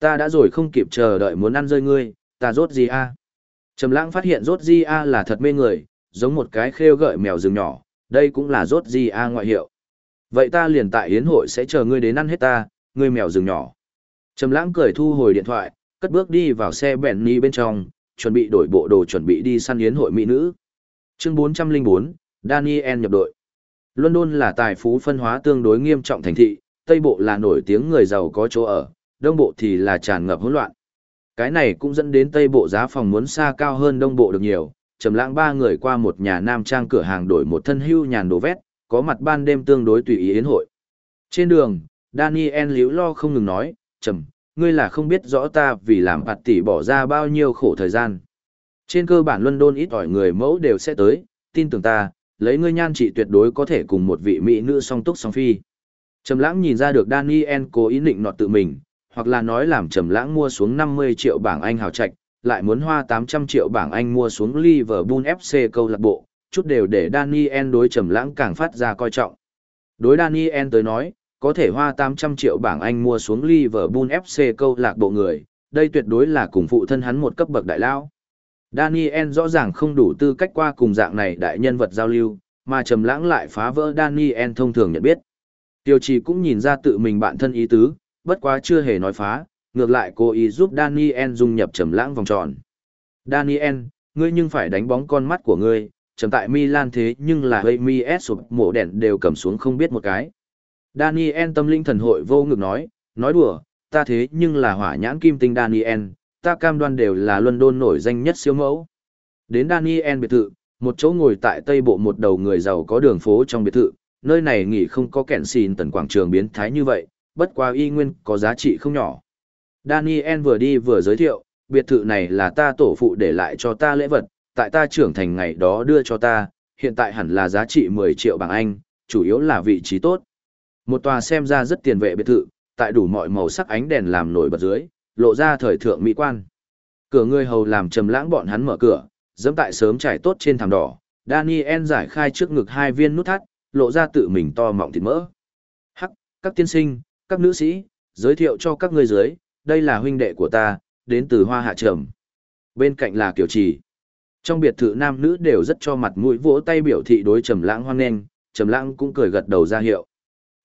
Ta đã rồi không kịp chờ đợi muốn ăn rơi ngươi, ta rốt gì a? Trầm lãng phát hiện rốt gì a là thật mê người, giống một cái khêu gợi mèo rừng nhỏ, đây cũng là rốt gì a ngoại hiệu. Vậy ta liền tại yến hội sẽ chờ ngươi đến ăn hết ta, ngươi mèo rừng nhỏ. Trầm lãng cười thu hồi điện thoại, cất bước đi vào xe Bentley bên trong, chuẩn bị đổi bộ đồ chuẩn bị đi săn yến hội mỹ nữ. Chương 404, Daniel nhập đội. London là tài phú phân hóa tương đối nghiêm trọng thành thị, Tây Bộ là nổi tiếng người giàu có chỗ ở, Đông Bộ thì là tràn ngập hỗn loạn. Cái này cũng dẫn đến Tây Bộ giá phòng muốn xa cao hơn Đông Bộ được nhiều. Trầm lãng ba người qua một nhà nam trang cửa hàng đổi một thân hưu nhàn đồ vét, có mặt ban đêm tương đối tùy ý yến hội. Trên đường, Daniel liễu lo không ngừng nói, Trầm, ngươi là không biết rõ ta vì làm bạt tỷ bỏ ra bao nhiêu khổ thời gian. Trên cơ bản London ít ỏi người mẫu đều sẽ tới, tin tưởng ta, lấy ngươi nhan trị tuyệt đối có thể cùng một vị mỹ nữ song túc song phi. Trầm lãng nhìn ra được Daniel cố ý định nọt tự mình, hoặc là nói làm Trầm lãng mua xuống 50 triệu bảng Anh hào trạch, lại muốn hoa 800 triệu bảng Anh mua xuống Liverpool FC câu lạc bộ, chút đều để Daniel đối Trầm lãng càng phát ra coi trọng. Đối Daniel tới nói, có thể hoa 800 triệu bảng Anh mua xuống Liverpool FC câu lạc bộ người, đây tuyệt đối là cùng phụ thân hắn một cấp bậc đại lao. Daniel rõ ràng không đủ tư cách qua cùng dạng này đại nhân vật giao lưu, mà trầm lãng lại phá vỡ Daniel thông thường nhận biết. Tiêu trì cũng nhìn ra tự mình bạn thân ý tứ, bất quá chưa hề nói phá, ngược lại cố ý giúp Daniel dung nhập trầm lãng vòng tròn. Daniel, ngươi nhưng phải đánh bóng con mắt của ngươi, trầm tại Milan thế nhưng là gây mi sụp mổ đèn đều cầm xuống không biết một cái. Daniel tâm linh thần hội vô ngực nói, nói đùa, ta thế nhưng là hỏa nhãn kim tinh Daniel, ta cam đoan đều là London nổi danh nhất siêu mẫu. Đến Daniel biệt thự, một chỗ ngồi tại tây bộ một đầu người giàu có đường phố trong biệt thự, nơi này nghỉ không có kẹn xìn tần quảng trường biến thái như vậy, bất quá y nguyên có giá trị không nhỏ. Daniel vừa đi vừa giới thiệu, biệt thự này là ta tổ phụ để lại cho ta lễ vật, tại ta trưởng thành ngày đó đưa cho ta, hiện tại hẳn là giá trị 10 triệu bảng Anh, chủ yếu là vị trí tốt. Một tòa xem ra rất tiền vệ biệt thự, tại đủ mọi màu sắc ánh đèn làm nổi bật dưới, lộ ra thời thượng mỹ quan. Cửa người hầu làm trầm lãng bọn hắn mở cửa, dẫm tại sớm trải tốt trên thảm đỏ, Daniel giải khai trước ngực hai viên nút thắt, lộ ra tự mình to mọng thịt mỡ. Hắc, các tiên sinh, các nữ sĩ, giới thiệu cho các ngươi dưới, đây là huynh đệ của ta, đến từ Hoa Hạ Trầm. Bên cạnh là Kiều Trì. Trong biệt thự nam nữ đều rất cho mặt mũi vỗ tay biểu thị đối Trầm Lãng hoan nghênh, Trầm Lãng cũng cười gật đầu ra hiệu.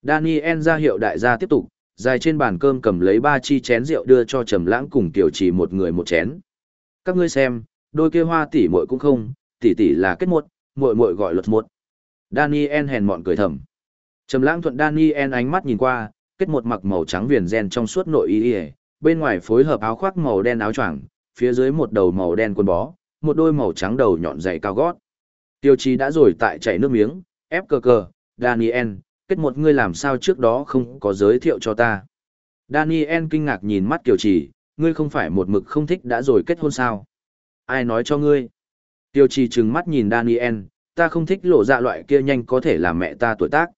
Daniel ra hiệu đại gia tiếp tục, dài trên bàn cơm cầm lấy ba chi chén rượu đưa cho Trầm Lãng cùng Tiểu trì một người một chén. Các ngươi xem, đôi kia hoa tỷ muội cũng không, tỷ tỷ là kết một, muội muội gọi luật một. Daniel hèn mọn cười thầm. Trầm Lãng thuận Daniel ánh mắt nhìn qua, kết một mặc màu trắng viền ren trong suốt nội y, bên ngoài phối hợp áo khoác màu đen áo choàng, phía dưới một đầu màu đen quần bó, một đôi màu trắng đầu nhọn dày cao gót. Tiêu Chí đã rồi tại chảy nước miếng, ép cờ cờ, Daniel, kết một ngươi làm sao trước đó không có giới thiệu cho ta. Daniel kinh ngạc nhìn mắt Kiều Trì, ngươi không phải một mực không thích đã rồi kết hôn sao? Ai nói cho ngươi? Tiêu Trì trừng mắt nhìn Daniel, ta không thích lộ dạ loại kia nhanh có thể làm mẹ ta tuổi tác.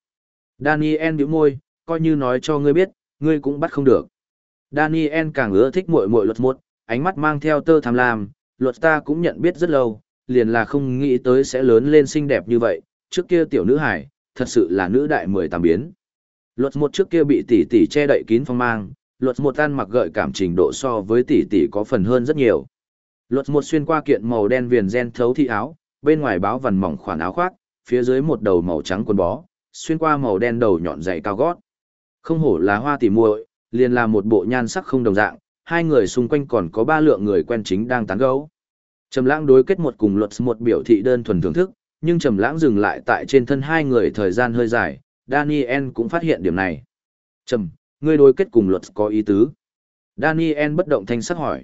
Daniel bĩu môi, coi như nói cho ngươi biết, ngươi cũng bắt không được. Daniel càng ưa thích muội muội luật một, ánh mắt mang theo tơ tham lam, luật ta cũng nhận biết rất lâu, liền là không nghĩ tới sẽ lớn lên xinh đẹp như vậy, trước kia tiểu nữ hải, thật sự là nữ đại mười tám biến. Luật một trước kia bị tỷ tỷ che đậy kín phong mang, luật một tan mặc gợi cảm trình độ so với tỷ tỷ có phần hơn rất nhiều. Luật một xuyên qua kiện màu đen viền gen thấu thị áo, bên ngoài báo vằn mỏng khoản áo khoác, phía dưới một đầu màu trắng quần bó, xuyên qua màu đen đầu nhọn dày cao gót. Không hổ là hoa tỷ muội, liền là một bộ nhan sắc không đồng dạng, hai người xung quanh còn có ba lượng người quen chính đang tán gẫu. Trầm Lãng đối kết một cùng luật một biểu thị đơn thuần thưởng thức, nhưng trầm lãng dừng lại tại trên thân hai người thời gian hơi dài, Daniel cũng phát hiện điểm này. Trầm, ngươi đối kết cùng luật có ý tứ. Daniel bất động thanh sắc hỏi.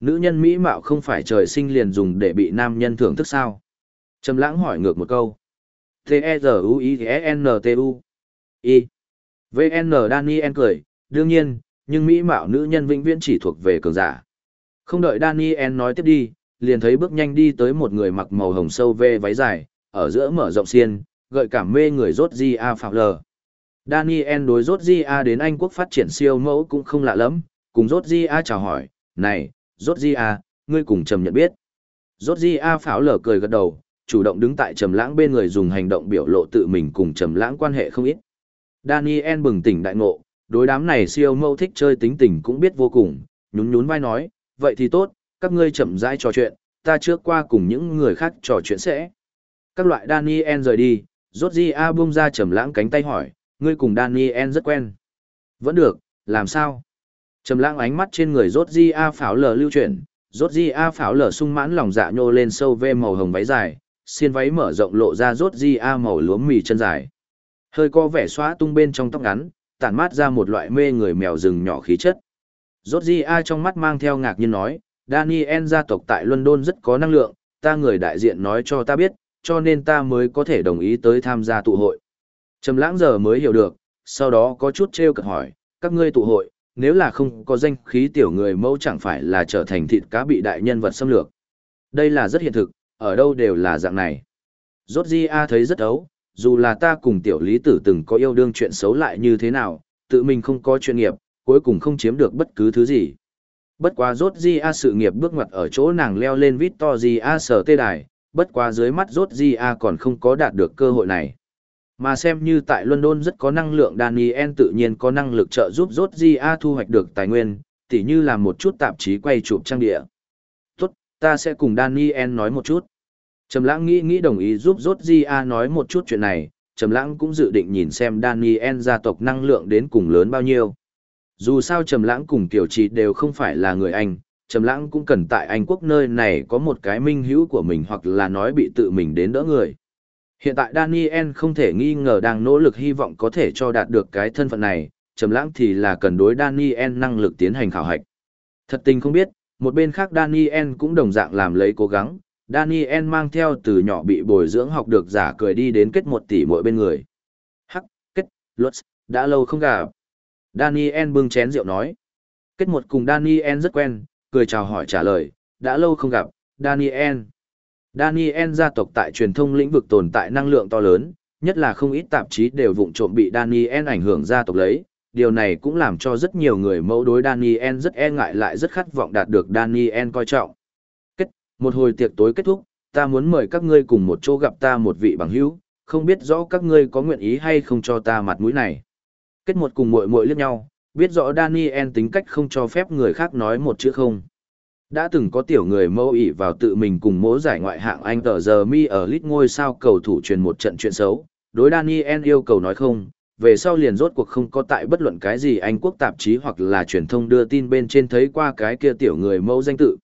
Nữ nhân mỹ mạo không phải trời sinh liền dùng để bị nam nhân thưởng thức sao? Trầm lãng hỏi ngược một câu. T-E-Z-U-I-N-T-U I. VN Daniel cười, đương nhiên, nhưng mỹ mạo nữ nhân vĩnh viễn chỉ thuộc về cường giả. Không đợi Daniel nói tiếp đi, liền thấy bước nhanh đi tới một người mặc màu hồng sâu vê váy dài, ở giữa mở rộng xiên, gợi cảm mê người rốt di a phạm lờ. Daniel đối rốt di a đến Anh quốc phát triển siêu mẫu cũng không lạ lắm, cùng rốt di a chào hỏi, này, rốt di a, ngươi cùng trầm nhận biết. Rốt di a pháo lờ cười gật đầu, chủ động đứng tại trầm lãng bên người dùng hành động biểu lộ tự mình cùng trầm lãng quan hệ không ít. Daniel bừng tỉnh đại ngộ, đối đám này siêu mâu thích chơi tính tình cũng biết vô cùng, nhún nhún vai nói, vậy thì tốt, các ngươi chậm rãi trò chuyện, ta trước qua cùng những người khác trò chuyện sẽ. Các loại Daniel rời đi, rốt di A bung ra trầm lãng cánh tay hỏi, ngươi cùng Daniel rất quen. Vẫn được, làm sao? Trầm lãng ánh mắt trên người rốt di A pháo lờ lưu chuyển, rốt di A pháo lờ sung mãn lòng dạ nhô lên sâu ve màu hồng váy dài, xiên váy mở rộng lộ ra rốt di A màu lúa mì chân dài. Hơi có vẻ xóa tung bên trong tóc ngắn, tản mát ra một loại mê người mèo rừng nhỏ khí chất. Rốt di A trong mắt mang theo ngạc nhiên nói, Daniel gia tộc tại London rất có năng lượng, ta người đại diện nói cho ta biết, cho nên ta mới có thể đồng ý tới tham gia tụ hội. Trầm lãng giờ mới hiểu được, sau đó có chút treo cợt hỏi, các ngươi tụ hội, nếu là không có danh khí tiểu người mẫu chẳng phải là trở thành thịt cá bị đại nhân vật xâm lược. Đây là rất hiện thực, ở đâu đều là dạng này. Rốt Di A thấy rất ấu, dù là ta cùng tiểu lý tử từng có yêu đương chuyện xấu lại như thế nào, tự mình không có chuyên nghiệp, cuối cùng không chiếm được bất cứ thứ gì. Bất quá rốt Di A sự nghiệp bước ngoặt ở chỗ nàng leo lên Victor Di A sở tê đài, bất quá dưới mắt rốt Di A còn không có đạt được cơ hội này. Mà xem như tại London rất có năng lượng Daniel tự nhiên có năng lực trợ giúp rốt Di A thu hoạch được tài nguyên, tỉ như là một chút tạp chí quay chụp trang địa. Tốt, ta sẽ cùng Daniel nói một chút. Trầm lãng nghĩ nghĩ đồng ý giúp rốt Di A nói một chút chuyện này, Trầm lãng cũng dự định nhìn xem Daniel gia tộc năng lượng đến cùng lớn bao nhiêu. Dù sao Trầm Lãng cùng Tiểu Trì đều không phải là người Anh, Trầm Lãng cũng cần tại Anh quốc nơi này có một cái minh hữu của mình hoặc là nói bị tự mình đến đỡ người. Hiện tại Daniel không thể nghi ngờ đang nỗ lực hy vọng có thể cho đạt được cái thân phận này, Trầm Lãng thì là cần đối Daniel năng lực tiến hành khảo hạch. Thật tình không biết, một bên khác Daniel cũng đồng dạng làm lấy cố gắng, Daniel mang theo từ nhỏ bị bồi dưỡng học được giả cười đi đến kết một tỷ mỗi bên người. Hắc, kết, luật, đã lâu không gặp. Daniel bưng chén rượu nói. Kết một cùng Daniel rất quen, cười chào hỏi trả lời, đã lâu không gặp, Daniel. Daniel gia tộc tại truyền thông lĩnh vực tồn tại năng lượng to lớn, nhất là không ít tạp chí đều vụng trộm bị Daniel ảnh hưởng gia tộc lấy. Điều này cũng làm cho rất nhiều người mẫu đối Daniel rất e ngại lại rất khát vọng đạt được Daniel coi trọng. Một hồi tiệc tối kết thúc, ta muốn mời các ngươi cùng một chỗ gặp ta một vị bằng hữu, không biết rõ các ngươi có nguyện ý hay không cho ta mặt mũi này. Kết một cùng muội muội liếc nhau, biết rõ Daniel tính cách không cho phép người khác nói một chữ không. Đã từng có tiểu người mâu ỉ vào tự mình cùng mỗ giải ngoại hạng anh tờ giờ mi ở lít ngôi sao cầu thủ truyền một trận chuyện xấu, đối Daniel yêu cầu nói không, về sau liền rốt cuộc không có tại bất luận cái gì Anh quốc tạp chí hoặc là truyền thông đưa tin bên trên thấy qua cái kia tiểu người mẫu danh tự.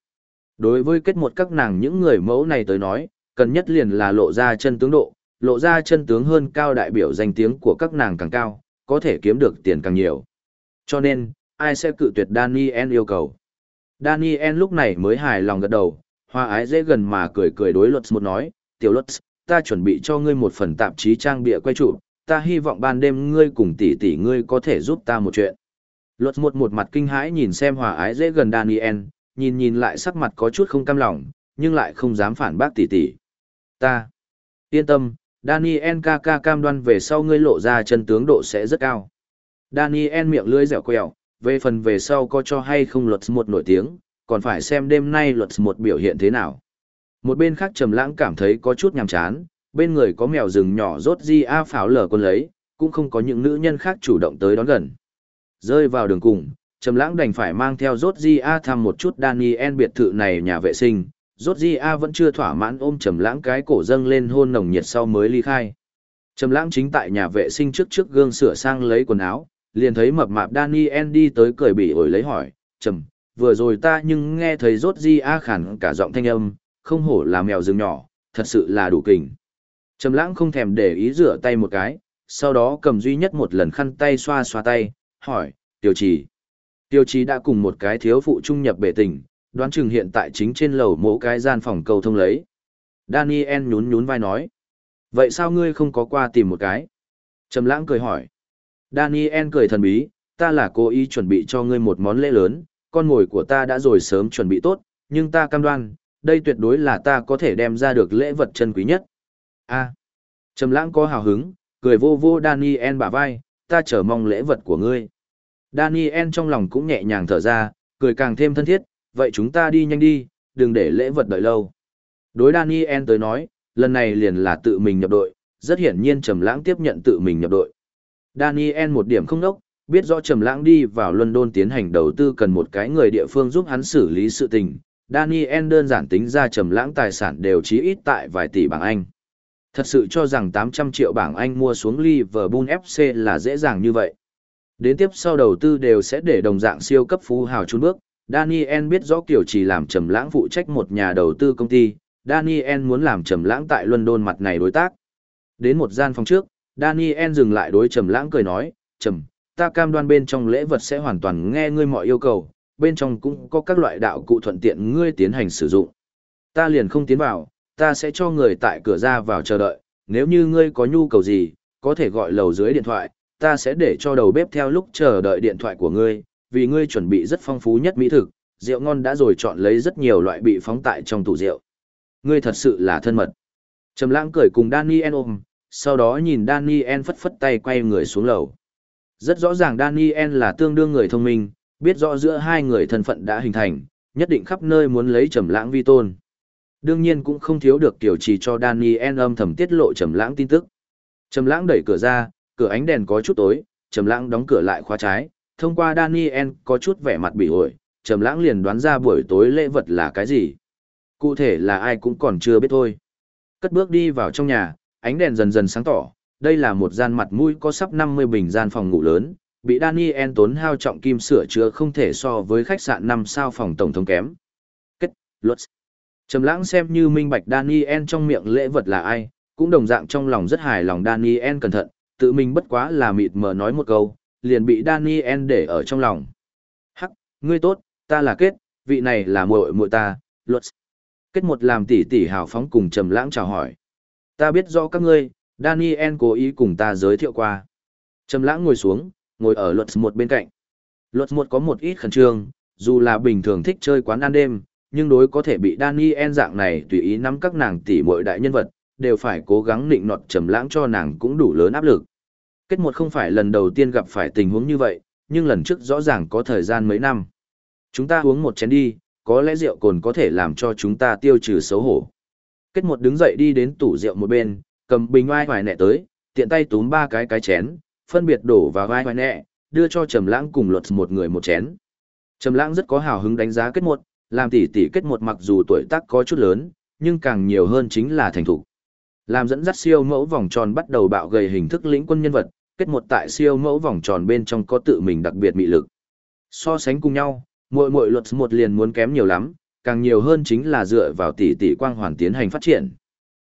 Đối với kết một các nàng những người mẫu này tới nói, cần nhất liền là lộ ra chân tướng độ, lộ ra chân tướng hơn cao đại biểu danh tiếng của các nàng càng cao, có thể kiếm được tiền càng nhiều. Cho nên, ai sẽ cự tuyệt Daniel yêu cầu. Daniel lúc này mới hài lòng gật đầu, hoa ái dễ gần mà cười cười đối luật một nói, tiểu luật, ta chuẩn bị cho ngươi một phần tạp chí trang bịa quay trụ, ta hy vọng ban đêm ngươi cùng tỷ tỷ ngươi có thể giúp ta một chuyện. Luật một một mặt kinh hãi nhìn xem hòa ái dễ gần Daniel, nhìn nhìn lại sắc mặt có chút không cam lòng, nhưng lại không dám phản bác tỷ tỷ. Ta, yên tâm, Daniel KK cam đoan về sau ngươi lộ ra chân tướng độ sẽ rất cao. Daniel miệng lưỡi dẻo quẹo, về phần về sau có cho hay không luật một nổi tiếng, còn phải xem đêm nay luật một biểu hiện thế nào. Một bên khác trầm lãng cảm thấy có chút nhàm chán, bên người có mèo rừng nhỏ rốt di a pháo lở con lấy, cũng không có những nữ nhân khác chủ động tới đón gần. Rơi vào đường cùng, trầm lãng đành phải mang theo rốt di a thăm một chút Daniel biệt thự này nhà vệ sinh, rốt di a vẫn chưa thỏa mãn ôm trầm lãng cái cổ dâng lên hôn nồng nhiệt sau mới ly khai. Trầm lãng chính tại nhà vệ sinh trước trước gương sửa sang lấy quần áo liền thấy mập mạp daniel đi tới cười bỉ ổi lấy hỏi trầm vừa rồi ta nhưng nghe thấy rốt di a khản cả giọng thanh âm không hổ là mèo rừng nhỏ thật sự là đủ kình. Trầm lãng không thèm để ý rửa tay một cái sau đó cầm duy nhất một lần khăn tay xoa xoa tay hỏi tiểu trì tiêu chí đã cùng một cái thiếu phụ trung nhập bể tình đoán chừng hiện tại chính trên lầu mỗ cái gian phòng cầu thông lấy. Daniel nhún nhún vai nói. Vậy sao ngươi không có qua tìm một cái? Trầm lãng cười hỏi. Daniel cười thần bí, ta là cố ý chuẩn bị cho ngươi một món lễ lớn, con mồi của ta đã rồi sớm chuẩn bị tốt, nhưng ta cam đoan, đây tuyệt đối là ta có thể đem ra được lễ vật chân quý nhất. A. Trầm lãng có hào hứng, cười vô vô Daniel bả vai, ta chờ mong lễ vật của ngươi. Daniel trong lòng cũng nhẹ nhàng thở ra, cười càng thêm thân thiết, vậy chúng ta đi nhanh đi, đừng để lễ vật đợi lâu. Đối Daniel tới nói, lần này liền là tự mình nhập đội, rất hiển nhiên Trầm Lãng tiếp nhận tự mình nhập đội. Daniel một điểm không đốc, biết rõ Trầm Lãng đi vào London tiến hành đầu tư cần một cái người địa phương giúp hắn xử lý sự tình. Daniel đơn giản tính ra Trầm Lãng tài sản đều chí ít tại vài tỷ bảng Anh. Thật sự cho rằng 800 triệu bảng Anh mua xuống Liverpool FC là dễ dàng như vậy. Đến tiếp sau đầu tư đều sẽ để đồng dạng siêu cấp phú hào chun bước. Daniel biết rõ kiểu chỉ làm Trầm Lãng phụ trách một nhà đầu tư công ty. Daniel muốn làm Trầm Lãng tại London mặt này đối tác. Đến một gian phòng trước, Daniel dừng lại đối Trầm Lãng cười nói, "Trầm, ta cam đoan bên trong lễ vật sẽ hoàn toàn nghe ngươi mọi yêu cầu, bên trong cũng có các loại đạo cụ thuận tiện ngươi tiến hành sử dụng. Ta liền không tiến vào, ta sẽ cho người tại cửa ra vào chờ đợi, nếu như ngươi có nhu cầu gì, có thể gọi lầu dưới điện thoại, ta sẽ để cho đầu bếp theo lúc chờ đợi điện thoại của ngươi, vì ngươi chuẩn bị rất phong phú nhất mỹ thực, rượu ngon đã rồi chọn lấy rất nhiều loại bị phóng tại trong tủ rượu. Ngươi thật sự là thân mật. Trầm lãng cười cùng Daniel ôm, sau đó nhìn Daniel phất phất tay quay người xuống lầu. Rất rõ ràng Daniel là tương đương người thông minh, biết rõ giữa hai người thân phận đã hình thành, nhất định khắp nơi muốn lấy trầm lãng vi tôn. Đương nhiên cũng không thiếu được tiểu trì cho Daniel âm thầm tiết lộ trầm lãng tin tức. Trầm lãng đẩy cửa ra, cửa ánh đèn có chút tối, trầm lãng đóng cửa lại khóa trái, thông qua Daniel có chút vẻ mặt bị ổi, trầm lãng liền đoán ra buổi tối lễ vật là cái gì. Cụ thể là ai cũng còn chưa biết thôi. Cất bước đi vào trong nhà, ánh đèn dần dần sáng tỏ, đây là một gian mặt mũi có sắp 50 bình gian phòng ngủ lớn, bị Daniel tốn hao trọng kim sửa chữa không thể so với khách sạn 5 sao phòng tổng thống kém. Kết, luật. Trầm lãng xem như minh bạch Daniel trong miệng lễ vật là ai, cũng đồng dạng trong lòng rất hài lòng Daniel cẩn thận, tự mình bất quá là mịt mờ nói một câu, liền bị Daniel để ở trong lòng. Hắc, ngươi tốt, ta là kết, vị này là muội muội ta, luật. Kết một làm tỷ tỷ hào phóng cùng Trầm lãng chào hỏi. Ta biết rõ các ngươi, Daniel cố ý cùng ta giới thiệu qua. Trầm lãng ngồi xuống, ngồi ở luật một bên cạnh. Luật một có một ít khẩn trương, dù là bình thường thích chơi quán ăn đêm, nhưng đối có thể bị Daniel dạng này tùy ý nắm các nàng tỷ muội đại nhân vật, đều phải cố gắng nịnh nọt trầm lãng cho nàng cũng đủ lớn áp lực. Kết một không phải lần đầu tiên gặp phải tình huống như vậy, nhưng lần trước rõ ràng có thời gian mấy năm. Chúng ta uống một chén đi, có lẽ rượu cồn có thể làm cho chúng ta tiêu trừ xấu hổ. Kết một đứng dậy đi đến tủ rượu một bên, cầm bình oai hoài nẹ tới, tiện tay túm ba cái cái chén, phân biệt đổ vào vai hoài nẹ, đưa cho Trầm Lãng cùng luật một người một chén. Trầm Lãng rất có hào hứng đánh giá kết một, làm tỷ tỷ kết một mặc dù tuổi tác có chút lớn, nhưng càng nhiều hơn chính là thành thủ. Làm dẫn dắt siêu mẫu vòng tròn bắt đầu bạo gầy hình thức lĩnh quân nhân vật, kết một tại siêu mẫu vòng tròn bên trong có tự mình đặc biệt mị lực. So sánh cùng nhau, muội muội luật một liền muốn kém nhiều lắm, càng nhiều hơn chính là dựa vào tỷ tỷ quang hoàn tiến hành phát triển.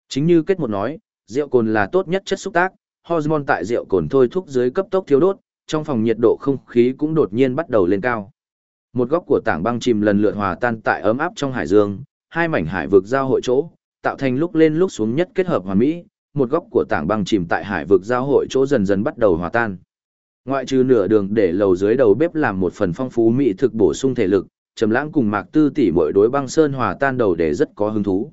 Chính như kết một nói, rượu cồn là tốt nhất chất xúc tác, hormone tại rượu cồn thôi thúc dưới cấp tốc thiếu đốt, trong phòng nhiệt độ không khí cũng đột nhiên bắt đầu lên cao. Một góc của tảng băng chìm lần lượt hòa tan tại ấm áp trong hải dương, hai mảnh hải vực giao hội chỗ, tạo thành lúc lên lúc xuống nhất kết hợp hòa mỹ, một góc của tảng băng chìm tại hải vực giao hội chỗ dần dần bắt đầu hòa tan. Ngoại trừ nửa đường để lầu dưới đầu bếp làm một phần phong phú mỹ thực bổ sung thể lực, Trầm Lãng cùng Mạc Tư tỷ muội đối băng sơn hòa tan đầu để rất có hứng thú.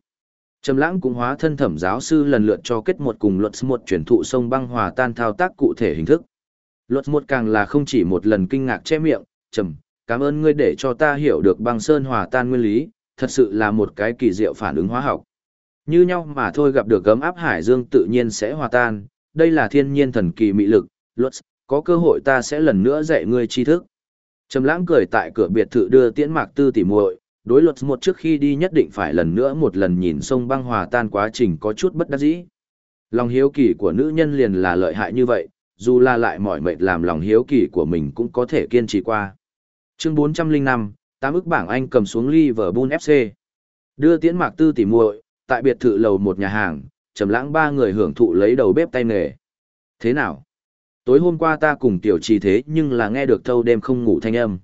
Trầm Lãng cũng hóa thân thẩm giáo sư lần lượt cho kết một cùng luật một truyền thụ sông băng hòa tan thao tác cụ thể hình thức. Luật một càng là không chỉ một lần kinh ngạc che miệng, "Trầm, cảm ơn ngươi để cho ta hiểu được băng sơn hòa tan nguyên lý, thật sự là một cái kỳ diệu phản ứng hóa học." Như nhau mà thôi gặp được gấm áp hải dương tự nhiên sẽ hòa tan, đây là thiên nhiên thần kỳ mị lực, luật, có cơ hội ta sẽ lần nữa dạy ngươi tri thức. Trầm lãng cười tại cửa biệt thự đưa tiễn mạc tư tỉ muội, đối luật một trước khi đi nhất định phải lần nữa một lần nhìn sông băng hòa tan quá trình có chút bất đắc dĩ. Lòng hiếu kỳ của nữ nhân liền là lợi hại như vậy, dù là lại mỏi mệt làm lòng hiếu kỳ của mình cũng có thể kiên trì qua. Chương 405, tám ức bảng Anh cầm xuống Liverpool FC. Đưa tiễn mạc tư tỉ muội, tại biệt thự lầu một nhà hàng, trầm lãng ba người hưởng thụ lấy đầu bếp tay nghề. Thế nào? Tối hôm qua ta cùng tiểu trì thế nhưng là nghe được thâu đêm không ngủ thanh âm.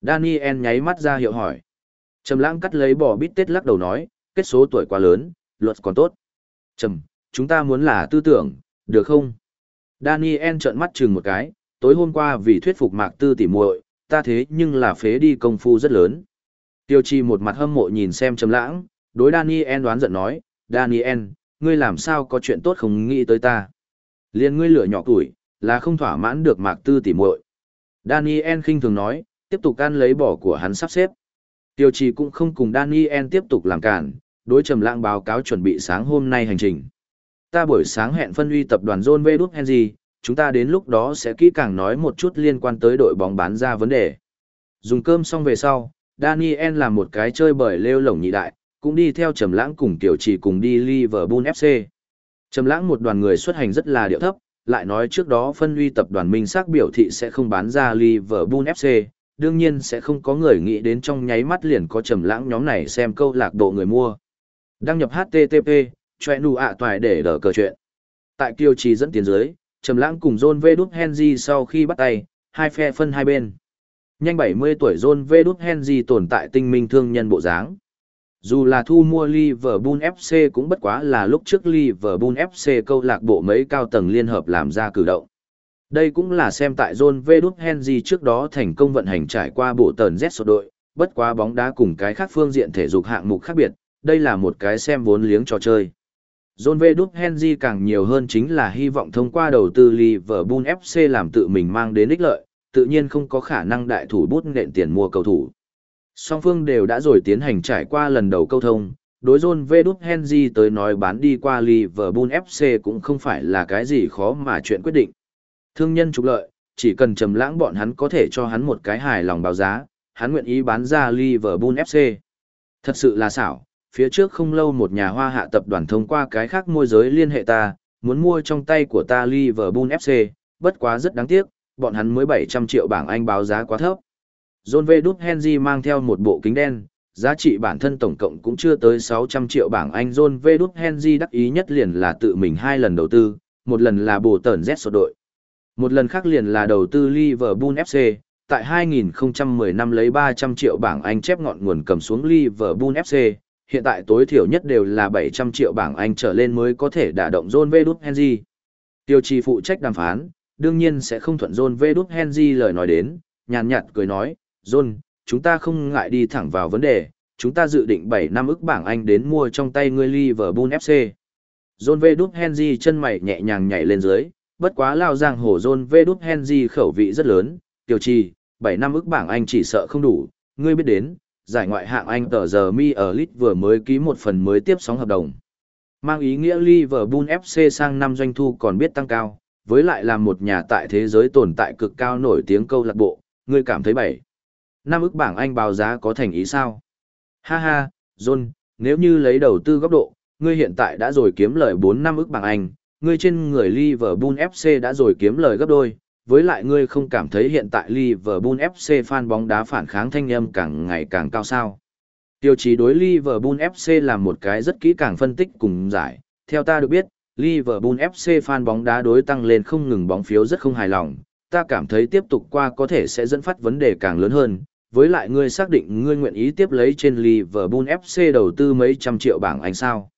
Daniel nháy mắt ra hiệu hỏi. Trầm lãng cắt lấy bò bít tết lắc đầu nói, kết số tuổi quá lớn, luật còn tốt. Trầm, chúng ta muốn là tư tưởng, được không? Daniel trợn mắt chừng một cái, tối hôm qua vì thuyết phục mạc tư tỉ muội, ta thế nhưng là phế đi công phu rất lớn. Tiêu chi một mặt hâm mộ nhìn xem trầm lãng, đối Daniel đoán giận nói, Daniel, ngươi làm sao có chuyện tốt không nghĩ tới ta. Liên ngươi lửa nhỏ tuổi, là không thỏa mãn được mạc tư tỉ muội. Daniel khinh thường nói, tiếp tục ăn lấy bỏ của hắn sắp xếp. Tiêu trì cũng không cùng Daniel tiếp tục làm cản, đối trầm lãng báo cáo chuẩn bị sáng hôm nay hành trình. Ta buổi sáng hẹn phân uy tập đoàn John V. Henry, chúng ta đến lúc đó sẽ kỹ càng nói một chút liên quan tới đội bóng bán ra vấn đề. Dùng cơm xong về sau, Daniel làm một cái chơi bời lêu lổng nhị đại, cũng đi theo Trầm Lãng cùng Tiểu Chỉ cùng đi Liverpool FC. Trầm Lãng một đoàn người xuất hành rất là điệu thấp, lại nói trước đó phân uy tập đoàn Minh xác biểu thị sẽ không bán ra Liverpool FC, đương nhiên sẽ không có người nghĩ đến trong nháy mắt liền có Trầm Lãng nhóm này xem câu lạc bộ người mua. Đăng nhập http choe nụ ạ toài để đỡ cờ chuyện. Tại Kiêu Trì dẫn tiến dưới, Trầm Lãng cùng John V. Henry sau khi bắt tay, hai phe phân hai bên. Nhanh 70 tuổi John V. Henry tồn tại tinh minh thương nhân bộ dáng. Dù là thu mua Liverpool FC cũng bất quá là lúc trước Liverpool FC câu lạc bộ mấy cao tầng liên hợp làm ra cử động. Đây cũng là xem tại John V. Henry trước đó thành công vận hành trải qua bộ tần Z số đội, bất quá bóng đá cùng cái khác phương diện thể dục hạng mục khác biệt, đây là một cái xem vốn liếng trò chơi. John V. Henry càng nhiều hơn chính là hy vọng thông qua đầu tư Liverpool FC làm tự mình mang đến ích lợi, tự nhiên không có khả năng đại thủ bút nện tiền mua cầu thủ. Song phương đều đã rồi tiến hành trải qua lần đầu câu thông, đối John V. Đúc Henry tới nói bán đi qua Liverpool FC cũng không phải là cái gì khó mà chuyện quyết định. Thương nhân trục lợi, chỉ cần trầm lãng bọn hắn có thể cho hắn một cái hài lòng báo giá, hắn nguyện ý bán ra Liverpool FC. Thật sự là xảo, phía trước không lâu một nhà hoa hạ tập đoàn thông qua cái khác môi giới liên hệ ta, muốn mua trong tay của ta Liverpool FC, bất quá rất đáng tiếc, bọn hắn mới 700 triệu bảng Anh báo giá quá thấp. John V. Đúc Henry mang theo một bộ kính đen, giá trị bản thân tổng cộng cũng chưa tới 600 triệu bảng Anh. John V. Đúc Henry đắc ý nhất liền là tự mình hai lần đầu tư, một lần là bổ tờn Z sổ đội. Một lần khác liền là đầu tư Liverpool FC, tại 2010 năm lấy 300 triệu bảng Anh chép ngọn nguồn cầm xuống Liverpool FC, hiện tại tối thiểu nhất đều là 700 triệu bảng Anh trở lên mới có thể đả động John V. Đúc Henry. Tiêu trì phụ trách đàm phán, đương nhiên sẽ không thuận John V. Đúc Henry lời nói đến, nhàn nhạt cười nói, John, chúng ta không ngại đi thẳng vào vấn đề, chúng ta dự định 7 năm ức bảng Anh đến mua trong tay ngươi Liverpool FC. John V. Đúc Henry chân mày nhẹ nhàng nhảy lên dưới, bất quá lao giang hồ John V. Đúc Henry khẩu vị rất lớn, tiểu trì, 7 năm ức bảng Anh chỉ sợ không đủ, ngươi biết đến, giải ngoại hạng Anh tờ giờ mi ở Leeds vừa mới ký một phần mới tiếp sóng hợp đồng. Mang ý nghĩa Liverpool FC sang năm doanh thu còn biết tăng cao, với lại là một nhà tại thế giới tồn tại cực cao nổi tiếng câu lạc bộ, ngươi cảm thấy bảy. Năm ức bảng Anh báo giá có thành ý sao? Ha ha, John, nếu như lấy đầu tư góc độ, ngươi hiện tại đã rồi kiếm lời 4 năm ức bảng Anh, ngươi trên người Liverpool FC đã rồi kiếm lời gấp đôi, với lại ngươi không cảm thấy hiện tại Liverpool FC fan bóng đá phản kháng thanh âm càng ngày càng cao sao. Tiêu chí đối Liverpool FC là một cái rất kỹ càng phân tích cùng giải, theo ta được biết, Liverpool FC fan bóng đá đối tăng lên không ngừng bóng phiếu rất không hài lòng, ta cảm thấy tiếp tục qua có thể sẽ dẫn phát vấn đề càng lớn hơn, với lại ngươi xác định ngươi nguyện ý tiếp lấy trên Liverpool FC đầu tư mấy trăm triệu bảng Anh sao.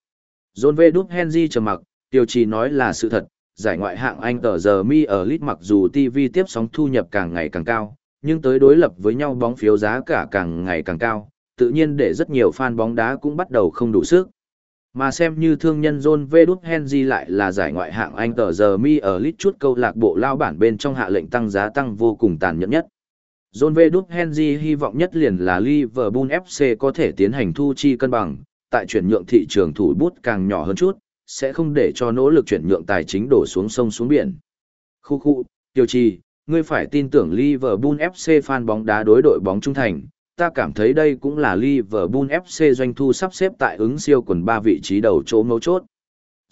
John V. Đúc Henry trầm mặc, tiêu chí nói là sự thật, giải ngoại hạng Anh tờ giờ mi ở lit mặc dù TV tiếp sóng thu nhập càng ngày càng cao, nhưng tới đối lập với nhau bóng phiếu giá cả càng ngày càng cao, tự nhiên để rất nhiều fan bóng đá cũng bắt đầu không đủ sức. Mà xem như thương nhân John V. Đúc Henry lại là giải ngoại hạng Anh tờ giờ mi ở lit chút câu lạc bộ lao bản bên trong hạ lệnh tăng giá tăng vô cùng tàn nhẫn nhất. John V. Đúc Henry hy vọng nhất liền là Liverpool FC có thể tiến hành thu chi cân bằng, tại chuyển nhượng thị trường thủ bút càng nhỏ hơn chút, sẽ không để cho nỗ lực chuyển nhượng tài chính đổ xuống sông xuống biển. Khu khu, tiêu trì, ngươi phải tin tưởng Liverpool FC fan bóng đá đối đội bóng trung thành, ta cảm thấy đây cũng là Liverpool FC doanh thu sắp xếp tại ứng siêu quần ba vị trí đầu chỗ mấu chốt.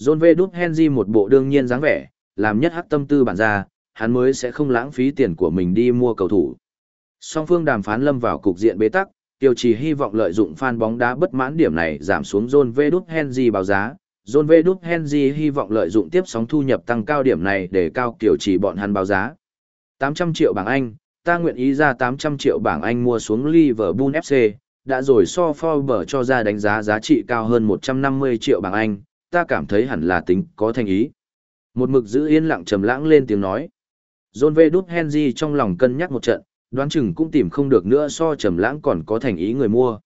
John V. Đúc Henry một bộ đương nhiên dáng vẻ, làm nhất hắc tâm tư bản ra, hắn mới sẽ không lãng phí tiền của mình đi mua cầu thủ. Song phương đàm phán lâm vào cục diện bế tắc, tiêu trì hy vọng lợi dụng fan bóng đá bất mãn điểm này giảm xuống John V. Đúc Henry báo giá, John V. Đúc Henry hy vọng lợi dụng tiếp sóng thu nhập tăng cao điểm này để cao kiểu chỉ bọn hắn báo giá. 800 triệu bảng Anh, ta nguyện ý ra 800 triệu bảng Anh mua xuống Liverpool FC, đã rồi so Forbes cho ra đánh giá giá trị cao hơn 150 triệu bảng Anh, ta cảm thấy hẳn là tính có thành ý. Một mực giữ yên lặng trầm lãng lên tiếng nói. John V. Đúc Henry trong lòng cân nhắc một trận, đoán chừng cũng tìm không được nữa so trầm lãng còn có thành ý người mua.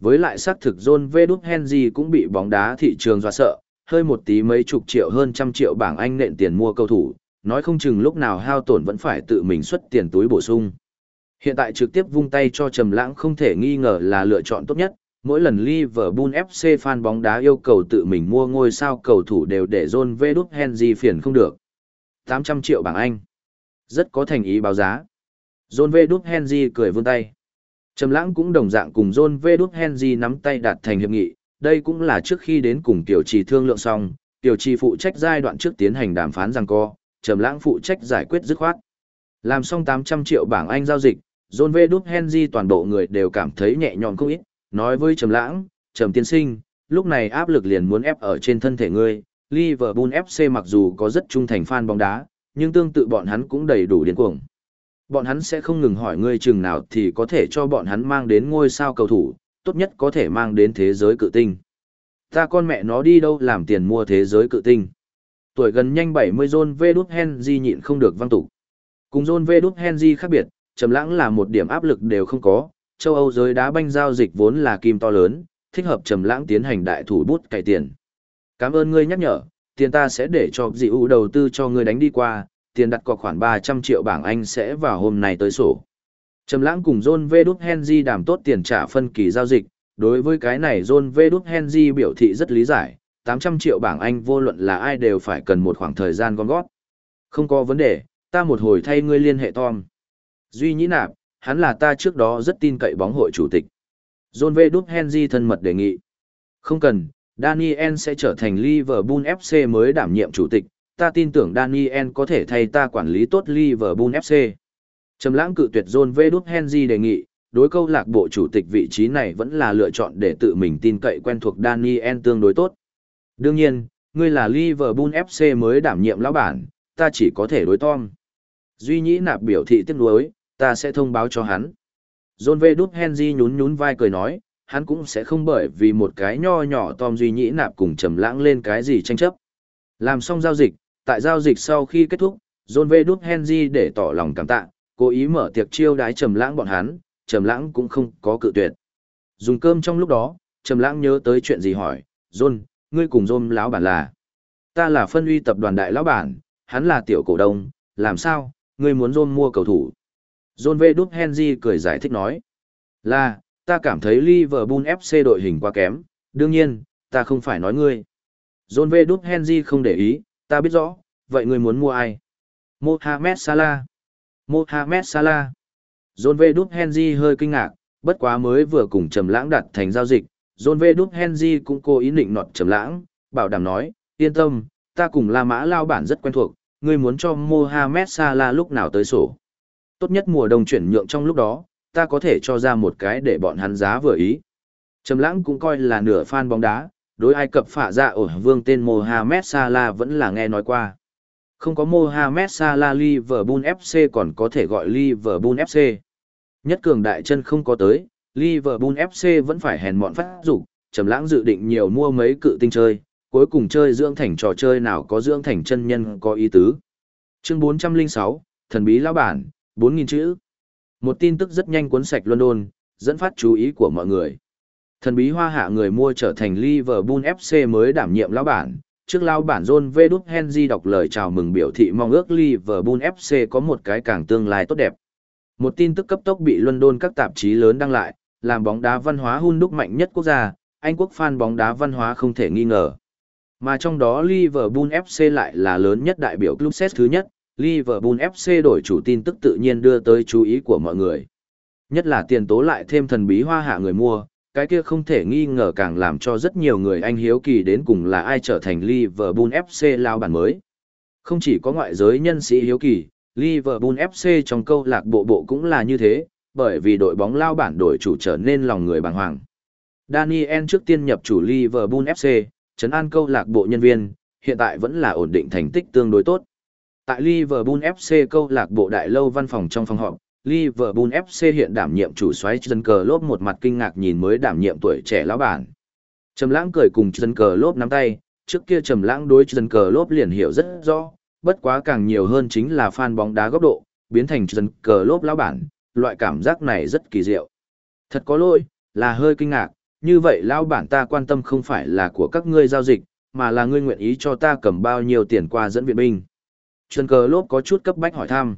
Với lại xác thực John V. Đúc Henry cũng bị bóng đá thị trường dọa sợ, hơi một tí mấy chục triệu hơn trăm triệu bảng Anh nện tiền mua cầu thủ, nói không chừng lúc nào hao tổn vẫn phải tự mình xuất tiền túi bổ sung. Hiện tại trực tiếp vung tay cho Trầm Lãng không thể nghi ngờ là lựa chọn tốt nhất, mỗi lần Liverpool FC fan bóng đá yêu cầu tự mình mua ngôi sao cầu thủ đều để John V. Đúc Henry phiền không được. 800 triệu bảng Anh. Rất có thành ý báo giá. John V. Đúc Henry cười vươn tay. Trầm lãng cũng đồng dạng cùng John V. Đúc Henry nắm tay đạt thành hiệp nghị, đây cũng là trước khi đến cùng tiểu trì thương lượng xong, tiểu trì phụ trách giai đoạn trước tiến hành đàm phán rằng co, Trầm lãng phụ trách giải quyết dứt khoát. Làm xong 800 triệu bảng Anh giao dịch, John V. Đúc Henry toàn bộ người đều cảm thấy nhẹ nhõm không ít, nói với Trầm lãng, Trầm tiên sinh, lúc này áp lực liền muốn ép ở trên thân thể ngươi, Liverpool FC mặc dù có rất trung thành fan bóng đá, nhưng tương tự bọn hắn cũng đầy đủ điên cuồng. Bọn hắn sẽ không ngừng hỏi ngươi chừng nào thì có thể cho bọn hắn mang đến ngôi sao cầu thủ, tốt nhất có thể mang đến thế giới cự tinh. Ta con mẹ nó đi đâu làm tiền mua thế giới cự tinh. Tuổi gần nhanh 70 John V. Đúc Henry nhịn không được văng tục. Cùng John V. Đúc Henry khác biệt, trầm lãng là một điểm áp lực đều không có, châu Âu giới đá banh giao dịch vốn là kim to lớn, thích hợp trầm lãng tiến hành đại thủ bút cải tiền. Cảm ơn ngươi nhắc nhở, tiền ta sẽ để cho dị ưu đầu tư cho ngươi đánh đi qua, tiền đặt cọc khoảng 300 triệu bảng Anh sẽ vào hôm nay tới sổ. Trầm lãng cùng John V. Đúc Henry đàm tốt tiền trả phân kỳ giao dịch, đối với cái này John V. Đúc Henry biểu thị rất lý giải, 800 triệu bảng Anh vô luận là ai đều phải cần một khoảng thời gian gom gót. Không có vấn đề, ta một hồi thay ngươi liên hệ Tom. Duy nhĩ nạp, hắn là ta trước đó rất tin cậy bóng hội chủ tịch. John V. Đúc Henry thân mật đề nghị. Không cần, Daniel sẽ trở thành Liverpool FC mới đảm nhiệm chủ tịch, ta tin tưởng Daniel có thể thay ta quản lý tốt Liverpool FC. Trầm lãng cự tuyệt John V. Đúc Henry đề nghị, đối câu lạc bộ chủ tịch vị trí này vẫn là lựa chọn để tự mình tin cậy quen thuộc Daniel tương đối tốt. Đương nhiên, ngươi là Liverpool FC mới đảm nhiệm lão bản, ta chỉ có thể đối Tom. Duy nhĩ nạp biểu thị tiếc nuối, ta sẽ thông báo cho hắn. John V. Đúc Henry nhún nhún vai cười nói, hắn cũng sẽ không bởi vì một cái nho nhỏ Tom Duy Nhĩ nạp cùng trầm lãng lên cái gì tranh chấp. Làm xong giao dịch, tại giao dịch sau khi kết thúc, John V. Đúc Henry để tỏ lòng cảm tạ, cố ý mở tiệc chiêu đái trầm lãng bọn hắn, trầm lãng cũng không có cự tuyệt. Dùng cơm trong lúc đó, trầm lãng nhớ tới chuyện gì hỏi, John, ngươi cùng John lão bản là? Ta là phân uy tập đoàn đại lão bản, hắn là tiểu cổ đông, làm sao, ngươi muốn John mua cầu thủ? John V. Đúc Henry cười giải thích nói, là, ta cảm thấy Liverpool FC đội hình quá kém, đương nhiên, ta không phải nói ngươi. John V. Đúc Henry không để ý, ta biết rõ, vậy người muốn mua ai? Mohamed Salah. Mohamed Salah. John V. Đúc Henry hơi kinh ngạc, bất quá mới vừa cùng Trầm Lãng đặt thành giao dịch, John V. Đúc Henry cũng cố ý định nọt Trầm Lãng, bảo đảm nói, yên tâm, ta cùng La Mã lao bản rất quen thuộc, ngươi muốn cho Mohamed Salah lúc nào tới sổ. Tốt nhất mùa đông chuyển nhượng trong lúc đó, ta có thể cho ra một cái để bọn hắn giá vừa ý. Trầm lãng cũng coi là nửa fan bóng đá, đối Ai Cập phả dạ ổ vương tên Mohamed Salah vẫn là nghe nói qua. Không có Mohamed Salah Liverpool FC còn có thể gọi Liverpool FC. Nhất cường đại chân không có tới, Liverpool FC vẫn phải hèn mọn phát dục, Trầm lãng dự định nhiều mua mấy cự tinh chơi, cuối cùng chơi dưỡng thành trò chơi nào có dưỡng thành chân nhân có ý tứ. Chương 406, thần bí lão bản, 4000 chữ. Một tin tức rất nhanh cuốn sạch London, dẫn phát chú ý của mọi người. Thần bí hoa hạ người mua trở thành Liverpool FC mới đảm nhiệm lão bản. Trước lão bản John V. Đúc Henry đọc lời chào mừng biểu thị mong ước Liverpool FC có một cái càng tương lai tốt đẹp. Một tin tức cấp tốc bị London các tạp chí lớn đăng lại, làm bóng đá văn hóa hun đúc mạnh nhất quốc gia, Anh quốc fan bóng đá văn hóa không thể nghi ngờ. Mà trong đó Liverpool FC lại là lớn nhất đại biểu club set thứ nhất, Liverpool FC đổi chủ tin tức tự nhiên đưa tới chú ý của mọi người. Nhất là tiền tố lại thêm thần bí hoa hạ người mua, cái kia không thể nghi ngờ càng làm cho rất nhiều người anh hiếu kỳ đến cùng là ai trở thành Liverpool FC lao bản mới. Không chỉ có ngoại giới nhân sĩ hiếu kỳ, Liverpool FC trong câu lạc bộ bộ cũng là như thế, bởi vì đội bóng lao bản đổi chủ trở nên lòng người bàng hoàng. Daniel trước tiên nhập chủ Liverpool FC, trấn an câu lạc bộ nhân viên, hiện tại vẫn là ổn định thành tích tương đối tốt. Tại Liverpool FC câu lạc bộ đại lâu văn phòng trong phòng họp, Liverpool FC hiện đảm nhiệm chủ soái chân cờ lốp một mặt kinh ngạc nhìn mới đảm nhiệm tuổi trẻ lão bản. Trầm lãng cười cùng chân cờ lốp nắm tay, trước kia trầm lãng đối chân cờ lốp liền hiểu rất rõ, bất quá càng nhiều hơn chính là fan bóng đá góc độ, biến thành chân cờ lốp lão bản, loại cảm giác này rất kỳ diệu. Thật có lỗi, là hơi kinh ngạc, như vậy lão bản ta quan tâm không phải là của các ngươi giao dịch, mà là ngươi nguyện ý cho ta cầm bao nhiêu tiền qua dẫn viện binh. Chân cờ lốp có chút cấp bách hỏi thăm.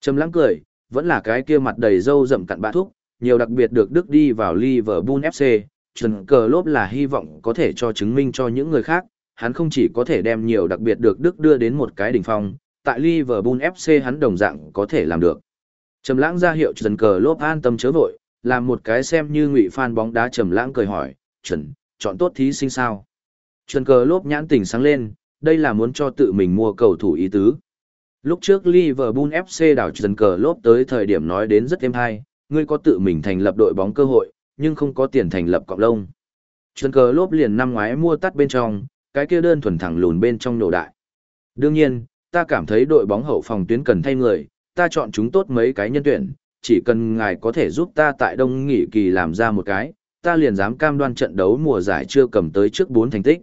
Trầm lãng cười, vẫn là cái kia mặt đầy râu rậm cặn bã thúc, nhiều đặc biệt được Đức đi vào Liverpool FC. Trần cờ lốp là hy vọng có thể cho chứng minh cho những người khác, hắn không chỉ có thể đem nhiều đặc biệt được Đức đưa đến một cái đỉnh phong, tại Liverpool FC hắn đồng dạng có thể làm được. Trầm lãng ra hiệu Trần Cờ Lốp an tâm chớ vội, làm một cái xem như ngụy fan bóng đá Trầm lãng cười hỏi, Trần, chọn tốt thí sinh sao? Trần Cờ Lốp nhãn tỉnh sáng lên, đây là muốn cho tự mình mua cầu thủ ý tứ. Lúc trước Liverpool FC đảo Trần Cờ Lốp tới thời điểm nói đến rất êm hay, ngươi có tự mình thành lập đội bóng cơ hội, nhưng không có tiền thành lập cộng lông. Trần Cờ Lốp liền năm ngoái mua tắt bên trong, cái kia đơn thuần thẳng lùn bên trong nổ đại. Đương nhiên, ta cảm thấy đội bóng hậu phòng tuyến cần thay người, ta chọn chúng tốt mấy cái nhân tuyển, chỉ cần ngài có thể giúp ta tại đông nghỉ kỳ làm ra một cái, ta liền dám cam đoan trận đấu mùa giải chưa cầm tới trước 4 thành tích.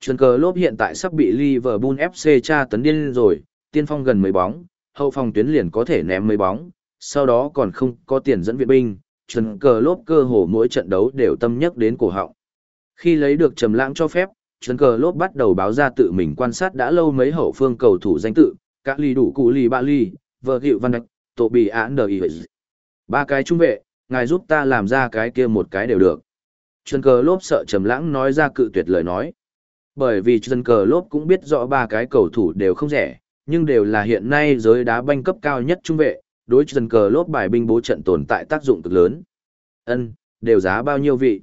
Chuẩn cờ lốp hiện tại sắp bị Liverpool FC tra tấn điên rồi, tiên phong gần mấy bóng, hậu phòng tuyến liền có thể ném mấy bóng, sau đó còn không có tiền dẫn viện binh, chuẩn cờ lốp cơ hồ mỗi trận đấu đều tâm nhắc đến cổ họng. Khi lấy được trầm lãng cho phép, chuẩn cờ lốp bắt đầu báo ra tự mình quan sát đã lâu mấy hậu phương cầu thủ danh tự, các ly đủ cụ ly bạ ly, vợ hiệu văn đạch, tổ bị án đời Ba cái trung vệ, ngài giúp ta làm ra cái kia một cái đều được. Chuẩn cờ lốp sợ trầm lãng nói ra cự tuyệt lời nói. Bởi vì Trần cờ lốp cũng biết rõ ba cái cầu thủ đều không rẻ, nhưng đều là hiện nay giới đá banh cấp cao nhất trung vệ, đối Trần cờ lốp bài binh bố trận tồn tại tác dụng cực lớn. Ân, đều giá bao nhiêu vị?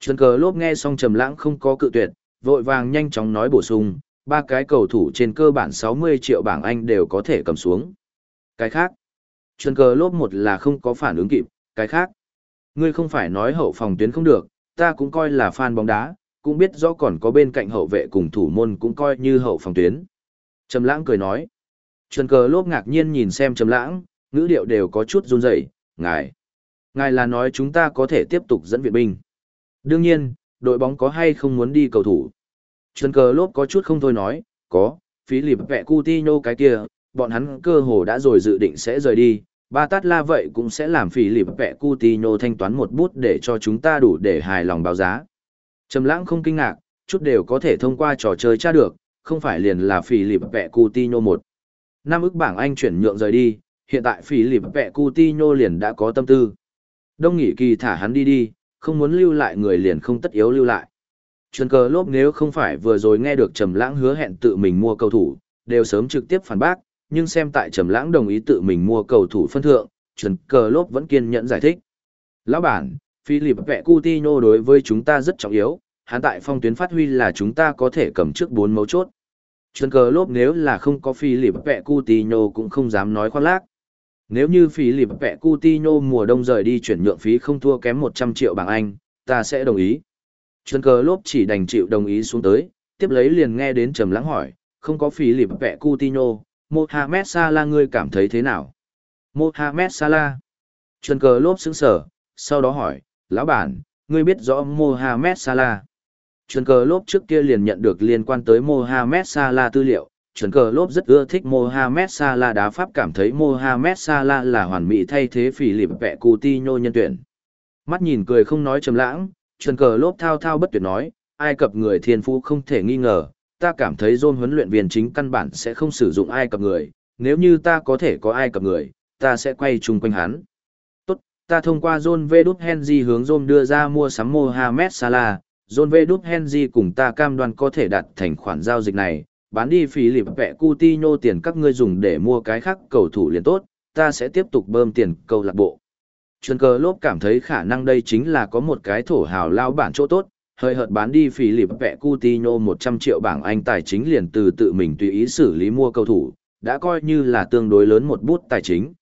Trần cờ lốp nghe xong trầm lãng không có cự tuyệt, vội vàng nhanh chóng nói bổ sung, ba cái cầu thủ trên cơ bản 60 triệu bảng Anh đều có thể cầm xuống. Cái khác, Trần cờ lốp một là không có phản ứng kịp, cái khác. Ngươi không phải nói hậu phòng tuyến không được, ta cũng coi là fan bóng đá, cũng biết rõ còn có bên cạnh hậu vệ cùng thủ môn cũng coi như hậu phòng tuyến. Trầm lãng cười nói. Trần cờ lốp ngạc nhiên nhìn xem trầm lãng, ngữ điệu đều có chút run rẩy, ngài. Ngài là nói chúng ta có thể tiếp tục dẫn viện binh. Đương nhiên, đội bóng có hay không muốn đi cầu thủ. Trần cờ lốp có chút không thôi nói, có, phí lịp vẹ Coutinho cái kia, bọn hắn cơ hồ đã rồi dự định sẽ rời đi. Ba tát la vậy cũng sẽ làm phí lịp vẹ Coutinho thanh toán một bút để cho chúng ta đủ để hài lòng báo giá. Trầm lãng không kinh ngạc, chút đều có thể thông qua trò chơi tra được, không phải liền là phỉ lịp vẹ Coutinho một. Năm ức bảng Anh chuyển nhượng rời đi, hiện tại phỉ lịp vẹ Coutinho liền đã có tâm tư. Đông nghỉ kỳ thả hắn đi đi, không muốn lưu lại người liền không tất yếu lưu lại. Chuẩn cờ lốp nếu không phải vừa rồi nghe được Trầm Lãng hứa hẹn tự mình mua cầu thủ, đều sớm trực tiếp phản bác, nhưng xem tại Trầm Lãng đồng ý tự mình mua cầu thủ phân thượng, Chuẩn cờ lốp vẫn kiên nhẫn giải thích. Lão bản, Philip Vẹ Coutinho đối với chúng ta rất trọng yếu, hắn tại phong tuyến phát huy là chúng ta có thể cầm trước bốn mấu chốt. Chân cờ lốp nếu là không có Philip Vẹ Coutinho cũng không dám nói khoác lác. Nếu như Philip Vẹ Coutinho mùa đông rời đi chuyển nhượng phí không thua kém 100 triệu bảng Anh, ta sẽ đồng ý. Chân cờ lốp chỉ đành chịu đồng ý xuống tới, tiếp lấy liền nghe đến trầm lắng hỏi, không có Philip Vẹ Coutinho, Mohamed Salah ngươi cảm thấy thế nào? Mohamed Salah. Chân cờ lốp sững sở, sau đó hỏi, lão bản, ngươi biết rõ Mohamed Salah. Chuẩn cờ lốp trước kia liền nhận được liên quan tới Mohamed Salah tư liệu, chuẩn cờ lốp rất ưa thích Mohamed Salah đá pháp cảm thấy Mohamed Salah là hoàn mỹ thay thế Philippe Coutinho nhân tuyển. Mắt nhìn cười không nói trầm lãng, chuẩn cờ lốp thao thao bất tuyệt nói, ai cập người thiên phú không thể nghi ngờ, ta cảm thấy John huấn luyện viên chính căn bản sẽ không sử dụng ai cập người, nếu như ta có thể có ai cập người, ta sẽ quay chung quanh hắn Tốt. ta thông qua John V. Henry hướng John đưa ra mua sắm Mohamed Salah, John V. Henry cùng ta cam đoan có thể đạt thành khoản giao dịch này, bán đi phí lịp vẹ Coutinho tiền các ngươi dùng để mua cái khác cầu thủ liền tốt, ta sẽ tiếp tục bơm tiền câu lạc bộ. Chuyên cơ lốp cảm thấy khả năng đây chính là có một cái thổ hào lao bản chỗ tốt, hơi hợt bán đi phí lịp vẹ Coutinho 100 triệu bảng Anh tài chính liền từ tự mình tùy ý xử lý mua cầu thủ, đã coi như là tương đối lớn một bút tài chính.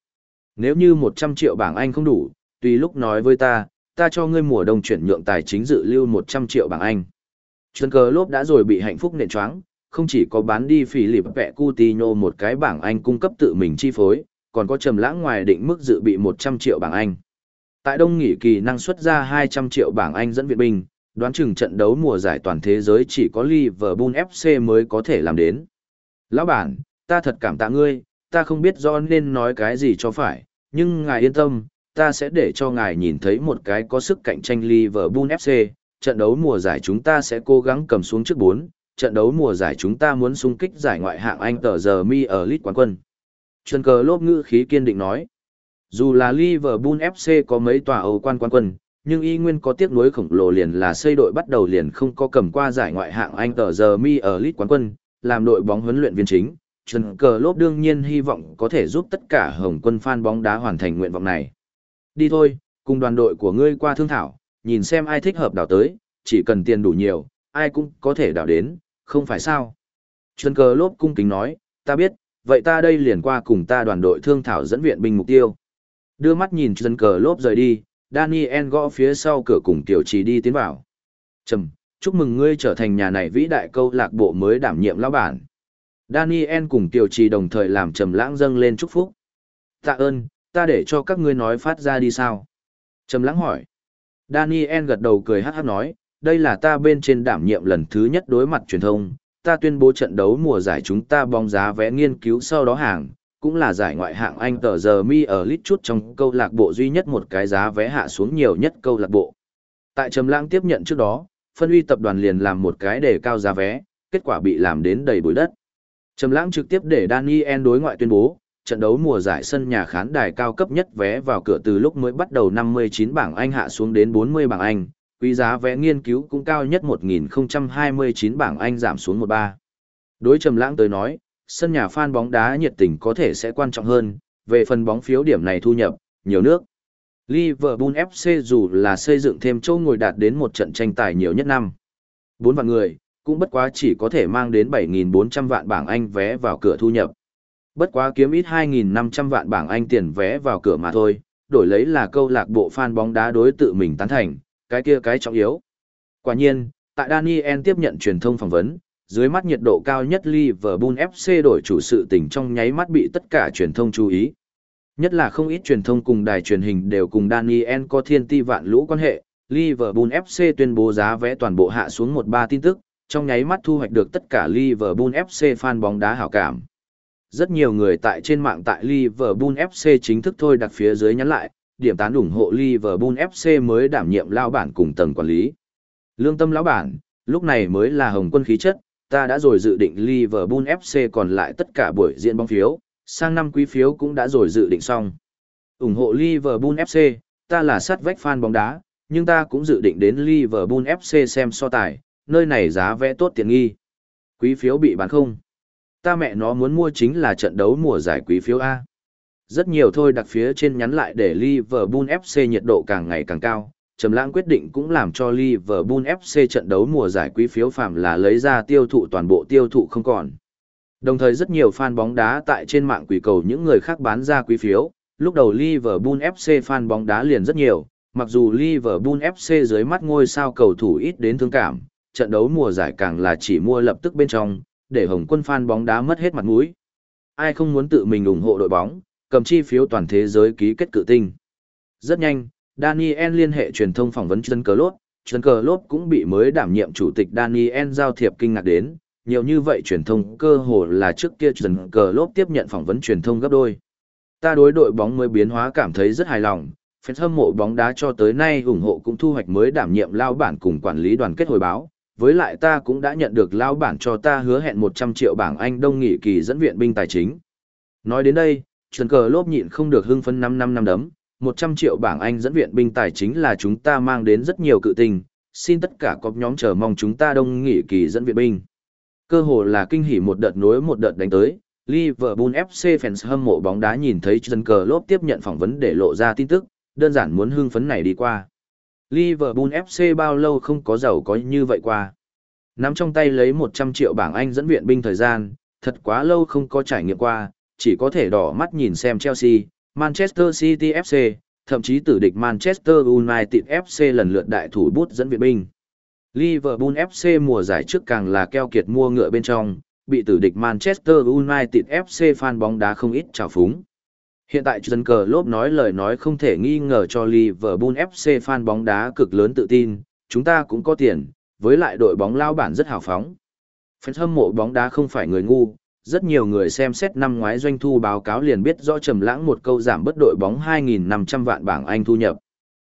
Nếu như 100 triệu bảng Anh không đủ, tùy lúc nói với ta, ta cho ngươi mùa đông chuyển nhượng tài chính dự lưu 100 triệu bảng Anh. Trần cờ lốp đã rồi bị hạnh phúc nện choáng, không chỉ có bán đi phỉ lịp vẹ Coutinho một cái bảng Anh cung cấp tự mình chi phối, còn có trầm lãng ngoài định mức dự bị 100 triệu bảng Anh. Tại đông nghỉ kỳ năng suất ra 200 triệu bảng Anh dẫn viện binh, đoán chừng trận đấu mùa giải toàn thế giới chỉ có Liverpool FC mới có thể làm đến. Lão bản, ta thật cảm tạ ngươi, ta không biết do nên nói cái gì cho phải, nhưng ngài yên tâm, ta sẽ để cho ngài nhìn thấy một cái có sức cạnh tranh Liverpool FC, trận đấu mùa giải chúng ta sẽ cố gắng cầm xuống trước 4, trận đấu mùa giải chúng ta muốn xung kích giải ngoại hạng Anh tờ giờ mi ở League quán quân. Trần cờ lốp ngữ khí kiên định nói, dù là Liverpool FC có mấy tòa Âu quan quán quân, nhưng y nguyên có tiếc nuối khổng lồ liền là xây đội bắt đầu liền không có cầm qua giải ngoại hạng Anh tờ giờ mi ở League quán quân, làm đội bóng huấn luyện viên chính, Trần Cờ Lốp đương nhiên hy vọng có thể giúp tất cả Hồng quân fan bóng đá hoàn thành nguyện vọng này. Đi thôi, cùng đoàn đội của ngươi qua thương thảo, nhìn xem ai thích hợp đảo tới, chỉ cần tiền đủ nhiều, ai cũng có thể đảo đến, không phải sao. Trần Cờ Lốp cung kính nói, ta biết, vậy ta đây liền qua cùng ta đoàn đội thương thảo dẫn viện binh mục tiêu. Đưa mắt nhìn Trần Cờ Lốp rời đi, Daniel gõ phía sau cửa cùng Tiểu Trì đi tiến vào. Trầm, chúc mừng ngươi trở thành nhà này vĩ đại câu lạc bộ mới đảm nhiệm lão bản. Daniel cùng Tiểu Trì đồng thời làm Trầm Lãng dâng lên chúc phúc. Tạ ơn, ta để cho các ngươi nói phát ra đi sao? Trầm Lãng hỏi. Daniel gật đầu cười hát hát nói, đây là ta bên trên đảm nhiệm lần thứ nhất đối mặt truyền thông, ta tuyên bố trận đấu mùa giải chúng ta bóng giá vẽ nghiên cứu sau đó hàng, cũng là giải ngoại hạng Anh tờ giờ mi ở lít chút trong câu lạc bộ duy nhất một cái giá vé hạ xuống nhiều nhất câu lạc bộ. Tại Trầm Lãng tiếp nhận trước đó, phân uy tập đoàn liền làm một cái để cao giá vé, kết quả bị làm đến đầy bụi đất. Trầm Lãng trực tiếp để Daniel đối ngoại tuyên bố, trận đấu mùa giải sân nhà khán đài cao cấp nhất vé vào cửa từ lúc mới bắt đầu 59 bảng Anh hạ xuống đến 40 bảng Anh, quý giá vé nghiên cứu cũng cao nhất 1029 bảng Anh giảm xuống 13. Đối Trầm Lãng tới nói, sân nhà fan bóng đá nhiệt tình có thể sẽ quan trọng hơn, về phần bóng phiếu điểm này thu nhập, nhiều nước. Liverpool FC dù là xây dựng thêm châu ngồi đạt đến một trận tranh tài nhiều nhất năm. Bốn vạn người, cũng bất quá chỉ có thể mang đến 7.400 vạn bảng Anh vé vào cửa thu nhập. Bất quá kiếm ít 2.500 vạn bảng Anh tiền vé vào cửa mà thôi, đổi lấy là câu lạc bộ fan bóng đá đối tự mình tán thành, cái kia cái trọng yếu. Quả nhiên, tại Daniel tiếp nhận truyền thông phỏng vấn, dưới mắt nhiệt độ cao nhất Liverpool FC đổi chủ sự tình trong nháy mắt bị tất cả truyền thông chú ý. Nhất là không ít truyền thông cùng đài truyền hình đều cùng Daniel có thiên ti vạn lũ quan hệ, Liverpool FC tuyên bố giá vé toàn bộ hạ xuống một ba tin tức, trong nháy mắt thu hoạch được tất cả Liverpool FC fan bóng đá hảo cảm. Rất nhiều người tại trên mạng tại Liverpool FC chính thức thôi đặt phía dưới nhắn lại, điểm tán ủng hộ Liverpool FC mới đảm nhiệm lao bản cùng tầng quản lý. Lương tâm lão bản, lúc này mới là hồng quân khí chất, ta đã rồi dự định Liverpool FC còn lại tất cả buổi diễn bóng phiếu, sang năm quý phiếu cũng đã rồi dự định xong. ủng hộ Liverpool FC, ta là sát vách fan bóng đá, nhưng ta cũng dự định đến Liverpool FC xem so tài, nơi này giá vé tốt tiện nghi. Quý phiếu bị bán không? Ta mẹ nó muốn mua chính là trận đấu mùa giải quý phiếu A. Rất nhiều thôi đặt phía trên nhắn lại để Liverpool FC nhiệt độ càng ngày càng cao, Trầm Lãng quyết định cũng làm cho Liverpool FC trận đấu mùa giải quý phiếu phàm là lấy ra tiêu thụ toàn bộ tiêu thụ không còn. Đồng thời rất nhiều fan bóng đá tại trên mạng quỷ cầu những người khác bán ra quý phiếu, lúc đầu Liverpool FC fan bóng đá liền rất nhiều, mặc dù Liverpool FC dưới mắt ngôi sao cầu thủ ít đến thương cảm, trận đấu mùa giải càng là chỉ mua lập tức bên trong, để Hồng Quân fan bóng đá mất hết mặt mũi. Ai không muốn tự mình ủng hộ đội bóng, cầm chi phiếu toàn thế giới ký kết cự tinh. Rất nhanh, Daniel liên hệ truyền thông phỏng vấn Trần Cờ Lốt, Trần Cờ Lốt cũng bị mới đảm nhiệm chủ tịch Daniel giao thiệp kinh ngạc đến, nhiều như vậy truyền thông cơ hồ là trước kia Trần Cờ Lốt tiếp nhận phỏng vấn truyền thông gấp đôi. Ta đối đội bóng mới biến hóa cảm thấy rất hài lòng, fan hâm mộ bóng đá cho tới nay ủng hộ cũng thu hoạch mới đảm nhiệm lao bản cùng quản lý đoàn kết hồi báo. Với lại ta cũng đã nhận được lao bản cho ta hứa hẹn 100 triệu bảng Anh đông nghị kỳ dẫn viện binh tài chính. Nói đến đây, Trần Cờ Lốp nhịn không được hưng phấn 5 năm năm đấm, 100 triệu bảng Anh dẫn viện binh tài chính là chúng ta mang đến rất nhiều cự tình, xin tất cả cọp nhóm chờ mong chúng ta đông nghỉ kỳ dẫn viện binh. Cơ hồ là kinh hỉ một đợt nối một đợt đánh tới, Liverpool FC fans hâm mộ bóng đá nhìn thấy Trần Cờ Lốp tiếp nhận phỏng vấn để lộ ra tin tức, đơn giản muốn hưng phấn này đi qua. Liverpool FC bao lâu không có giàu có như vậy qua. Nắm trong tay lấy 100 triệu bảng Anh dẫn viện binh thời gian, thật quá lâu không có trải nghiệm qua, chỉ có thể đỏ mắt nhìn xem Chelsea, Manchester City FC, thậm chí tử địch Manchester United FC lần lượt đại thủ bút dẫn viện binh. Liverpool FC mùa giải trước càng là keo kiệt mua ngựa bên trong, bị tử địch Manchester United FC fan bóng đá không ít trào phúng. Hiện tại Trần Cờ Lốp nói lời nói không thể nghi ngờ cho Liverpool FC fan bóng đá cực lớn tự tin, chúng ta cũng có tiền, với lại đội bóng lao bản rất hào phóng. Fans hâm mộ bóng đá không phải người ngu, rất nhiều người xem xét năm ngoái doanh thu báo cáo liền biết do Trầm Lãng một câu giảm bất đội bóng 2.500 vạn bảng Anh thu nhập.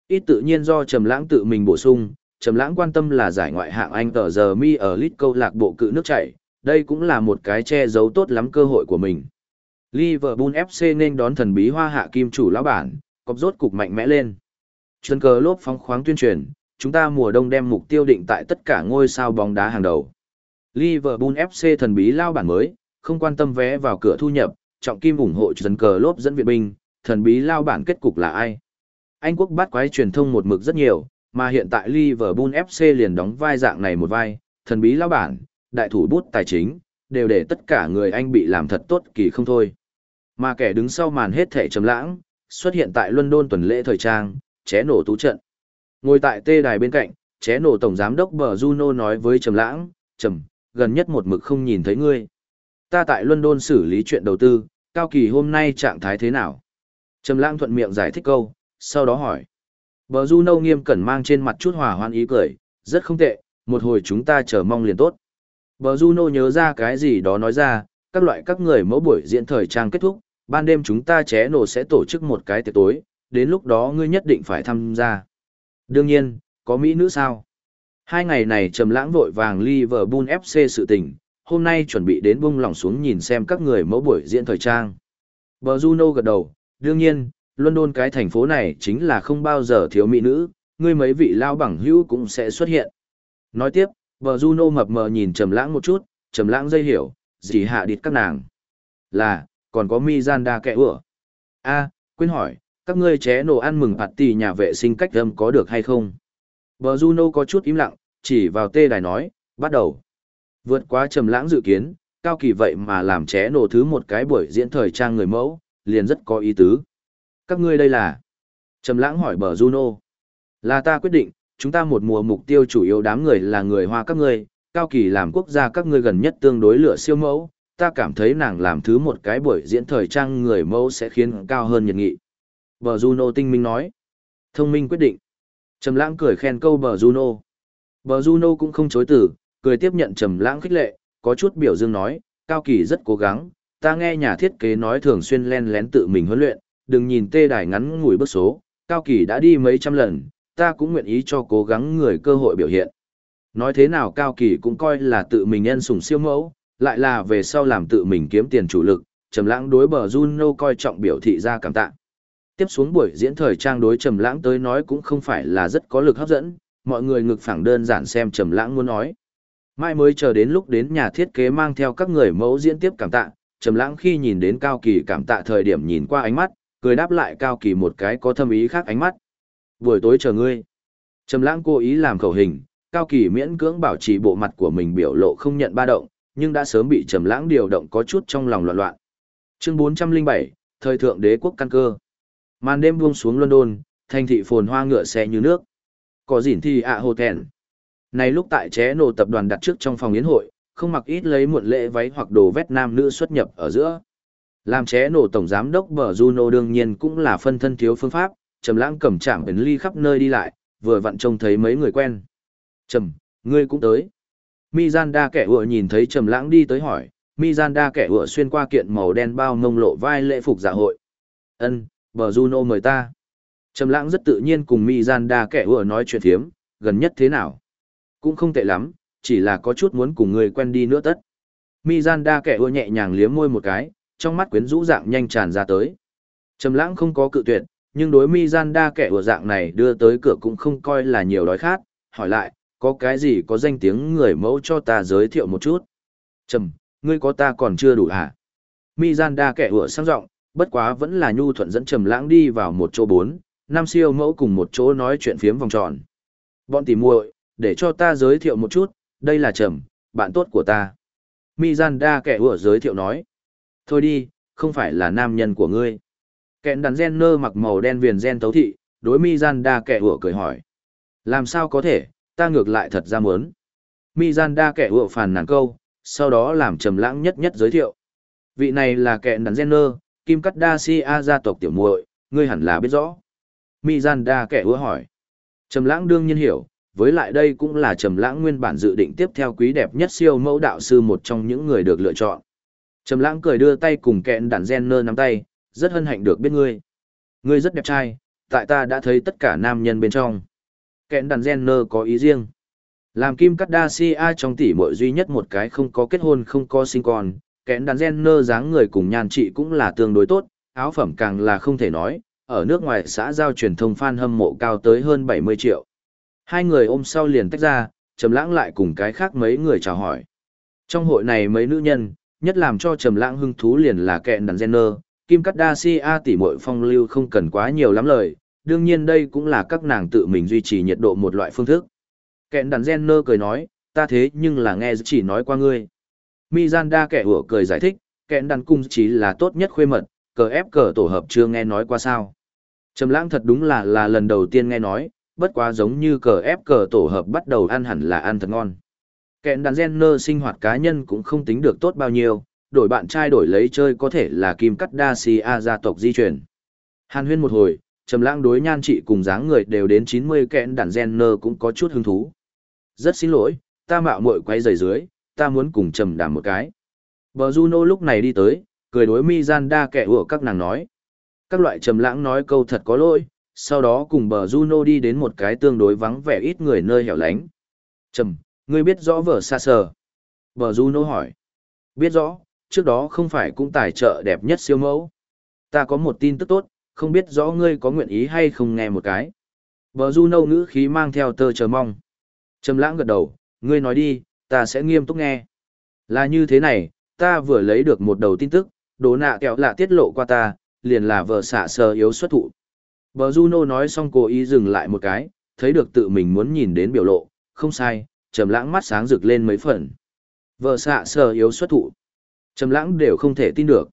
Ít tự nhiên do Trầm Lãng tự mình bổ sung, Trầm Lãng quan tâm là giải ngoại hạng Anh tờ giờ mi ở lit câu lạc bộ cự nước chảy, đây cũng là một cái che giấu tốt lắm cơ hội của mình. Liverpool FC nên đón thần bí hoa hạ kim chủ lão bản, cọp rốt cục mạnh mẽ lên. Chân cờ lốp phóng khoáng tuyên truyền, chúng ta mùa đông đem mục tiêu định tại tất cả ngôi sao bóng đá hàng đầu. Liverpool FC thần bí lao bản mới, không quan tâm vé vào cửa thu nhập, trọng kim ủng hộ dân cờ lốp dẫn viện binh, thần bí lao bản kết cục là ai. Anh quốc bắt quái truyền thông một mực rất nhiều, mà hiện tại Liverpool FC liền đóng vai dạng này một vai, thần bí lao bản, đại thủ bút tài chính, đều để tất cả người Anh bị làm thật tốt kỳ không thôi. Mà kẻ đứng sau màn hết thể trầm lãng, xuất hiện tại London tuần lễ thời trang, ché nổ tú trận. Ngồi tại tê đài bên cạnh, ché nổ tổng giám đốc bờ Juno nói với trầm lãng, trầm, gần nhất một mực không nhìn thấy ngươi. Ta tại London xử lý chuyện đầu tư, cao kỳ hôm nay trạng thái thế nào? Trầm lãng thuận miệng giải thích câu, sau đó hỏi. Bờ Juno nghiêm cẩn mang trên mặt chút hòa hoan ý cười, rất không tệ, một hồi chúng ta chờ mong liền tốt. Bờ Juno nhớ ra cái gì đó nói ra, các loại các người mẫu buổi diễn thời trang kết thúc, ban đêm chúng ta ché nổ sẽ tổ chức một cái tiệc tối, đến lúc đó ngươi nhất định phải tham gia. Đương nhiên, có Mỹ nữ sao? Hai ngày này trầm lãng vội vàng Liverpool FC sự tình, hôm nay chuẩn bị đến bung lỏng xuống nhìn xem các người mẫu buổi diễn thời trang. Bờ Juno gật đầu, đương nhiên, London cái thành phố này chính là không bao giờ thiếu mỹ nữ, ngươi mấy vị lao bằng hữu cũng sẽ xuất hiện. Nói tiếp, bờ Juno mập mờ nhìn trầm lãng một chút, trầm lãng dây hiểu, gì hạ địt các nàng. Là, còn có Mizanda kẻ ủa. a quên hỏi, các ngươi ché nổ ăn mừng party nhà vệ sinh cách âm có được hay không? Bờ Juno có chút im lặng, chỉ vào tê đài nói, bắt đầu. Vượt quá trầm lãng dự kiến, cao kỳ vậy mà làm ché nổ thứ một cái buổi diễn thời trang người mẫu, liền rất có ý tứ. Các ngươi đây là? Trầm lãng hỏi bờ Juno. Là ta quyết định, chúng ta một mùa mục tiêu chủ yếu đám người là người hoa các ngươi, cao kỳ làm quốc gia các ngươi gần nhất tương đối lửa siêu mẫu, ta cảm thấy nàng làm thứ một cái buổi diễn thời trang người mẫu sẽ khiến cao hơn nhiệt nghị. Bờ Juno tinh minh nói. Thông minh quyết định. Trầm lãng cười khen câu bờ Juno. Bờ Juno cũng không chối từ, cười tiếp nhận trầm lãng khích lệ, có chút biểu dương nói, Cao Kỳ rất cố gắng, ta nghe nhà thiết kế nói thường xuyên len lén tự mình huấn luyện, đừng nhìn tê đài ngắn ngủi bước số, Cao Kỳ đã đi mấy trăm lần, ta cũng nguyện ý cho cố gắng người cơ hội biểu hiện. Nói thế nào Cao Kỳ cũng coi là tự mình nhân sủng siêu mẫu, lại là về sau làm tự mình kiếm tiền chủ lực, Trầm Lãng đối bờ Juno coi trọng biểu thị ra cảm tạ. Tiếp xuống buổi diễn thời trang đối Trầm Lãng tới nói cũng không phải là rất có lực hấp dẫn, mọi người ngực phẳng đơn giản xem Trầm Lãng muốn nói. Mai mới chờ đến lúc đến nhà thiết kế mang theo các người mẫu diễn tiếp cảm tạ, Trầm Lãng khi nhìn đến Cao Kỳ cảm tạ thời điểm nhìn qua ánh mắt, cười đáp lại Cao Kỳ một cái có thâm ý khác ánh mắt. Buổi tối chờ ngươi. Trầm Lãng cố ý làm khẩu hình, Cao Kỳ miễn cưỡng bảo trì bộ mặt của mình biểu lộ không nhận ba động, nhưng đã sớm bị Trầm Lãng điều động có chút trong lòng loạn loạn. Chương 407, thời thượng đế quốc căn cơ. Màn đêm buông xuống London, thành thị phồn hoa ngựa xe như nước. Có gìn thì ạ hồ thẹn. Này lúc tại ché nổ tập đoàn đặt trước trong phòng yến hội, không mặc ít lấy muộn lễ váy hoặc đồ vét nam nữ xuất nhập ở giữa. Làm ché nổ tổng giám đốc bờ Juno đương nhiên cũng là phân thân thiếu phương pháp, trầm lãng cầm chạm ấn ly khắp nơi đi lại, vừa vặn trông thấy mấy người quen. Trầm, ngươi cũng tới. Mizanda kẻ ựa nhìn thấy trầm lãng đi tới hỏi, Mizanda kẻ ựa xuyên qua kiện màu đen bao ngông lộ vai lễ phục dạ hội. Ân, bờ Juno mời ta. Trầm lãng rất tự nhiên cùng Mizanda kẻ ựa nói chuyện thiếm, gần nhất thế nào? Cũng không tệ lắm, chỉ là có chút muốn cùng người quen đi nữa tất. Mizanda kẻ ưa nhẹ nhàng liếm môi một cái, trong mắt quyến rũ dạng nhanh tràn ra tới. Trầm lãng không có cự tuyệt, nhưng đối Mizanda kẻ ưa dạng này đưa tới cửa cũng không coi là nhiều đói khát, hỏi lại, có cái gì có danh tiếng người mẫu cho ta giới thiệu một chút. Trầm, ngươi có ta còn chưa đủ hả? Mizanda kẻ ủa sang giọng, bất quá vẫn là nhu thuận dẫn Trầm lãng đi vào một chỗ bốn, năm siêu mẫu cùng một chỗ nói chuyện phiếm vòng tròn. Bọn tỉ muội, để cho ta giới thiệu một chút, đây là Trầm, bạn tốt của ta. Mizanda kẻ ủa giới thiệu nói. Thôi đi, không phải là nam nhân của ngươi. Kẹn đàn gen nơ mặc màu đen viền gen tấu thị, đối Mizanda kẻ ủa cười hỏi. Làm sao có thể, ta ngược lại thật ra muốn. Mizanda kẻ ủa phàn nàng câu, sau đó làm trầm lãng nhất nhất giới thiệu. Vị này là kẻ đàn Jenner, Kim Cắt Đa Si A gia tộc tiểu muội, ngươi hẳn là biết rõ. Mizanda kẻ ủa hỏi. Trầm lãng đương nhiên hiểu, với lại đây cũng là Trầm Lãng nguyên bản dự định tiếp theo quý đẹp nhất siêu mẫu đạo sư một trong những người được lựa chọn. Trầm Lãng cười đưa tay cùng kẹn đàn Jenner nắm tay, rất hân hạnh được biết ngươi. Ngươi rất đẹp trai, tại ta đã thấy tất cả nam nhân bên trong. Kẹn đàn Jenner có ý riêng. Làm Kim Kardashian trong tỷ muội duy nhất một cái không có kết hôn không có sinh con, kẽn đàn Jenner dáng người cùng nhan trị cũng là tương đối tốt, áo phẩm càng là không thể nói, ở nước ngoài xã giao truyền thông fan hâm mộ cao tới hơn 70 triệu. Hai người ôm sau liền tách ra, trầm lãng lại cùng cái khác mấy người chào hỏi. Trong hội này mấy nữ nhân, nhất làm cho Trầm Lãng hứng thú liền là kẹn đàn Jenner, Kim Kardashian tỷ muội phong lưu không cần quá nhiều lắm lời, đương nhiên đây cũng là các nàng tự mình duy trì nhiệt độ một loại phương thức. Kẹn đàn Jenner cười nói, ta thế nhưng là nghe chỉ nói qua ngươi. Mizanda kẻ hủa cười giải thích, kẹn đàn cung chỉ là tốt nhất khuê mật, cờ ép cờ tổ hợp chưa nghe nói qua sao. Trầm lãng thật đúng là là lần đầu tiên nghe nói, bất quá giống như cờ ép cờ tổ hợp bắt đầu ăn hẳn là ăn thật ngon. Kẹn đàn Jenner sinh hoạt cá nhân cũng không tính được tốt bao nhiêu, đổi bạn trai đổi lấy chơi có thể là kim cắt đa si a gia tộc di chuyển. Hàn huyên một hồi, trầm lãng đối nhan trị cùng dáng người đều đến 90 kẹn đàn nơ cũng có chút hứng thú. Rất xin lỗi, ta mạo muội quay rời dưới, ta muốn cùng trầm đàm một cái. Bờ Juno lúc này đi tới, cười đối Mizanda kẻ ủa các nàng nói. Các loại trầm lãng nói câu thật có lỗi, sau đó cùng bờ Juno đi đến một cái tương đối vắng vẻ ít người nơi hẻo lánh. Trầm, ngươi biết rõ vở xa sờ. Bờ Juno hỏi. Biết rõ, trước đó không phải cũng tài trợ đẹp nhất siêu mẫu. Ta có một tin tức tốt, không biết rõ ngươi có nguyện ý hay không nghe một cái. Bờ Juno ngữ khí mang theo tơ chờ mong. Trầm lãng gật đầu, ngươi nói đi, ta sẽ nghiêm túc nghe. Là như thế này, ta vừa lấy được một đầu tin tức, đồ nạ kẹo lạ tiết lộ qua ta, liền là vợ xạ sờ yếu xuất thụ. Bờ Juno nói xong cố ý dừng lại một cái, thấy được tự mình muốn nhìn đến biểu lộ, không sai, trầm lãng mắt sáng rực lên mấy phần. Vợ xạ sờ yếu xuất thụ. Trầm lãng đều không thể tin được.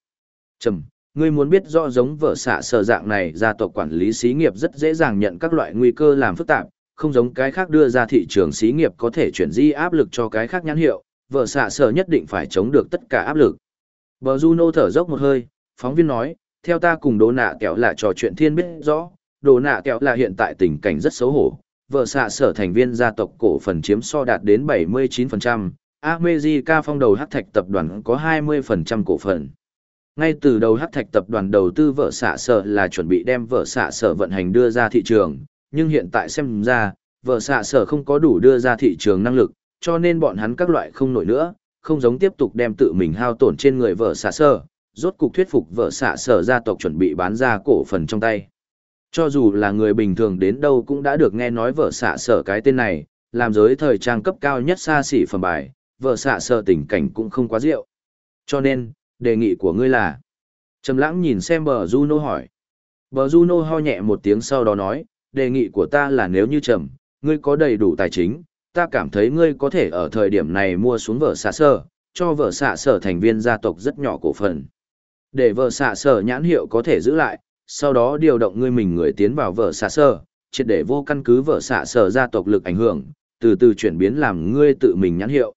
Trầm, ngươi muốn biết rõ giống vợ xạ sở dạng này gia tộc quản lý xí nghiệp rất dễ dàng nhận các loại nguy cơ làm phức tạp, không giống cái khác đưa ra thị trường xí nghiệp có thể chuyển di áp lực cho cái khác nhãn hiệu, vợ xạ sở nhất định phải chống được tất cả áp lực. Bờ Juno thở dốc một hơi, phóng viên nói, theo ta cùng đồ nạ kẹo là trò chuyện thiên biết rõ, đồ nạ kẹo là hiện tại tình cảnh rất xấu hổ, vợ xạ sở thành viên gia tộc cổ phần chiếm so đạt đến 79%, America phong đầu hắc thạch tập đoàn có 20% cổ phần. Ngay từ đầu hắc thạch tập đoàn đầu tư vợ xạ sở là chuẩn bị đem vợ xạ sở vận hành đưa ra thị trường, nhưng hiện tại xem ra, vợ xạ sở không có đủ đưa ra thị trường năng lực, cho nên bọn hắn các loại không nổi nữa, không giống tiếp tục đem tự mình hao tổn trên người vợ xạ sở, rốt cục thuyết phục vợ xạ sở gia tộc chuẩn bị bán ra cổ phần trong tay. Cho dù là người bình thường đến đâu cũng đã được nghe nói vợ xạ sở cái tên này, làm giới thời trang cấp cao nhất xa xỉ phẩm bài, vợ xạ sở tình cảnh cũng không quá rượu. Cho nên, đề nghị của ngươi là... Trầm lãng nhìn xem bờ Juno hỏi. Bờ Juno ho nhẹ một tiếng sau đó nói, đề nghị của ta là nếu như trầm, ngươi có đầy đủ tài chính, ta cảm thấy ngươi có thể ở thời điểm này mua xuống vợ xạ sở, cho vợ xạ sở thành viên gia tộc rất nhỏ cổ phần. Để vợ xạ sở nhãn hiệu có thể giữ lại, sau đó điều động ngươi mình người tiến vào vợ xạ sở, triệt để vô căn cứ vợ xạ sở gia tộc lực ảnh hưởng, từ từ chuyển biến làm ngươi tự mình nhãn hiệu.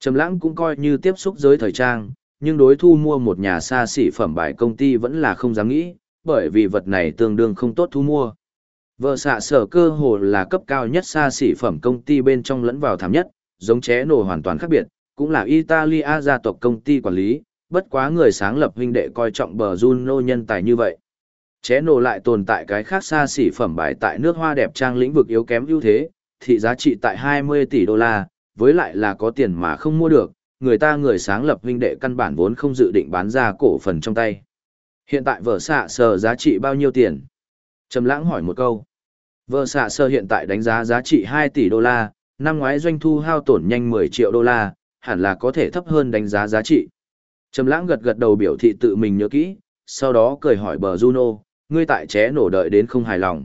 Trầm lãng cũng coi như tiếp xúc giới thời trang, nhưng đối thu mua một nhà xa xỉ phẩm bài công ty vẫn là không dám nghĩ, bởi vì vật này tương đương không tốt thu mua. Vợ xạ sở cơ hồ là cấp cao nhất xa xỉ phẩm công ty bên trong lẫn vào thảm nhất, giống ché nổ hoàn toàn khác biệt, cũng là Italia gia tộc công ty quản lý, bất quá người sáng lập huynh đệ coi trọng bờ Juno nhân tài như vậy. Ché nổ lại tồn tại cái khác xa xỉ phẩm bài tại nước hoa đẹp trang lĩnh vực yếu kém ưu thế, thị giá trị tại 20 tỷ đô la, với lại là có tiền mà không mua được, người ta người sáng lập huynh đệ căn bản vốn không dự định bán ra cổ phần trong tay. Hiện tại vợ xạ sờ giá trị bao nhiêu tiền? Trầm lãng hỏi một câu. Vợ xạ sơ hiện tại đánh giá giá trị 2 tỷ đô la, năm ngoái doanh thu hao tổn nhanh 10 triệu đô la, hẳn là có thể thấp hơn đánh giá giá trị. Trầm lãng gật gật đầu biểu thị tự mình nhớ kỹ, sau đó cười hỏi bờ Juno, ngươi tại ché nổ đợi đến không hài lòng.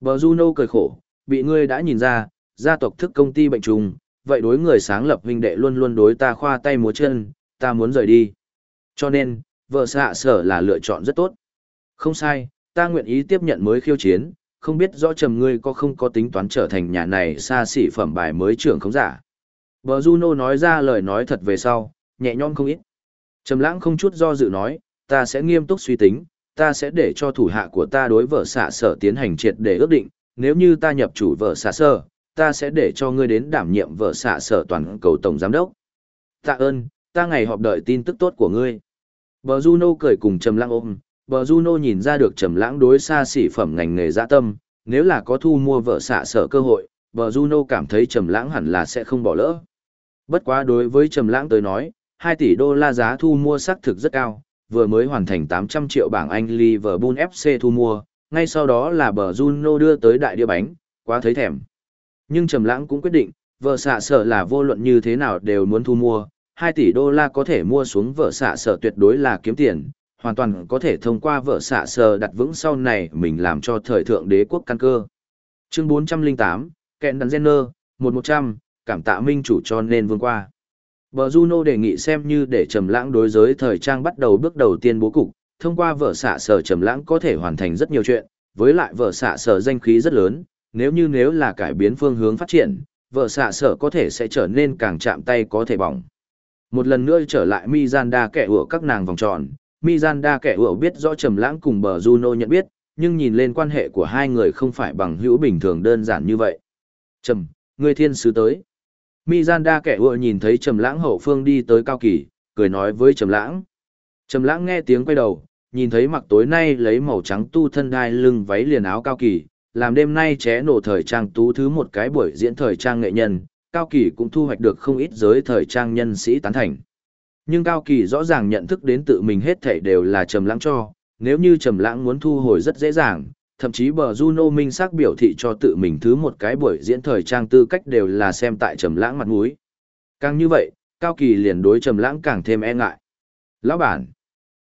Bờ Juno cười khổ, bị ngươi đã nhìn ra, gia tộc thức công ty bệnh trùng, vậy đối người sáng lập huynh đệ luôn luôn đối ta khoa tay múa chân, ta muốn rời đi. Cho nên, vợ xạ sở là lựa chọn rất tốt. Không sai, ta nguyện ý tiếp nhận mới khiêu chiến, không biết rõ trầm ngươi có không có tính toán trở thành nhà này xa xỉ phẩm bài mới trưởng không giả. Bờ Juno nói ra lời nói thật về sau, nhẹ nhõm không ít. Trầm lãng không chút do dự nói, ta sẽ nghiêm túc suy tính, ta sẽ để cho thủ hạ của ta đối vợ xạ sở tiến hành triệt để ước định, nếu như ta nhập chủ vợ xạ sở, ta sẽ để cho ngươi đến đảm nhiệm vợ xạ sở toàn cầu tổng giám đốc. Tạ ơn, ta ngày họp đợi tin tức tốt của ngươi. Bờ Juno cười cùng Trầm lãng ôm, Bờ Juno nhìn ra được trầm lãng đối xa xỉ phẩm ngành nghề dạ tâm, nếu là có thu mua vợ xạ sở cơ hội, bờ Juno cảm thấy trầm lãng hẳn là sẽ không bỏ lỡ. Bất quá đối với trầm lãng tới nói, 2 tỷ đô la giá thu mua xác thực rất cao, vừa mới hoàn thành 800 triệu bảng Anh Liverpool FC thu mua, ngay sau đó là bờ Juno đưa tới đại đĩa bánh, quá thấy thèm. Nhưng trầm lãng cũng quyết định, vợ xạ sở là vô luận như thế nào đều muốn thu mua, 2 tỷ đô la có thể mua xuống vợ xạ sở tuyệt đối là kiếm tiền, hoàn toàn có thể thông qua vợ xạ sở đặt vững sau này mình làm cho thời thượng đế quốc căn cơ. Chương 408, kẹn Đắn Jenner, 1100, cảm tạ minh chủ cho nên vương qua. Bờ Juno đề nghị xem như để trầm lãng đối giới thời trang bắt đầu bước đầu tiên bố cục, thông qua vợ xạ sở trầm lãng có thể hoàn thành rất nhiều chuyện, với lại vợ xạ sở danh khí rất lớn, nếu như nếu là cải biến phương hướng phát triển, vợ xạ sở có thể sẽ trở nên càng chạm tay có thể bỏng. Một lần nữa trở lại Mizanda kẻ ủa các nàng vòng tròn, Mizanda kẻ ủa biết rõ trầm lãng cùng bờ Juno nhận biết, nhưng nhìn lên quan hệ của hai người không phải bằng hữu bình thường đơn giản như vậy. Trầm, người thiên sứ tới. Mizanda kẻ ủa nhìn thấy trầm lãng hậu phương đi tới cao kỳ, cười nói với trầm lãng. Trầm lãng nghe tiếng quay đầu, nhìn thấy mặc tối nay lấy màu trắng tu thân đai lưng váy liền áo cao kỳ, làm đêm nay ché nổ thời trang tú thứ một cái buổi diễn thời trang nghệ nhân, Cao Kỳ cũng thu hoạch được không ít giới thời trang nhân sĩ tán thành. Nhưng Cao Kỳ rõ ràng nhận thức đến tự mình hết thảy đều là trầm lãng cho, nếu như trầm lãng muốn thu hồi rất dễ dàng, thậm chí bờ Juno minh xác biểu thị cho tự mình thứ một cái buổi diễn thời trang tư cách đều là xem tại trầm lãng mặt mũi. Càng như vậy, Cao Kỳ liền đối trầm lãng càng thêm e ngại. "Lão bản."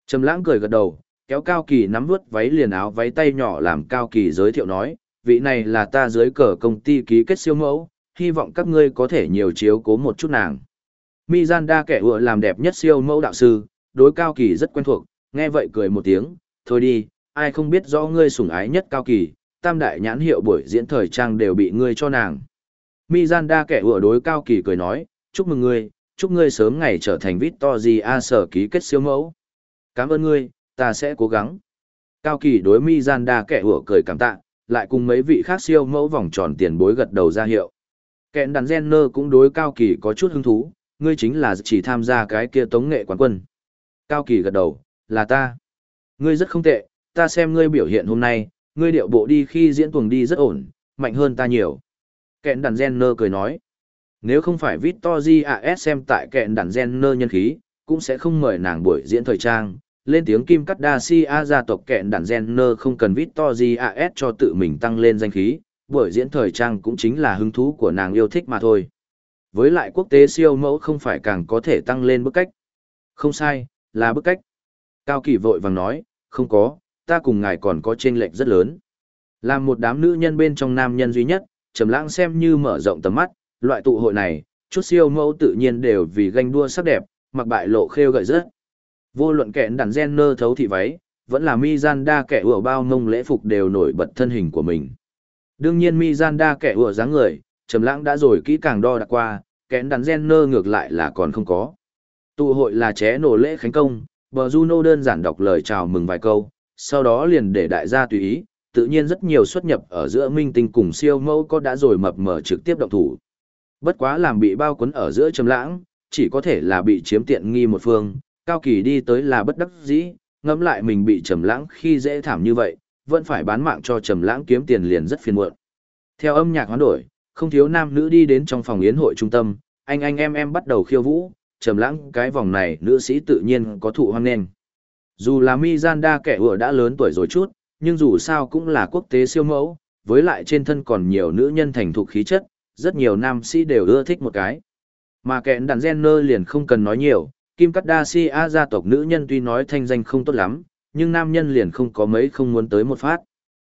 Trầm lãng cười gật đầu, kéo Cao Kỳ nắm vuốt váy liền áo váy tay nhỏ làm Cao Kỳ giới thiệu nói, vị này là ta dưới cờ công ty ký kết siêu mẫu, hy vọng các ngươi có thể nhiều chiếu cố một chút nàng. Mizanda kẻ ựa làm đẹp nhất siêu mẫu đạo sư, đối Cao Kỳ rất quen thuộc, nghe vậy cười một tiếng, thôi đi, ai không biết rõ ngươi sủng ái nhất Cao Kỳ, tam đại nhãn hiệu buổi diễn thời trang đều bị ngươi cho nàng. Mizanda kẻ ựa đối Cao Kỳ cười nói, chúc mừng ngươi, chúc ngươi sớm ngày trở thành Victoria sở ký kết siêu mẫu. Cảm ơn ngươi, ta sẽ cố gắng. Cao Kỳ đối Mizanda kẻ hủa cười cảm tạ, lại cùng mấy vị khác siêu mẫu vòng tròn tiền bối gật đầu ra hiệu. Kẹn đàn Jenner cũng đối Cao Kỳ có chút hứng thú, ngươi chính là chỉ tham gia cái kia tống nghệ quán quân. Cao Kỳ gật đầu, là ta. Ngươi rất không tệ, ta xem ngươi biểu hiện hôm nay, ngươi điệu bộ đi khi diễn tuồng đi rất ổn, mạnh hơn ta nhiều. Kẹn đàn Jenner cười nói, nếu không phải Victory AS xem tại kẹn đàn Jenner nhân khí, cũng sẽ không mời nàng buổi diễn thời trang. Lên tiếng Kim Cắt Đa Si A gia tộc kẹn đàn Jenner không cần Victory AS cho tự mình tăng lên danh khí, buổi diễn thời trang cũng chính là hứng thú của nàng yêu thích mà thôi. Với lại quốc tế siêu mẫu không phải càng có thể tăng lên bức cách. Không sai, là bức cách. Cao Kỳ vội vàng nói, không có, ta cùng ngài còn có chênh lệch rất lớn. Làm một đám nữ nhân bên trong nam nhân duy nhất, Trầm Lãng xem như mở rộng tầm mắt, loại tụ hội này, chút siêu mẫu tự nhiên đều vì ganh đua sắc đẹp, mặc bại lộ khêu gợi rất. Vô luận kẹn đàn gen nơ thấu thị váy, vẫn là mi gian đa kẻ ủa bao mông lễ phục đều nổi bật thân hình của mình. Đương nhiên Mizanda kẻ ủa dáng người, Trầm Lãng đã rồi kỹ càng đo đạc qua, kén đắn nơ ngược lại là còn không có. Tụ hội là ché nổ lễ khánh công, bờ Juno đơn giản đọc lời chào mừng vài câu, sau đó liền để đại gia tùy ý, tự nhiên rất nhiều xuất nhập ở giữa minh tinh cùng siêu mẫu có đã rồi mập mờ trực tiếp động thủ. Bất quá làm bị bao quấn ở giữa Trầm Lãng, chỉ có thể là bị chiếm tiện nghi một phương, Cao Kỳ đi tới là bất đắc dĩ, ngẫm lại mình bị Trầm Lãng khi dễ thảm như vậy, vẫn phải bán mạng cho trầm lãng kiếm tiền liền rất phiền muộn. Theo âm nhạc hoán đổi, không thiếu nam nữ đi đến trong phòng yến hội trung tâm, anh anh em em bắt đầu khiêu vũ, trầm lãng cái vòng này nữ sĩ tự nhiên có thụ hoan nghênh. Dù là Mizanda kẻ ủa đã lớn tuổi rồi chút, nhưng dù sao cũng là quốc tế siêu mẫu, với lại trên thân còn nhiều nữ nhân thành thục khí chất, rất nhiều nam sĩ đều ưa thích một cái. Mà kẹn đàn Jenner liền không cần nói nhiều, Kim Cát Đa Si A gia tộc nữ nhân tuy nói thanh danh không tốt lắm, nhưng nam nhân liền không có mấy không muốn tới một phát.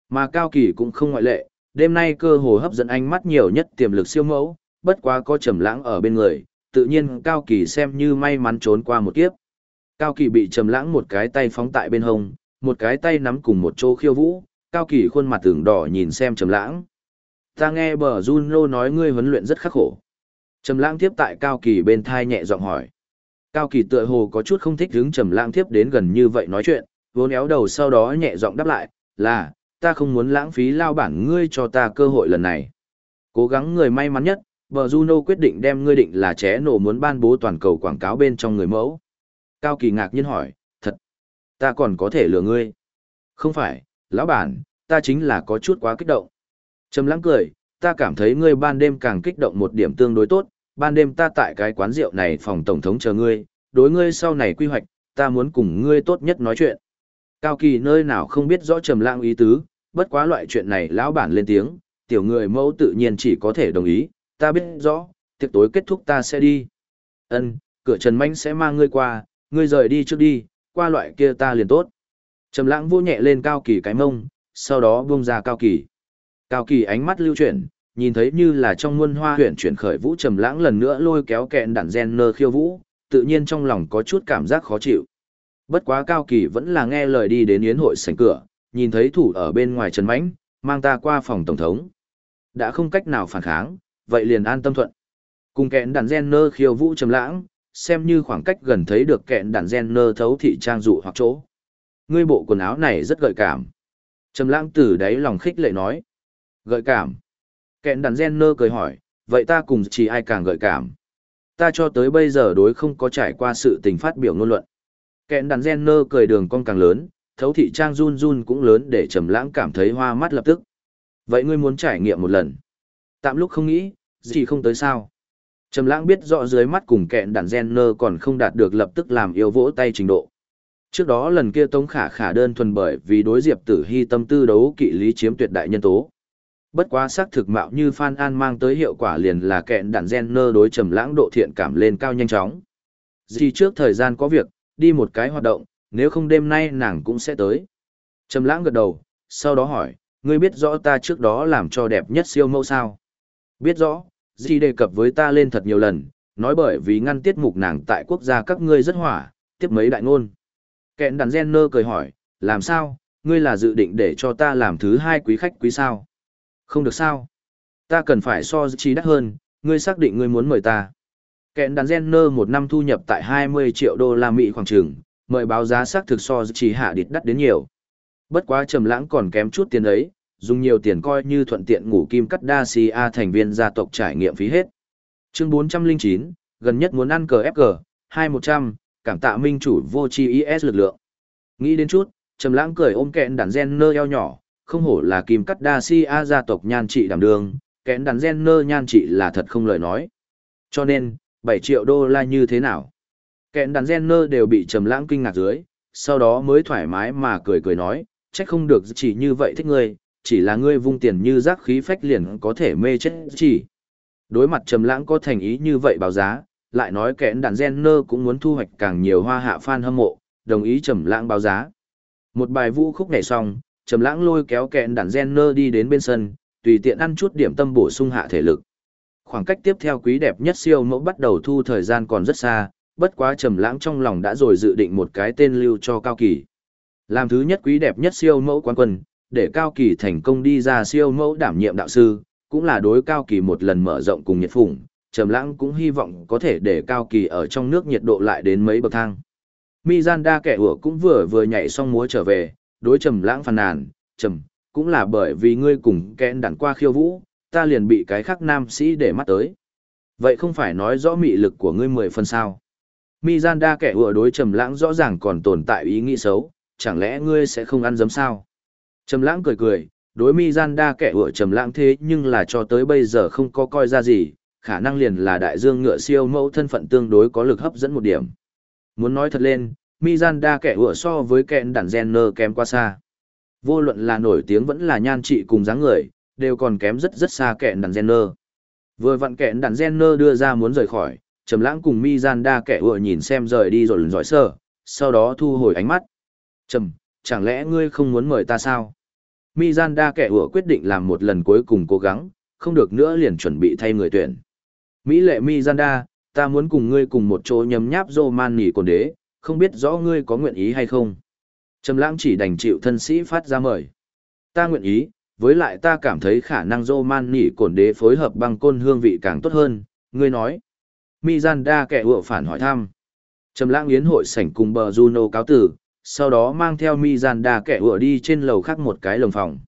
Mà Cao Kỳ cũng không ngoại lệ, đêm nay cơ hồ hấp dẫn ánh mắt nhiều nhất tiềm lực siêu mẫu, bất quá có trầm lãng ở bên người, tự nhiên Cao Kỳ xem như may mắn trốn qua một kiếp. Cao Kỳ bị trầm lãng một cái tay phóng tại bên hông, một cái tay nắm cùng một chỗ khiêu vũ, Cao Kỳ khuôn mặt tưởng đỏ nhìn xem trầm lãng. Ta nghe bờ Juno nói ngươi huấn luyện rất khắc khổ. Trầm lãng tiếp tại Cao Kỳ bên thai nhẹ giọng hỏi. Cao Kỳ tựa hồ có chút không thích hứng trầm lãng tiếp đến gần như vậy nói chuyện, vốn éo đầu sau đó nhẹ giọng đáp lại, là, ta không muốn lãng phí lao bản ngươi cho ta cơ hội lần này. Cố gắng người may mắn nhất, bờ Juno quyết định đem ngươi định là ché nổ muốn ban bố toàn cầu quảng cáo bên trong người mẫu. Cao Kỳ ngạc nhiên hỏi, thật, ta còn có thể lừa ngươi. Không phải, lão bản, ta chính là có chút quá kích động. Trầm Lãng cười, ta cảm thấy ngươi ban đêm càng kích động một điểm tương đối tốt, ban đêm ta tại cái quán rượu này phòng tổng thống chờ ngươi, đối ngươi sau này quy hoạch, ta muốn cùng ngươi tốt nhất nói chuyện. Cao Kỳ nơi nào không biết rõ trầm lãng ý tứ, bất quá loại chuyện này lão bản lên tiếng, tiểu người mẫu tự nhiên chỉ có thể đồng ý, ta biết rõ, tiệc tối kết thúc ta sẽ đi. Ân, cửa Trần Mạnh sẽ mang ngươi qua, ngươi rời đi trước đi, qua loại kia ta liền tốt. Trầm lãng vô nhẹ lên cao kỳ cái mông, sau đó buông ra cao kỳ. Cao kỳ ánh mắt lưu chuyển, nhìn thấy như là trong muôn hoa huyện chuyển khởi vũ trầm lãng lần nữa lôi kéo kẹn đạn gen nơ khiêu vũ, tự nhiên trong lòng có chút cảm giác khó chịu. Bất quá cao kỳ vẫn là nghe lời đi đến yến hội sảnh cửa, nhìn thấy thủ ở bên ngoài Trần Mãnh, mang ta qua phòng tổng thống. Đã không cách nào phản kháng, vậy liền an tâm thuận. Cùng kẹn đàn gen nơ khiêu vũ trầm lãng, xem như khoảng cách gần thấy được kẹn đàn gen nơ thấu thị trang dụ hoặc chỗ. Ngươi bộ quần áo này rất gợi cảm. Trầm lãng từ đáy lòng khích lệ nói. Gợi cảm. Kẹn đàn gen nơ cười hỏi, vậy ta cùng chỉ ai càng gợi cảm. Ta cho tới bây giờ đối không có trải qua sự tình phát biểu ngôn luận. Kẹn đàn gen nơ cười đường cong càng lớn, thấu thị trang run run cũng lớn để trầm lãng cảm thấy hoa mắt lập tức. Vậy ngươi muốn trải nghiệm một lần? Tạm lúc không nghĩ, gì không tới sao? Trầm lãng biết rõ dưới mắt cùng kẹn đàn gen nơ còn không đạt được lập tức làm yêu vỗ tay trình độ. Trước đó lần kia Tống Khả Khả đơn thuần bởi vì đối Diệp Tử Hy tâm tư đấu kỵ lý chiếm tuyệt đại nhân tố. Bất quá xác thực mạo như Phan An mang tới hiệu quả liền là kẹn đạn gen nơ đối trầm lãng độ thiện cảm lên cao nhanh chóng. Dì trước thời gian có việc, đi một cái hoạt động, nếu không đêm nay nàng cũng sẽ tới. Trầm lãng gật đầu, sau đó hỏi, ngươi biết rõ ta trước đó làm cho đẹp nhất siêu mẫu sao? Biết rõ, dì đề cập với ta lên thật nhiều lần, nói bởi vì ngăn tiết mục nàng tại quốc gia các ngươi rất hỏa, tiếp mấy đại ngôn. Kẹn đàn gen nơ cười hỏi, làm sao, ngươi là dự định để cho ta làm thứ hai quý khách quý sao? Không được sao? Ta cần phải so trí đắt hơn, ngươi xác định ngươi muốn mời ta. Kẹn đàn Jenner một năm thu nhập tại 20 triệu đô la Mỹ khoảng trường, mời báo giá xác thực so trí hạ địt đắt đến nhiều. Bất quá trầm lãng còn kém chút tiền ấy, dùng nhiều tiền coi như thuận tiện ngủ kim cắt đa si a thành viên gia tộc trải nghiệm phí hết. Chương 409, gần nhất muốn ăn cờ FG, 2100, cảm tạ minh chủ vô chi IS lực lượng. Nghĩ đến chút, trầm lãng cười ôm kẹn đàn Jenner eo nhỏ, không hổ là kim cắt đa si a gia tộc nhan trị đảm đường, kẹn đàn gen nơ nhan trị là thật không lời nói. Cho nên, 7 triệu đô la như thế nào? Kẹn đàn gen nơ đều bị trầm lãng kinh ngạc dưới, sau đó mới thoải mái mà cười cười nói, trách không được chỉ như vậy thích ngươi, chỉ là ngươi vung tiền như rác khí phách liền có thể mê chết chỉ. Đối mặt trầm lãng có thành ý như vậy báo giá, lại nói kẽn đàn gen nơ cũng muốn thu hoạch càng nhiều hoa hạ fan hâm mộ, đồng ý trầm lãng báo giá. Một bài vũ khúc này xong, trầm lãng lôi kéo kẹn đàn Jenner đi đến bên sân, tùy tiện ăn chút điểm tâm bổ sung hạ thể lực. Khoảng cách tiếp theo quý đẹp nhất siêu mẫu bắt đầu thu thời gian còn rất xa, bất quá trầm lãng trong lòng đã rồi dự định một cái tên lưu cho Cao Kỳ. Làm thứ nhất quý đẹp nhất siêu mẫu quán quân, để Cao Kỳ thành công đi ra siêu mẫu đảm nhiệm đạo sư, cũng là đối Cao Kỳ một lần mở rộng cùng nhiệt phụng, Trầm Lãng cũng hy vọng có thể để Cao Kỳ ở trong nước nhiệt độ lại đến mấy bậc thang. Mizanda kẻ ủa cũng vừa vừa nhảy xong múa trở về, đối Trầm Lãng phàn nàn, "Trầm, cũng là bởi vì ngươi cùng kẽn đàn qua khiêu vũ, ta liền bị cái khác nam sĩ để mắt tới. Vậy không phải nói rõ mị lực của ngươi mười phần sao?" Mizanda kẻ ủa đối Trầm Lãng rõ ràng còn tồn tại ý nghĩ xấu, chẳng lẽ ngươi sẽ không ăn dấm sao? Trầm lãng cười cười, đối mi kẻ ủa trầm lãng thế nhưng là cho tới bây giờ không có coi ra gì, khả năng liền là đại dương ngựa siêu mẫu thân phận tương đối có lực hấp dẫn một điểm. Muốn nói thật lên, mi kẻ ủa so với kẹn đàn Jenner kém quá xa. Vô luận là nổi tiếng vẫn là nhan trị cùng dáng người, đều còn kém rất rất xa kẹn đàn Jenner. Vừa vặn kẹn đàn Jenner đưa ra muốn rời khỏi, trầm lãng cùng mi kẻ ủa nhìn xem rời đi rồi lần dõi sơ, sau đó thu hồi ánh mắt. Trầm, chẳng lẽ ngươi không muốn mời ta sao? Mizanda kẻ ủa quyết định làm một lần cuối cùng cố gắng, không được nữa liền chuẩn bị thay người tuyển. Mỹ lệ Mizanda, ta muốn cùng ngươi cùng một chỗ nhấm nháp man nghỉ cồn đế, không biết rõ ngươi có nguyện ý hay không. Trầm lãng chỉ đành chịu thân sĩ phát ra mời. Ta nguyện ý, với lại ta cảm thấy khả năng man nỉ cổn đế phối hợp băng côn hương vị càng tốt hơn, ngươi nói. Mizanda kẻ ựa phản hỏi thăm. Trầm lãng yến hội sảnh cùng bờ Juno cáo tử, sau đó mang theo mi gian đà kẻ ựa đi trên lầu khác một cái lồng phòng.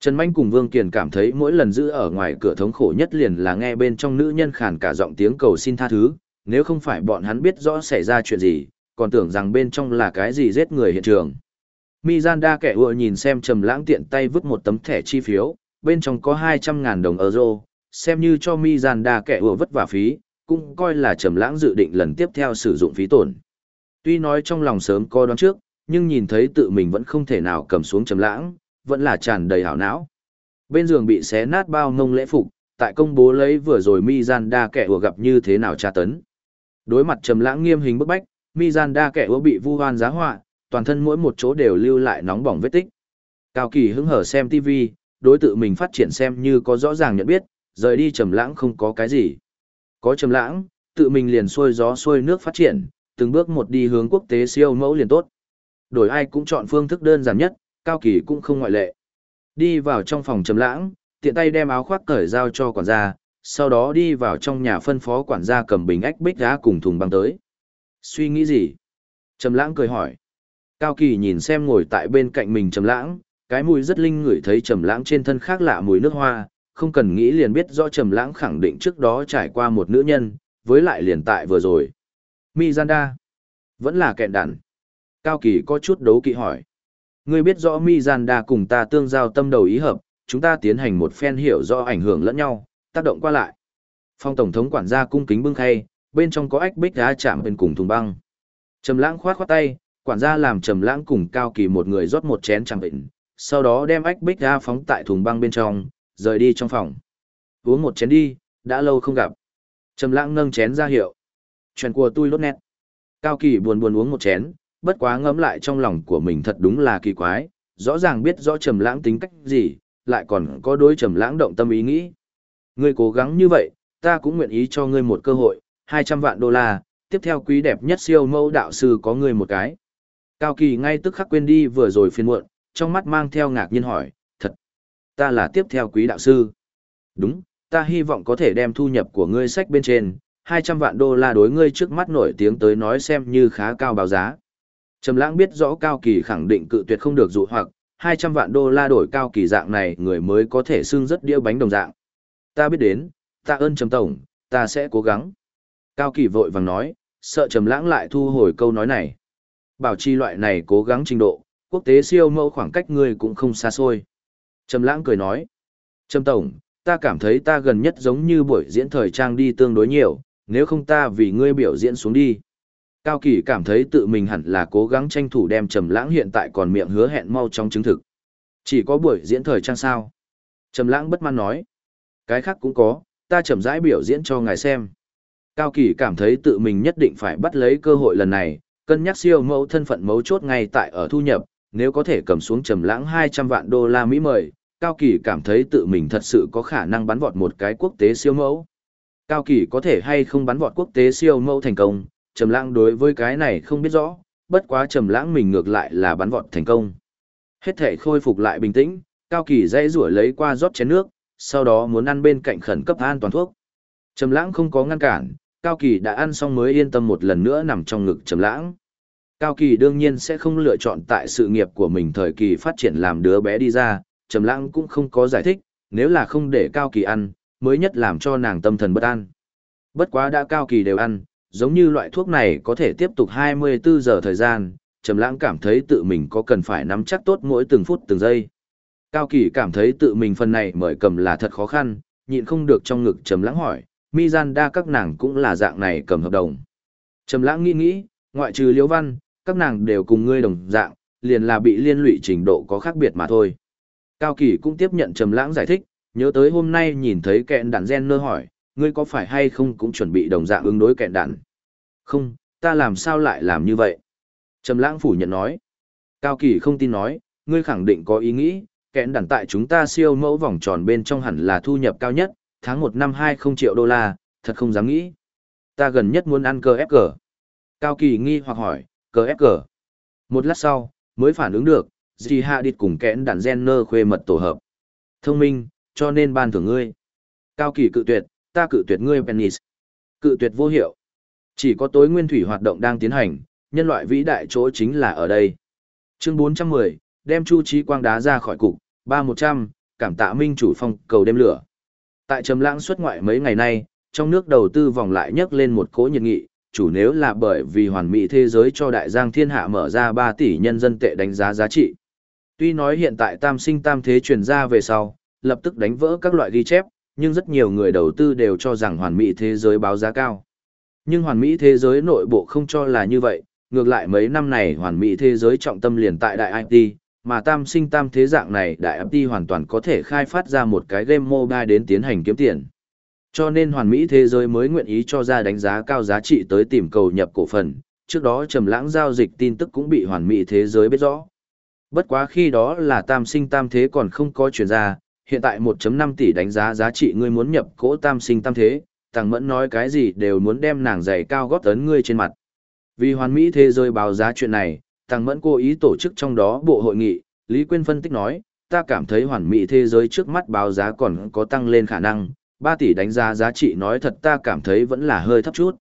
Trần Manh cùng Vương Kiền cảm thấy mỗi lần giữ ở ngoài cửa thống khổ nhất liền là nghe bên trong nữ nhân khàn cả giọng tiếng cầu xin tha thứ, nếu không phải bọn hắn biết rõ xảy ra chuyện gì, còn tưởng rằng bên trong là cái gì giết người hiện trường. Mizanda kẻ ủa nhìn xem trầm lãng tiện tay vứt một tấm thẻ chi phiếu, bên trong có 200.000 đồng euro, xem như cho Mizanda kẻ ủa vất vả phí, cũng coi là trầm lãng dự định lần tiếp theo sử dụng phí tổn. Tuy nói trong lòng sớm coi đoán trước, nhưng nhìn thấy tự mình vẫn không thể nào cầm xuống trầm lãng, vẫn là tràn đầy hảo não. Bên giường bị xé nát bao ngông lễ phục, tại công bố lấy vừa rồi Mizanda kẻ ùa gặp như thế nào tra tấn. Đối mặt trầm lãng nghiêm hình bức bách, Mizanda kẻ ứa bị vu hoan giá họa, toàn thân mỗi một chỗ đều lưu lại nóng bỏng vết tích. Cao Kỳ hứng hở xem TV, đối tự mình phát triển xem như có rõ ràng nhận biết, rời đi trầm lãng không có cái gì. Có trầm lãng, tự mình liền xuôi gió xuôi nước phát triển, từng bước một đi hướng quốc tế siêu mẫu liền tốt. Đổi ai cũng chọn phương thức đơn giản nhất, Cao Kỳ cũng không ngoại lệ. Đi vào trong phòng trầm lãng, tiện tay đem áo khoác cởi giao cho quản gia, sau đó đi vào trong nhà phân phó quản gia cầm bình ách bích đá cùng thùng băng tới. Suy nghĩ gì? Trầm lãng cười hỏi. Cao Kỳ nhìn xem ngồi tại bên cạnh mình trầm lãng, cái mùi rất linh ngửi thấy trầm lãng trên thân khác lạ mùi nước hoa, không cần nghĩ liền biết rõ trầm lãng khẳng định trước đó trải qua một nữ nhân, với lại liền tại vừa rồi. Mizanda. Vẫn là kẹn đàn. Cao Kỳ có chút đấu kỵ hỏi. Ngươi biết rõ Mizanda cùng ta tương giao tâm đầu ý hợp, chúng ta tiến hành một phen hiểu rõ ảnh hưởng lẫn nhau, tác động qua lại. Phong tổng thống quản gia cung kính bưng khay, bên trong có ách bích đá chạm bên cùng thùng băng. Trầm lãng khoát khoát tay, quản gia làm trầm lãng cùng cao kỳ một người rót một chén chạm bệnh, sau đó đem ách bích đá phóng tại thùng băng bên trong, rời đi trong phòng. Uống một chén đi, đã lâu không gặp. Trầm lãng nâng chén ra hiệu. Chuyện của tôi lốt nét. Cao kỳ buồn buồn uống một chén, bất quá ngẫm lại trong lòng của mình thật đúng là kỳ quái, rõ ràng biết rõ trầm lãng tính cách gì, lại còn có đối trầm lãng động tâm ý nghĩ. Ngươi cố gắng như vậy, ta cũng nguyện ý cho ngươi một cơ hội, 200 vạn đô la, tiếp theo quý đẹp nhất siêu mẫu đạo sư có người một cái. Cao Kỳ ngay tức khắc quên đi vừa rồi phiền muộn, trong mắt mang theo ngạc nhiên hỏi, thật, ta là tiếp theo quý đạo sư. Đúng, ta hy vọng có thể đem thu nhập của ngươi sách bên trên, 200 vạn đô la đối ngươi trước mắt nổi tiếng tới nói xem như khá cao báo giá. Trầm lãng biết rõ Cao Kỳ khẳng định cự tuyệt không được dụ hoặc, 200 vạn đô la đổi Cao Kỳ dạng này người mới có thể xưng rất đĩa bánh đồng dạng. Ta biết đến, ta ơn Trầm Tổng, ta sẽ cố gắng. Cao Kỳ vội vàng nói, sợ Trầm lãng lại thu hồi câu nói này. Bảo trì loại này cố gắng trình độ, quốc tế siêu mẫu khoảng cách ngươi cũng không xa xôi. Trầm lãng cười nói, Trầm Tổng, ta cảm thấy ta gần nhất giống như buổi diễn thời trang đi tương đối nhiều, nếu không ta vì ngươi biểu diễn xuống đi. Cao Kỳ cảm thấy tự mình hẳn là cố gắng tranh thủ đem Trầm Lãng hiện tại còn miệng hứa hẹn mau chóng chứng thực. Chỉ có buổi diễn thời trang sao? Trầm Lãng bất mãn nói. Cái khác cũng có, ta chậm rãi biểu diễn cho ngài xem. Cao Kỳ cảm thấy tự mình nhất định phải bắt lấy cơ hội lần này, cân nhắc siêu mẫu thân phận mấu chốt ngay tại ở thu nhập, nếu có thể cầm xuống Trầm Lãng 200 vạn đô la Mỹ mời, Cao Kỳ cảm thấy tự mình thật sự có khả năng bắn vọt một cái quốc tế siêu mẫu. Cao Kỳ có thể hay không bắn vọt quốc tế siêu mẫu thành công, Trầm Lãng đối với cái này không biết rõ, bất quá Trầm Lãng mình ngược lại là bắn vọt thành công. Hết thể khôi phục lại bình tĩnh, Cao Kỳ dãy rủa lấy qua rót chén nước, sau đó muốn ăn bên cạnh khẩn cấp an toàn thuốc. Trầm Lãng không có ngăn cản, Cao Kỳ đã ăn xong mới yên tâm một lần nữa nằm trong ngực Trầm Lãng. Cao Kỳ đương nhiên sẽ không lựa chọn tại sự nghiệp của mình thời kỳ phát triển làm đứa bé đi ra, Trầm Lãng cũng không có giải thích, nếu là không để Cao Kỳ ăn, mới nhất làm cho nàng tâm thần bất an. Bất quá đã Cao Kỳ đều ăn, giống như loại thuốc này có thể tiếp tục 24 giờ thời gian, Trầm Lãng cảm thấy tự mình có cần phải nắm chắc tốt mỗi từng phút từng giây. Cao Kỳ cảm thấy tự mình phần này mời cầm là thật khó khăn, nhịn không được trong ngực Trầm Lãng hỏi, Mizanda các nàng cũng là dạng này cầm hợp đồng. Trầm Lãng nghĩ nghĩ, ngoại trừ Liễu Văn, các nàng đều cùng ngươi đồng dạng, liền là bị liên lụy trình độ có khác biệt mà thôi. Cao Kỳ cũng tiếp nhận Trầm Lãng giải thích, nhớ tới hôm nay nhìn thấy kẹn đạn gen nơ hỏi, ngươi có phải hay không cũng chuẩn bị đồng dạng ứng đối kẹn đạn? Không, ta làm sao lại làm như vậy? Trầm lãng phủ nhận nói. Cao Kỳ không tin nói, ngươi khẳng định có ý nghĩ, kẹn đạn tại chúng ta siêu mẫu vòng tròn bên trong hẳn là thu nhập cao nhất, tháng một năm hai không triệu đô la, thật không dám nghĩ. Ta gần nhất muốn ăn cờ ép cờ. Cao Kỳ nghi hoặc hỏi, cờ ép cờ. Một lát sau, mới phản ứng được, Dì Hạ Địt cùng kẽn đàn gen nơ khuê mật tổ hợp. Thông minh, cho nên ban thưởng ngươi. Cao Kỳ cự tuyệt, ta cự tuyệt ngươi Penis. Cự tuyệt vô hiệu. Chỉ có tối nguyên thủy hoạt động đang tiến hành, nhân loại vĩ đại chỗ chính là ở đây. Chương 410, đem Chu Trí Quang đá ra khỏi cục, 3100, cảm tạ minh chủ phong cầu đêm lửa. Tại Trầm Lãng xuất ngoại mấy ngày nay, trong nước đầu tư vòng lại nhấc lên một cỗ nhiệt nghị, chủ nếu là bởi vì hoàn mỹ thế giới cho đại giang thiên hạ mở ra 3 tỷ nhân dân tệ đánh giá giá trị. Tuy nói hiện tại tam sinh tam thế truyền ra về sau, lập tức đánh vỡ các loại ghi chép, nhưng rất nhiều người đầu tư đều cho rằng hoàn mỹ thế giới báo giá cao. Nhưng hoàn mỹ thế giới nội bộ không cho là như vậy, ngược lại mấy năm này hoàn mỹ thế giới trọng tâm liền tại đại IT, mà tam sinh tam thế dạng này đại ấp đi hoàn toàn có thể khai phát ra một cái game mobile đến tiến hành kiếm tiền. Cho nên hoàn mỹ thế giới mới nguyện ý cho ra đánh giá cao giá trị tới tìm cầu nhập cổ phần, trước đó trầm lãng giao dịch tin tức cũng bị hoàn mỹ thế giới biết rõ. Bất quá khi đó là tam sinh tam thế còn không có chuyển ra, hiện tại 1.5 tỷ đánh giá giá trị ngươi muốn nhập cỗ tam sinh tam thế, tàng Mẫn nói cái gì đều muốn đem nàng giày cao góp tấn ngươi trên mặt. Vì hoàn mỹ thế giới báo giá chuyện này, Tăng Mẫn cố ý tổ chức trong đó bộ hội nghị, Lý Quyên phân tích nói, ta cảm thấy hoàn mỹ thế giới trước mắt báo giá còn có tăng lên khả năng, 3 tỷ đánh giá giá trị nói thật ta cảm thấy vẫn là hơi thấp chút.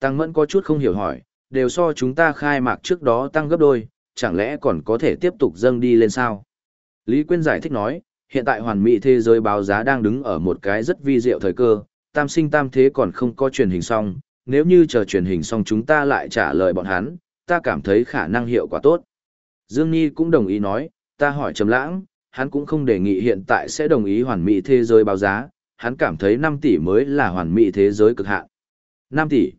Tăng Mẫn có chút không hiểu hỏi, đều so chúng ta khai mạc trước đó tăng gấp đôi, chẳng lẽ còn có thể tiếp tục dâng đi lên sao? Lý Quyên giải thích nói, hiện tại hoàn mỹ thế giới báo giá đang đứng ở một cái rất vi diệu thời cơ, tam sinh tam thế còn không có truyền hình xong, nếu như chờ truyền hình xong chúng ta lại trả lời bọn hắn, ta cảm thấy khả năng hiệu quả tốt. Dương Nhi cũng đồng ý nói, ta hỏi Trầm Lãng, hắn cũng không đề nghị hiện tại sẽ đồng ý hoàn mỹ thế giới báo giá, hắn cảm thấy 5 tỷ mới là hoàn mỹ thế giới cực hạn. 5 tỷ.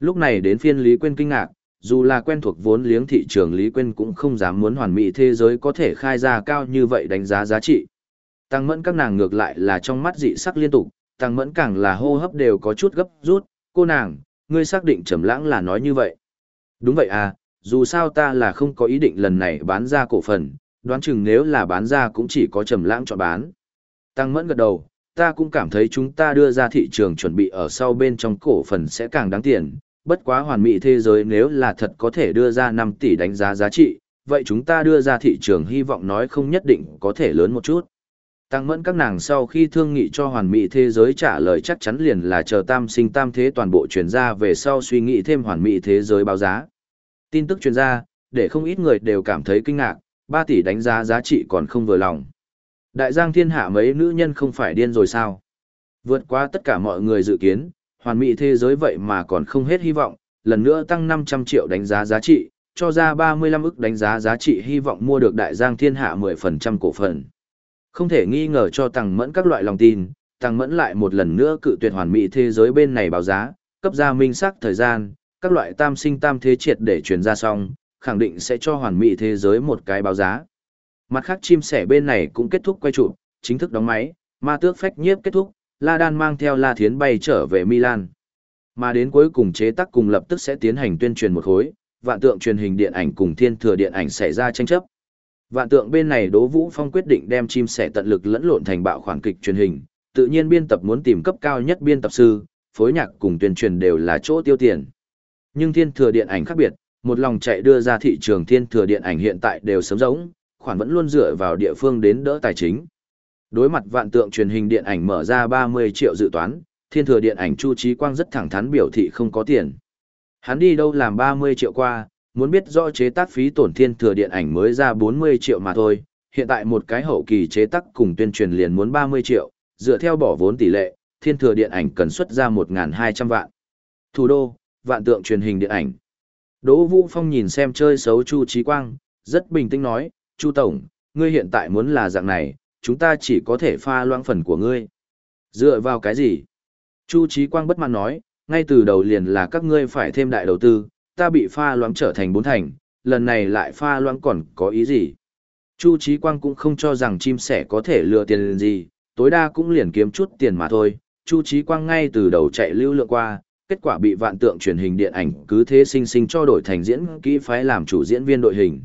Lúc này đến phiên Lý Quyên kinh ngạc, dù là quen thuộc vốn liếng thị trường Lý Quyên cũng không dám muốn hoàn mỹ thế giới có thể khai ra cao như vậy đánh giá giá trị. Tăng mẫn các nàng ngược lại là trong mắt dị sắc liên tục, tăng mẫn càng là hô hấp đều có chút gấp rút, cô nàng, ngươi xác định trầm lãng là nói như vậy. Đúng vậy à, dù sao ta là không có ý định lần này bán ra cổ phần, đoán chừng nếu là bán ra cũng chỉ có trầm lãng chọn bán. Tăng mẫn gật đầu, ta cũng cảm thấy chúng ta đưa ra thị trường chuẩn bị ở sau bên trong cổ phần sẽ càng đáng tiền, bất quá hoàn mỹ thế giới nếu là thật có thể đưa ra 5 tỷ đánh giá giá trị, vậy chúng ta đưa ra thị trường hy vọng nói không nhất định có thể lớn một chút. Tăng mẫn các nàng sau khi thương nghị cho hoàn mỹ thế giới trả lời chắc chắn liền là chờ tam sinh tam thế toàn bộ chuyển ra về sau suy nghĩ thêm hoàn mỹ thế giới báo giá. Tin tức truyền ra, để không ít người đều cảm thấy kinh ngạc, 3 tỷ đánh giá giá trị còn không vừa lòng. Đại giang thiên hạ mấy nữ nhân không phải điên rồi sao? Vượt qua tất cả mọi người dự kiến, hoàn mỹ thế giới vậy mà còn không hết hy vọng, lần nữa tăng 500 triệu đánh giá giá trị, cho ra 35 ức đánh giá giá trị hy vọng mua được đại giang thiên hạ 10% cổ phần. Không thể nghi ngờ cho tăng mẫn các loại lòng tin, tăng mẫn lại một lần nữa cự tuyệt hoàn mỹ thế giới bên này báo giá, cấp ra minh sắc thời gian, các loại tam sinh tam thế triệt để truyền ra xong, khẳng định sẽ cho hoàn mỹ thế giới một cái báo giá. Mặt khác chim sẻ bên này cũng kết thúc quay trụ, chính thức đóng máy, ma tước phách nhiếp kết thúc, La Đan mang theo La Thiến bay trở về Milan. Mà đến cuối cùng chế tác cùng lập tức sẽ tiến hành tuyên truyền một khối, vạn tượng truyền hình điện ảnh cùng thiên thừa điện ảnh xảy ra tranh chấp. Vạn tượng bên này Đỗ Vũ Phong quyết định đem chim sẻ tận lực lẫn lộn thành bạo khoản kịch truyền hình, tự nhiên biên tập muốn tìm cấp cao nhất biên tập sư, phối nhạc cùng tuyên truyền đều là chỗ tiêu tiền. Nhưng thiên thừa điện ảnh khác biệt, một lòng chạy đưa ra thị trường thiên thừa điện ảnh hiện tại đều sớm giống, khoản vẫn luôn dựa vào địa phương đến đỡ tài chính. Đối mặt vạn tượng truyền hình điện ảnh mở ra 30 triệu dự toán, thiên thừa điện ảnh Chu Trí Quang rất thẳng thắn biểu thị không có tiền. Hắn đi đâu làm 30 triệu qua, muốn biết rõ chế tác phí tổn thiên thừa điện ảnh mới ra 40 triệu mà thôi, hiện tại một cái hậu kỳ chế tác cùng tuyên truyền liền muốn 30 triệu, dựa theo bỏ vốn tỷ lệ, thiên thừa điện ảnh cần xuất ra 1.200 vạn. Thủ đô, vạn tượng truyền hình điện ảnh. Đỗ Vũ Phong nhìn xem chơi xấu Chu Trí Quang, rất bình tĩnh nói, Chu Tổng, ngươi hiện tại muốn là dạng này, chúng ta chỉ có thể pha loãng phần của ngươi. Dựa vào cái gì? Chu Trí Quang bất mãn nói, ngay từ đầu liền là các ngươi phải thêm đại đầu tư, ta bị pha loãng trở thành bốn thành, lần này lại pha loãng còn có ý gì? Chu Chí Quang cũng không cho rằng chim sẻ có thể lừa tiền gì, tối đa cũng liền kiếm chút tiền mà thôi. Chu Chí Quang ngay từ đầu chạy lưu lượng qua, kết quả bị vạn tượng truyền hình điện ảnh cứ thế sinh sinh cho đổi thành diễn kỹ phái làm chủ diễn viên đội hình.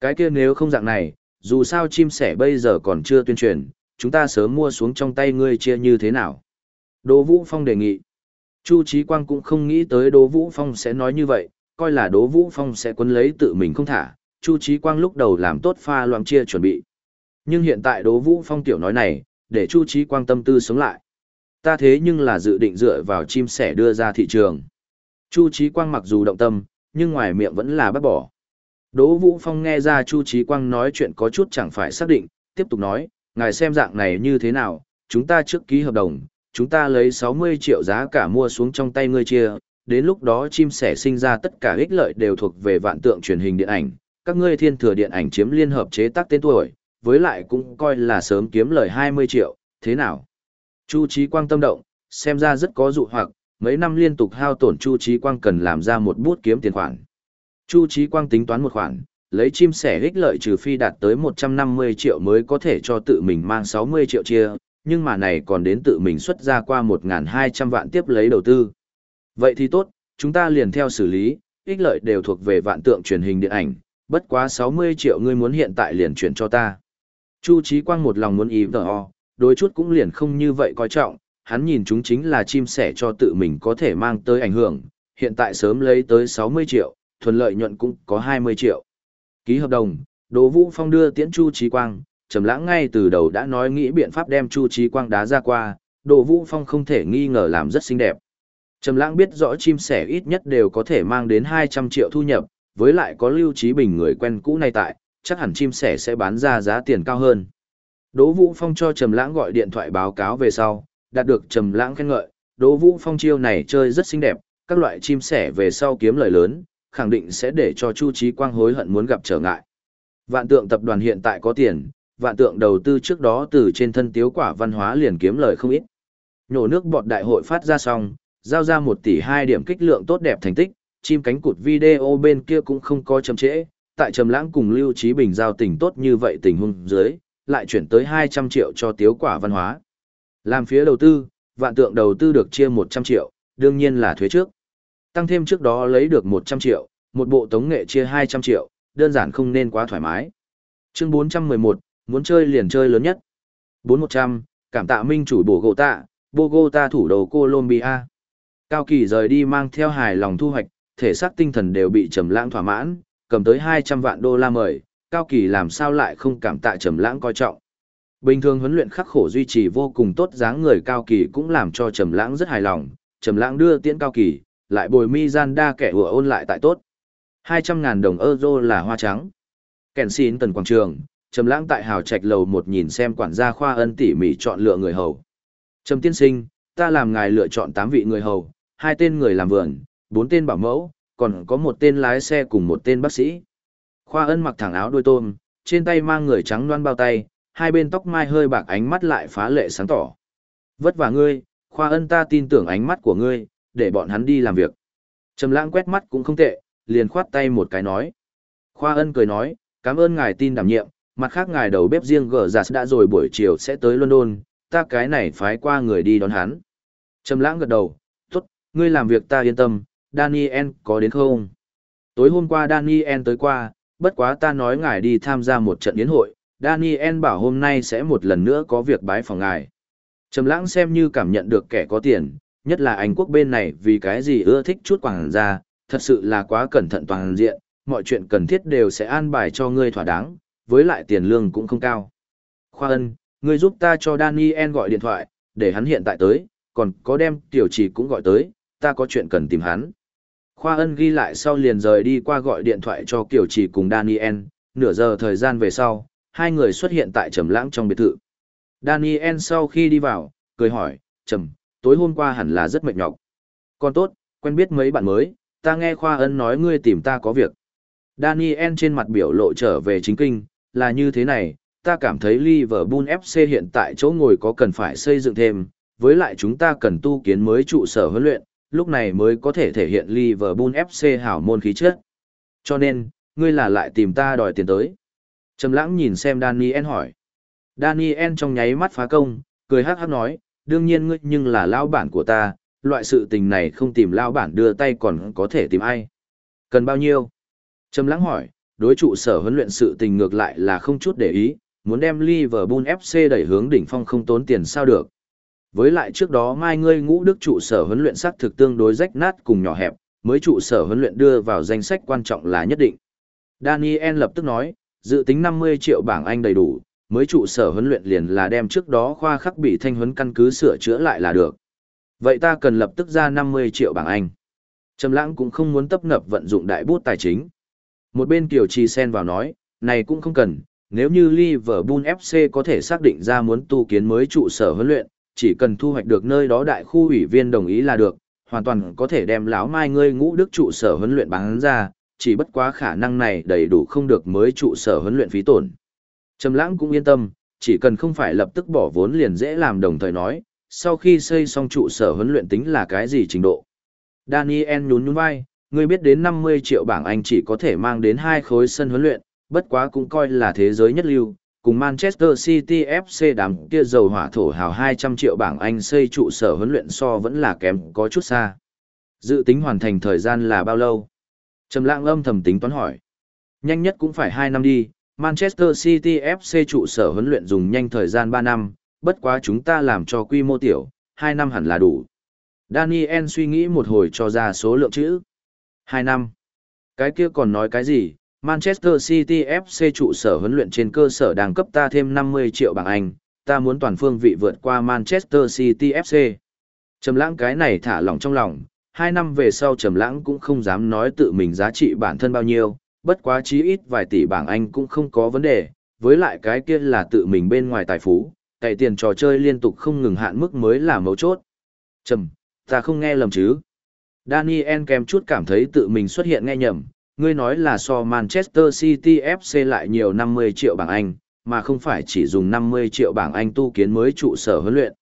Cái kia nếu không dạng này, dù sao chim sẻ bây giờ còn chưa tuyên truyền, chúng ta sớm mua xuống trong tay ngươi chia như thế nào. Đỗ Vũ Phong đề nghị. Chu Chí Quang cũng không nghĩ tới Đỗ Vũ Phong sẽ nói như vậy, coi là Đỗ Vũ Phong sẽ quấn lấy tự mình không thả. Chu Chí Quang lúc đầu làm tốt pha loãng chia chuẩn bị. Nhưng hiện tại Đỗ Vũ Phong tiểu nói này, để Chu Chí Quang tâm tư sống lại. Ta thế nhưng là dự định dựa vào chim sẻ đưa ra thị trường. Chu Chí Quang mặc dù động tâm, nhưng ngoài miệng vẫn là bắt bỏ. Đỗ Vũ Phong nghe ra Chu Chí Quang nói chuyện có chút chẳng phải xác định, tiếp tục nói, ngài xem dạng này như thế nào, chúng ta trước ký hợp đồng, chúng ta lấy 60 triệu giá cả mua xuống trong tay ngươi chia, đến lúc đó chim sẻ sinh ra tất cả ích lợi đều thuộc về vạn tượng truyền hình điện ảnh, các ngươi thiên thừa điện ảnh chiếm liên hợp chế tác tên tuổi, với lại cũng coi là sớm kiếm lời 20 triệu, thế nào? Chu Chí Quang tâm động, xem ra rất có dụ hoặc, mấy năm liên tục hao tổn Chu Chí Quang cần làm ra một bút kiếm tiền khoản. Chu Chí Quang tính toán một khoản, lấy chim sẻ ích lợi trừ phi đạt tới 150 triệu mới có thể cho tự mình mang 60 triệu chia, nhưng mà này còn đến tự mình xuất ra qua 1.200 vạn tiếp lấy đầu tư. Vậy thì tốt, chúng ta liền theo xử lý, ích lợi đều thuộc về vạn tượng truyền hình điện ảnh, bất quá 60 triệu ngươi muốn hiện tại liền chuyển cho ta. Chu Chí Quang một lòng muốn ý tờ đối chút cũng liền không như vậy coi trọng, hắn nhìn chúng chính là chim sẻ cho tự mình có thể mang tới ảnh hưởng, hiện tại sớm lấy tới 60 triệu, thuần lợi nhuận cũng có 20 triệu. Ký hợp đồng, Đỗ Vũ Phong đưa tiễn Chu Chí Quang, Trầm Lãng ngay từ đầu đã nói nghĩ biện pháp đem Chu Chí Quang đá ra qua, Đỗ Vũ Phong không thể nghi ngờ làm rất xinh đẹp. Trầm Lãng biết rõ chim sẻ ít nhất đều có thể mang đến 200 triệu thu nhập, với lại có Lưu trí Bình người quen cũ này tại, chắc hẳn chim sẻ sẽ bán ra giá tiền cao hơn. Đỗ Vũ Phong cho Trầm Lãng gọi điện thoại báo cáo về sau, đạt được Trầm Lãng khen ngợi, Đỗ Vũ Phong chiêu này chơi rất xinh đẹp, các loại chim sẻ về sau kiếm lời lớn, khẳng định sẽ để cho Chu Chí Quang hối hận muốn gặp trở ngại. Vạn Tượng tập đoàn hiện tại có tiền, Vạn Tượng đầu tư trước đó từ trên thân tiếu quả văn hóa liền kiếm lời không ít. Nhổ nước bọt đại hội phát ra xong, giao ra 1 tỷ 2 điểm kích lượng tốt đẹp thành tích, chim cánh cụt video bên kia cũng không có chậm trễ, tại Trầm Lãng cùng Lưu Chí Bình giao tình tốt như vậy tình huống dưới, lại chuyển tới 200 triệu cho tiếu quả văn hóa. Làm phía đầu tư, vạn tượng đầu tư được chia 100 triệu, đương nhiên là thuế trước. Tăng thêm trước đó lấy được 100 triệu, một bộ tống nghệ chia 200 triệu, đơn giản không nên quá thoải mái. Chương 411, muốn chơi liền chơi lớn nhất. 4100, cảm tạ minh chủ bổ gỗ tạ, Bogota thủ đô Colombia. Cao Kỳ rời đi mang theo hài lòng thu hoạch, thể xác tinh thần đều bị trầm lãng thỏa mãn, cầm tới 200 vạn đô la mời, Cao Kỳ làm sao lại không cảm tạ trầm lãng coi trọng. Bình thường huấn luyện khắc khổ duy trì vô cùng tốt dáng người Cao Kỳ cũng làm cho trầm lãng rất hài lòng, trầm lãng đưa tiễn Cao Kỳ, lại bồi mi gian đa kẻ hùa ôn lại tại tốt. 200.000 đồng euro là hoa trắng. Kèn xin tần quảng trường, trầm lãng tại hào trạch lầu một nhìn xem quản gia khoa ân tỉ mỉ chọn lựa người hầu. Trầm tiên sinh, ta làm ngài lựa chọn 8 vị người hầu, hai tên người làm vườn, bốn tên bảo mẫu, còn có một tên lái xe cùng một tên bác sĩ. Khoa ân mặc thẳng áo đuôi tôm, trên tay mang người trắng loan bao tay, hai bên tóc mai hơi bạc ánh mắt lại phá lệ sáng tỏ. Vất vả ngươi, khoa ân ta tin tưởng ánh mắt của ngươi, để bọn hắn đi làm việc. Trầm lãng quét mắt cũng không tệ, liền khoát tay một cái nói. Khoa ân cười nói, cảm ơn ngài tin đảm nhiệm, mặt khác ngài đầu bếp riêng gở giả đã rồi buổi chiều sẽ tới London, ta cái này phái qua người đi đón hắn. Trầm lãng gật đầu, ngươi làm việc ta yên tâm, Daniel có đến không? Tối hôm qua Daniel tới qua, bất quá ta nói ngài đi tham gia một trận yến hội, Daniel bảo hôm nay sẽ một lần nữa có việc bái phòng ngài. Trầm lãng xem như cảm nhận được kẻ có tiền, nhất là Anh quốc bên này vì cái gì ưa thích chút quảng ra, thật sự là quá cẩn thận toàn diện, mọi chuyện cần thiết đều sẽ an bài cho ngươi thỏa đáng, với lại tiền lương cũng không cao. Khoa ân, ngươi giúp ta cho Daniel gọi điện thoại, để hắn hiện tại tới, còn có đem tiểu trì cũng gọi tới, ta có chuyện cần tìm hắn. Khoa ân ghi lại sau liền rời đi qua gọi điện thoại cho Kiều Trì cùng Daniel, nửa giờ thời gian về sau, hai người xuất hiện tại Trầm Lãng trong biệt thự. Daniel sau khi đi vào, cười hỏi, Trầm, tối hôm qua hẳn là rất mệt nhọc. Còn tốt, quen biết mấy bạn mới, ta nghe Khoa ân nói ngươi tìm ta có việc. Daniel trên mặt biểu lộ trở về chính kinh, là như thế này, ta cảm thấy Liverpool FC hiện tại chỗ ngồi có cần phải xây dựng thêm, với lại chúng ta cần tu kiến mới trụ sở huấn luyện, lúc này mới có thể thể hiện Liverpool FC hảo môn khí chất. Cho nên, ngươi là lại tìm ta đòi tiền tới. Trầm lãng nhìn xem Daniel hỏi. Daniel trong nháy mắt phá công, cười hát hát nói, đương nhiên ngươi nhưng là lao bản của ta, loại sự tình này không tìm lao bản đưa tay còn có thể tìm ai. Cần bao nhiêu? Trầm lãng hỏi, đối trụ sở huấn luyện sự tình ngược lại là không chút để ý, muốn đem Liverpool FC đẩy hướng đỉnh phong không tốn tiền sao được. Với lại trước đó mai ngươi ngũ đức trụ sở huấn luyện sắc thực tương đối rách nát cùng nhỏ hẹp, mới trụ sở huấn luyện đưa vào danh sách quan trọng là nhất định. Daniel lập tức nói, dự tính 50 triệu bảng Anh đầy đủ, mới trụ sở huấn luyện liền là đem trước đó khoa khắc bị thanh huấn căn cứ sửa chữa lại là được. Vậy ta cần lập tức ra 50 triệu bảng Anh. Trầm lãng cũng không muốn tấp nập vận dụng đại bút tài chính. Một bên Kiều Trì Sen vào nói, này cũng không cần, nếu như Liverpool FC có thể xác định ra muốn tu kiến mới trụ sở huấn luyện, chỉ cần thu hoạch được nơi đó đại khu ủy viên đồng ý là được, hoàn toàn có thể đem lão mai ngươi ngũ đức trụ sở huấn luyện bán ra, chỉ bất quá khả năng này đầy đủ không được mới trụ sở huấn luyện phí tổn. Trầm lãng cũng yên tâm, chỉ cần không phải lập tức bỏ vốn liền dễ làm đồng thời nói, sau khi xây xong trụ sở huấn luyện tính là cái gì trình độ. Daniel nhún nhún vai, ngươi biết đến 50 triệu bảng Anh chỉ có thể mang đến hai khối sân huấn luyện, bất quá cũng coi là thế giới nhất lưu, cùng Manchester City FC đám kia dầu hỏa thổ hào 200 triệu bảng Anh xây trụ sở huấn luyện so vẫn là kém có chút xa. Dự tính hoàn thành thời gian là bao lâu? Trầm lãng âm thầm tính toán hỏi. Nhanh nhất cũng phải 2 năm đi, Manchester City FC trụ sở huấn luyện dùng nhanh thời gian 3 năm, bất quá chúng ta làm cho quy mô tiểu, 2 năm hẳn là đủ. Daniel suy nghĩ một hồi cho ra số lượng chữ. 2 năm. Cái kia còn nói cái gì? Manchester City FC trụ sở huấn luyện trên cơ sở đang cấp ta thêm 50 triệu bảng Anh, ta muốn toàn phương vị vượt qua Manchester City FC. Trầm lãng cái này thả lỏng trong lòng, hai năm về sau Trầm lãng cũng không dám nói tự mình giá trị bản thân bao nhiêu, bất quá chí ít vài tỷ bảng Anh cũng không có vấn đề, với lại cái kia là tự mình bên ngoài tài phú, cày tiền trò chơi liên tục không ngừng hạn mức mới là mấu chốt. Trầm, ta không nghe lầm chứ? Daniel kèm chút cảm thấy tự mình xuất hiện nghe nhầm, ngươi nói là so Manchester City FC lại nhiều 50 triệu bảng Anh, mà không phải chỉ dùng 50 triệu bảng Anh tu kiến mới trụ sở huấn luyện.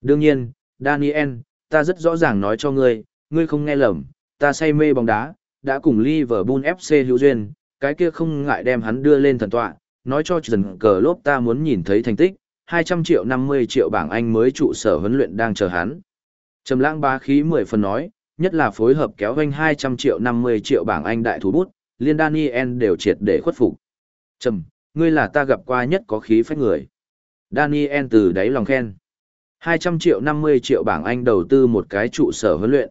Đương nhiên, Daniel, ta rất rõ ràng nói cho ngươi, ngươi không nghe lầm, ta say mê bóng đá, đã cùng Liverpool FC hữu duyên, cái kia không ngại đem hắn đưa lên thần tọa, nói cho Trần Cờ Lốp ta muốn nhìn thấy thành tích, 200 triệu 50 triệu bảng Anh mới trụ sở huấn luyện đang chờ hắn. Trầm lãng bá khí 10 phần nói, nhất là phối hợp kéo doanh 200 triệu 50 triệu bảng Anh đại thủ bút, liên Daniel đều triệt để khuất phục. Trầm, ngươi là ta gặp qua nhất có khí phách người. Daniel từ đáy lòng khen. 200 triệu 50 triệu bảng Anh đầu tư một cái trụ sở huấn luyện.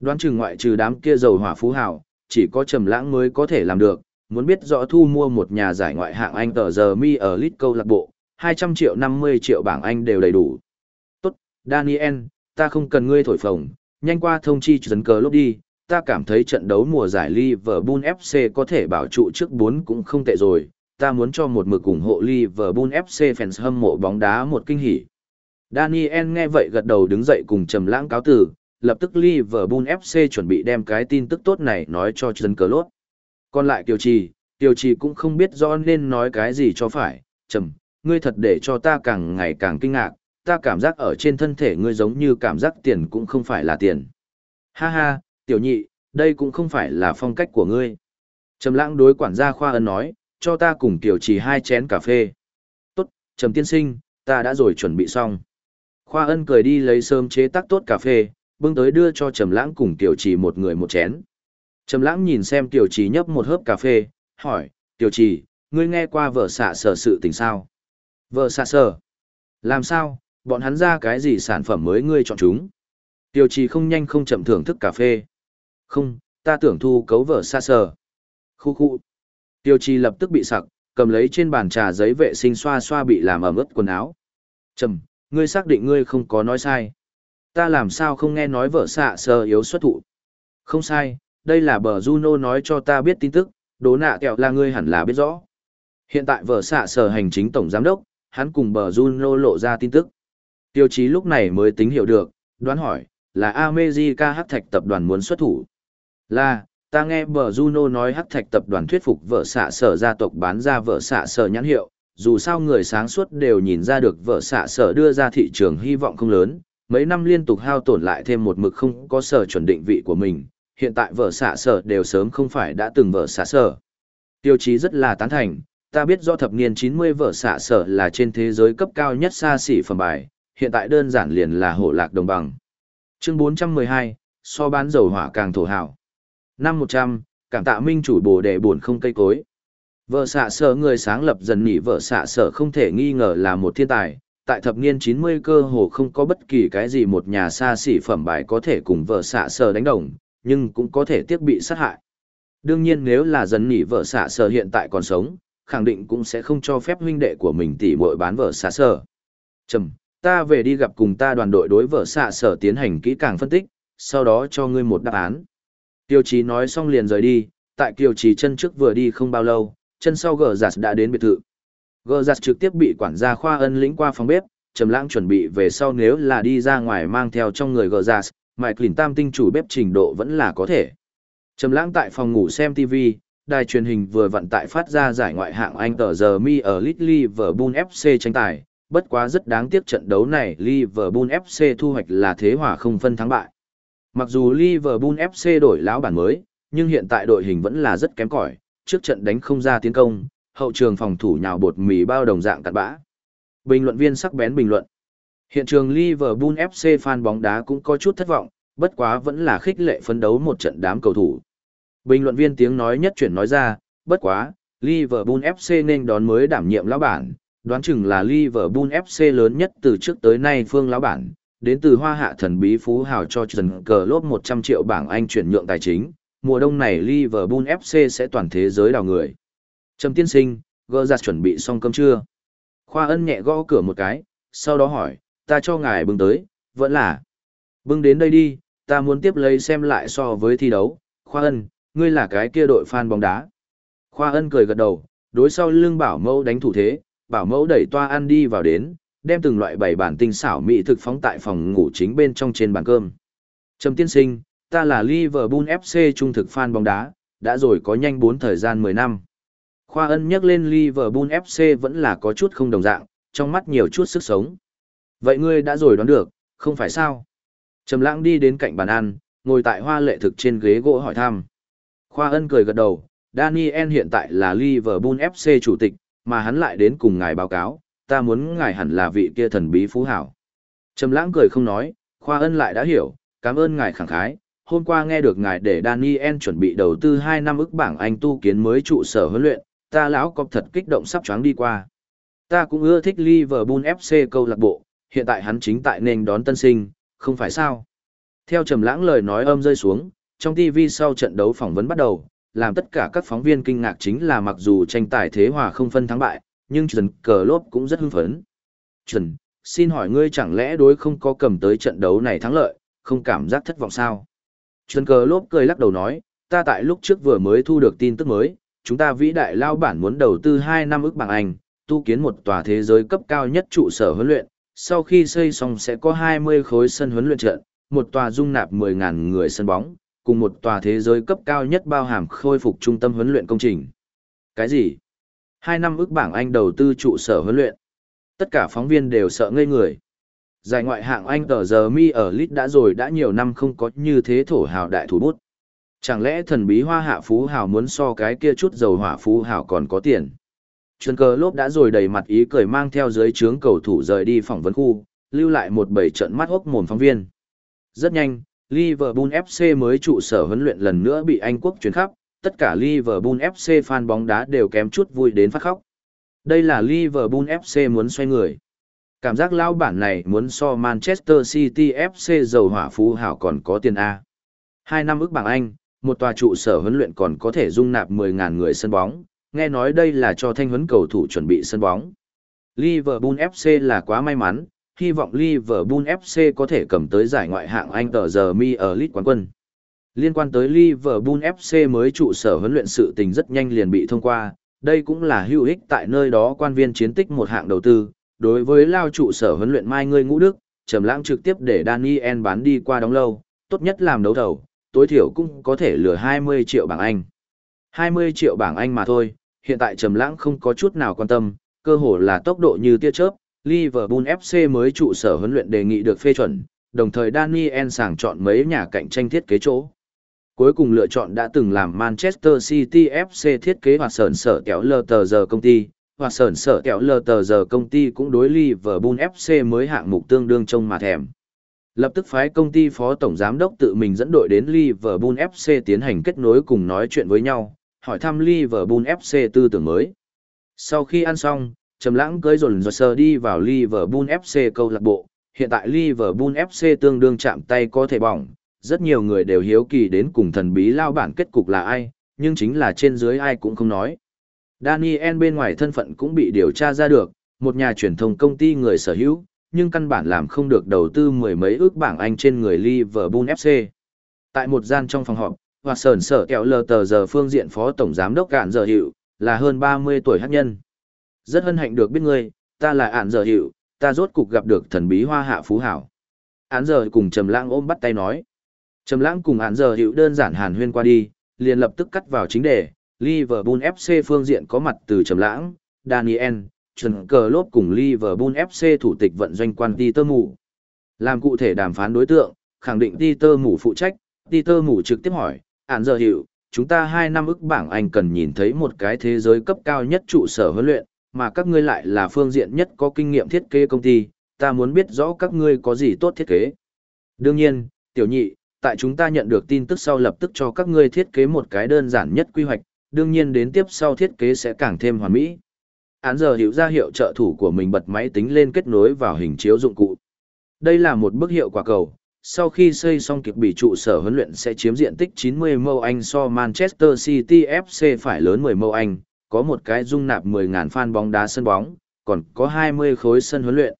Đoán chừng ngoại trừ đám kia dầu hỏa phú hào, chỉ có trầm lãng mới có thể làm được. Muốn biết rõ thu mua một nhà giải ngoại hạng Anh tờ giờ mi ở lit câu lạc bộ, 200 triệu 50 triệu bảng Anh đều đầy đủ. Tốt, Daniel, ta không cần ngươi thổi phồng, nhanh qua thông chi trấn cờ lốc đi, ta cảm thấy trận đấu mùa giải Liverpool FC có thể bảo trụ trước 4 cũng không tệ rồi, ta muốn cho một mực ủng hộ Liverpool FC fans hâm mộ bóng đá một kinh hỉ. Daniel nghe vậy gật đầu đứng dậy cùng trầm lãng cáo từ, lập tức Liverpool FC chuẩn bị đem cái tin tức tốt này nói cho Trần cờ lốt. Còn lại Kiều Trì, Kiều Trì cũng không biết rõ nên nói cái gì cho phải, trầm, ngươi thật để cho ta càng ngày càng kinh ngạc, ta cảm giác ở trên thân thể ngươi giống như cảm giác tiền cũng không phải là tiền. Ha ha, tiểu nhị, đây cũng không phải là phong cách của ngươi. Trầm lãng đối quản gia khoa ân nói, cho ta cùng tiểu trì hai chén cà phê. Tốt, Trầm tiên sinh, ta đã rồi chuẩn bị xong. Khoa ân cười đi lấy sớm chế tác tốt cà phê, bưng tới đưa cho Trầm lãng cùng tiểu trì một người một chén. Trầm lãng nhìn xem tiểu trì nhấp một hớp cà phê, hỏi, tiểu trì, ngươi nghe qua vợ xạ sở sự tình sao? Vợ xạ sở? Làm sao, bọn hắn ra cái gì sản phẩm mới ngươi chọn chúng. Tiêu trì không nhanh không chậm thưởng thức cà phê. Không, ta tưởng thu cấu vở xa sờ. Khu khu. Tiêu trì lập tức bị sặc, cầm lấy trên bàn trà giấy vệ sinh xoa xoa bị làm ẩm ướt quần áo. Trầm, ngươi xác định ngươi không có nói sai. Ta làm sao không nghe nói vợ xạ sờ yếu xuất thụ. Không sai, đây là bờ Juno nói cho ta biết tin tức, đố nạ kẹo là ngươi hẳn là biết rõ. Hiện tại vợ xạ sở hành chính tổng giám đốc, hắn cùng bờ Juno lộ ra tin tức. Tiêu chí lúc này mới tính hiểu được, đoán hỏi, là America Hắc Thạch tập đoàn muốn xuất thủ. Là, ta nghe bờ Juno nói Hắc Thạch tập đoàn thuyết phục vợ xạ sở gia tộc bán ra vợ xạ sở nhãn hiệu, dù sao người sáng suốt đều nhìn ra được vợ xạ sở đưa ra thị trường hy vọng không lớn, mấy năm liên tục hao tổn lại thêm một mực không có sở chuẩn định vị của mình, hiện tại vợ xạ sở đều sớm không phải đã từng vợ xạ sở. Tiêu chí rất là tán thành, ta biết do thập niên 90 vợ xạ sở là trên thế giới cấp cao nhất xa xỉ phẩm bài, hiện tại đơn giản liền là hổ lạc đồng bằng. Chương 412, so bán dầu hỏa càng thổ hảo. Năm 100, cảm tạ minh chủ bồ đề buồn không cây cối. Vợ xạ sở người sáng lập dần nỉ vợ xạ sở không thể nghi ngờ là một thiên tài, tại thập niên 90 cơ hồ không có bất kỳ cái gì một nhà xa xỉ phẩm bài có thể cùng vợ xạ sở đánh đồng, nhưng cũng có thể tiếc bị sát hại. Đương nhiên nếu là dần nỉ vợ xạ sở hiện tại còn sống, khẳng định cũng sẽ không cho phép huynh đệ của mình tỉ muội bán vợ xạ sở. Trầm, ta về đi gặp cùng ta đoàn đội đối vợ xạ sở tiến hành kỹ càng phân tích, sau đó cho ngươi một đáp án. Tiêu chí nói xong liền rời đi, tại kiều Chí chân trước vừa đi không bao lâu, chân sau gờ giặt đã đến biệt thự. Gờ giặt trực tiếp bị quản gia khoa ân lĩnh qua phòng bếp, trầm lãng chuẩn bị về sau nếu là đi ra ngoài mang theo trong người gờ giặt, mại kỉnh tam tinh chủ bếp trình độ vẫn là có thể. Trầm lãng tại phòng ngủ xem TV, đài truyền hình vừa vận tại phát ra giải ngoại hạng Anh tờ giờ mi ở Liverpool FC tranh tài, bất quá rất đáng tiếc trận đấu này Liverpool FC thu hoạch là thế hòa không phân thắng bại. Mặc dù Liverpool FC đổi lão bản mới, nhưng hiện tại đội hình vẫn là rất kém cỏi, trước trận đánh không ra tiến công, hậu trường phòng thủ nhào bột mì bao đồng dạng cặn bã. Bình luận viên sắc bén bình luận. Hiện trường Liverpool FC fan bóng đá cũng có chút thất vọng, bất quá vẫn là khích lệ phấn đấu một trận đám cầu thủ. Bình luận viên tiếng nói nhất chuyển nói ra, bất quá, Liverpool FC nên đón mới đảm nhiệm lão bản, đoán chừng là Liverpool FC lớn nhất từ trước tới nay phương lão bản, đến từ hoa hạ thần bí phú hào cho Trần Cờ lốp 100 triệu bảng Anh chuyển nhượng tài chính, mùa đông này Liverpool FC sẽ toàn thế giới đào người. Trầm tiên sinh, gỡ ra chuẩn bị xong cơm trưa Khoa ân nhẹ gõ cửa một cái, sau đó hỏi, ta cho ngài bưng tới, vẫn là. Bưng đến đây đi, ta muốn tiếp lấy xem lại so với thi đấu. Khoa ân, ngươi là cái kia đội fan bóng đá. Khoa ân cười gật đầu, đối sau lưng bảo mâu đánh thủ thế, bảo mẫu đẩy toa ăn đi vào đến, đem từng loại bảy bản tinh xảo mỹ thực phóng tại phòng ngủ chính bên trong trên bàn cơm. Trầm tiên sinh, ta là Liverpool FC trung thực fan bóng đá, đã rồi có nhanh 4 thời gian 10 năm. Khoa ân nhắc lên Liverpool FC vẫn là có chút không đồng dạng, trong mắt nhiều chút sức sống. Vậy ngươi đã rồi đoán được, không phải sao? Trầm lãng đi đến cạnh bàn ăn, ngồi tại hoa lệ thực trên ghế gỗ hỏi thăm. Khoa ân cười gật đầu, Daniel hiện tại là Liverpool FC chủ tịch, mà hắn lại đến cùng ngài báo cáo, ta muốn ngài hẳn là vị kia thần bí phú hảo. Trầm lãng cười không nói, khoa ân lại đã hiểu, cảm ơn ngài khẳng khái. Hôm qua nghe được ngài để Daniel chuẩn bị đầu tư 2 năm ức bảng Anh tu kiến mới trụ sở huấn luyện, ta lão cọp thật kích động sắp choáng đi qua. Ta cũng ưa thích Liverpool FC câu lạc bộ, hiện tại hắn chính tại nền đón tân sinh, không phải sao? Theo trầm lãng lời nói âm rơi xuống, trong TV sau trận đấu phỏng vấn bắt đầu, làm tất cả các phóng viên kinh ngạc chính là mặc dù tranh tài thế hòa không phân thắng bại, nhưng Trần Cờ Lốp cũng rất hưng phấn. Trần, xin hỏi ngươi chẳng lẽ đối không có cầm tới trận đấu này thắng lợi, không cảm giác thất vọng sao? Trần Cờ Lốp cười lắc đầu nói, ta tại lúc trước vừa mới thu được tin tức mới, chúng ta vĩ đại lao bản muốn đầu tư 2 năm ức bảng Anh, tu kiến một tòa thế giới cấp cao nhất trụ sở huấn luyện, sau khi xây xong sẽ có 20 khối sân huấn luyện trận, một tòa dung nạp 10.000 người sân bóng, cùng một tòa thế giới cấp cao nhất bao hàm khôi phục trung tâm huấn luyện công trình. Cái gì? Hai năm ước bảng Anh đầu tư trụ sở huấn luyện. Tất cả phóng viên đều sợ ngây người. Giải ngoại hạng Anh tờ giờ mi ở Lit đã rồi đã nhiều năm không có như thế thổ hào đại thủ bút. Chẳng lẽ thần bí hoa hạ phú hào muốn so cái kia chút dầu hỏa phú hào còn có tiền? chuyên cờ lốp đã rồi đầy mặt ý cười mang theo dưới trướng cầu thủ rời đi phỏng vấn khu, lưu lại một bầy trận mắt hốc mồm phóng viên. Rất nhanh, Liverpool FC mới trụ sở huấn luyện lần nữa bị Anh quốc chuyển khắp, tất cả Liverpool FC fan bóng đá đều kém chút vui đến phát khóc. Đây là Liverpool FC muốn xoay người. Cảm giác lao bản này muốn so Manchester City FC giàu hỏa phú hảo còn có tiền A. Hai năm ước bảng Anh, một tòa trụ sở huấn luyện còn có thể dung nạp 10.000 người sân bóng, nghe nói đây là cho thanh huấn cầu thủ chuẩn bị sân bóng. Liverpool FC là quá may mắn, hy vọng Liverpool FC có thể cầm tới giải ngoại hạng Anh tờ giờ mi ở League quán quân. Liên quan tới Liverpool FC mới trụ sở huấn luyện sự tình rất nhanh liền bị thông qua, đây cũng là hữu ích tại nơi đó quan viên chiến tích một hạng đầu tư. Đối với lao trụ sở huấn luyện Mai Ngươi Ngũ Đức, Trầm Lãng trực tiếp để Daniel bán đi qua đóng lâu, tốt nhất làm đấu thầu, tối thiểu cũng có thể lừa 20 triệu bảng Anh. 20 triệu bảng Anh mà thôi, hiện tại Trầm Lãng không có chút nào quan tâm, cơ hồ là tốc độ như tia chớp, Liverpool FC mới trụ sở huấn luyện đề nghị được phê chuẩn, đồng thời Daniel sàng chọn mấy nhà cạnh tranh thiết kế chỗ. Cuối cùng lựa chọn đã từng làm Manchester City FC thiết kế hoặc sởn sở kéo lờ tờ giờ công ty, hoặc sởn sở kéo lờ tờ giờ công ty cũng đối Liverpool FC mới hạng mục tương đương trông mà thèm. Lập tức phái công ty phó tổng giám đốc tự mình dẫn đội đến Liverpool FC tiến hành kết nối cùng nói chuyện với nhau, hỏi thăm Liverpool FC tư tưởng mới. Sau khi ăn xong, Trầm Lãng cưỡi dồn dồn sờ đi vào Liverpool FC câu lạc bộ, hiện tại Liverpool FC tương đương chạm tay có thể bỏng, rất nhiều người đều hiếu kỳ đến cùng thần bí lao bản kết cục là ai, nhưng chính là trên dưới ai cũng không nói. Daniel bên ngoài thân phận cũng bị điều tra ra được, một nhà truyền thông công ty người sở hữu, nhưng căn bản làm không được đầu tư mười mấy ước bảng Anh trên người Liverpool FC. Tại một gian trong phòng họp, Hoa sờn sở kẹo lờ tờ giờ phương diện phó tổng giám đốc cạn giờ hiệu, là hơn 30 tuổi hát nhân. Rất hân hạnh được biết ngươi, ta là ạn giờ hiệu, ta rốt cục gặp được thần bí hoa hạ phú hảo. Án giờ cùng Trầm Lãng ôm bắt tay nói. Trầm Lãng cùng án giờ hiệu đơn giản hàn huyên qua đi, liền lập tức cắt vào chính đề, Liverpool FC phương diện có mặt từ Trầm Lãng, Daniel, Trần Cờ Lốp cùng Liverpool FC thủ tịch vận doanh quan Peter Mù. Làm cụ thể đàm phán đối tượng, khẳng định Peter Mù phụ trách, Peter Mù trực tiếp hỏi, án giờ hiệu, chúng ta hai năm ức bảng Anh cần nhìn thấy một cái thế giới cấp cao nhất trụ sở huấn luyện, mà các ngươi lại là phương diện nhất có kinh nghiệm thiết kế công ty, ta muốn biết rõ các ngươi có gì tốt thiết kế. Đương nhiên, tiểu nhị, tại chúng ta nhận được tin tức sau lập tức cho các ngươi thiết kế một cái đơn giản nhất quy hoạch, đương nhiên đến tiếp sau thiết kế sẽ càng thêm hoàn mỹ. Án giờ hiểu ra hiệu trợ thủ của mình bật máy tính lên kết nối vào hình chiếu dụng cụ. Đây là một bức hiệu quả cầu, sau khi xây xong kịp bị trụ sở huấn luyện sẽ chiếm diện tích 90 mẫu Anh so Manchester City FC phải lớn 10 mẫu Anh, có một cái dung nạp 10.000 fan bóng đá sân bóng, còn có 20 khối sân huấn luyện.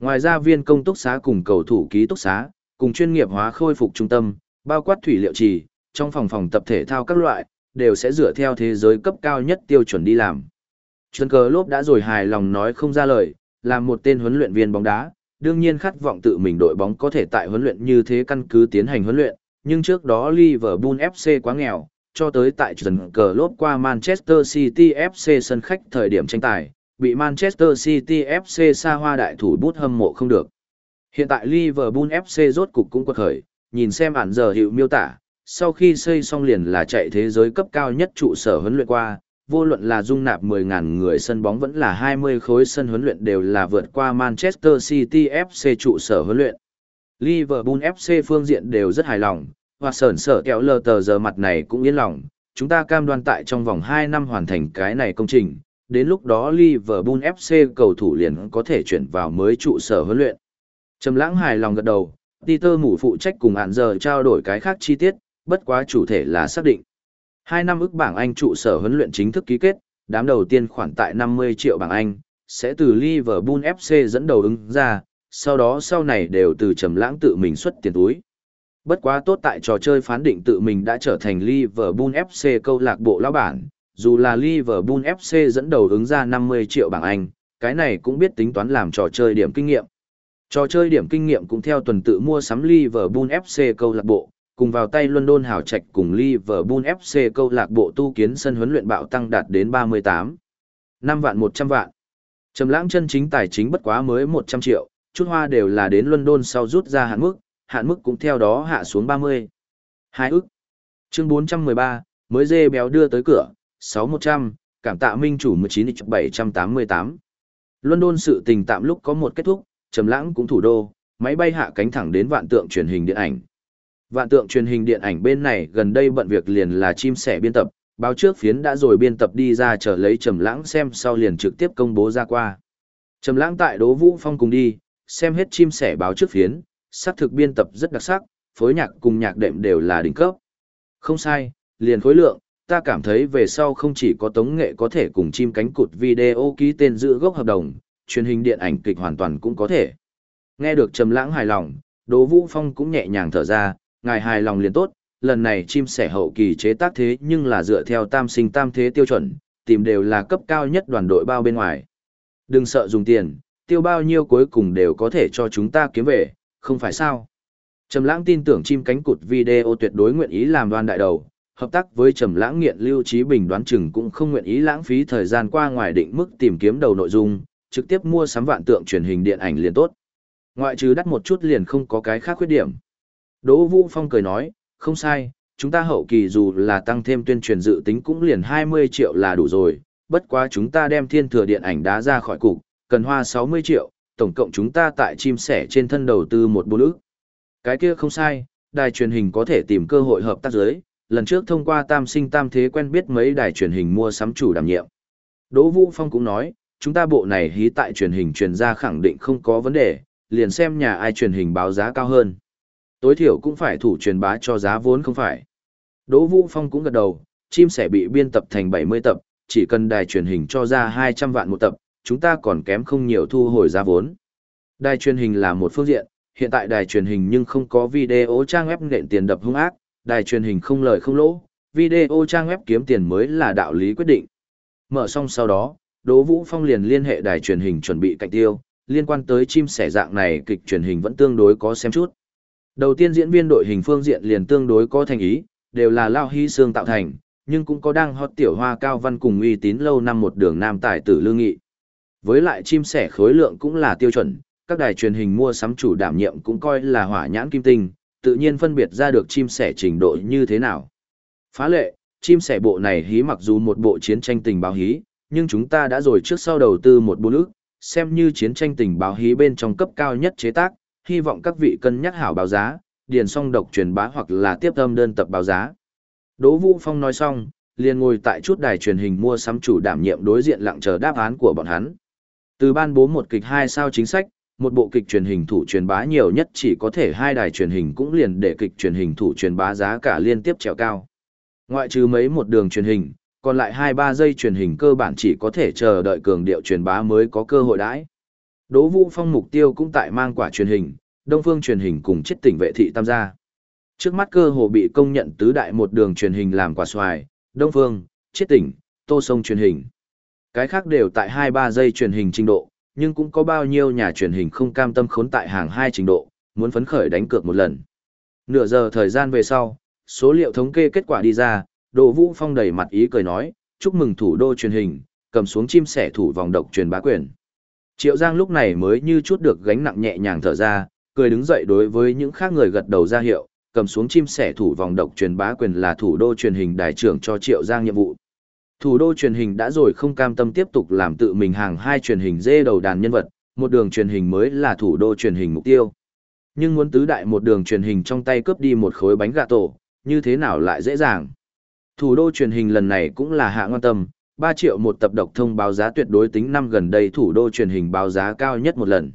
Ngoài ra viên công túc xá cùng cầu thủ ký túc xá, cùng chuyên nghiệp hóa khôi phục trung tâm, bao quát thủy liệu trì, trong phòng phòng tập thể thao các loại, đều sẽ dựa theo thế giới cấp cao nhất tiêu chuẩn đi làm. Trần cờ lốp đã rồi hài lòng nói không ra lời, là một tên huấn luyện viên bóng đá, đương nhiên khát vọng tự mình đội bóng có thể tại huấn luyện như thế căn cứ tiến hành huấn luyện, nhưng trước đó Liverpool FC quá nghèo, cho tới tại trận cờ lốp qua Manchester City FC sân khách thời điểm tranh tài, bị Manchester City FC xa hoa đại thủ bút hâm mộ không được. Hiện tại Liverpool FC rốt cục cũng quật khởi, nhìn xem ản giờ hiệu miêu tả, sau khi xây xong liền là chạy thế giới cấp cao nhất trụ sở huấn luyện qua, vô luận là dung nạp 10.000 người sân bóng vẫn là 20 khối sân huấn luyện đều là vượt qua Manchester City FC trụ sở huấn luyện. Liverpool FC phương diện đều rất hài lòng, và sởn sở kéo lờ tờ giờ mặt này cũng yên lòng, chúng ta cam đoan tại trong vòng 2 năm hoàn thành cái này công trình, đến lúc đó Liverpool FC cầu thủ liền có thể chuyển vào mới trụ sở huấn luyện. Trầm lãng hài lòng gật đầu, Peter mủ phụ trách cùng hạn giờ trao đổi cái khác chi tiết, bất quá chủ thể là xác định. Hai năm ức bảng Anh trụ sở huấn luyện chính thức ký kết, đám đầu tiên khoản tại 50 triệu bảng Anh, sẽ từ Liverpool FC dẫn đầu ứng ra, sau đó sau này đều từ trầm lãng tự mình xuất tiền túi. Bất quá tốt tại trò chơi phán định tự mình đã trở thành Liverpool FC câu lạc bộ lão bản, dù là Liverpool FC dẫn đầu ứng ra 50 triệu bảng Anh, cái này cũng biết tính toán làm trò chơi điểm kinh nghiệm. Trò chơi điểm kinh nghiệm cũng theo tuần tự mua sắm Liverpool FC câu lạc bộ, cùng vào tay London hào trạch cùng Liverpool FC câu lạc bộ tu kiến sân huấn luyện bạo tăng đạt đến 38. 5 vạn 100 vạn. Trầm lãng chân chính tài chính bất quá mới 100 triệu, chút hoa đều là đến London sau rút ra hạn mức, hạn mức cũng theo đó hạ xuống 30. Hai ức. Chương 413, mới dê béo đưa tới cửa, 6100, cảm tạ minh chủ 19788. London sự tình tạm lúc có một kết thúc, trầm lãng cũng thủ đô, máy bay hạ cánh thẳng đến vạn tượng truyền hình điện ảnh. Vạn tượng truyền hình điện ảnh bên này gần đây bận việc liền là chim sẻ biên tập, báo trước phiến đã rồi biên tập đi ra chờ lấy Trầm Lãng xem sau liền trực tiếp công bố ra qua. Trầm Lãng tại Đỗ Vũ Phong cùng đi, xem hết chim sẻ báo trước phiến, sắc thực biên tập rất đặc sắc, phối nhạc cùng nhạc đệm đều là đỉnh cấp. Không sai, liền khối lượng, ta cảm thấy về sau không chỉ có tống nghệ có thể cùng chim cánh cụt video ký tên giữ gốc hợp đồng, truyền hình điện ảnh kịch hoàn toàn cũng có thể. Nghe được Trầm Lãng hài lòng, Đỗ Vũ Phong cũng nhẹ nhàng thở ra, ngài hài lòng liền tốt, lần này chim sẻ hậu kỳ chế tác thế nhưng là dựa theo tam sinh tam thế tiêu chuẩn, tìm đều là cấp cao nhất đoàn đội bao bên ngoài. Đừng sợ dùng tiền, tiêu bao nhiêu cuối cùng đều có thể cho chúng ta kiếm về, không phải sao. Trầm lãng tin tưởng chim cánh cụt video tuyệt đối nguyện ý làm đoàn đại đầu, hợp tác với Trầm lãng nghiện lưu trí bình đoán chừng cũng không nguyện ý lãng phí thời gian qua ngoài định mức tìm kiếm đầu nội dung, trực tiếp mua sắm vạn tượng truyền hình điện ảnh liền tốt. Ngoại trừ đắt một chút liền không có cái khác khuyết điểm. Đỗ Vũ Phong cười nói, không sai, chúng ta hậu kỳ dù là tăng thêm tuyên truyền dự tính cũng liền 20 triệu là đủ rồi, bất quá chúng ta đem thiên thừa điện ảnh đá ra khỏi cục, cần hoa 60 triệu, tổng cộng chúng ta tại chim sẻ trên thân đầu tư một bốn ức. Cái kia không sai, đài truyền hình có thể tìm cơ hội hợp tác giới, lần trước thông qua tam sinh tam thế quen biết mấy đài truyền hình mua sắm chủ đảm nhiệm. Đỗ Vũ Phong cũng nói, chúng ta bộ này hí tại truyền hình truyền ra khẳng định không có vấn đề, liền xem nhà ai truyền hình báo giá cao hơn. Tối thiểu cũng phải thủ truyền bá cho giá vốn không phải. Đỗ Vũ Phong cũng gật đầu, chim sẻ bị biên tập thành 70 tập, chỉ cần đài truyền hình cho ra 200 vạn một tập, chúng ta còn kém không nhiều thu hồi ra vốn. Đài truyền hình là một phương diện, hiện tại đài truyền hình nhưng không có video trang web nện tiền đập hung ác, đài truyền hình không lời không lỗ, video trang web kiếm tiền mới là đạo lý quyết định. Mở xong sau đó, Đỗ Vũ Phong liền liên hệ đài truyền hình chuẩn bị cạnh tiêu, liên quan tới chim sẻ dạng này kịch truyền hình vẫn tương đối có xem chút. Đầu tiên diễn viên đội hình phương diện liền tương đối có thành ý, đều là Lao Hy Sương tạo thành, nhưng cũng có đang hot tiểu hoa cao văn cùng uy tín lâu năm một đường nam tài tử lương nghị. Với lại chim sẻ khối lượng cũng là tiêu chuẩn, các đài truyền hình mua sắm chủ đảm nhiệm cũng coi là hỏa nhãn kim tinh, tự nhiên phân biệt ra được chim sẻ trình độ như thế nào. Phá lệ, chim sẻ bộ này hí mặc dù một bộ chiến tranh tình báo hí, nhưng chúng ta đã rồi trước sau đầu tư một bộ nước, xem như chiến tranh tình báo hí bên trong cấp cao nhất chế tác, hy vọng các vị cân nhắc hảo báo giá, điền xong độc truyền bá hoặc là tiếp âm đơn tập báo giá. Đỗ Vũ Phong nói xong, liền ngồi tại chút đài truyền hình mua sắm chủ đảm nhiệm đối diện lặng chờ đáp án của bọn hắn. Từ ban bố một kịch hai sao chính sách, một bộ kịch truyền hình thủ truyền bá nhiều nhất chỉ có thể hai đài truyền hình cũng liền để kịch truyền hình thủ truyền bá giá cả liên tiếp trèo cao. Ngoại trừ mấy một đường truyền hình, còn lại hai ba giây truyền hình cơ bản chỉ có thể chờ đợi cường điệu truyền bá mới có cơ hội đãi. Đỗ Vũ Phong mục tiêu cũng tại mang quả truyền hình, Đông Phương truyền hình cùng chết tỉnh vệ thị tam gia. Trước mắt cơ hồ bị công nhận tứ đại một đường truyền hình làm quả xoài, Đông Phương, chết tỉnh, Tô Sông truyền hình. Cái khác đều tại hai ba giây truyền hình trình độ, nhưng cũng có bao nhiêu nhà truyền hình không cam tâm khốn tại hàng hai trình độ, muốn phấn khởi đánh cược một lần. Nửa giờ thời gian về sau, số liệu thống kê kết quả đi ra, Đỗ Vũ Phong đầy mặt ý cười nói, chúc mừng thủ đô truyền hình, cầm xuống chim sẻ thủ vòng độc truyền bá quyền. Triệu Giang lúc này mới như chút được gánh nặng nhẹ nhàng thở ra, cười đứng dậy đối với những khác người gật đầu ra hiệu, cầm xuống chim sẻ thủ vòng độc truyền bá quyền là thủ đô truyền hình đại trưởng cho Triệu Giang nhiệm vụ. Thủ đô truyền hình đã rồi không cam tâm tiếp tục làm tự mình hàng hai truyền hình dê đầu đàn nhân vật, một đường truyền hình mới là thủ đô truyền hình mục tiêu. Nhưng muốn tứ đại một đường truyền hình trong tay cướp đi một khối bánh gà tổ, như thế nào lại dễ dàng. Thủ đô truyền hình lần này cũng là hạ ngoan tâm, 3 triệu một tập độc thông báo giá tuyệt đối tính năm gần đây thủ đô truyền hình báo giá cao nhất một lần.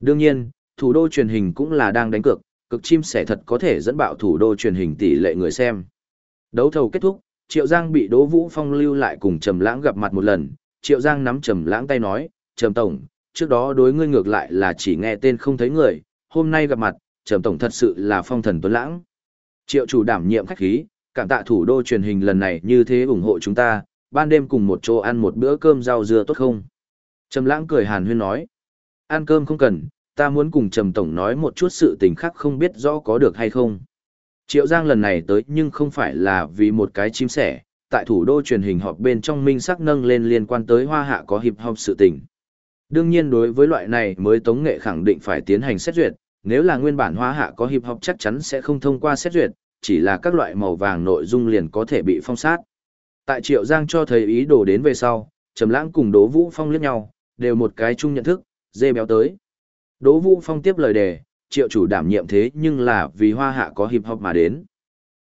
Đương nhiên, thủ đô truyền hình cũng là đang đánh cược, cực chim sẻ thật có thể dẫn bạo thủ đô truyền hình tỷ lệ người xem. Đấu thầu kết thúc, Triệu Giang bị Đỗ Vũ Phong lưu lại cùng Trầm Lãng gặp mặt một lần, Triệu Giang nắm Trầm Lãng tay nói, "Trầm tổng, trước đó đối ngươi ngược lại là chỉ nghe tên không thấy người, hôm nay gặp mặt, Trầm tổng thật sự là phong thần tuấn lãng." Triệu chủ đảm nhiệm khách khí, cảm tạ thủ đô truyền hình lần này như thế ủng hộ chúng ta, ban đêm cùng một chỗ ăn một bữa cơm rau dưa tốt không? Trầm Lãng cười hàn huyên nói, "Ăn cơm không cần, ta muốn cùng Trầm tổng nói một chút sự tình khác không biết rõ có được hay không." Triệu Giang lần này tới nhưng không phải là vì một cái chim sẻ, tại thủ đô truyền hình họp bên trong minh sắc nâng lên liên quan tới hoa hạ có hiệp hợp sự tình. Đương nhiên đối với loại này mới tống nghệ khẳng định phải tiến hành xét duyệt, nếu là nguyên bản hoa hạ có hiệp hợp chắc chắn sẽ không thông qua xét duyệt, chỉ là các loại màu vàng nội dung liền có thể bị phong sát. Tại Triệu Giang cho thấy ý đồ đến về sau, Trầm Lãng cùng Đỗ Vũ Phong liếc nhau, đều một cái chung nhận thức, dê béo tới. Đỗ Vũ Phong tiếp lời đề, triệu chủ đảm nhiệm thế nhưng là vì hoa hạ có hiệp hop mà đến.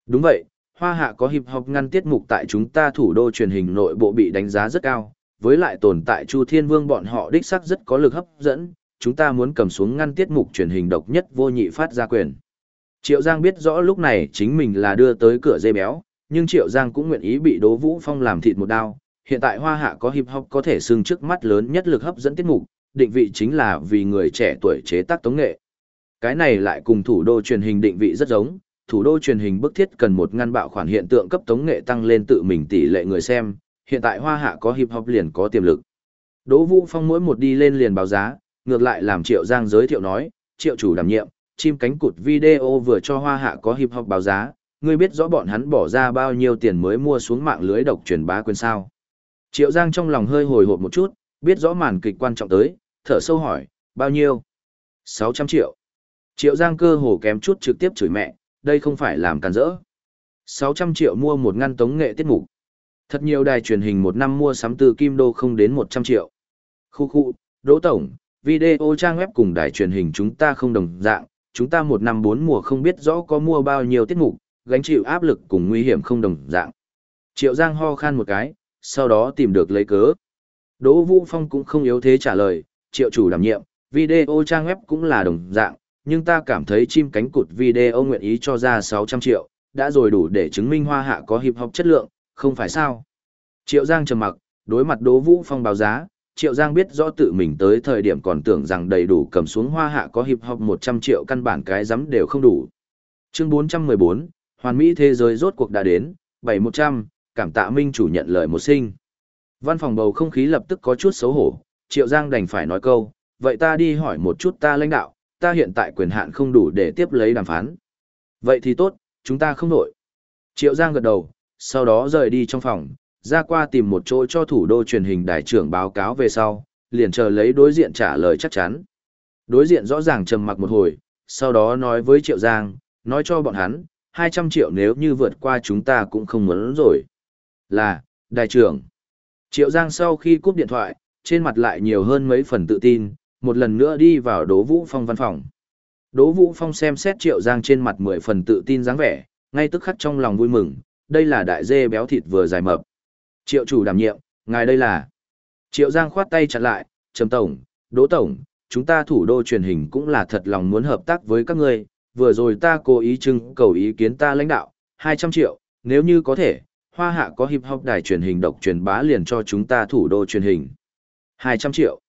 Đúng vậy, hoa hạ có hiệp hop ngăn tiết mục tại chúng ta thủ đô truyền hình nội bộ bị đánh giá rất cao, với lại tồn tại Chu Thiên Vương bọn họ đích sắc rất có lực hấp dẫn, chúng ta muốn cầm xuống ngăn tiết mục truyền hình độc nhất vô nhị phát ra quyền. Triệu Giang biết rõ lúc này chính mình là đưa tới cửa dây béo, nhưng Triệu Giang cũng nguyện ý bị Đỗ Vũ Phong làm thịt một đao. Hiện tại Hoa Hạ có hiệp hop có thể xưng trước mắt lớn nhất lực hấp dẫn tiết mục, định vị chính là vì người trẻ tuổi chế tác tống nghệ. Cái này lại cùng thủ đô truyền hình định vị rất giống, thủ đô truyền hình bức thiết cần một ngăn bạo khoản hiện tượng cấp tống nghệ tăng lên tự mình tỷ lệ người xem, hiện tại Hoa Hạ có hiệp hop liền có tiềm lực. Đỗ Vũ Phong mỗi một đi lên liền báo giá, ngược lại làm Triệu Giang giới thiệu nói, Triệu chủ đảm nhiệm, chim cánh cụt video vừa cho Hoa Hạ có hiệp hop báo giá, ngươi biết rõ bọn hắn bỏ ra bao nhiêu tiền mới mua xuống mạng lưới độc truyền bá quyền sao. Triệu Giang trong lòng hơi hồi hộp một chút, biết rõ màn kịch quan trọng tới, thở sâu hỏi, bao nhiêu? 600 triệu. Triệu Giang cơ hồ kém chút trực tiếp chửi mẹ, đây không phải làm càn rỡ. 600 triệu mua một ngăn tống nghệ tiết mục. Thật nhiều đài truyền hình một năm mua sắm từ kim đô không đến 100 triệu. Khu khu, Đỗ Tổng, video trang web cùng đài truyền hình chúng ta không đồng dạng, chúng ta một năm bốn mùa không biết rõ có mua bao nhiêu tiết mục, gánh chịu áp lực cùng nguy hiểm không đồng dạng. Triệu Giang ho khan một cái, sau đó tìm được lấy cớ. Đỗ Vũ Phong cũng không yếu thế trả lời, triệu chủ đảm nhiệm, video trang web cũng là đồng dạng, nhưng ta cảm thấy chim cánh cụt video nguyện ý cho ra 600 triệu, đã rồi đủ để chứng minh hoa hạ có hiệp học chất lượng, không phải sao. Triệu Giang trầm mặc, đối mặt Đỗ Vũ Phong báo giá, Triệu Giang biết rõ tự mình tới thời điểm còn tưởng rằng đầy đủ cầm xuống hoa hạ có hiệp học 100 triệu căn bản cái giấm đều không đủ. Chương 414, Hoàn Mỹ thế giới rốt cuộc đã đến, 7100, cảm tạ minh chủ nhận lời một sinh. Văn phòng bầu không khí lập tức có chút xấu hổ, Triệu Giang đành phải nói câu, vậy ta đi hỏi một chút ta lãnh đạo, ta hiện tại quyền hạn không đủ để tiếp lấy đàm phán. Vậy thì tốt, chúng ta không nổi. Triệu Giang gật đầu, sau đó rời đi trong phòng, ra qua tìm một chỗ cho thủ đô truyền hình đại trưởng báo cáo về sau, liền chờ lấy đối diện trả lời chắc chắn. Đối diện rõ ràng trầm mặc một hồi, sau đó nói với Triệu Giang, nói cho bọn hắn, 200 triệu nếu như vượt qua chúng ta cũng không muốn rồi. Là, đại trưởng. Triệu Giang sau khi cúp điện thoại, trên mặt lại nhiều hơn mấy phần tự tin, một lần nữa đi vào Đỗ Vũ Phong văn phòng. Đỗ Vũ Phong xem xét Triệu Giang trên mặt mười phần tự tin dáng vẻ, ngay tức khắc trong lòng vui mừng, đây là đại dê béo thịt vừa dài mập. Triệu chủ đảm nhiệm, ngài đây là. Triệu Giang khoát tay chặn lại, Trầm Tổng, Đỗ Tổng, chúng ta thủ đô truyền hình cũng là thật lòng muốn hợp tác với các ngươi, vừa rồi ta cố ý trưng cầu ý kiến ta lãnh đạo, 200 triệu, nếu như có thể, hoa hạ có hip hop đài truyền hình độc truyền bá liền cho chúng ta thủ đô truyền hình. 200 triệu.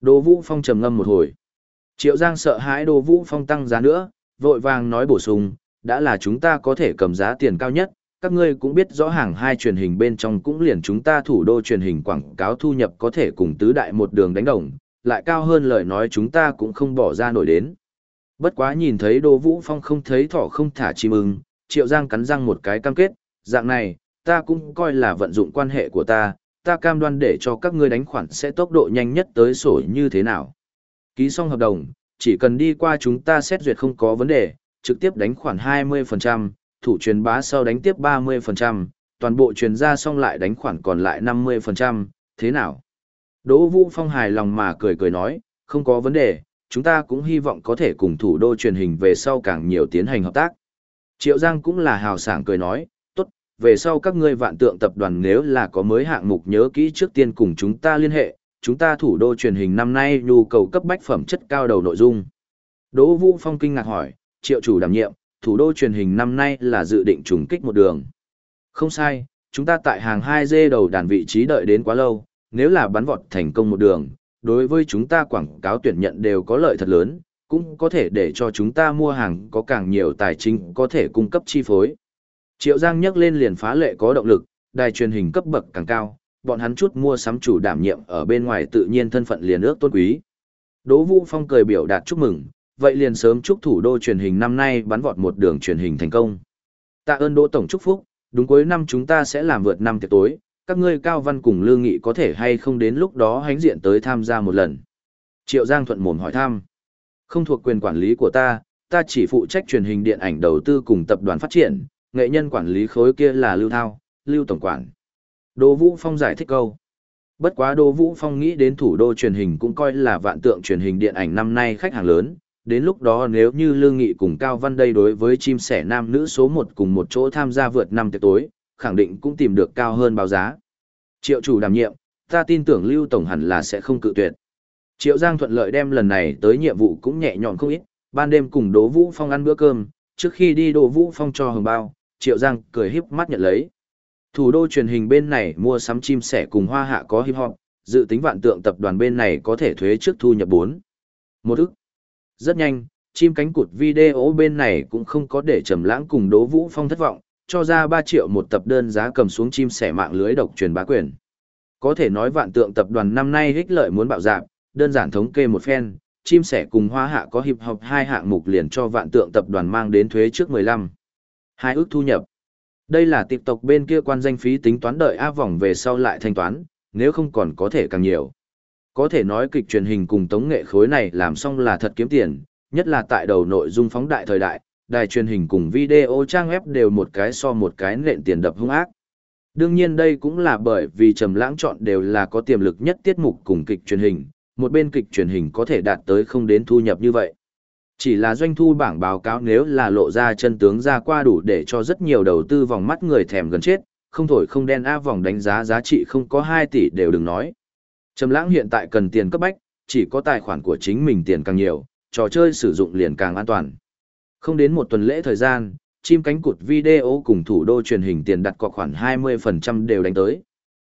Đỗ Vũ Phong trầm ngâm một hồi. Triệu Giang sợ hãi Đỗ Vũ Phong tăng giá nữa, vội vàng nói bổ sung, đã là chúng ta có thể cầm giá tiền cao nhất, các ngươi cũng biết rõ hàng hai truyền hình bên trong cũng liền chúng ta thủ đô truyền hình quảng cáo thu nhập có thể cùng tứ đại một đường đánh đồng, lại cao hơn lời nói chúng ta cũng không bỏ ra nổi đến. Bất quá nhìn thấy Đỗ Vũ Phong không thấy thỏ không thả chim ưng, Triệu Giang cắn răng một cái cam kết, dạng này, ta cũng coi là vận dụng quan hệ của ta, ta cam đoan để cho các ngươi đánh khoản sẽ tốc độ nhanh nhất tới sổ như thế nào. Ký xong hợp đồng, chỉ cần đi qua chúng ta xét duyệt không có vấn đề, trực tiếp đánh khoản 20%, thủ truyền bá sau đánh tiếp 30%, toàn bộ truyền ra xong lại đánh khoản còn lại 50%, thế nào? Đỗ Vũ Phong hài lòng mà cười cười nói, không có vấn đề, chúng ta cũng hy vọng có thể cùng thủ đô truyền hình về sau càng nhiều tiến hành hợp tác. Triệu Giang cũng là hào sảng cười nói, về sau các ngươi vạn tượng tập đoàn nếu là có mới hạng mục nhớ kỹ trước tiên cùng chúng ta liên hệ, chúng ta thủ đô truyền hình năm nay nhu cầu cấp bách phẩm chất cao đầu nội dung. Đỗ Vũ Phong kinh ngạc hỏi, triệu chủ đảm nhiệm, thủ đô truyền hình năm nay là dự định trùng kích một đường. Không sai, chúng ta tại hàng 2G đầu đàn vị trí đợi đến quá lâu, nếu là bắn vọt thành công một đường, đối với chúng ta quảng cáo tuyển nhận đều có lợi thật lớn, cũng có thể để cho chúng ta mua hàng có càng nhiều tài chính có thể cung cấp chi phối. Triệu Giang nhắc lên liền phá lệ có động lực, đài truyền hình cấp bậc càng cao, bọn hắn chút mua sắm chủ đảm nhiệm ở bên ngoài tự nhiên thân phận liền ước tôn quý. Đỗ Vũ Phong cười biểu đạt chúc mừng, vậy liền sớm chúc thủ đô truyền hình năm nay bắn vọt một đường truyền hình thành công. Tạ ơn Đỗ Tổng chúc phúc, đúng cuối năm chúng ta sẽ làm vượt năm tiệc tối, các ngươi Cao Văn cùng Lương Nghị có thể hay không đến lúc đó hánh diện tới tham gia một lần. Triệu Giang thuận mồm hỏi thăm. Không thuộc quyền quản lý của ta, ta chỉ phụ trách truyền hình điện ảnh đầu tư cùng tập đoàn phát triển, nghệ nhân quản lý khối kia là Lưu Thao, Lưu Tổng Quản. Đỗ Vũ Phong giải thích câu. Bất quá Đỗ Vũ Phong nghĩ đến thủ đô truyền hình cũng coi là vạn tượng truyền hình điện ảnh năm nay khách hàng lớn, đến lúc đó nếu như Lương Nghị cùng Cao Văn đây đối với chim sẻ nam nữ số một cùng một chỗ tham gia vượt năm tiệc tối, khẳng định cũng tìm được cao hơn báo giá. Triệu chủ đảm nhiệm, ta tin tưởng Lưu Tổng hẳn là sẽ không cự tuyệt. Triệu Giang thuận lợi đem lần này tới nhiệm vụ cũng nhẹ nhõm không ít, ban đêm cùng Đỗ Vũ Phong ăn bữa cơm, trước khi đi Đỗ Vũ Phong cho hồng bao, Triệu Giang cười híp mắt nhận lấy. Thủ đô truyền hình bên này mua sắm chim sẻ cùng hoa hạ có hip hop, dự tính vạn tượng tập đoàn bên này có thể thuế trước thu nhập 4. Một ức. Rất nhanh, chim cánh cụt video bên này cũng không có để trầm lãng cùng Đỗ Vũ Phong thất vọng, cho ra 3 triệu một tập đơn giá cầm xuống chim sẻ mạng lưới độc truyền bá quyền. Có thể nói vạn tượng tập đoàn năm nay hích lợi muốn bạo dạp, đơn giản thống kê một phen, chim sẻ cùng hoa hạ có hiệp hợp hai hạng mục liền cho vạn tượng tập đoàn mang đến thuế trước 15. Hai ước thu nhập. Đây là tiệp tộc bên kia quan danh phí tính toán đợi áp vòng về sau lại thanh toán, nếu không còn có thể càng nhiều. Có thể nói kịch truyền hình cùng tống nghệ khối này làm xong là thật kiếm tiền, nhất là tại đầu nội dung phóng đại thời đại, đài truyền hình cùng video trang web đều một cái so một cái nện tiền đập hung ác. Đương nhiên đây cũng là bởi vì Trầm Lãng chọn đều là có tiềm lực nhất tiết mục cùng kịch truyền hình, một bên kịch truyền hình có thể đạt tới không đến thu nhập như vậy. Chỉ là doanh thu bảng báo cáo nếu là lộ ra chân tướng ra qua đủ để cho rất nhiều đầu tư vòng mắt người thèm gần chết, không thổi không đen a vòng đánh giá giá trị không có 2 tỷ đều đừng nói. Trầm Lãng hiện tại cần tiền cấp bách, chỉ có tài khoản của chính mình tiền càng nhiều, trò chơi sử dụng liền càng an toàn. Không đến một tuần lễ thời gian, chim cánh cụt video cùng thủ đô truyền hình tiền đặt cọc khoảng 20% đều đánh tới.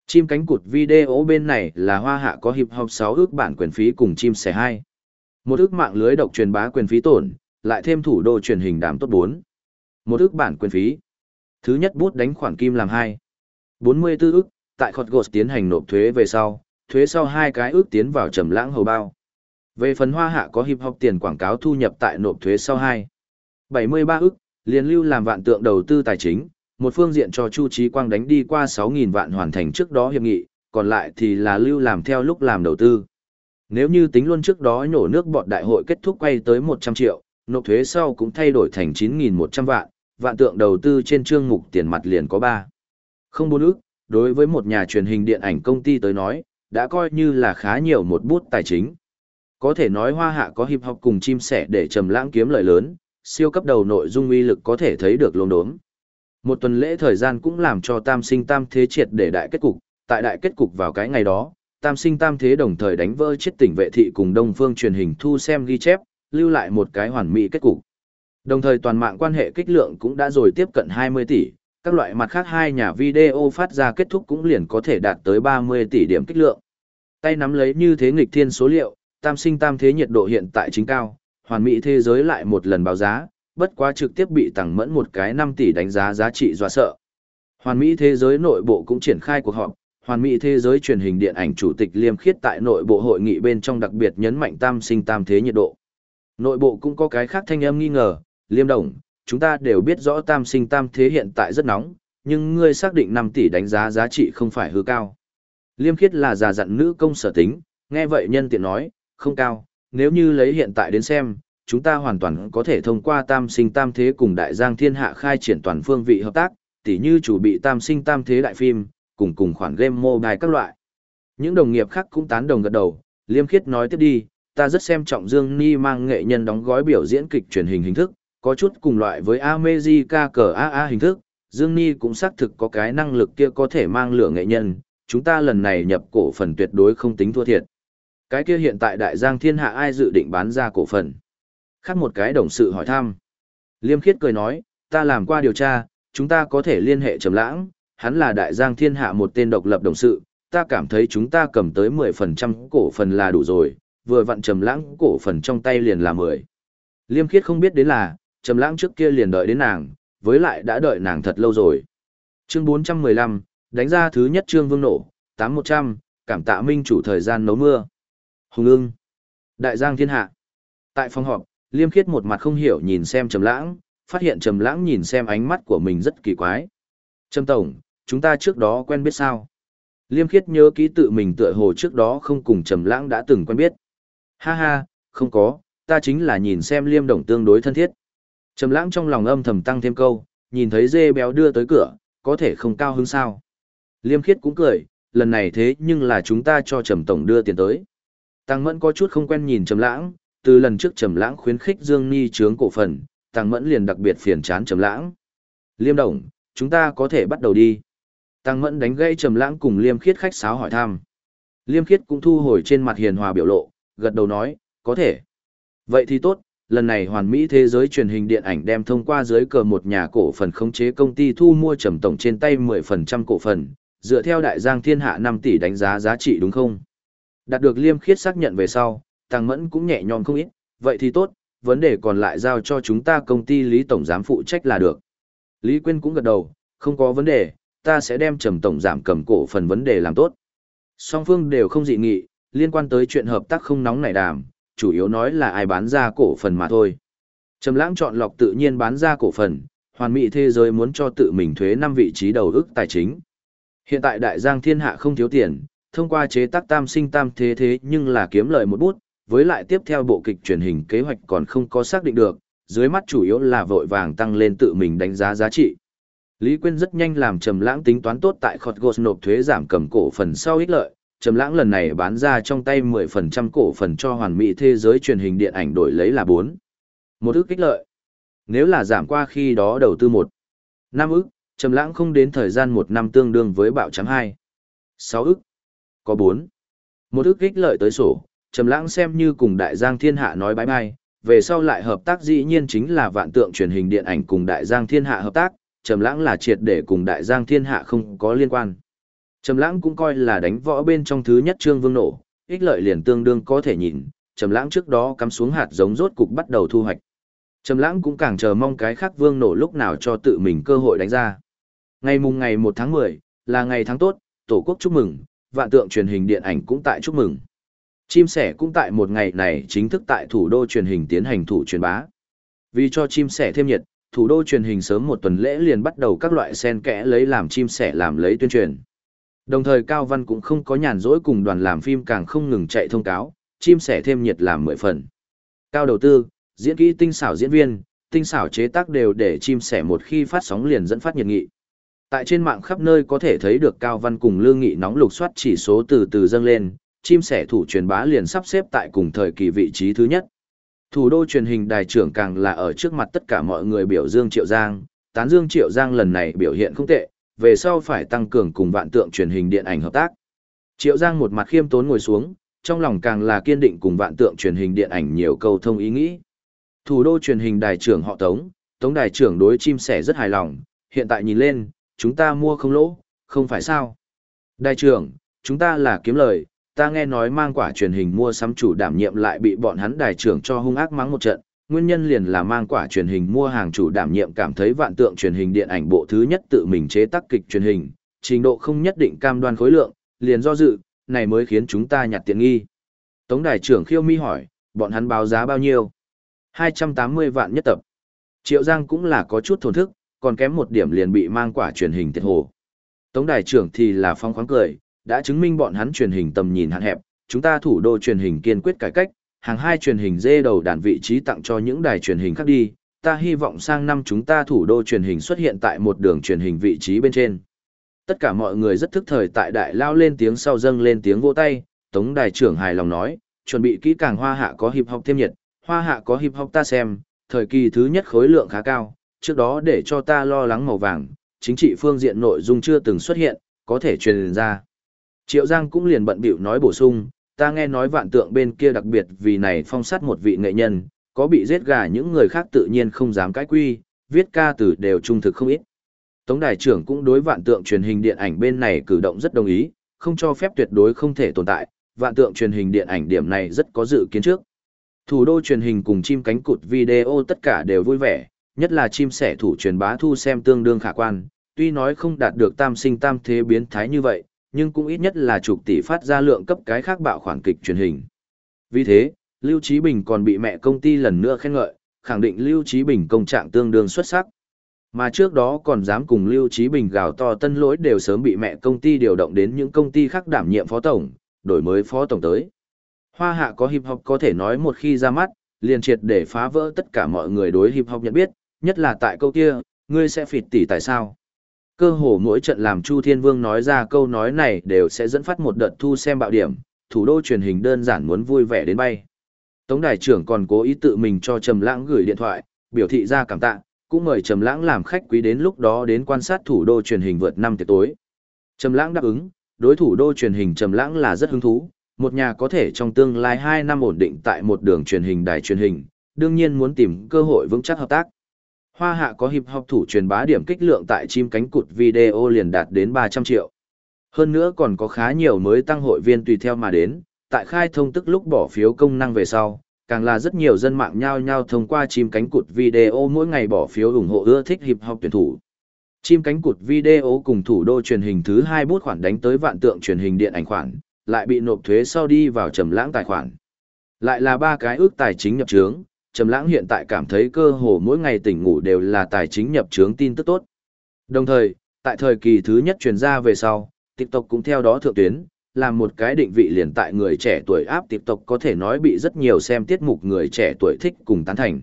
Chim cánh cụt video bên này là hoa hạ có hiệp hợp 6 ước bản quyền phí cùng chim sẻ 2. Một ước mạng lưới độc truyền bá quyền phí tổn, lại thêm thủ đô truyền hình đám tốt 4. Một ước bản quyền phí. Thứ nhất bút đánh khoản kim làm 2. 44 ước, tại Khọt Gột tiến hành nộp thuế về sau, thuế sau hai cái ước tiến vào trầm lãng hầu bao. Về phần hoa hạ có hiệp học tiền quảng cáo thu nhập tại nộp thuế sau 2. 73 ước liền lưu làm vạn tượng đầu tư tài chính, một phương diện cho Chu Trí Quang đánh đi qua 6.000 vạn hoàn thành trước đó hiệp nghị, còn lại thì là lưu làm theo lúc làm đầu tư. Nếu như tính luôn trước đó nhổ nước bọt đại hội kết thúc quay tới 100 triệu, nộp thuế sau cũng thay đổi thành 9.100 vạn, vạn tượng đầu tư trên chương mục tiền mặt liền có 3. Không bốn ước, đối với một nhà truyền hình điện ảnh công ty tới nói, đã coi như là khá nhiều một bút tài chính. Có thể nói hoa hạ có hiệp học cùng chim sẻ để trầm lãng kiếm lợi lớn, siêu cấp đầu nội dung uy lực có thể thấy được lông đốm. Một tuần lễ thời gian cũng làm cho tam sinh tam thế triệt để đại kết cục, tại đại kết cục vào cái ngày đó, tam sinh tam thế đồng thời đánh vỡ chết tỉnh vệ thị cùng đông phương truyền hình thu xem ghi chép, lưu lại một cái hoàn mỹ kết cục. Đồng thời toàn mạng quan hệ kích lượng cũng đã rồi tiếp cận 20 tỷ, các loại mặt khác hai nhà video phát ra kết thúc cũng liền có thể đạt tới 30 tỷ điểm kích lượng. Tay nắm lấy như thế nghịch thiên số liệu, tam sinh tam thế nhiệt độ hiện tại chính cao, hoàn mỹ thế giới lại một lần báo giá, bất quá trực tiếp bị tăng mẫn một cái 5 tỷ đánh giá giá trị dọa sợ. Hoàn mỹ thế giới nội bộ cũng triển khai cuộc họp, hoàn mỹ thế giới truyền hình điện ảnh chủ tịch Liêm Khiết tại nội bộ hội nghị bên trong đặc biệt nhấn mạnh tam sinh tam thế nhiệt độ. Nội bộ cũng có cái khác thanh âm nghi ngờ, Liêm Đồng, chúng ta đều biết rõ tam sinh tam thế hiện tại rất nóng, nhưng ngươi xác định 5 tỷ đánh giá giá trị không phải hư cao. Liêm khiết là già dặn nữ công sở tính, nghe vậy nhân tiện nói, không cao, nếu như lấy hiện tại đến xem, chúng ta hoàn toàn có thể thông qua tam sinh tam thế cùng đại giang thiên hạ khai triển toàn phương vị hợp tác, tỉ như chủ bị tam sinh tam thế đại phim, cùng cùng khoản game mobile các loại. Những đồng nghiệp khác cũng tán đồng gật đầu, liêm khiết nói tiếp đi, ta rất xem trọng Dương Ni mang nghệ nhân đóng gói biểu diễn kịch truyền hình hình thức, có chút cùng loại với America cờ AA hình thức, Dương Ni cũng xác thực có cái năng lực kia có thể mang lửa nghệ nhân, chúng ta lần này nhập cổ phần tuyệt đối không tính thua thiệt. Cái kia hiện tại đại giang thiên hạ ai dự định bán ra cổ phần? Khác một cái đồng sự hỏi thăm. Liêm khiết cười nói, ta làm qua điều tra, chúng ta có thể liên hệ trầm lãng, hắn là đại giang thiên hạ một tên độc lập đồng sự, ta cảm thấy chúng ta cầm tới 10% cổ phần là đủ rồi, vừa vặn trầm lãng cổ phần trong tay liền là 10. Liêm khiết không biết đến là, trầm lãng trước kia liền đợi đến nàng, với lại đã đợi nàng thật lâu rồi. Chương 415, đánh ra thứ nhất chương vương nổ, 8100, cảm tạ minh chủ thời gian nấu mưa. Hùng ưng. Đại giang thiên hạ. Tại phòng họp, Liêm Khiết một mặt không hiểu nhìn xem Trầm Lãng, phát hiện Trầm Lãng nhìn xem ánh mắt của mình rất kỳ quái. "Trầm tổng, chúng ta trước đó quen biết sao?" Liêm Khiết nhớ ký tự mình tựa hồ trước đó không cùng Trầm Lãng đã từng quen biết. "Ha ha, không có, ta chính là nhìn xem Liêm Đồng tương đối thân thiết." Trầm lãng trong lòng âm thầm tăng thêm câu, nhìn thấy dê béo đưa tới cửa, có thể không cao hứng sao. Liêm khiết cũng cười, lần này thế nhưng là chúng ta cho Trầm Tổng đưa tiền tới. Tăng Mẫn có chút không quen nhìn Trầm lãng, từ lần trước Trầm lãng khuyến khích Dương Ni trướng cổ phần, Tăng Mẫn liền đặc biệt phiền chán Trầm lãng. Liêm Đồng, chúng ta có thể bắt đầu đi. Tăng Mẫn đánh gây Trầm lãng cùng Liêm khiết khách sáo hỏi thăm. Liêm khiết cũng thu hồi trên mặt hiền hòa biểu lộ, gật đầu nói, có thể. Vậy thì tốt, lần này hoàn mỹ thế giới truyền hình điện ảnh đem thông qua dưới cờ một nhà cổ phần khống chế công ty thu mua trầm tổng trên tay 10% cổ phần, dựa theo đại giang thiên hạ 5 tỷ đánh giá giá trị đúng không? Đạt được liêm khiết xác nhận về sau, Tăng Mẫn cũng nhẹ nhõm không ít, vậy thì tốt, vấn đề còn lại giao cho chúng ta công ty Lý Tổng giám phụ trách là được. Lý Quyên cũng gật đầu, không có vấn đề, ta sẽ đem trầm tổng giảm cầm cổ phần vấn đề làm tốt. Song phương đều không dị nghị, liên quan tới chuyện hợp tác không nóng nảy đàm, chủ yếu nói là ai bán ra cổ phần mà thôi. Trầm lãng chọn lọc tự nhiên bán ra cổ phần, hoàn mỹ thế giới muốn cho tự mình thuế năm vị trí đầu ức tài chính. Hiện tại đại giang thiên hạ không thiếu tiền, thông qua chế tác tam sinh tam thế thế nhưng là kiếm lợi một bút, với lại tiếp theo bộ kịch truyền hình kế hoạch còn không có xác định được, dưới mắt chủ yếu là vội vàng tăng lên tự mình đánh giá giá trị. Lý Quyên rất nhanh làm trầm lãng tính toán tốt tại Khọt nộp thuế giảm cầm cổ phần sau ích lợi, Trầm Lãng lần này bán ra trong tay 10% cổ phần cho Hoàn Mỹ thế giới truyền hình điện ảnh đổi lấy là 4. Một ức kích lợi. Nếu là giảm qua khi đó đầu tư 1. 5 ức, Trầm Lãng không đến thời gian 1 năm tương đương với bạo trắng 2. 6 ức. Có 4. Một ức kích lợi tới sổ, Trầm Lãng xem như cùng Đại Giang Thiên Hạ nói bye bye, về sau lại hợp tác dĩ nhiên chính là vạn tượng truyền hình điện ảnh cùng Đại Giang Thiên Hạ hợp tác, Trầm Lãng là triệt để cùng Đại Giang Thiên Hạ không có liên quan. Trầm lãng cũng coi là đánh võ bên trong thứ nhất trương vương nổ, ích lợi liền tương đương có thể nhìn, Trầm lãng trước đó cắm xuống hạt giống rốt cục bắt đầu thu hoạch. Trầm lãng cũng càng chờ mong cái khác vương nổ lúc nào cho tự mình cơ hội đánh ra. Ngày mùng ngày 1 tháng 10, là ngày tháng tốt, tổ quốc chúc mừng, vạn tượng truyền hình điện ảnh cũng tại chúc mừng. Chim sẻ cũng tại một ngày này chính thức tại thủ đô truyền hình tiến hành thủ truyền bá. Vì cho chim sẻ thêm nhiệt, thủ đô truyền hình sớm một tuần lễ liền bắt đầu các loại sen kẽ lấy làm chim sẻ làm lấy tuyên truyền. Đồng thời Cao Văn cũng không có nhàn rỗi cùng đoàn làm phim càng không ngừng chạy thông cáo, chim sẻ thêm nhiệt làm mười phần. Cao đầu tư, diễn kỹ tinh xảo diễn viên, tinh xảo chế tác đều để chim sẻ một khi phát sóng liền dẫn phát nhiệt nghị. Tại trên mạng khắp nơi có thể thấy được Cao Văn cùng Lương Nghị nóng lục soát chỉ số từ từ dâng lên, chim sẻ thủ truyền bá liền sắp xếp tại cùng thời kỳ vị trí thứ nhất. Thủ đô truyền hình đài trưởng càng là ở trước mặt tất cả mọi người biểu dương Triệu Giang, tán dương Triệu Giang lần này biểu hiện không tệ, về sau phải tăng cường cùng vạn tượng truyền hình điện ảnh hợp tác. Triệu Giang một mặt khiêm tốn ngồi xuống, trong lòng càng là kiên định cùng vạn tượng truyền hình điện ảnh nhiều câu thông ý nghĩ. Thủ đô truyền hình đài trưởng họ Tống, Tống đài trưởng đối chim sẻ rất hài lòng, hiện tại nhìn lên, chúng ta mua không lỗ, không phải sao. Đài trưởng, chúng ta là kiếm lời, ta nghe nói mang quả truyền hình mua sắm chủ đảm nhiệm lại bị bọn hắn đài trưởng cho hung ác mắng một trận, nguyên nhân liền là mang quả truyền hình mua hàng chủ đảm nhiệm cảm thấy vạn tượng truyền hình điện ảnh bộ thứ nhất tự mình chế tác kịch truyền hình, trình độ không nhất định cam đoan khối lượng, liền do dự, này mới khiến chúng ta nhặt tiện nghi. Tống đài trưởng khiêu mi hỏi, bọn hắn báo giá bao nhiêu? 280 vạn nhất tập. Triệu Giang cũng là có chút thổn thức, còn kém một điểm liền bị mang quả truyền hình tiệt hồ. Tống đài trưởng thì là phong khoáng cười, đã chứng minh bọn hắn truyền hình tầm nhìn hạn hẹp, chúng ta thủ đô truyền hình kiên quyết cải cách, hàng hai truyền hình dê đầu đàn vị trí tặng cho những đài truyền hình khác đi, ta hy vọng sang năm chúng ta thủ đô truyền hình xuất hiện tại một đường truyền hình vị trí bên trên. Tất cả mọi người rất thức thời tại đại lao lên tiếng sau dâng lên tiếng vỗ tay, Tống đài trưởng hài lòng nói, chuẩn bị kỹ càng hoa hạ có hiệp học thêm nhiệt, hoa hạ có hiệp học ta xem, thời kỳ thứ nhất khối lượng khá cao, trước đó để cho ta lo lắng màu vàng, chính trị phương diện nội dung chưa từng xuất hiện, có thể truyền ra. Triệu Giang cũng liền bận bịu nói bổ sung, ta nghe nói vạn tượng bên kia đặc biệt vì này phong sát một vị nghệ nhân, có bị giết gà những người khác tự nhiên không dám cãi quy, viết ca từ đều trung thực không ít. Tống đài trưởng cũng đối vạn tượng truyền hình điện ảnh bên này cử động rất đồng ý, không cho phép tuyệt đối không thể tồn tại, vạn tượng truyền hình điện ảnh điểm này rất có dự kiến trước. Thủ đô truyền hình cùng chim cánh cụt video tất cả đều vui vẻ, nhất là chim sẻ thủ truyền bá thu xem tương đương khả quan, tuy nói không đạt được tam sinh tam thế biến thái như vậy, nhưng cũng ít nhất là chục tỷ phát ra lượng cấp cái khác bạo khoản kịch truyền hình. Vì thế, Lưu Trí Bình còn bị mẹ công ty lần nữa khen ngợi, khẳng định Lưu Trí Bình công trạng tương đương xuất sắc. Mà trước đó còn dám cùng Lưu Trí Bình gào to tân lỗi đều sớm bị mẹ công ty điều động đến những công ty khác đảm nhiệm phó tổng, đổi mới phó tổng tới. Hoa hạ có hip hop có thể nói một khi ra mắt, liền triệt để phá vỡ tất cả mọi người đối hip hop nhận biết, nhất là tại câu kia, ngươi sẽ phịt tỷ tại sao? Cơ hồ mỗi trận làm Chu Thiên Vương nói ra câu nói này đều sẽ dẫn phát một đợt thu xem bạo điểm, thủ đô truyền hình đơn giản muốn vui vẻ đến bay. Tống đại trưởng còn cố ý tự mình cho Trầm Lãng gửi điện thoại, biểu thị ra cảm tạ, cũng mời Trầm Lãng làm khách quý đến lúc đó đến quan sát thủ đô truyền hình vượt năm tiệc tối. Trầm Lãng đáp ứng, đối thủ đô truyền hình Trầm Lãng là rất hứng thú, một nhà có thể trong tương lai 2 năm ổn định tại một đường truyền hình đài truyền hình, đương nhiên muốn tìm cơ hội vững chắc hợp tác. Hoa hạ có hiệp học thủ truyền bá điểm kích lượng tại chim cánh cụt video liền đạt đến 300 triệu. Hơn nữa còn có khá nhiều mới tăng hội viên tùy theo mà đến, tại khai thông tức lúc bỏ phiếu công năng về sau, càng là rất nhiều dân mạng nhao nhao thông qua chim cánh cụt video mỗi ngày bỏ phiếu ủng hộ ưa thích hiệp học tuyển thủ. Chim cánh cụt video cùng thủ đô truyền hình thứ hai bút khoản đánh tới vạn tượng truyền hình điện ảnh khoản, lại bị nộp thuế sau đi vào trầm lãng tài khoản. Lại là ba cái ước tài chính nhập trướng, Trầm Lãng hiện tại cảm thấy cơ hồ mỗi ngày tỉnh ngủ đều là tài chính nhập chứng tin tức tốt. Đồng thời, tại thời kỳ thứ nhất truyền ra về sau, TikTok cũng theo đó thượng tuyến, làm một cái định vị liền tại người trẻ tuổi áp TikTok có thể nói bị rất nhiều xem tiết mục người trẻ tuổi thích cùng tán thành.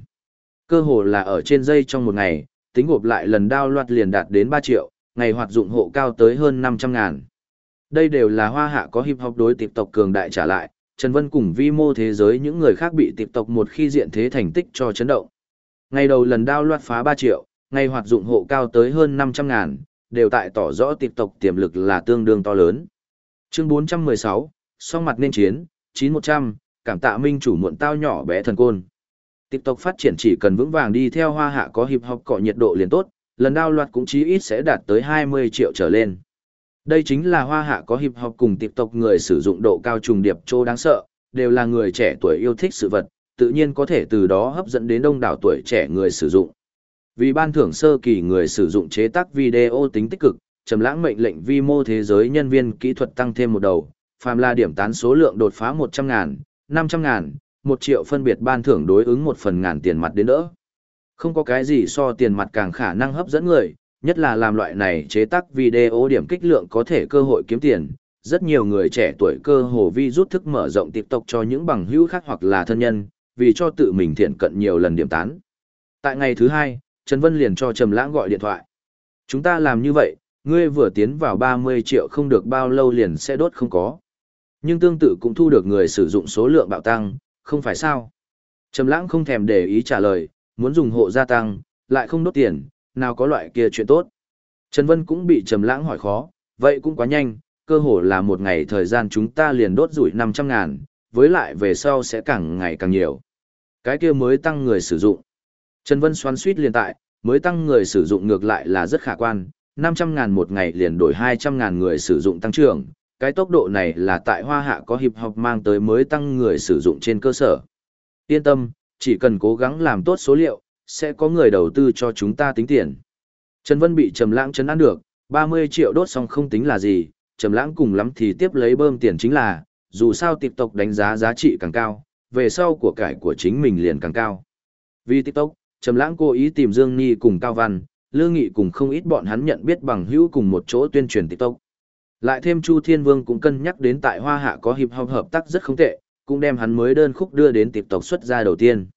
Cơ hồ là ở trên dây trong một ngày, tính gộp lại lần đao loạt liền đạt đến 3 triệu, ngày hoạt dụng hộ cao tới hơn 500 ngàn. Đây đều là hoa hạ có hip hop đối TikTok cường đại trả lại, Trần Vân cùng vi mô thế giới những người khác bị tiệp tộc một khi diện thế thành tích cho chấn động. Ngày đầu lần đao loạt phá 3 triệu, ngày hoạt dụng hộ cao tới hơn 500 ngàn, đều tại tỏ rõ tiệp tộc tiềm lực là tương đương to lớn. Chương 416, song mặt nên chiến, 9100, cảm tạ minh chủ muộn tao nhỏ bé thần côn. Tiệp tộc phát triển chỉ cần vững vàng đi theo hoa hạ có hiệp học cọ nhiệt độ liền tốt, lần đao loạt cũng chí ít sẽ đạt tới 20 triệu trở lên. Đây chính là hoa hạ có hiệp học cùng tiệp tộc người sử dụng độ cao trùng điệp trô đáng sợ, đều là người trẻ tuổi yêu thích sự vật, tự nhiên có thể từ đó hấp dẫn đến đông đảo tuổi trẻ người sử dụng. Vì ban thưởng sơ kỳ người sử dụng chế tác video tính tích cực, trầm lãng mệnh lệnh vi mô thế giới nhân viên kỹ thuật tăng thêm một đầu, phàm là điểm tán số lượng đột phá 100 ngàn, 500 ngàn, 1 triệu phân biệt ban thưởng đối ứng một phần ngàn tiền mặt đến đỡ. Không có cái gì so tiền mặt càng khả năng hấp dẫn người, nhất là làm loại này chế tác video điểm kích lượng có thể cơ hội kiếm tiền. Rất nhiều người trẻ tuổi cơ hồ vi rút thức mở rộng TikTok cho những bằng hữu khác hoặc là thân nhân, vì cho tự mình thiện cận nhiều lần điểm tán. Tại ngày thứ hai, Trần Vân liền cho Trầm Lãng gọi điện thoại. Chúng ta làm như vậy, ngươi vừa tiến vào 30 triệu không được bao lâu liền sẽ đốt không có. Nhưng tương tự cũng thu được người sử dụng số lượng bạo tăng, không phải sao? Trầm Lãng không thèm để ý trả lời, muốn dùng hộ gia tăng, lại không đốt tiền, nào có loại kia chuyện tốt. Trần Vân cũng bị Trầm Lãng hỏi khó, vậy cũng quá nhanh, cơ hồ là một ngày thời gian chúng ta liền đốt rủi 500 ngàn, với lại về sau sẽ càng ngày càng nhiều. Cái kia mới tăng người sử dụng. Trần Vân xoắn suýt liền tại, mới tăng người sử dụng ngược lại là rất khả quan, 500 ngàn một ngày liền đổi 200 ngàn người sử dụng tăng trưởng. Cái tốc độ này là tại Hoa Hạ có hiệp học mang tới mới tăng người sử dụng trên cơ sở. Yên tâm, chỉ cần cố gắng làm tốt số liệu, sẽ có người đầu tư cho chúng ta tính tiền. Trần Vân bị Trầm Lãng chấn an được, 30 triệu đốt xong không tính là gì, Trầm Lãng cùng lắm thì tiếp lấy bơm tiền chính là, dù sao TikTok đánh giá giá trị càng cao, về sau của cải của chính mình liền càng cao. Vì TikTok, Trầm Lãng cố ý tìm Dương Ni cùng Cao Văn, Lương Nghị cùng không ít bọn hắn nhận biết bằng hữu cùng một chỗ tuyên truyền TikTok. Lại thêm Chu Thiên Vương cũng cân nhắc đến tại Hoa Hạ có hiệp hợp hợp tác rất không tệ, cũng đem hắn mới đơn khúc đưa đến TikTok xuất ra đầu tiên.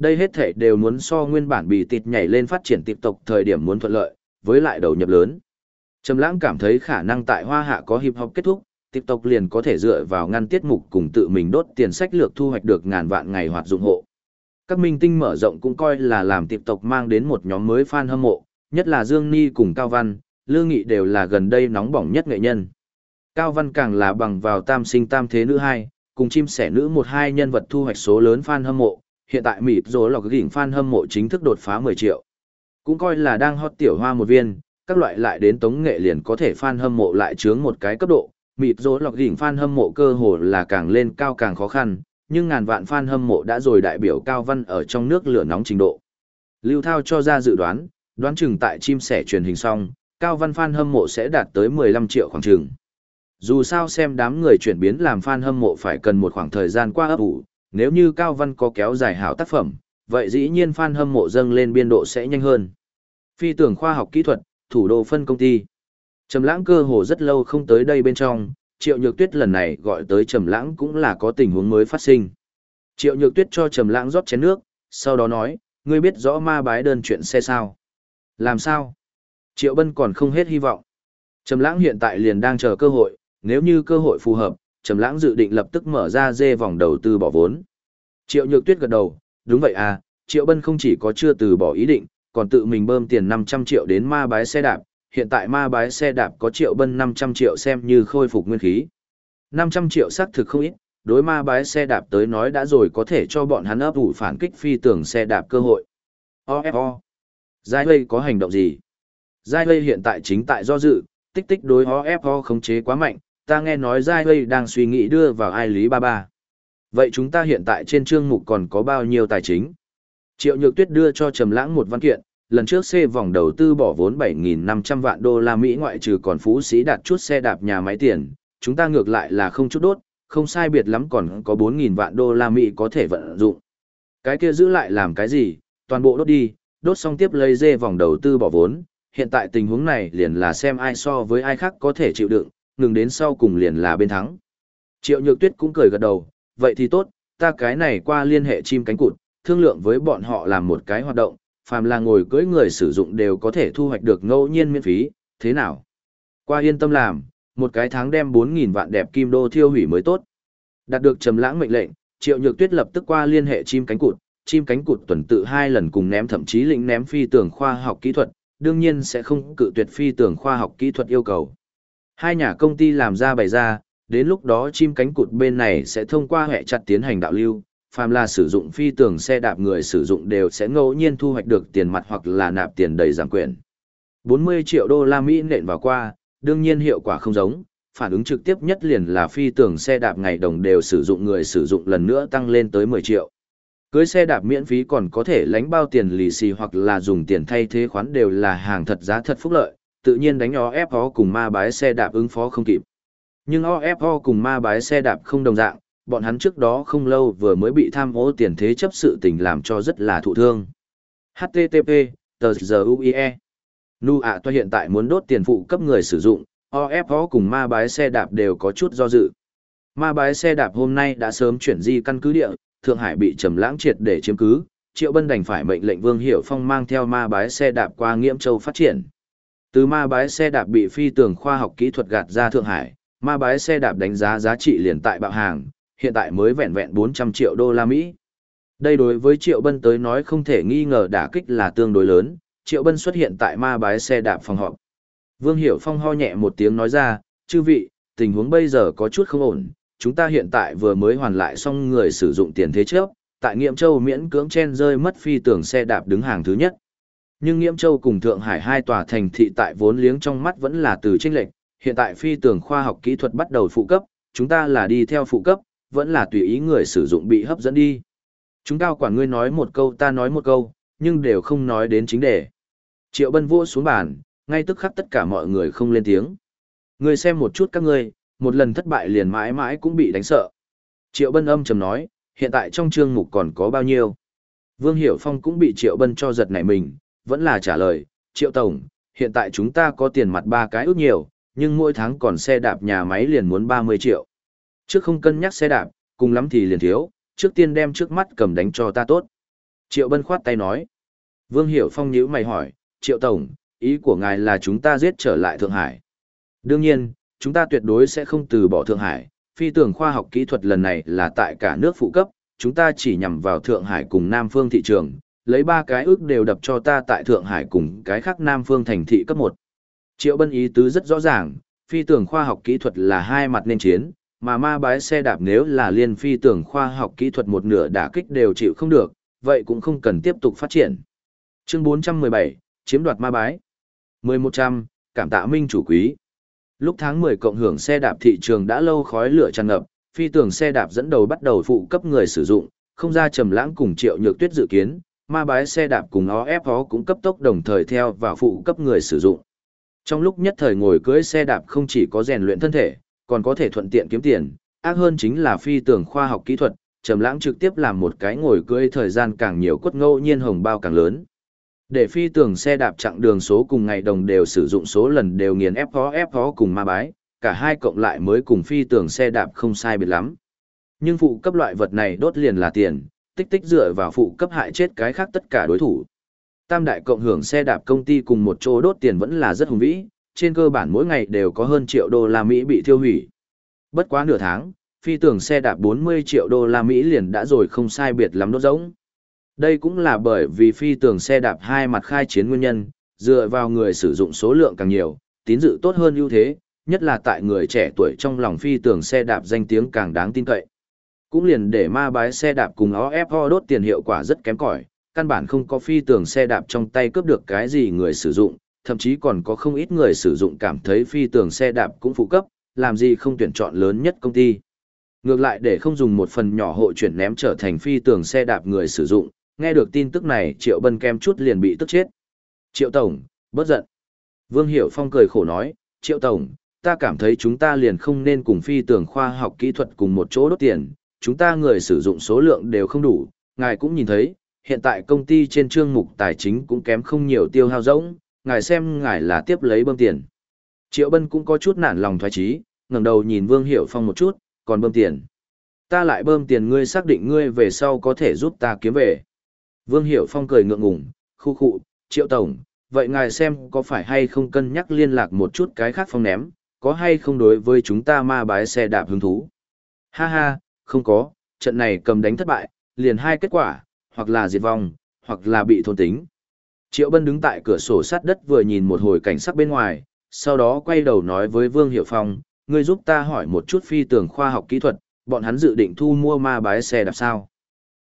Đây hết thể đều muốn so nguyên bản bị tịt nhảy lên phát triển TikTok thời điểm muốn thuận lợi, với lại đầu nhập lớn. Trầm Lãng cảm thấy khả năng tại Hoa Hạ có hiệp hợp kết thúc, TikTok liền có thể dựa vào ngăn tiết mục cùng tự mình đốt tiền sách lược thu hoạch được ngàn vạn ngày hoạt dụng hộ. Các minh tinh mở rộng cũng coi là làm TikTok mang đến một nhóm mới fan hâm mộ, nhất là Dương Ni cùng Cao Văn, Lương Nghị đều là gần đây nóng bỏng nhất nghệ nhân. Cao Văn càng là bằng vào tam sinh tam thế nữ hai, cùng chim sẻ nữ một hai nhân vật thu hoạch số lớn fan hâm mộ, hiện tại mịt rồi lọc gỉnh fan hâm mộ chính thức đột phá 10 triệu. Cũng coi là đang hot tiểu hoa một viên, các loại lại đến tống nghệ liền có thể fan hâm mộ lại chướng một cái cấp độ, mịt rồi lọc gỉnh fan hâm mộ cơ hồ là càng lên cao càng khó khăn, nhưng ngàn vạn fan hâm mộ đã rồi đại biểu cao văn ở trong nước lửa nóng trình độ. Lưu Thao cho ra dự đoán, đoán chừng tại chim sẻ truyền hình xong, cao văn fan hâm mộ sẽ đạt tới 15 triệu khoảng chừng. Dù sao xem đám người chuyển biến làm fan hâm mộ phải cần một khoảng thời gian qua ấp ủ, nếu như cao văn có kéo dài hảo tác phẩm, vậy dĩ nhiên fan hâm mộ dâng lên biên độ sẽ nhanh hơn. Phi tưởng khoa học kỹ thuật, thủ đô phân công ty. Trầm lãng cơ hồ rất lâu không tới đây bên trong, Triệu Nhược Tuyết lần này gọi tới Trầm lãng cũng là có tình huống mới phát sinh. Triệu Nhược Tuyết cho Trầm lãng rót chén nước, sau đó nói, ngươi biết rõ ma bái đơn chuyện xe sao? Làm sao? Triệu Bân còn không hết hy vọng. Trầm lãng hiện tại liền đang chờ cơ hội, nếu như cơ hội phù hợp, Trầm lãng dự định lập tức mở ra dê vòng đầu tư bỏ vốn. Triệu Nhược Tuyết gật đầu, đúng vậy à, Triệu Bân không chỉ có chưa từ bỏ ý định, còn tự mình bơm tiền 500 triệu đến ma bái xe đạp, hiện tại ma bái xe đạp có Triệu Bân 500 triệu xem như khôi phục nguyên khí. 500 triệu xác thực không ít, đối ma bái xe đạp tới nói đã rồi có thể cho bọn hắn ấp ủ phản kích phi tưởng xe đạp cơ hội. OFO. Giai Lây có hành động gì? Giai Lây hiện tại chính tại do dự, tích tích đối OFO khống chế quá mạnh, ta nghe nói Giai Huy đang suy nghĩ đưa vào ai lý ba ba. Vậy chúng ta hiện tại trên chương mục còn có bao nhiêu tài chính? Triệu Nhược Tuyết đưa cho Trầm Lãng một văn kiện, lần trước C vòng đầu tư bỏ vốn 7.500 vạn đô la Mỹ ngoại trừ còn phú sĩ đạt chút xe đạp nhà máy tiền, chúng ta ngược lại là không chút đốt, không sai biệt lắm còn có 4.000 vạn đô la Mỹ có thể vận dụng. Cái kia giữ lại làm cái gì, toàn bộ đốt đi, đốt xong tiếp lấy dê vòng đầu tư bỏ vốn, hiện tại tình huống này liền là xem ai so với ai khác có thể chịu đựng, ngừng đến sau cùng liền là bên thắng. Triệu Nhược Tuyết cũng cười gật đầu, vậy thì tốt, ta cái này qua liên hệ chim cánh cụt, thương lượng với bọn họ làm một cái hoạt động, phàm là ngồi cưỡi người sử dụng đều có thể thu hoạch được ngẫu nhiên miễn phí, thế nào? Qua yên tâm làm, một cái tháng đem 4.000 vạn đẹp kim đô thiêu hủy mới tốt. Đạt được trầm lãng mệnh lệnh, Triệu Nhược Tuyết lập tức qua liên hệ chim cánh cụt, chim cánh cụt tuần tự hai lần cùng ném thậm chí lĩnh ném phi tưởng khoa học kỹ thuật, đương nhiên sẽ không cự tuyệt phi tưởng khoa học kỹ thuật yêu cầu. Hai nhà công ty làm ra bày ra, đến lúc đó chim cánh cụt bên này sẽ thông qua hệ chặt tiến hành đạo lưu, phàm là sử dụng phi tường xe đạp người sử dụng đều sẽ ngẫu nhiên thu hoạch được tiền mặt hoặc là nạp tiền đầy giảm quyền. 40 triệu đô la Mỹ nện vào qua, đương nhiên hiệu quả không giống, phản ứng trực tiếp nhất liền là phi tường xe đạp ngày đồng đều sử dụng người sử dụng lần nữa tăng lên tới 10 triệu. Cưới xe đạp miễn phí còn có thể lánh bao tiền lì xì hoặc là dùng tiền thay thế khoán đều là hàng thật giá thật phúc lợi, tự nhiên đánh o ép cùng ma bái xe đạp ứng phó không kịp. Nhưng OFO cùng ma bái xe đạp không đồng dạng, bọn hắn trước đó không lâu vừa mới bị tham ô tiền thế chấp sự tình làm cho rất là thụ thương. HTTP, tờ giờ UIE. Nu ạ à hiện tại muốn đốt tiền phụ cấp người sử dụng, OFO cùng ma bái xe đạp đều có chút do dự. Ma bái xe đạp hôm nay đã sớm chuyển di căn cứ địa, Thượng Hải bị trầm lãng triệt để chiếm cứ, Triệu Bân đành phải mệnh lệnh Vương Hiểu Phong mang theo ma bái xe đạp qua Nghiễm Châu phát triển. Từ ma bái xe đạp bị phi tường khoa học kỹ thuật gạt ra Thượng Hải, ma bái xe đạp đánh giá giá trị liền tại bạo hàng, hiện tại mới vẹn vẹn 400 triệu đô la Mỹ. Đây đối với Triệu Bân tới nói không thể nghi ngờ đả kích là tương đối lớn, Triệu Bân xuất hiện tại ma bái xe đạp phòng họp. Vương Hiểu Phong ho nhẹ một tiếng nói ra, chư vị, tình huống bây giờ có chút không ổn, chúng ta hiện tại vừa mới hoàn lại xong người sử dụng tiền thế trước, tại Nghiệm Châu miễn cưỡng chen rơi mất phi tưởng xe đạp đứng hàng thứ nhất. Nhưng Nghiễm Châu cùng Thượng Hải hai tòa thành thị tại vốn liếng trong mắt vẫn là từ chênh lệch, hiện tại phi tưởng khoa học kỹ thuật bắt đầu phụ cấp, chúng ta là đi theo phụ cấp, vẫn là tùy ý người sử dụng bị hấp dẫn đi. Chúng cao quản ngươi nói một câu ta nói một câu, nhưng đều không nói đến chính đề. Triệu Bân vua xuống bàn, ngay tức khắc tất cả mọi người không lên tiếng. Ngươi xem một chút các ngươi, một lần thất bại liền mãi mãi cũng bị đánh sợ. Triệu Bân âm trầm nói, hiện tại trong chương mục còn có bao nhiêu? Vương Hiểu Phong cũng bị Triệu Bân cho giật nảy mình, vẫn là trả lời, Triệu Tổng, hiện tại chúng ta có tiền mặt ba cái ước nhiều, nhưng mỗi tháng còn xe đạp nhà máy liền muốn 30 triệu. Trước không cân nhắc xe đạp, cùng lắm thì liền thiếu, trước tiên đem trước mắt cầm đánh cho ta tốt. Triệu Bân khoát tay nói. Vương Hiểu Phong nhíu mày hỏi, Triệu Tổng, ý của ngài là chúng ta giết trở lại Thượng Hải. Đương nhiên, chúng ta tuyệt đối sẽ không từ bỏ Thượng Hải, phi tưởng khoa học kỹ thuật lần này là tại cả nước phụ cấp, chúng ta chỉ nhằm vào Thượng Hải cùng Nam Phương thị trường, lấy ba cái ước đều đập cho ta tại Thượng Hải cùng cái khác Nam Phương thành thị cấp 1. Triệu Bân ý tứ rất rõ ràng, phi tưởng khoa học kỹ thuật là hai mặt nên chiến, mà ma bái xe đạp nếu là liên phi tưởng khoa học kỹ thuật một nửa đả kích đều chịu không được, vậy cũng không cần tiếp tục phát triển. Chương 417, chiếm đoạt ma bái. 1100, cảm tạ minh chủ quý. Lúc tháng 10 cộng hưởng xe đạp thị trường đã lâu khói lửa tràn ngập, phi tưởng xe đạp dẫn đầu bắt đầu phụ cấp người sử dụng, không ra trầm lãng cùng triệu nhược tuyết dự kiến, ma bái xe đạp cùng ó ép ó cũng cấp tốc đồng thời theo và phụ cấp người sử dụng. Trong lúc nhất thời ngồi cưới xe đạp không chỉ có rèn luyện thân thể, còn có thể thuận tiện kiếm tiền, ác hơn chính là phi tưởng khoa học kỹ thuật, trầm lãng trực tiếp làm một cái ngồi cưới thời gian càng nhiều quất ngẫu nhiên hồng bao càng lớn. Để phi tưởng xe đạp chặng đường số cùng ngày đồng đều sử dụng số lần đều nghiền ép phó ép phó cùng ma bái, cả hai cộng lại mới cùng phi tưởng xe đạp không sai biệt lắm. Nhưng phụ cấp loại vật này đốt liền là tiền, tích tích dựa vào phụ cấp hại chết cái khác tất cả đối thủ. Tam đại cộng hưởng xe đạp công ty cùng một chỗ đốt tiền vẫn là rất hùng vĩ, trên cơ bản mỗi ngày đều có hơn triệu đô la Mỹ bị thiêu hủy. Bất quá nửa tháng, phi tưởng xe đạp 40 triệu đô la Mỹ liền đã rồi không sai biệt lắm đốt giống. Đây cũng là bởi vì phi tưởng xe đạp hai mặt khai chiến nguyên nhân, dựa vào người sử dụng số lượng càng nhiều, tín dự tốt hơn ưu thế, nhất là tại người trẻ tuổi trong lòng phi tưởng xe đạp danh tiếng càng đáng tin cậy. Cũng liền để ma bái xe đạp cùng ó ép ho đốt tiền hiệu quả rất kém cỏi, căn bản không có phi tường xe đạp trong tay cướp được cái gì người sử dụng, thậm chí còn có không ít người sử dụng cảm thấy phi tường xe đạp cũng phụ cấp, làm gì không tuyển chọn lớn nhất công ty. Ngược lại để không dùng một phần nhỏ hộ chuyển ném trở thành phi tường xe đạp người sử dụng, nghe được tin tức này Triệu Bân kem chút liền bị tức chết. Triệu Tổng, bất giận. Vương Hiểu Phong cười khổ nói, Triệu Tổng, ta cảm thấy chúng ta liền không nên cùng phi tường khoa học kỹ thuật cùng một chỗ đốt tiền, chúng ta người sử dụng số lượng đều không đủ, ngài cũng nhìn thấy, hiện tại công ty trên chương mục tài chính cũng kém không nhiều tiêu hao rỗng, ngài xem ngài là tiếp lấy bơm tiền. Triệu Bân cũng có chút nản lòng thoái trí, ngẩng đầu nhìn Vương Hiểu Phong một chút, còn bơm tiền. Ta lại bơm tiền ngươi xác định ngươi về sau có thể giúp ta kiếm về. Vương Hiểu Phong cười ngượng ngùng, khu khụ, triệu tổng, vậy ngài xem có phải hay không cân nhắc liên lạc một chút cái khác phong ném, có hay không đối với chúng ta ma bái xe đạp hứng thú. Ha ha, không có, trận này cầm đánh thất bại, liền hai kết quả, hoặc là diệt vong, hoặc là bị thôn tính. Triệu Bân đứng tại cửa sổ sát đất vừa nhìn một hồi cảnh sắc bên ngoài, sau đó quay đầu nói với Vương Hiểu Phong, ngươi giúp ta hỏi một chút phi tường khoa học kỹ thuật, bọn hắn dự định thu mua ma bái xe đạp sao.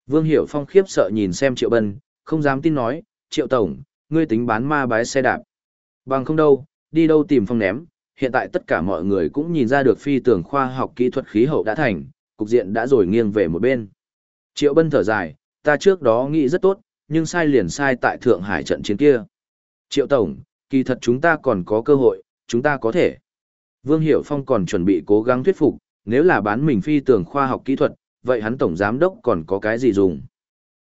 Vương Hiểu Phong khiếp sợ nhìn xem Triệu Bân, không dám tin nói, Triệu Tổng, ngươi tính bán ma bái xe đạp. Bằng không đâu, đi đâu tìm phong ném, hiện tại tất cả mọi người cũng nhìn ra được phi tưởng khoa học kỹ thuật khí hậu đã thành, cục diện đã rồi nghiêng về một bên. Triệu Bân thở dài, ta trước đó nghĩ rất tốt, nhưng sai liền sai tại Thượng Hải trận chiến kia. Triệu Tổng, kỳ thật chúng ta còn có cơ hội, chúng ta có thể. Vương Hiểu Phong còn chuẩn bị cố gắng thuyết phục, nếu là bán mình phi tưởng khoa học kỹ thuật, vậy hắn tổng giám đốc còn có cái gì dùng?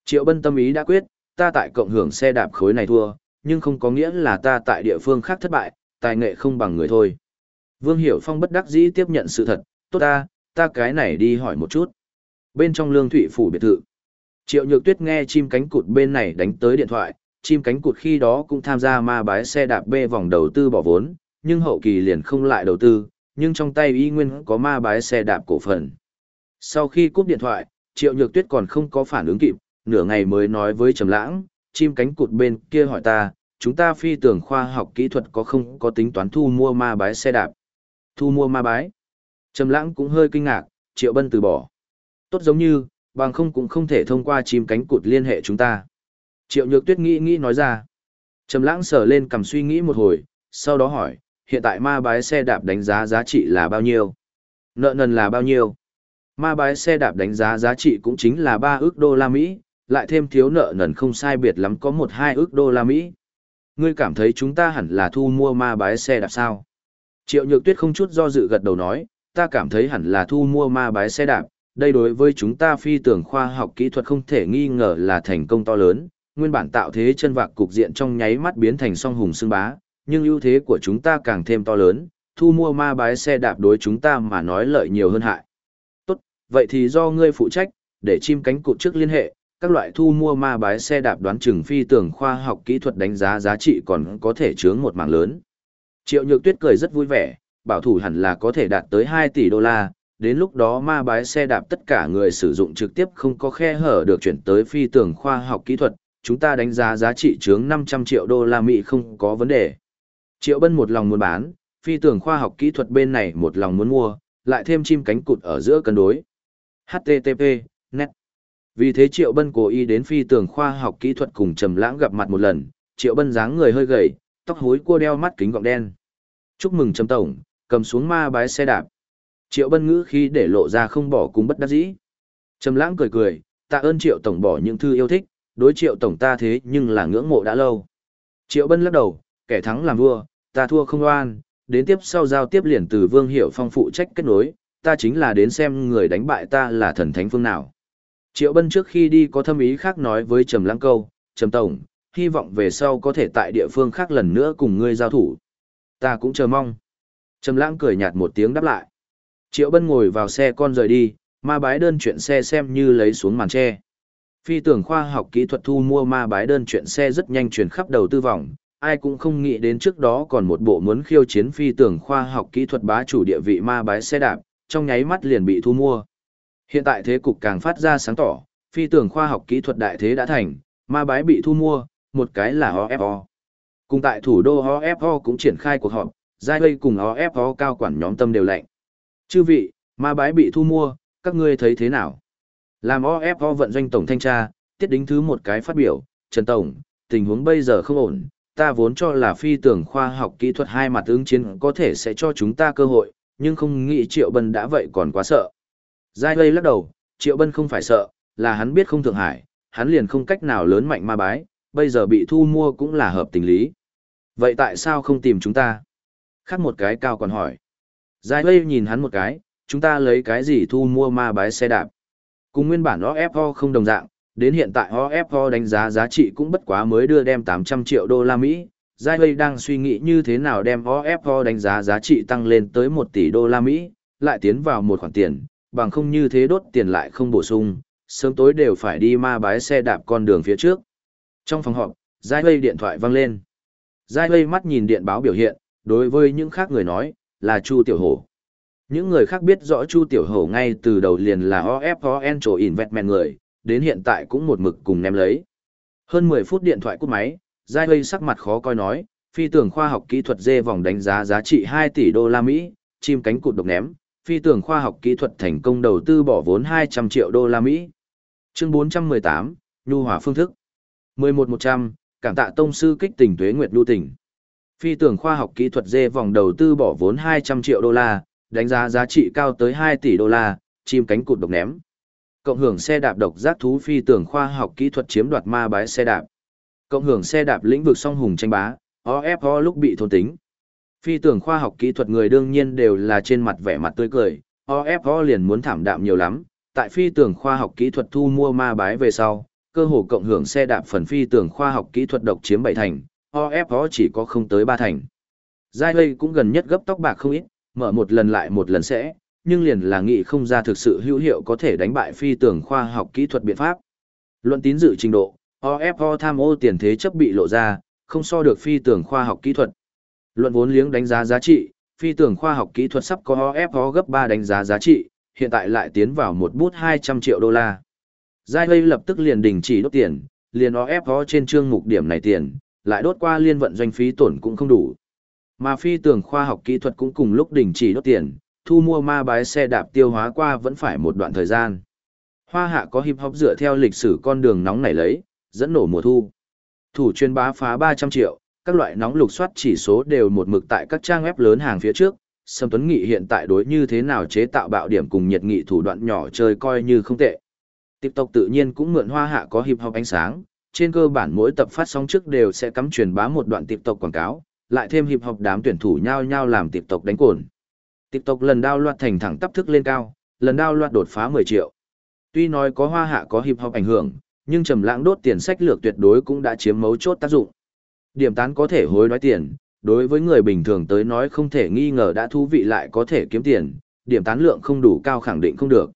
Triệu Bân tâm ý đã quyết, ta tại cộng hưởng xe đạp khối này thua, nhưng không có nghĩa là ta tại địa phương khác thất bại, tài nghệ không bằng người thôi. Vương Hiểu Phong bất đắc dĩ tiếp nhận sự thật, tốt ta, ta cái này đi hỏi một chút. Bên trong lương thụy phủ biệt thự, Triệu Nhược Tuyết nghe chim cánh cụt bên này đánh tới điện thoại, chim cánh cụt khi đó cũng tham gia ma bái xe đạp bê vòng đầu tư bỏ vốn, nhưng hậu kỳ liền không lại đầu tư, nhưng trong tay y nguyên có ma bái xe đạp cổ phần. Sau khi cúp điện thoại, Triệu Nhược Tuyết còn không có phản ứng kịp, nửa ngày mới nói với Trầm Lãng, chim cánh cụt bên kia hỏi ta, chúng ta phi tưởng khoa học kỹ thuật có không có tính toán thu mua ma bái xe đạp. Thu mua ma bái. Trầm Lãng cũng hơi kinh ngạc, Triệu Bân từ bỏ. Tốt giống như, bằng không cũng không thể thông qua chim cánh cụt liên hệ chúng ta. Triệu Nhược Tuyết nghĩ nghĩ nói ra. Trầm Lãng sờ lên cầm suy nghĩ một hồi, sau đó hỏi, hiện tại ma bái xe đạp đánh giá giá trị là bao nhiêu? Nợ nần là bao nhiêu? Ma bái xe đạp đánh giá giá trị cũng chính là 3 ước đô la Mỹ, lại thêm thiếu nợ nần không sai biệt lắm có 1-2 ước đô la Mỹ. Ngươi cảm thấy chúng ta hẳn là thu mua ma bái xe đạp sao? Triệu Nhược Tuyết không chút do dự gật đầu nói, ta cảm thấy hẳn là thu mua ma bái xe đạp, đây đối với chúng ta phi tưởng khoa học kỹ thuật không thể nghi ngờ là thành công to lớn, nguyên bản tạo thế chân vạc cục diện trong nháy mắt biến thành song hùng xương bá, nhưng ưu thế của chúng ta càng thêm to lớn, thu mua ma bái xe đạp đối chúng ta mà nói lợi nhiều hơn hại. Tốt, vậy thì do ngươi phụ trách, để chim cánh cụt trước liên hệ, các loại thu mua ma bái xe đạp đoán chừng phi tưởng khoa học kỹ thuật đánh giá giá trị còn có thể chướng một mảng lớn. Triệu Nhược Tuyết cười rất vui vẻ, bảo thủ hẳn là có thể đạt tới 2 tỷ đô la, đến lúc đó ma bái xe đạp tất cả người sử dụng trực tiếp không có khe hở được chuyển tới phi tưởng khoa học kỹ thuật, chúng ta đánh giá giá trị chướng 500 triệu đô la Mỹ không có vấn đề. Triệu Bân một lòng muốn bán, phi tưởng khoa học kỹ thuật bên này một lòng muốn mua, lại thêm chim cánh cụt ở giữa cân đối. HTTP, net. Vì thế Triệu Bân cố ý đến phi tưởng khoa học kỹ thuật cùng Trầm Lãng gặp mặt một lần, Triệu Bân dáng người hơi gầy, tóc hối cua đeo mắt kính gọng đen. Chúc mừng Trầm tổng, cầm xuống ma bái xe đạp. Triệu Bân ngữ khi để lộ ra không bỏ cùng bất đắc dĩ. Trầm Lãng cười cười, tạ ơn Triệu tổng bỏ những thư yêu thích, đối Triệu tổng ta thế nhưng là ngưỡng mộ đã lâu. Triệu Bân lắc đầu, kẻ thắng làm vua, ta thua không oan, đến tiếp sau giao tiếp liền từ Vương Hiểu Phong phụ trách kết nối, ta chính là đến xem người đánh bại ta là thần thánh phương nào. Triệu Bân trước khi đi có thâm ý khác nói với Trầm Lãng câu, "Trầm tổng, hy vọng về sau có thể tại địa phương khác lần nữa cùng ngươi giao thủ." Ta cũng chờ mong. Trầm Lãng cười nhạt một tiếng đáp lại. Triệu Bân ngồi vào xe con rời đi, ma bái đơn chuyện xe xem như lấy xuống màn che. Phi tưởng khoa học kỹ thuật thu mua ma bái đơn chuyện xe rất nhanh truyền khắp đầu tư vòng, ai cũng không nghĩ đến trước đó còn một bộ muốn khiêu chiến phi tưởng khoa học kỹ thuật bá chủ địa vị ma bái xe đạp, trong nháy mắt liền bị thu mua. Hiện tại thế cục càng phát ra sáng tỏ, phi tưởng khoa học kỹ thuật đại thế đã thành, ma bái bị thu mua, một cái là OFO. Cùng tại thủ đô OFO cũng triển khai cuộc họp, giai đây cùng OFO cao quản nhóm tâm đều lạnh. Chư vị, ma bái bị thu mua, các ngươi thấy thế nào? Làm OFO vận doanh tổng thanh tra, tiết đính thứ một cái phát biểu, Trần Tổng, tình huống bây giờ không ổn, ta vốn cho là phi tưởng khoa học kỹ thuật hai mặt ứng chiến có thể sẽ cho chúng ta cơ hội, nhưng không nghĩ Triệu Bân đã vậy còn quá sợ. Giai đây lắc đầu, Triệu Bân không phải sợ, là hắn biết không Thượng Hải, hắn liền không cách nào lớn mạnh ma bái, bây giờ bị thu mua cũng là hợp tình lý. Vậy tại sao không tìm chúng ta? Khác một cái cao còn hỏi. Giai Lây nhìn hắn một cái, chúng ta lấy cái gì thu mua ma bái xe đạp? Cùng nguyên bản OFO không đồng dạng, đến hiện tại OFO đánh giá giá trị cũng bất quá mới đưa đem 800 triệu đô la Mỹ. Giai Lây đang suy nghĩ như thế nào đem OFO đánh giá giá trị tăng lên tới 1 tỷ đô la Mỹ, lại tiến vào một khoản tiền, bằng không như thế đốt tiền lại không bổ sung, sớm tối đều phải đi ma bái xe đạp con đường phía trước. Trong phòng họp, Giai Lây điện thoại vang lên. Giai Lây mắt nhìn điện báo biểu hiện, đối với những khác người nói, là Chu Tiểu Hổ. Những người khác biết rõ Chu Tiểu Hổ ngay từ đầu liền là OFON trổ investment người, đến hiện tại cũng một mực cùng ném lấy. Hơn 10 phút điện thoại cút máy, Giai Lây sắc mặt khó coi nói, phi tưởng khoa học kỹ thuật dê vòng đánh giá giá trị 2 tỷ đô la Mỹ, chim cánh cụt độc ném, phi tưởng khoa học kỹ thuật thành công đầu tư bỏ vốn 200 triệu đô la Mỹ. Chương 418, Nhu hòa phương thức. 11100, cảm tạ tông sư kích tỉnh tuế nguyệt nhu tỉnh. Phi tưởng khoa học kỹ thuật dê vòng đầu tư bỏ vốn 200 triệu đô la, đánh giá giá trị cao tới 2 tỷ đô la, chim cánh cụt độc ném. Cộng hưởng xe đạp độc giác thú phi tưởng khoa học kỹ thuật chiếm đoạt ma bái xe đạp. Cộng hưởng xe đạp lĩnh vực song hùng tranh bá, OFO lúc bị thôn tính. Phi tưởng khoa học kỹ thuật người đương nhiên đều là trên mặt vẻ mặt tươi cười, OFO liền muốn thảm đạm nhiều lắm, tại phi tưởng khoa học kỹ thuật thu mua ma bái về sau, cơ hồ cộng hưởng xe đạp phần phi tưởng khoa học kỹ thuật độc chiếm bảy thành, OFO chỉ có không tới ba thành. Giai Lây cũng gần nhất gấp tóc bạc không ít, mở một lần lại một lần sẽ, nhưng liền là nghĩ không ra thực sự hữu hiệu có thể đánh bại phi tưởng khoa học kỹ thuật biện pháp. Luận tín dự trình độ, OFO tham ô tiền thế chấp bị lộ ra, không so được phi tưởng khoa học kỹ thuật. Luận vốn liếng đánh giá giá trị, phi tưởng khoa học kỹ thuật sắp có OFO gấp 3 đánh giá giá trị, hiện tại lại tiến vào một bút 200 triệu đô la. Giai Lây lập tức liền đình chỉ đốt tiền, liền OFO trên chương mục điểm này tiền, lại đốt qua liên vận doanh phí tổn cũng không đủ. Mà phi tưởng khoa học kỹ thuật cũng cùng lúc đình chỉ đốt tiền, thu mua ma bái xe đạp tiêu hóa qua vẫn phải một đoạn thời gian. Hoa hạ có hip hop dựa theo lịch sử con đường nóng này lấy, dẫn nổ mùa thu. Thủ chuyên bá phá 300 triệu, các loại nóng lục soát chỉ số đều một mực tại các trang web lớn hàng phía trước. Sâm Tuấn Nghị hiện tại đối như thế nào chế tạo bạo điểm cùng nhiệt nghị thủ đoạn nhỏ chơi coi như không tệ. TikTok tự nhiên cũng mượn hoa hạ có hip hop ánh sáng, trên cơ bản mỗi tập phát sóng trước đều sẽ cắm truyền bá một đoạn TikTok quảng cáo, lại thêm hiệp học đám tuyển thủ nhau nhau làm TikTok đánh cồn. TikTok lần đao loạt thành thẳng tắp thức lên cao, lần đao loạt đột phá 10 triệu. Tuy nói có hoa hạ có hiệp học ảnh hưởng, nhưng trầm lãng đốt tiền sách lược tuyệt đối cũng đã chiếm mấu chốt tác dụng. Điểm tán có thể hối đoái tiền, đối với người bình thường tới nói không thể nghi ngờ đã thú vị lại có thể kiếm tiền, điểm tán lượng không đủ cao khẳng định không được.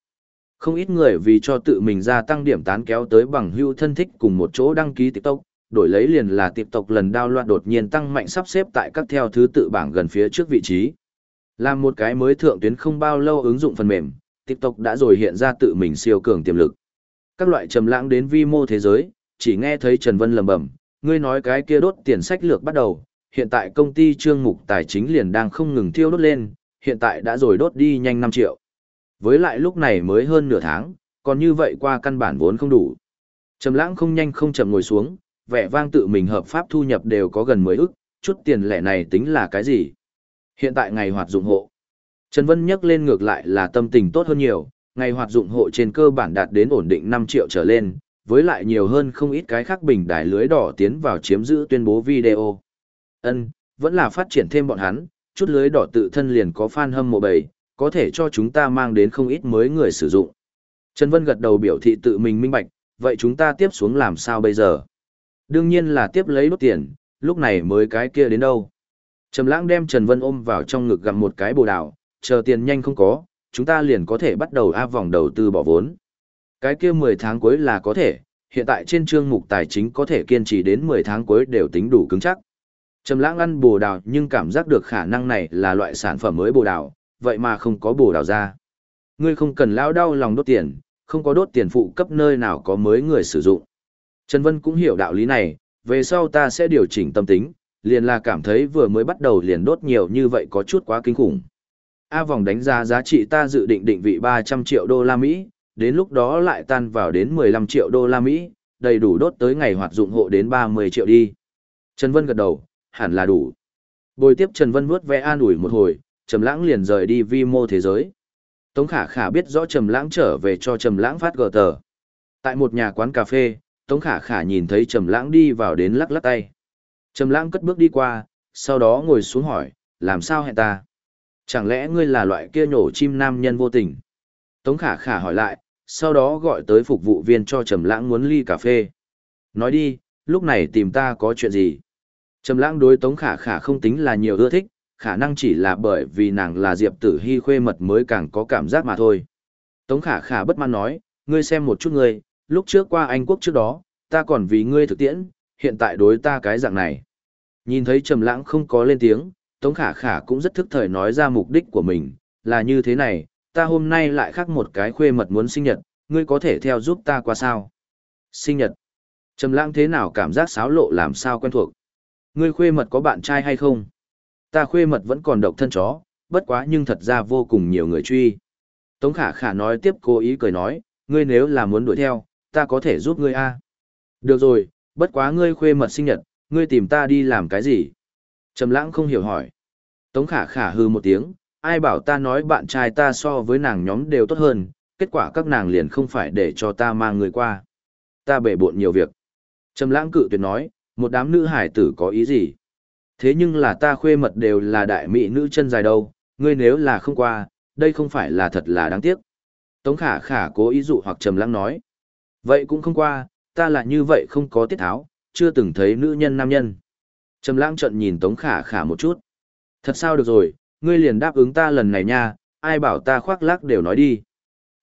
Không ít người vì cho tự mình gia tăng điểm tán kéo tới bằng hưu thân thích cùng một chỗ đăng ký TikTok, đổi lấy liền là TikTok lần đao loạn đột nhiên tăng mạnh sắp xếp tại các theo thứ tự bảng gần phía trước vị trí. Làm một cái mới thượng tuyến không bao lâu ứng dụng phần mềm, TikTok đã rồi hiện ra tự mình siêu cường tiềm lực. Các loại trầm lãng đến vi mô thế giới, chỉ nghe thấy Trần Vân lẩm bẩm, ngươi nói cái kia đốt tiền sách lược bắt đầu, hiện tại công ty trương mục tài chính liền đang không ngừng thiêu đốt lên, hiện tại đã rồi đốt đi nhanh 5 triệu. Với lại lúc này mới hơn nửa tháng, còn như vậy qua căn bản vốn không đủ. Trầm lãng không nhanh không chậm ngồi xuống, vẻ vang tự mình hợp pháp thu nhập đều có gần 10 ức, chút tiền lẻ này tính là cái gì? Hiện tại ngày hoạt dụng hộ. Trần Vân nhắc lên ngược lại là tâm tình tốt hơn nhiều, ngày hoạt dụng hộ trên cơ bản đạt đến ổn định 5 triệu trở lên, với lại nhiều hơn không ít cái khác bình đài lưới đỏ tiến vào chiếm giữ tuyên bố video. Ân, vẫn là phát triển thêm bọn hắn, chút lưới đỏ tự thân liền có fan hâm mộ bầy, có thể cho chúng ta mang đến không ít mới người sử dụng. Trần Vân gật đầu biểu thị tự mình minh bạch, vậy chúng ta tiếp xuống làm sao bây giờ? Đương nhiên là tiếp lấy đốt tiền, lúc này mới cái kia đến đâu. Trầm lãng đem Trần Vân ôm vào trong ngực gặm một cái bồ đào, chờ tiền nhanh không có, chúng ta liền có thể bắt đầu áp vòng đầu tư bỏ vốn. Cái kia 10 tháng cuối là có thể, hiện tại trên chương mục tài chính có thể kiên trì đến 10 tháng cuối đều tính đủ cứng chắc. Trầm lãng ăn bồ đào nhưng cảm giác được khả năng này là loại sản phẩm mới bồ đào, vậy mà không có bổ đào ra. Ngươi không cần lao đau lòng đốt tiền, không có đốt tiền phụ cấp nơi nào có mới người sử dụng. Trần Vân cũng hiểu đạo lý này, về sau ta sẽ điều chỉnh tâm tính, liền là cảm thấy vừa mới bắt đầu liền đốt nhiều như vậy có chút quá kinh khủng. A vòng đánh giá giá trị ta dự định định vị 300 triệu đô la Mỹ, đến lúc đó lại tan vào đến 15 triệu đô la Mỹ, đầy đủ đốt tới ngày hoạt dụng hộ đến 30 triệu đi. Trần Vân gật đầu, hẳn là đủ. Bồi tiếp Trần Vân vuốt ve an ủi một hồi, Trầm Lãng liền rời đi vi mô thế giới. Tống Khả Khả biết rõ Trầm Lãng trở về cho Trầm Lãng phát gờ tờ. Tại một nhà quán cà phê, Tống Khả Khả nhìn thấy Trầm Lãng đi vào đến lắc lắc tay. Trầm Lãng cất bước đi qua, sau đó ngồi xuống hỏi, làm sao hẹn ta? Chẳng lẽ ngươi là loại kia nhổ chim nam nhân vô tình? Tống Khả Khả hỏi lại, sau đó gọi tới phục vụ viên cho Trầm Lãng muốn ly cà phê. Nói đi, lúc này tìm ta có chuyện gì? Trầm Lãng đối Tống Khả Khả không tính là nhiều ưa thích, khả năng chỉ là bởi vì nàng là Diệp Tử Hi khuê mật mới càng có cảm giác mà thôi. Tống Khả Khả bất mãn nói, ngươi xem một chút ngươi, lúc trước qua Anh quốc trước đó, ta còn vì ngươi thực tiễn, hiện tại đối ta cái dạng này. Nhìn thấy Trầm Lãng không có lên tiếng, Tống Khả Khả cũng rất thức thời nói ra mục đích của mình, là như thế này, ta hôm nay lại khác một cái khuê mật muốn sinh nhật, ngươi có thể theo giúp ta qua sao? Sinh nhật. Trầm Lãng thế nào cảm giác xáo lộ làm sao quen thuộc? Ngươi khuê mật có bạn trai hay không? Ta khuê mật vẫn còn độc thân chó, bất quá nhưng thật ra vô cùng nhiều người truy. Tống Khả Khả nói tiếp cố ý cười nói, ngươi nếu là muốn đuổi theo, ta có thể giúp ngươi a. Được rồi, bất quá ngươi khuê mật sinh nhật, ngươi tìm ta đi làm cái gì? Trầm lãng không hiểu hỏi. Tống khả khả hư một tiếng, ai bảo ta nói bạn trai ta so với nàng nhóm đều tốt hơn, kết quả các nàng liền không phải để cho ta mang người qua. Ta bể bộn nhiều việc. Trầm lãng cự tuyệt nói, một đám nữ hải tử có ý gì? Thế nhưng là ta khuê mật đều là đại mỹ nữ chân dài đâu, ngươi nếu là không qua, đây không phải là thật là đáng tiếc. Tống khả khả cố ý dụ hoặc trầm lắng nói. Vậy cũng không qua, ta là như vậy không có tiết tháo, chưa từng thấy nữ nhân nam nhân. Trầm lãng trận nhìn Tống Khả Khả một chút. Thật sao được rồi, ngươi liền đáp ứng ta lần này nha, ai bảo ta khoác lác đều nói đi.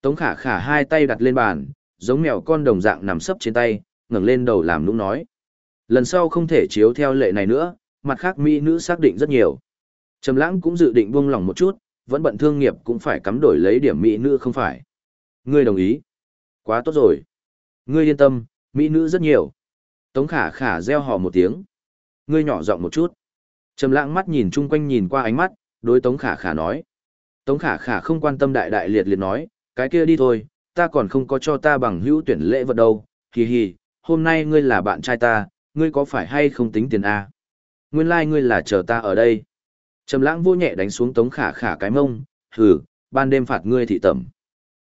Tống Khả Khả hai tay đặt lên bàn, giống mèo con đồng dạng nằm sấp trên tay, ngẩng lên đầu làm nũng nói. Lần sau không thể chiếu theo lệ này nữa, mặt khác mỹ nữ xác định rất nhiều. Trầm lãng cũng dự định buông lòng một chút, vẫn bận thương nghiệp cũng phải cắm đổi lấy điểm mỹ nữ không phải. Ngươi đồng ý. Quá tốt rồi. Ngươi yên tâm, mỹ nữ rất nhiều. Tống khả khả reo hò một tiếng. Ngươi nhỏ giọng một chút. Trầm lãng mắt nhìn chung quanh nhìn qua ánh mắt, đối Tống khả khả nói. Tống khả khả không quan tâm đại đại liệt liệt nói, cái kia đi thôi, ta còn không có cho ta bằng hữu tuyển lễ vật đâu, hì hì, hôm nay ngươi là bạn trai ta, ngươi có phải hay không tính tiền A? Nguyên lai like ngươi là chờ ta ở đây. Trầm lãng vô nhẹ đánh xuống Tống khả khả cái mông, hừ, ban đêm phạt ngươi thị tẩm.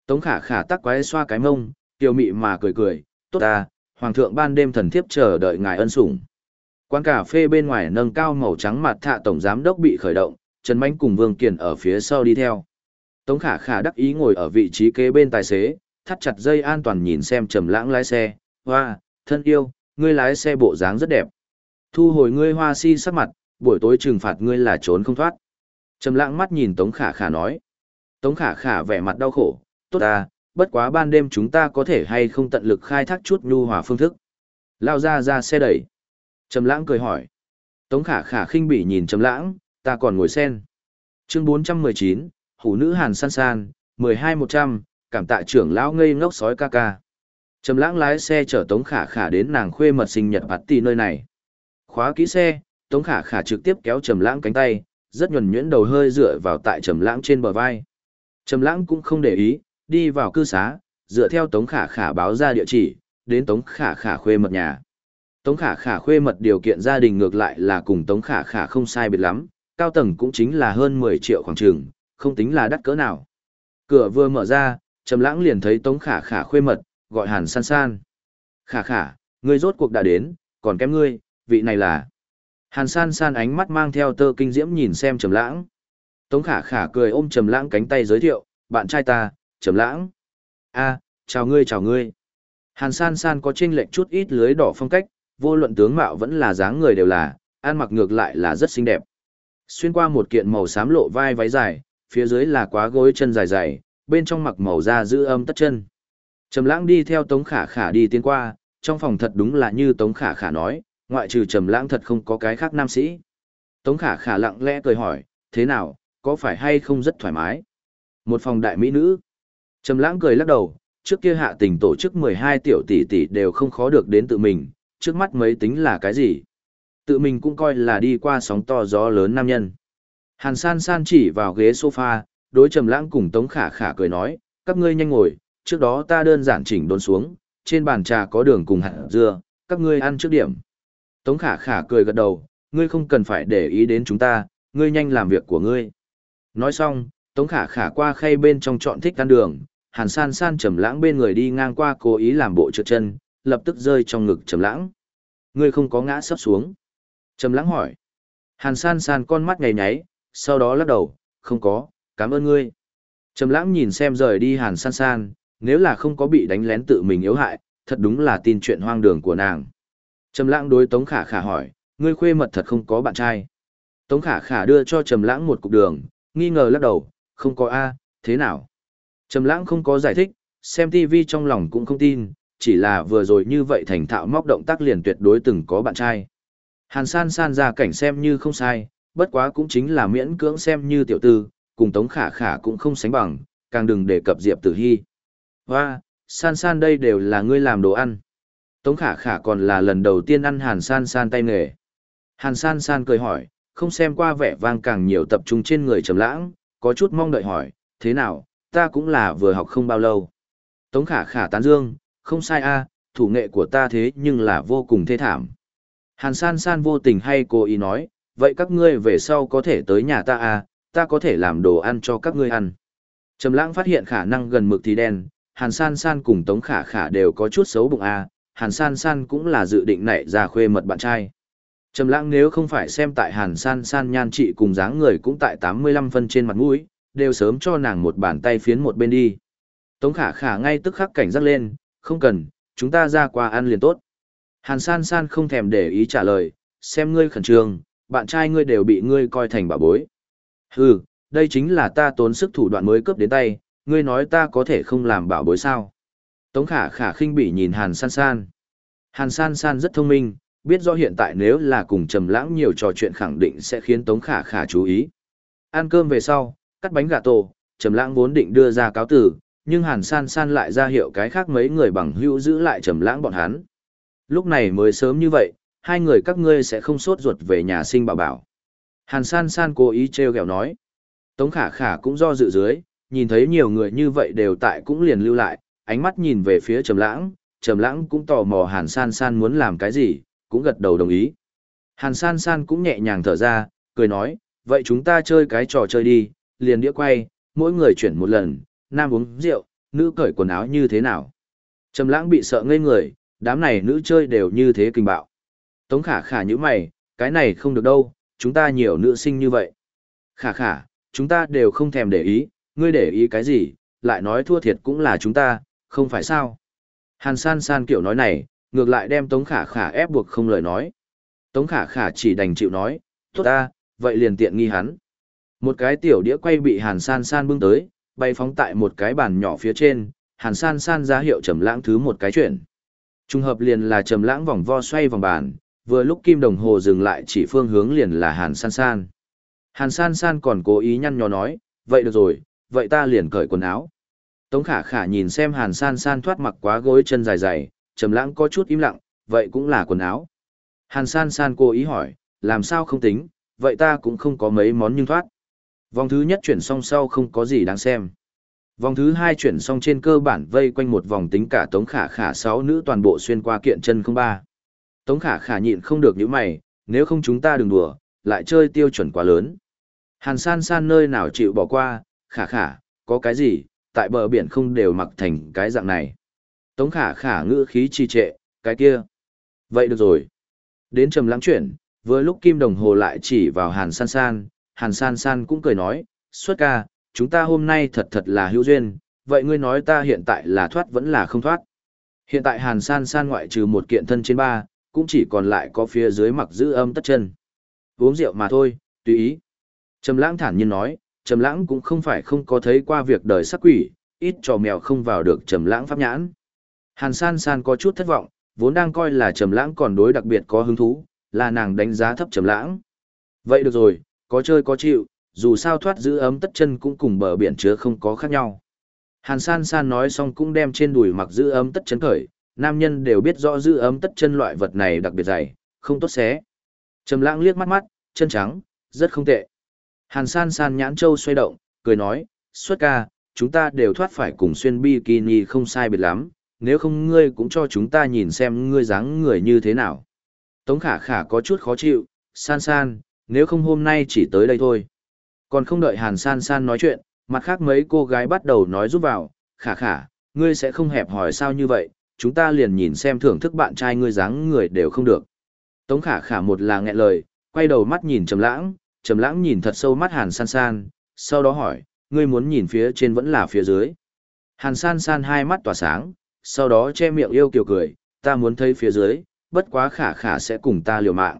Tống khả khả tắc quái xoa cái mông, tiểu mị mà cười cười, tốt ta, hoàng thượng ban đêm thần thiếp chờ đợi ngài ân sủng. Quán cà phê bên ngoài nâng cao màu trắng mặt thạ tổng giám đốc bị khởi động, Trần Mạnh cùng Vương Kiền ở phía sau đi theo. Tống khả khả đắc ý ngồi ở vị trí kế bên tài xế, thắt chặt dây an toàn nhìn xem trầm lãng lái xe, hoa, thân yêu, ngươi lái xe bộ dáng rất đẹp. Thu hồi ngươi hoa si sắc mặt, buổi tối trừng phạt ngươi là trốn không thoát. Trầm lãng mắt nhìn Tống khả khả nói. Tống khả khả vẻ mặt đau khổ, tốt à, bất quá ban đêm chúng ta có thể hay không tận lực khai thác chút nhu hòa phương thức. Lao ra ra xe đẩy. Trầm lãng cười hỏi. Tống khả khả khinh bỉ nhìn trầm lãng, ta còn ngồi sen. Chương 419, hủ nữ hàn san san, 12-100, cảm tạ trưởng lão ngây ngốc sói ca ca. Trầm lãng lái xe chở Tống Khả Khả đến nàng khuê mật sinh nhật tỷ nơi này. Khóa kỹ xe, Tống Khả Khả trực tiếp kéo Trầm lãng cánh tay, rất nhuần nhuyễn đầu hơi dựa vào tại Trầm lãng trên bờ vai. Trầm lãng cũng không để ý, đi vào cư xá, dựa theo Tống Khả Khả báo ra địa chỉ, đến Tống Khả Khả khuê mật nhà. Tống Khả Khả khuê mật điều kiện gia đình ngược lại là cùng Tống Khả Khả không sai biệt lắm, cao tầng cũng chính là hơn 10 triệu khoảng trường, không tính là đắt cỡ nào. Cửa vừa mở ra, Trầm Lãng liền thấy Tống Khả Khả khuê mật, gọi Hàn San San. "Khả Khả, ngươi rốt cuộc đã đến, còn kém ngươi, vị này là?" Hàn San San ánh mắt mang theo tơ kinh diễm nhìn xem Trầm Lãng. Tống Khả Khả cười ôm Trầm Lãng cánh tay giới thiệu, "Bạn trai ta, Trầm Lãng." "A, chào ngươi, chào ngươi." Hàn San San có tranh lệch chút ít lưới đỏ phong cách, vô luận tướng mạo vẫn là dáng người đều là, ăn mặc ngược lại là rất xinh đẹp. Xuyên qua một kiện màu xám lộ vai váy dài, phía dưới là quá gối chân dài dài, bên trong mặc màu da giữ âm tất chân. Trầm lãng đi theo Tống Khả Khả đi tiến qua, trong phòng thật đúng là như Tống Khả Khả nói, ngoại trừ Trầm lãng thật không có cái khác nam sĩ. Tống Khả Khả lặng lẽ cười hỏi, thế nào, có phải hay không rất thoải mái? Một phòng đại mỹ nữ. Trầm lãng cười lắc đầu, trước kia hạ tình tổ chức 12 tiểu tỷ tỷ đều không khó được đến tự mình, trước mắt mấy tính là cái gì? Tự mình cũng coi là đi qua sóng to gió lớn nam nhân. Hàn san san chỉ vào ghế sofa, đối trầm lãng cùng Tống Khả Khả cười nói, các ngươi nhanh ngồi, trước đó ta đơn giản chỉnh đốn xuống, trên bàn trà có đường cùng hạt dưa, các ngươi ăn trước điểm. Tống Khả Khả cười gật đầu, ngươi không cần phải để ý đến chúng ta, ngươi nhanh làm việc của ngươi. Nói xong, Tống Khả Khả qua khay bên trong chọn thích ăn đường, Hàn San San trầm lãng bên người đi ngang qua cố ý làm bộ trượt chân, lập tức rơi trong ngực trầm lãng. Ngươi không có ngã sấp xuống. Trầm lãng hỏi. Hàn San San con mắt ngày nháy, sau đó lắc đầu, không có, cảm ơn ngươi. Trầm lãng nhìn xem rời đi Hàn San San, nếu là không có bị đánh lén tự mình yếu hại, thật đúng là tin chuyện hoang đường của nàng. Trầm lãng đối Tống Khả Khả hỏi, ngươi khuê mật thật không có bạn trai. Tống Khả Khả đưa cho Trầm lãng một cục đường, nghi ngờ lắc đầu, không có a, thế nào? Trầm lãng không có giải thích, xem TV trong lòng cũng không tin, chỉ là vừa rồi như vậy thành thạo móc động tác liền tuyệt đối từng có bạn trai. Hàn san san ra cảnh xem như không sai, bất quá cũng chính là miễn cưỡng xem như tiểu tư, cùng Tống Khả Khả cũng không sánh bằng, càng đừng đề cập Diệp Tử Hi. Hoa, san san đây đều là ngươi làm đồ ăn. Tống Khả Khả còn là lần đầu tiên ăn Hàn san san tay nghề. Hàn san san cười hỏi, không xem qua vẻ vang càng nhiều tập trung trên người trầm lãng, có chút mong đợi hỏi, thế nào, ta cũng là vừa học không bao lâu. Tống Khả Khả tán dương, không sai a, thủ nghệ của ta thế nhưng là vô cùng thê thảm. Hàn san san vô tình hay cố ý nói, vậy các ngươi về sau có thể tới nhà ta à, ta có thể làm đồ ăn cho các ngươi ăn. Trầm lãng phát hiện khả năng gần mực thì đen, Hàn san san cùng Tống khả khả đều có chút xấu bụng à, Hàn san san cũng là dự định nảy ra khuê mật bạn trai. Trầm lãng nếu không phải xem tại Hàn san san nhan trị cùng dáng người cũng tại 85 phân trên mặt mũi, đều sớm cho nàng một bàn tay phiến một bên đi. Tống khả khả ngay tức khắc cảnh giác lên, không cần, chúng ta ra qua ăn liền tốt. Hàn san san không thèm để ý trả lời, xem ngươi khẩn trương, bạn trai ngươi đều bị ngươi coi thành bà bối. Hừ, đây chính là ta tốn sức thủ đoạn mới cướp đến tay, ngươi nói ta có thể không làm bảo bối sao. Tống khả khả khinh bỉ nhìn Hàn san san. Hàn san san rất thông minh, biết rõ hiện tại nếu là cùng trầm lãng nhiều trò chuyện khẳng định sẽ khiến Tống khả khả chú ý. Ăn cơm về sau, cắt bánh gà tổ, trầm lãng vốn định đưa ra cáo tử, nhưng Hàn san san lại ra hiệu cái khác mấy người bằng hữu giữ lại trầm lãng bọn hắn. Lúc này mới sớm như vậy, hai người các ngươi sẽ không sốt ruột về nhà sinh bảo bảo. Hàn san san cố ý treo gẹo nói. Tống khả khả cũng do dự dưới, nhìn thấy nhiều người như vậy đều tại cũng liền lưu lại, ánh mắt nhìn về phía trầm lãng, trầm lãng cũng tò mò hàn san san muốn làm cái gì, cũng gật đầu đồng ý. Hàn san san cũng nhẹ nhàng thở ra, cười nói, vậy chúng ta chơi cái trò chơi đi, liền đĩa quay, mỗi người chuyển một lần, nam uống rượu, nữ cởi quần áo như thế nào. Trầm lãng bị sợ ngây người, đám này nữ chơi đều như thế kinh bạo. Tống khả khả như mày, cái này không được đâu, chúng ta nhiều nữ sinh như vậy. Khả khả, chúng ta đều không thèm để ý, ngươi để ý cái gì, lại nói thua thiệt cũng là chúng ta, không phải sao. Hàn san san kiểu nói này, ngược lại đem Tống khả khả ép buộc không lời nói. Tống khả khả chỉ đành chịu nói, tốt ta, vậy liền tiện nghi hắn. Một cái tiểu đĩa quay bị hàn san san bưng tới, bay phóng tại một cái bàn nhỏ phía trên, hàn san san ra hiệu trầm lãng thứ một cái chuyện. Trung hợp liền là trầm lãng vòng vo xoay vòng bàn, vừa lúc kim đồng hồ dừng lại chỉ phương hướng liền là hàn san san. Hàn san san còn cố ý nhăn nhó nói, vậy được rồi, vậy ta liền cởi quần áo. Tống khả khả nhìn xem hàn san san thoát mặc quá gối chân dài dày, trầm lãng có chút im lặng, vậy cũng là quần áo. Hàn san san cố ý hỏi, làm sao không tính, vậy ta cũng không có mấy món nhưng thoát. Vòng thứ nhất chuyển xong sau không có gì đáng xem. Vòng thứ hai chuyển xong trên cơ bản vây quanh một vòng tính cả Tống Khả Khả sáu nữ toàn bộ xuyên qua kiện chân không ba. Tống Khả Khả nhịn không được những mày, nếu không chúng ta đừng đùa, lại chơi tiêu chuẩn quá lớn. Hàn san san nơi nào chịu bỏ qua, Khả Khả, có cái gì, tại bờ biển không đều mặc thành cái dạng này. Tống Khả Khả ngữ khí trì trệ, cái kia. Vậy được rồi. Đến trầm lắng chuyển, vừa lúc kim đồng hồ lại chỉ vào Hàn san san, Hàn san san cũng cười nói, xuất ca, chúng ta hôm nay thật thật là hữu duyên, vậy ngươi nói ta hiện tại là thoát vẫn là không thoát. Hiện tại hàn san san ngoại trừ một kiện thân trên ba, cũng chỉ còn lại có phía dưới mặc giữ âm tất chân. Uống rượu mà thôi, tùy ý. Trầm lãng thản nhiên nói, trầm lãng cũng không phải không có thấy qua việc đời sắc quỷ, ít trò mèo không vào được trầm lãng pháp nhãn. Hàn san san có chút thất vọng, vốn đang coi là trầm lãng còn đối đặc biệt có hứng thú, là nàng đánh giá thấp trầm lãng. Vậy được rồi, có chơi có chịu, dù sao thoát giữ ấm tất chân cũng cùng bờ biển chứa không có khác nhau. Hàn san san nói xong cũng đem trên đùi mặc giữ ấm tất chân cởi, nam nhân đều biết rõ giữ ấm tất chân loại vật này đặc biệt dày, không tốt xé. Trầm lãng liếc mắt mắt, chân trắng, rất không tệ. Hàn san san nhãn châu xoay động, cười nói, xuất ca, chúng ta đều thoát phải cùng xuyên bikini không sai biệt lắm, nếu không ngươi cũng cho chúng ta nhìn xem ngươi dáng người như thế nào. Tống khả khả có chút khó chịu, san san, nếu không hôm nay chỉ tới đây thôi. Còn không đợi Hàn San San nói chuyện, mặt khác mấy cô gái bắt đầu nói giúp vào, khả khả, ngươi sẽ không hẹp hỏi sao như vậy, chúng ta liền nhìn xem thưởng thức bạn trai ngươi dáng người đều không được. Tống khả khả một là nghẹn lời, quay đầu mắt nhìn trầm lãng, trầm lãng nhìn thật sâu mắt Hàn San San, sau đó hỏi, ngươi muốn nhìn phía trên vẫn là phía dưới. Hàn San San hai mắt tỏa sáng, sau đó che miệng yêu kiều cười, ta muốn thấy phía dưới, bất quá khả khả sẽ cùng ta liều mạng.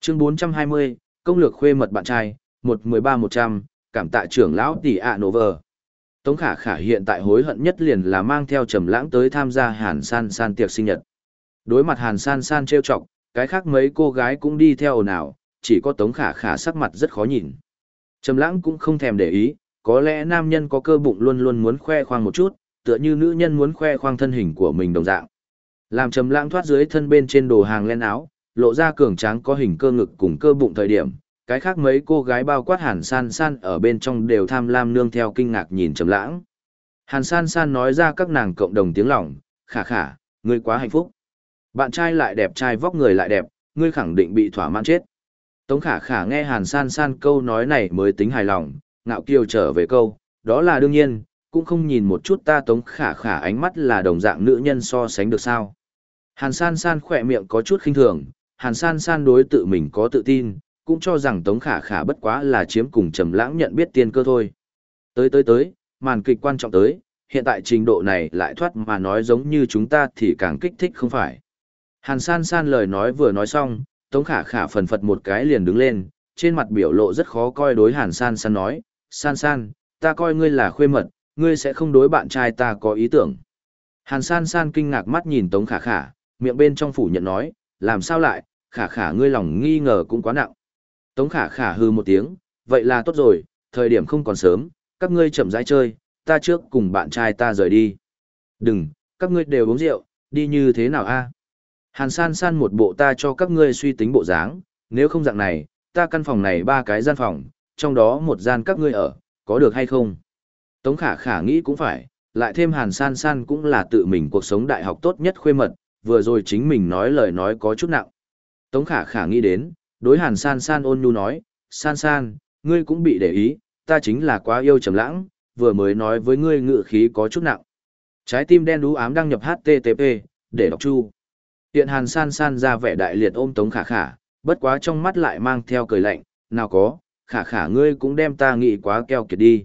Chương 420, công lược khuê mật bạn trai, một mười ba một trăm cảm tạ trưởng lão tỷ ạ nổ vờ tống khả khả hiện tại hối hận nhất liền là mang theo trầm lãng tới tham gia hàn san san tiệc sinh nhật đối mặt hàn san san trêu chọc cái khác mấy cô gái cũng đi theo ồn ào chỉ có tống khả khả sắc mặt rất khó nhìn. Trầm lãng cũng không thèm để ý, có lẽ nam nhân có cơ bụng luôn luôn muốn khoe khoang một chút, tựa như nữ nhân muốn khoe khoang thân hình của mình đồng dạng. Làm trầm lãng thoát dưới thân bên trên đồ hàng len áo, lộ ra cường tráng có hình cơ ngực cùng cơ bụng thời điểm, cái khác mấy cô gái bao quát hàn san san ở bên trong đều tham lam nương theo kinh ngạc nhìn trầm lãng. Hàn san san nói ra các nàng cộng đồng tiếng lòng, khả khả, ngươi quá hạnh phúc. Bạn trai lại đẹp, trai vóc người lại đẹp, ngươi khẳng định bị thỏa mãn chết tống khả khả nghe hàn san san câu nói này mới tính hài lòng ngạo kiều trở về câu đó là đương nhiên cũng không nhìn một chút ta tống khả khả ánh mắt là đồng dạng nữ nhân so sánh được sao hàn san san khỏe miệng có chút khinh thường hàn san san đối tự mình có tự tin cũng cho rằng Tống Khả Khả bất quá là chiếm cùng Trầm Lãng nhận biết tiên cơ thôi. Tới tới tới, màn kịch quan trọng tới, hiện tại trình độ này lại thoát mà nói giống như chúng ta thì càng kích thích không phải. Hàn San San lời nói vừa nói xong, Tống Khả Khả phần phật một cái liền đứng lên, trên mặt biểu lộ rất khó coi đối Hàn San San nói, San San, ta coi ngươi là khuê mật, ngươi sẽ không đối bạn trai ta có ý tưởng. Hàn san san kinh ngạc mắt nhìn Tống Khả Khả, miệng bên trong phủ nhận nói, làm sao lại, Khả Khả ngươi lòng nghi ngờ cũng quá nặng. Tống Khả Khả hư một tiếng, vậy là tốt rồi, thời điểm không còn sớm, các ngươi chậm rãi chơi, ta trước cùng bạn trai ta rời đi. Đừng, các ngươi đều uống rượu, đi như thế nào a? Hàn san san một bộ ta cho các ngươi suy tính bộ dáng, nếu không dạng này, ta căn phòng này ba cái gian phòng, trong đó một gian các ngươi ở, có được hay không? Tống khả khả nghĩ cũng phải, lại thêm hàn san san cũng là tự mình cuộc sống đại học tốt nhất khuê mật, vừa rồi chính mình nói lời nói có chút nặng. Tống khả khả nghĩ đến, đối hàn san san ôn nhu nói, san san, ngươi cũng bị để ý, ta chính là quá yêu trầm lãng, vừa mới nói với ngươi ngự khí có chút nặng. Trái tim đen đú ám đăng nhập HTTP, để đọc chu. Hiện hàn san san ra vẻ đại liệt ôm tống khả khả, bất quá trong mắt lại mang theo cười lạnh, nào có, khả khả ngươi cũng đem ta nghĩ quá keo kiệt đi.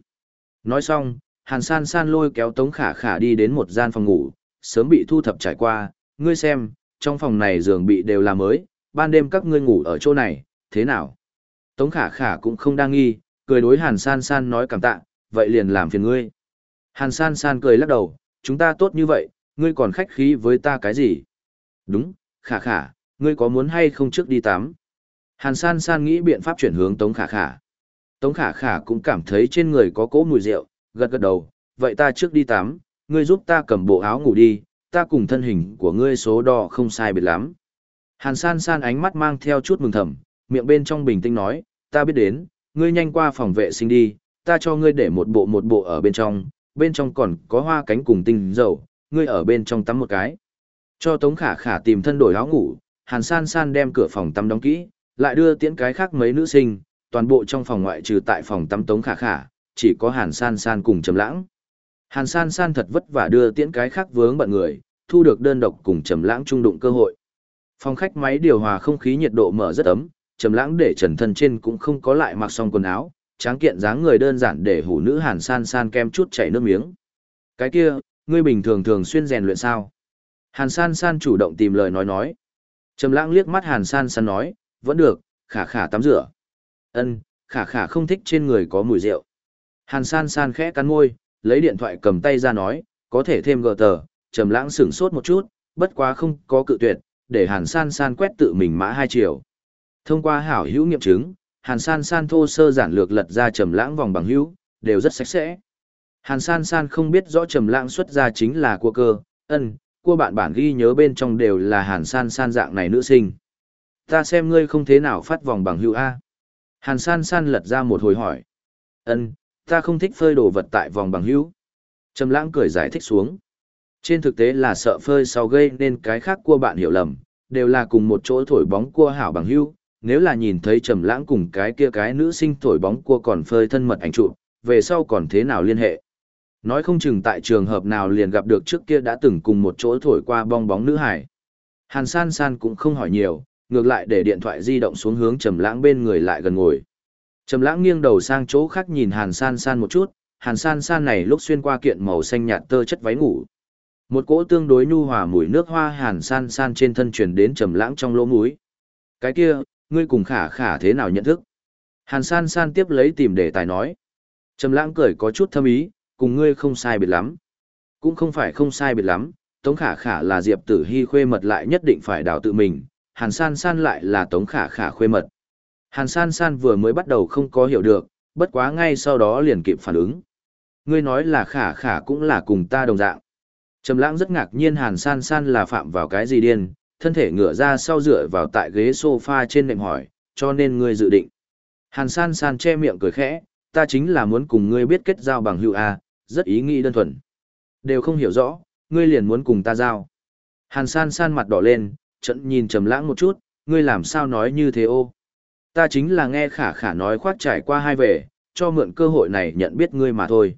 Nói xong, hàn san san lôi kéo tống khả khả đi đến một gian phòng ngủ, sớm bị thu thập trải qua, ngươi xem, trong phòng này giường bị đều là mới, ban đêm các ngươi ngủ ở chỗ này, thế nào? Tống khả khả cũng không đang nghi, cười đối hàn san san nói cảm tạ, vậy liền làm phiền ngươi. Hàn san san cười lắc đầu, chúng ta tốt như vậy, ngươi còn khách khí với ta cái gì? Đúng, khả khả, ngươi có muốn hay không trước đi tắm? Hàn san san nghĩ biện pháp chuyển hướng Tống khả khả. Tống khả khả cũng cảm thấy trên người có cỗ mùi rượu, gật gật đầu, vậy ta trước đi tắm, ngươi giúp ta cầm bộ áo ngủ đi, ta cùng thân hình của ngươi số đo không sai biệt lắm. Hàn san san ánh mắt mang theo chút mừng thầm, miệng bên trong bình tĩnh nói, ta biết đến, ngươi nhanh qua phòng vệ sinh đi, ta cho ngươi để một bộ một bộ ở bên trong, bên trong còn có hoa cánh cùng tinh dầu, ngươi ở bên trong tắm một cái. Cho Tống Khả Khả tìm thân đổi áo ngủ, Hàn San San đem cửa phòng tắm đóng kỹ, lại đưa tiễn cái khác mấy nữ sinh, toàn bộ trong phòng ngoại trừ tại phòng tắm Tống Khả Khả, chỉ có Hàn San San cùng Trầm Lãng. Hàn San San thật vất vả đưa tiễn cái khác vướng bận người, thu được đơn độc cùng Trầm Lãng trung đụng cơ hội. Phòng khách máy điều hòa không khí nhiệt độ mở rất ấm, Trầm Lãng để trần thân trên cũng không có lại mặc xong quần áo, tráng kiện dáng người đơn giản để hủ nữ Hàn San San kem chút chảy nước miếng. Cái kia, ngươi bình thường thường xuyên rèn luyện sao? Hàn San San chủ động tìm lời nói nói. Trầm lãng liếc mắt Hàn San San nói, vẫn được, khả khả tắm rửa. Ân, khả khả không thích trên người có mùi rượu. Hàn San San khẽ cắn môi, lấy điện thoại cầm tay ra nói, có thể thêm gờ tờ, trầm lãng sửng sốt một chút, bất quá không có cự tuyệt, để Hàn San San quét tự mình mã hai chiều. Thông qua hảo hữu nghiệm chứng, Hàn San San thô sơ giản lược lật ra trầm lãng vòng bằng hữu, đều rất sạch sẽ. Hàn San San không biết rõ trầm lãng xuất ra chính là cua cơ, ân, cua bạn bản ghi nhớ bên trong đều là Hàn San San dạng này nữ sinh. Ta xem ngươi không thế nào phát vòng bằng hữu A. Hàn San San lật ra một hồi hỏi. Ân, ta không thích phơi đồ vật tại vòng bằng hữu. Trầm lãng cười giải thích xuống. Trên thực tế là sợ phơi sau gây nên cái khác cua bạn hiểu lầm, đều là cùng một chỗ thổi bóng cua hảo bằng hữu, nếu là nhìn thấy trầm lãng cùng cái kia cái nữ sinh thổi bóng cua còn phơi thân mật ảnh chụp, về sau còn thế nào liên hệ. Nói không chừng tại trường hợp nào liền gặp được trước kia đã từng cùng một chỗ thổi qua bong bóng nữ hải. Hàn san san cũng không hỏi nhiều, ngược lại để điện thoại di động xuống hướng trầm lãng bên người lại gần ngồi. Trầm lãng nghiêng đầu sang chỗ khác nhìn Hàn san san một chút, Hàn san san này lúc xuyên qua kiện màu xanh nhạt tơ chất váy ngủ. Một cỗ tương đối nhu hòa mùi nước hoa Hàn san san trên thân truyền đến trầm lãng trong lỗ mũi. Cái kia, ngươi cùng khả khả thế nào nhận thức? Hàn san san tiếp lấy tìm đề tài nói. Trầm lãng cười có chút thâm ý, cùng ngươi không sai biệt lắm. Cũng không phải không sai biệt lắm, Tống Khả Khả là Diệp Tử Hi khuê mật lại nhất định phải đào tự mình, Hàn San San lại là Tống Khả Khả khuê mật. Hàn San San vừa mới bắt đầu không có hiểu được, bất quá ngay sau đó liền kịp phản ứng. Ngươi nói là Khả Khả cũng là cùng ta đồng dạng. Trầm Lãng rất ngạc nhiên Hàn San San là phạm vào cái gì điên, thân thể ngửa ra sau dựa vào tại ghế sofa trên nệm hỏi, cho nên ngươi dự định. Hàn San San che miệng cười khẽ, ta chính là muốn cùng ngươi biết kết giao bằng hữu a, rất ý nghĩ đơn thuần. Đều không hiểu rõ, ngươi liền muốn cùng ta giao. Hàn san san mặt đỏ lên, trận nhìn trầm lãng một chút, ngươi làm sao nói như thế ô. Ta chính là nghe khả khả nói khoác trải qua hai về, cho mượn cơ hội này nhận biết ngươi mà thôi.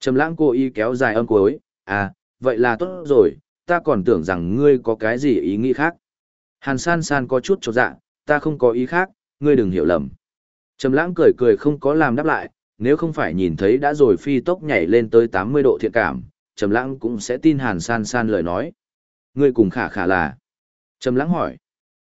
Trầm lãng cô y kéo dài âm cuối, à, vậy là tốt rồi, ta còn tưởng rằng ngươi có cái gì ý nghĩ khác. Hàn san san có chút chột dạ, ta không có ý khác, ngươi đừng hiểu lầm. Trầm lãng cười cười không có làm đáp lại, nếu không phải nhìn thấy đã rồi phi tốc nhảy lên tới 80 độ thiện cảm, Trầm Lãng cũng sẽ tin Hàn San San lời nói. Ngươi cùng Khả Khả là? Trầm Lãng hỏi.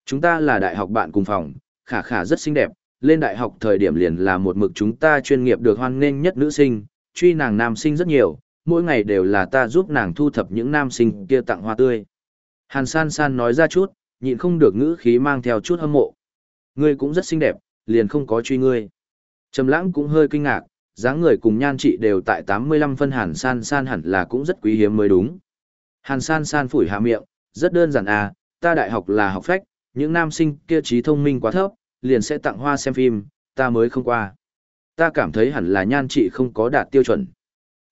Chúng ta là đại học bạn cùng phòng, Khả Khả rất xinh đẹp, lên đại học thời điểm liền là một mực chúng ta chuyên nghiệp được hoan nghênh nhất nữ sinh, truy nàng nam sinh rất nhiều, mỗi ngày đều là ta giúp nàng thu thập những nam sinh kia tặng hoa tươi. Hàn san san nói ra chút, nhịn không được ngữ khí mang theo chút hâm mộ. Ngươi cũng rất xinh đẹp, liền không có truy ngươi. Trầm lãng cũng hơi kinh ngạc, dáng người cùng nhan trị đều tại 85 phân hàn san san hẳn là cũng rất quý hiếm mới đúng. Hàn san san phủi hạ miệng, rất đơn giản à, ta đại học là học phách, những nam sinh kia trí thông minh quá thấp, liền sẽ tặng hoa xem phim, ta mới không qua. Ta cảm thấy hẳn là nhan trị không có đạt tiêu chuẩn.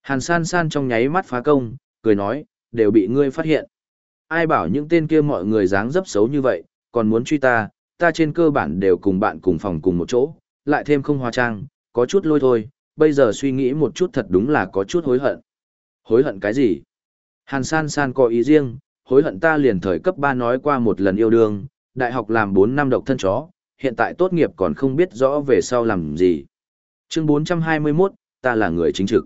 Hàn san san trong nháy mắt phá công, cười nói, đều bị ngươi phát hiện. Ai bảo những tên kia mọi người dáng dấp xấu như vậy, còn muốn truy ta, ta trên cơ bản đều cùng bạn cùng phòng cùng một chỗ, lại thêm không hóa trang, có chút lôi thôi, bây giờ suy nghĩ một chút thật đúng là có chút hối hận. Hối hận cái gì? Hàn san san có ý riêng, hối hận ta liền thời cấp 3 nói qua một lần yêu đương, đại học làm 4 năm độc thân chó, hiện tại tốt nghiệp còn không biết rõ về sau làm gì. Chương 421, ta là người chính trực.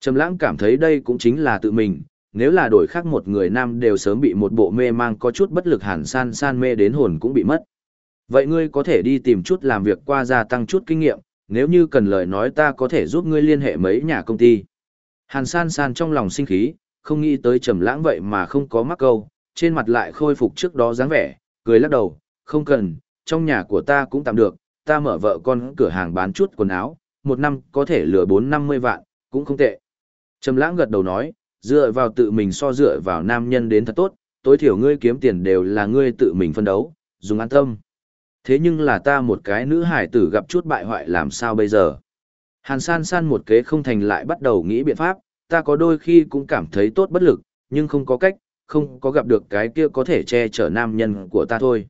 Trầm lãng cảm thấy đây cũng chính là tự mình, nếu là đổi khác một người nam đều sớm bị một bộ mê mang có chút bất lực hàn san san mê đến hồn cũng bị mất. Vậy ngươi có thể đi tìm chút làm việc qua gia tăng chút kinh nghiệm, nếu như cần lời nói ta có thể giúp ngươi liên hệ mấy nhà công ty. Hàn san san trong lòng sinh khí, không nghĩ tới trầm lãng vậy mà không có mắc câu, trên mặt lại khôi phục trước đó dáng vẻ, cười lắc đầu, không cần, trong nhà của ta cũng tạm được, ta mở vợ con cửa hàng bán chút quần áo, một năm có thể lừa bốn năm mươi vạn, cũng không tệ. Trầm lãng gật đầu nói, dựa vào tự mình so dựa vào nam nhân đến thật tốt, tối thiểu ngươi kiếm tiền đều là ngươi tự mình phân đấu, dùng an tâm. Thế nhưng là ta một cái nữ hải tử gặp chút bại hoại làm sao bây giờ? Hàn san san một kế không thành lại bắt đầu nghĩ biện pháp, ta có đôi khi cũng cảm thấy tốt bất lực, nhưng không có cách, không có gặp được cái kia có thể che chở nam nhân của ta thôi.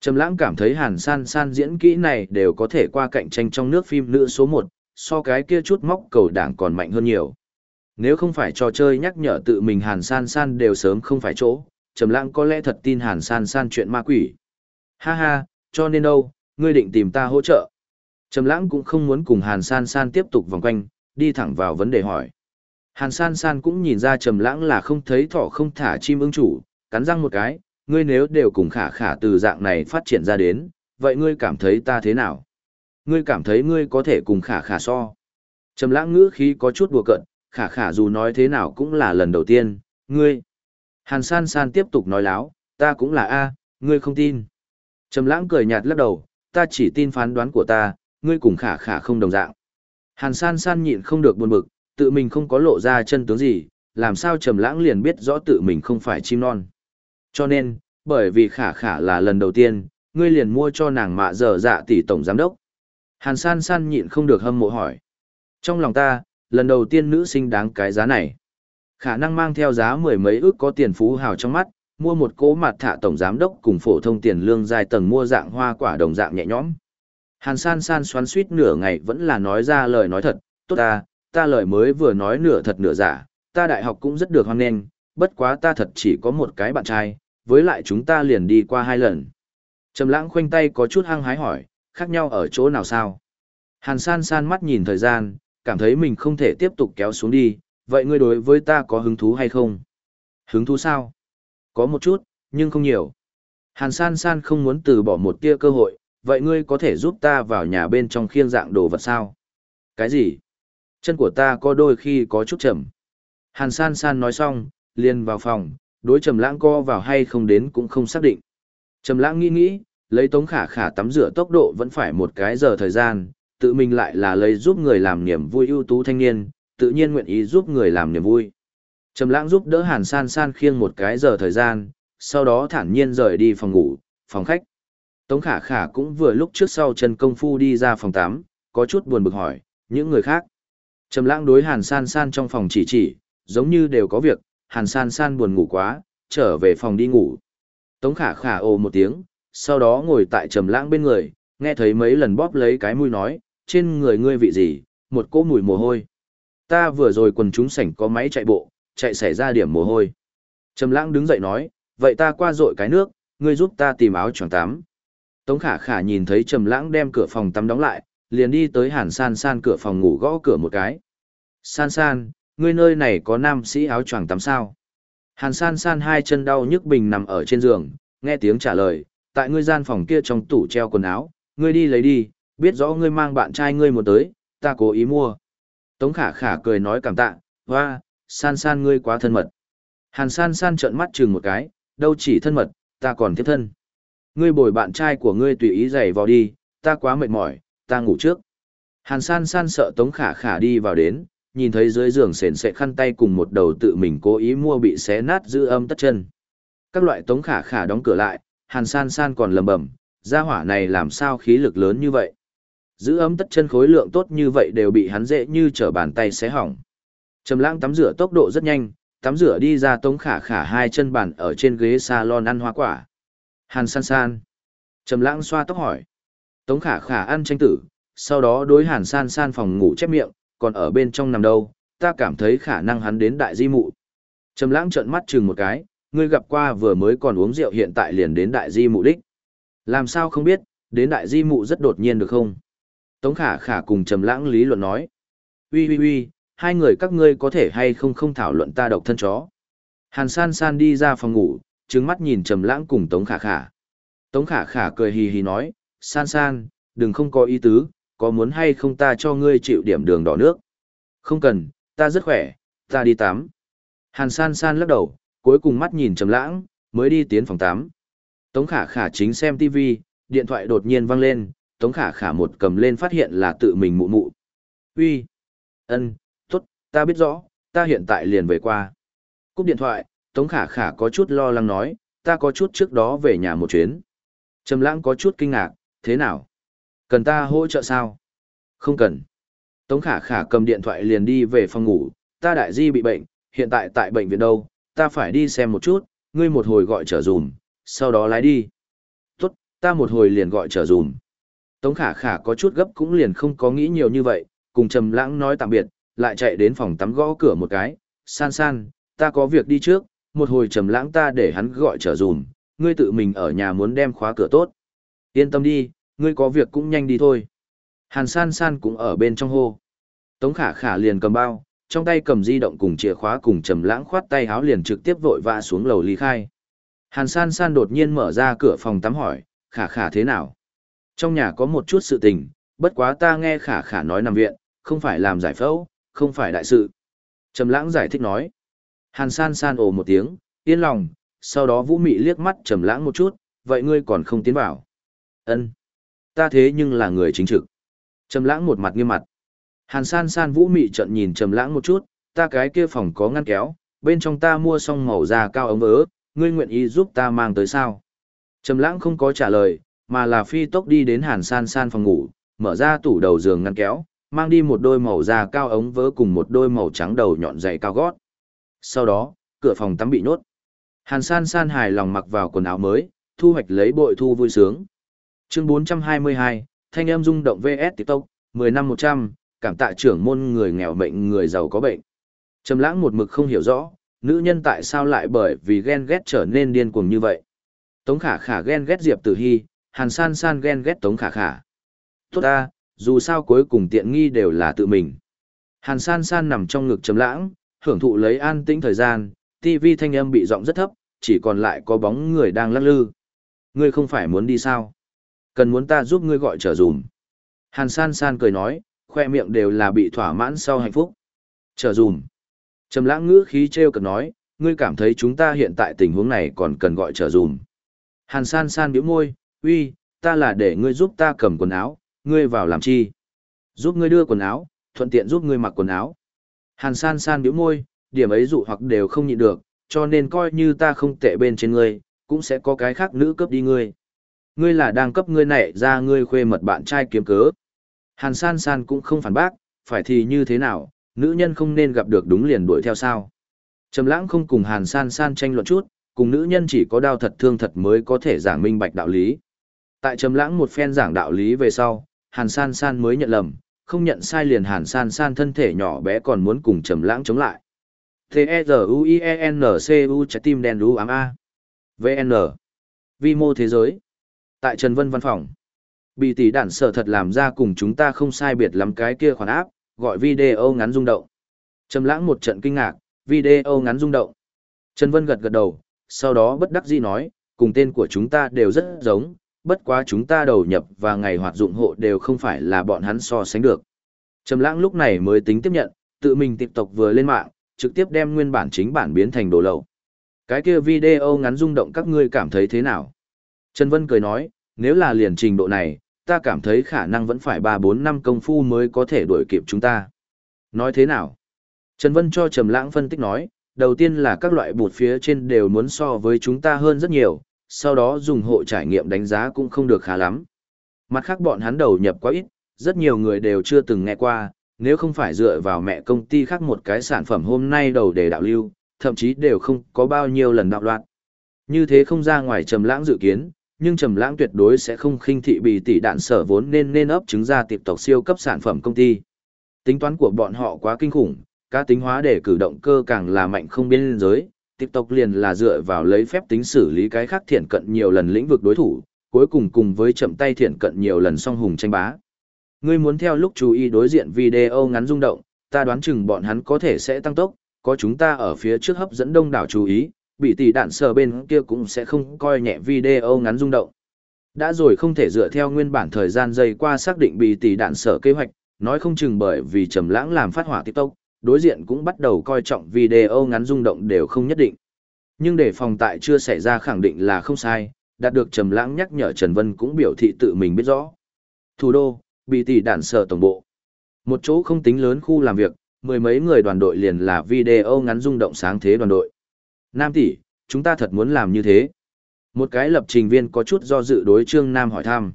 Trầm lãng cảm thấy hàn san san diễn kỹ này đều có thể qua cạnh tranh trong nước phim nữ số 1, so cái kia chút móc cầu đảng còn mạnh hơn nhiều. Nếu không phải trò chơi nhắc nhở tự mình hàn san san đều sớm không phải chỗ, trầm lãng có lẽ thật tin hàn san san chuyện ma quỷ. Ha ha, cho nên đâu, ngươi định tìm ta hỗ trợ. Trầm lãng cũng không muốn cùng hàn san san tiếp tục vòng quanh, đi thẳng vào vấn đề hỏi. Hàn san san cũng nhìn ra trầm lãng là không thấy thỏ không thả chim ưng chủ, cắn răng một cái, ngươi nếu đều cùng khả khả từ dạng này phát triển ra đến, vậy ngươi cảm thấy ta thế nào? Ngươi cảm thấy ngươi có thể cùng khả khả so. Trầm lãng ngữ khí có chút đùa cợt, khả khả dù nói thế nào cũng là lần đầu tiên, ngươi. Hàn san san tiếp tục nói láo, ta cũng là A, ngươi không tin. Trầm lãng cười nhạt lắc đầu, ta chỉ tin phán đoán của ta, ngươi cùng khả khả không đồng dạng. Hàn san san nhịn không được buồn bực, tự mình không có lộ ra chân tướng gì, làm sao trầm lãng liền biết rõ tự mình không phải chim non. Cho nên, bởi vì khả khả là lần đầu tiên, ngươi liền mua cho nàng mạ dở dạ tỷ tổng giám đốc. Hàn san san nhịn không được hâm mộ hỏi. Trong lòng ta, lần đầu tiên nữ sinh đáng cái giá này. Khả năng mang theo giá mười mấy ước có tiền phú hào trong mắt, mua một cố mặt thả tổng giám đốc cùng phổ thông tiền lương dài tầng mua dạng hoa quả đồng dạng nhẹ nhõm. Hàn san san xoắn suýt nửa ngày vẫn là nói ra lời nói thật, tốt ta, ta lời mới vừa nói nửa thật nửa giả, ta đại học cũng rất được hoan nghênh, bất quá ta thật chỉ có một cái bạn trai, với lại chúng ta liền đi qua hai lần. Trầm lãng khoanh tay có chút hăng hái hỏi, khác nhau ở chỗ nào sao? Hàn san san mắt nhìn thời gian, cảm thấy mình không thể tiếp tục kéo xuống đi, vậy ngươi đối với ta có hứng thú hay không? Hứng thú sao? Có một chút, nhưng không nhiều. Hàn san san không muốn từ bỏ một tia cơ hội, vậy ngươi có thể giúp ta vào nhà bên trong khiêng dạng đồ vật sao? Cái gì? Chân của ta có đôi khi có chút chậm. Hàn san san nói xong, liền vào phòng, đối trầm lãng co vào hay không đến cũng không xác định. Trầm lãng nghĩ nghĩ, lấy tống khả khả tắm rửa tốc độ vẫn phải một cái giờ thời gian, tự mình lại là lấy giúp người làm niềm vui ưu tú thanh niên, tự nhiên nguyện ý giúp người làm niềm vui. Trầm lãng giúp đỡ Hàn San San khiêng một cái giờ thời gian, sau đó thản nhiên rời đi phòng ngủ, phòng khách. Tống Khả Khả cũng vừa lúc trước sau chân công phu đi ra phòng 8, có chút buồn bực hỏi, những người khác. Trầm lãng đối Hàn San San trong phòng chỉ chỉ, giống như đều có việc, Hàn San San buồn ngủ quá, trở về phòng đi ngủ. Tống Khả Khả ồ một tiếng, sau đó ngồi tại Trầm lãng bên người, nghe thấy mấy lần bóp lấy cái mũi nói, trên người ngươi vị gì, một cỗ mùi mồ hôi. Ta vừa rồi quần chúng sảnh có máy chạy bộ, chạy xảy ra điểm mồ hôi. Trầm lãng đứng dậy nói, vậy ta qua dội cái nước, ngươi giúp ta tìm áo choàng tắm. Tống khả khả nhìn thấy trầm lãng đem cửa phòng tắm đóng lại, liền đi tới hàn san san cửa phòng ngủ gõ cửa một cái. San san, ngươi nơi này có nam sĩ áo choàng tắm sao? Hàn san san hai chân đau nhức bình nằm ở trên giường, nghe tiếng trả lời, tại ngươi gian phòng kia trong tủ treo quần áo, ngươi đi lấy đi, biết rõ ngươi mang bạn trai ngươi một tới, ta cố ý mua. Tống khả khả cười nói cảm tạ, hoa, san san ngươi quá thân mật. Hàn san san trợn mắt chừng một cái, đâu chỉ thân mật, ta còn tiếp thân. Ngươi bồi bạn trai của ngươi tùy ý giày vào đi, ta quá mệt mỏi, ta ngủ trước. Hàn san san sợ Tống Khả Khả đi vào đến, nhìn thấy dưới giường sền sệ khăn tay cùng một đầu tự mình cố ý mua bị xé nát giữ âm tất chân. Các loại Tống Khả Khả đóng cửa lại, Hàn san san còn lầm bầm, gia hỏa này làm sao khí lực lớn như vậy. Giữ ấm tất chân khối lượng tốt như vậy đều bị hắn dễ như trở bàn tay xé hỏng. Trầm lãng tắm rửa tốc độ rất nhanh, tắm rửa đi ra Tống Khả Khả hai chân bàn ở trên ghế salon ăn hoa quả. Hàn san san. Trầm lãng xoa tóc hỏi. Tống khả khả ăn tranh tử, sau đó đối hàn san san phòng ngủ chép miệng, còn ở bên trong nằm đâu, ta cảm thấy khả năng hắn đến đại di mụ. Trầm lãng trợn mắt chừng một cái, ngươi gặp qua vừa mới còn uống rượu hiện tại liền đến đại di mụ đích. Làm sao không biết, đến đại di mụ rất đột nhiên được không? Tống khả khả cùng trầm lãng lý luận nói. Ui ui ui, hai người các ngươi có thể hay không không thảo luận ta độc thân chó. Hàn san san đi ra phòng ngủ, trừng mắt nhìn trầm lãng cùng Tống Khả Khả. Tống Khả Khả cười hì hì nói, san san, đừng không có ý tứ, có muốn hay không ta cho ngươi chịu điểm đường đỏ nước. Không cần, ta rất khỏe, ta đi tắm. Hàn san san lắc đầu, cuối cùng mắt nhìn trầm lãng, mới đi tiến phòng tắm. Tống Khả Khả chính xem TV, điện thoại đột nhiên vang lên, Tống Khả Khả một cầm lên phát hiện là tự mình mụ mụ. Uy, ân, ta biết rõ, ta hiện tại liền về qua. Cúp điện thoại, Tống Khả Khả có chút lo lắng nói, ta có chút trước đó về nhà một chuyến. Trầm Lãng có chút kinh ngạc, thế nào? Cần ta hỗ trợ sao? Không cần. Tống Khả Khả cầm điện thoại liền đi về phòng ngủ, ta đại di bị bệnh, hiện tại tại bệnh viện đâu, ta phải đi xem một chút, ngươi một hồi gọi trở dùm, sau đó lái đi. Tốt, ta một hồi liền gọi trở dùm. Tống Khả Khả có chút gấp cũng liền không có nghĩ nhiều như vậy, cùng Trầm Lãng nói tạm biệt, lại chạy đến phòng tắm gõ cửa một cái, "San San, ta có việc đi trước, một hồi trầm lãng ta để hắn gọi trở dùm, ngươi tự mình ở nhà muốn đem khóa cửa tốt. Yên tâm đi, ngươi có việc cũng nhanh đi thôi. Hàn san san cũng ở bên trong hô. Tống khả khả liền cầm bao, trong tay cầm di động cùng chìa khóa cùng trầm lãng khoát tay háo liền trực tiếp vội vã xuống lầu ly khai. Hàn san san đột nhiên mở ra cửa phòng tắm hỏi, khả khả thế nào? Trong nhà có một chút sự tình, bất quá ta nghe khả khả nói nằm viện, không phải làm giải phẫu, không phải đại sự. Trầm lãng giải thích nói. Hàn san san ồ một tiếng, yên lòng, sau đó vũ mị liếc mắt trầm lãng một chút, vậy ngươi còn không tiến vào. Ân, Ta thế nhưng là người chính trực. Trầm lãng một mặt nghiêm mặt. Hàn san san vũ mị trận nhìn trầm lãng một chút, ta cái kia phòng có ngăn kéo, bên trong ta mua xong màu da cao ống vớ, ngươi nguyện ý giúp ta mang tới sao? Trầm lãng không có trả lời, mà là phi tốc đi đến hàn san san phòng ngủ, mở ra tủ đầu giường ngăn kéo, mang đi một đôi màu da cao ống vớ cùng một đôi màu trắng đầu nhọn dày cao gót sau đó, cửa phòng tắm bị nhốt. Hàn san san hài lòng mặc vào quần áo mới, thu hoạch lấy bội thu vui sướng. Chương 422, thanh âm rung động VS TikTok, 10 năm 100, cảm tạ trưởng môn người nghèo bệnh người giàu có bệnh. Trầm lãng một mực không hiểu rõ, nữ nhân tại sao lại bởi vì ghen ghét trở nên điên cuồng như vậy. Tống khả khả ghen ghét Diệp Tử Hy, Hàn san san ghen ghét Tống khả khả. Tốt ta, dù sao cuối cùng tiện nghi đều là tự mình. Hàn san san nằm trong ngực chấm lãng, hưởng thụ lấy an tĩnh thời gian, TV thanh âm bị giọng rất thấp, chỉ còn lại có bóng người đang lắc lư. Ngươi không phải muốn đi sao? Cần muốn ta giúp ngươi gọi trở dùm. Hàn san san cười nói, khoe miệng đều là bị thỏa mãn sau hạnh phúc. Trở dùm. Trầm lãng ngữ khí treo cực nói, ngươi cảm thấy chúng ta hiện tại tình huống này còn cần gọi trở dùm. Hàn san san biểu môi, uy, ta là để ngươi giúp ta cầm quần áo, ngươi vào làm chi? Giúp ngươi đưa quần áo, thuận tiện giúp ngươi mặc quần áo. Hàn san san biểu môi, điểm ấy dụ hoặc đều không nhịn được, cho nên coi như ta không tệ bên trên ngươi, cũng sẽ có cái khác nữ cấp đi ngươi. Ngươi là đang cấp ngươi nảy ra ngươi khuê mật bạn trai kiếm cớ. Hàn san san cũng không phản bác, phải thì như thế nào, nữ nhân không nên gặp được đúng liền đuổi theo sao. Trầm lãng không cùng hàn san san tranh luận chút, cùng nữ nhân chỉ có đau thật thương thật mới có thể giảng minh bạch đạo lý. Tại trầm lãng một phen giảng đạo lý về sau, hàn san san mới nhận lầm, không nhận sai liền hàn san san thân thể nhỏ bé còn muốn cùng trầm lãng chống lại. T-E-Z-U-I-E-N-C-U trái tim đen đú ám A. VN. Vi mô thế giới. Tại Trần Vân văn phòng. Bị tỷ đản sở thật làm ra cùng chúng ta không sai biệt lắm cái kia khoản áp, gọi video ngắn rung động. Trầm lãng một trận kinh ngạc, video ngắn rung động. Trần Vân gật gật đầu, sau đó bất đắc dĩ nói, cùng tên của chúng ta đều rất giống, bất quá chúng ta đầu nhập và ngày hoạt dụng hộ đều không phải là bọn hắn so sánh được. Trầm lãng lúc này mới tính tiếp nhận, tự mình tiếp tục vừa lên mạng, trực tiếp đem nguyên bản chính bản biến thành đồ lậu. Cái kia video ngắn rung động các ngươi cảm thấy thế nào? Trần Vân cười nói, nếu là liền trình độ này, ta cảm thấy khả năng vẫn phải 3-4 năm công phu mới có thể đuổi kịp chúng ta. Nói thế nào? Trần Vân cho Trầm Lãng phân tích nói, đầu tiên là các loại bột phía trên đều muốn so với chúng ta hơn rất nhiều, sau đó dùng hộ trải nghiệm đánh giá cũng không được khá lắm. Mặt khác bọn hắn đầu nhập quá ít, rất nhiều người đều chưa từng nghe qua, nếu không phải dựa vào mẹ công ty khác một cái sản phẩm hôm nay đầu để đạo lưu, thậm chí đều không có bao nhiêu lần đạo loạn. Như thế không ra ngoài trầm lãng dự kiến, nhưng trầm lãng tuyệt đối sẽ không khinh thị bị tỷ đạn sở vốn nên nên ấp trứng ra tiệp tộc siêu cấp sản phẩm công ty. Tính toán của bọn họ quá kinh khủng, cá tính hóa để cử động cơ càng là mạnh không biên giới, TikTok liền là dựa vào lấy phép tính xử lý cái khác thiện cận nhiều lần lĩnh vực đối thủ, cuối cùng cùng với chậm tay thiện cận nhiều lần song hùng tranh bá. Ngươi muốn theo lúc chú ý đối diện video ngắn rung động, ta đoán chừng bọn hắn có thể sẽ tăng tốc, có chúng ta ở phía trước hấp dẫn đông đảo chú ý, bị tỷ đạn sờ bên kia cũng sẽ không coi nhẹ video ngắn rung động. Đã rồi không thể dựa theo nguyên bản thời gian dây qua xác định bị tỷ đạn sở kế hoạch, nói không chừng bởi vì trầm lãng làm phát hỏa TikTok, đối diện cũng bắt đầu coi trọng video ngắn rung động đều không nhất định. Nhưng để phòng tại chưa xảy ra khẳng định là không sai, đạt được trầm lãng nhắc nhở Trần Vân cũng biểu thị tự mình biết rõ. Thủ đô, bị tỷ đạn sở tổng bộ. Một chỗ không tính lớn khu làm việc, mười mấy người đoàn đội liền là video ngắn rung động sáng thế đoàn đội. Nam tỷ, chúng ta thật muốn làm như thế. Một cái lập trình viên có chút do dự đối Trương Nam hỏi thăm.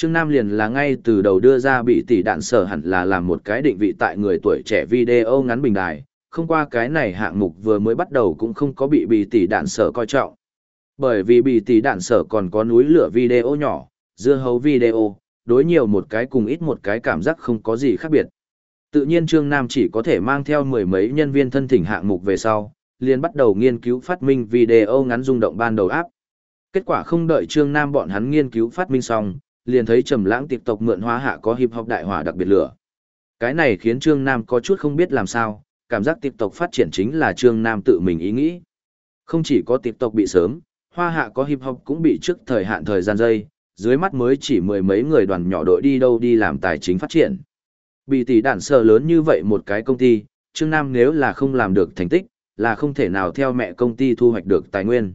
Trương Nam liền là ngay từ đầu đưa ra bị tỷ đạn sở hẳn là làm một cái định vị tại người tuổi trẻ video ngắn bình đài, không qua cái này hạng mục vừa mới bắt đầu cũng không có bị bị tỷ đạn sở coi trọng. Bởi vì bị tỷ đạn sở còn có núi lửa video nhỏ, dưa hấu video, đối nhiều một cái cùng ít một cái cảm giác không có gì khác biệt. Tự nhiên Trương Nam chỉ có thể mang theo mười mấy nhân viên thân thỉnh hạng mục về sau, liền bắt đầu nghiên cứu phát minh video ngắn rung động ban đầu áp. Kết quả không đợi Trương Nam bọn hắn nghiên cứu phát minh xong, liền thấy Trầm Lãng tiếp tục mượn hóa hạ có hiệp học đại hỏa đặc biệt lửa. Cái này khiến Trương Nam có chút không biết làm sao, cảm giác tiếp tục phát triển chính là Trương Nam tự mình ý nghĩ. Không chỉ có tiếp tục bị sớm, hoa hạ có hiệp học cũng bị trước thời hạn thời gian dây, dưới mắt mới chỉ mười mấy người đoàn nhỏ đội đi đâu đi làm tài chính phát triển. Bị tỷ đạn sở lớn như vậy một cái công ty, Trương Nam nếu là không làm được thành tích, là không thể nào theo mẹ công ty thu hoạch được tài nguyên.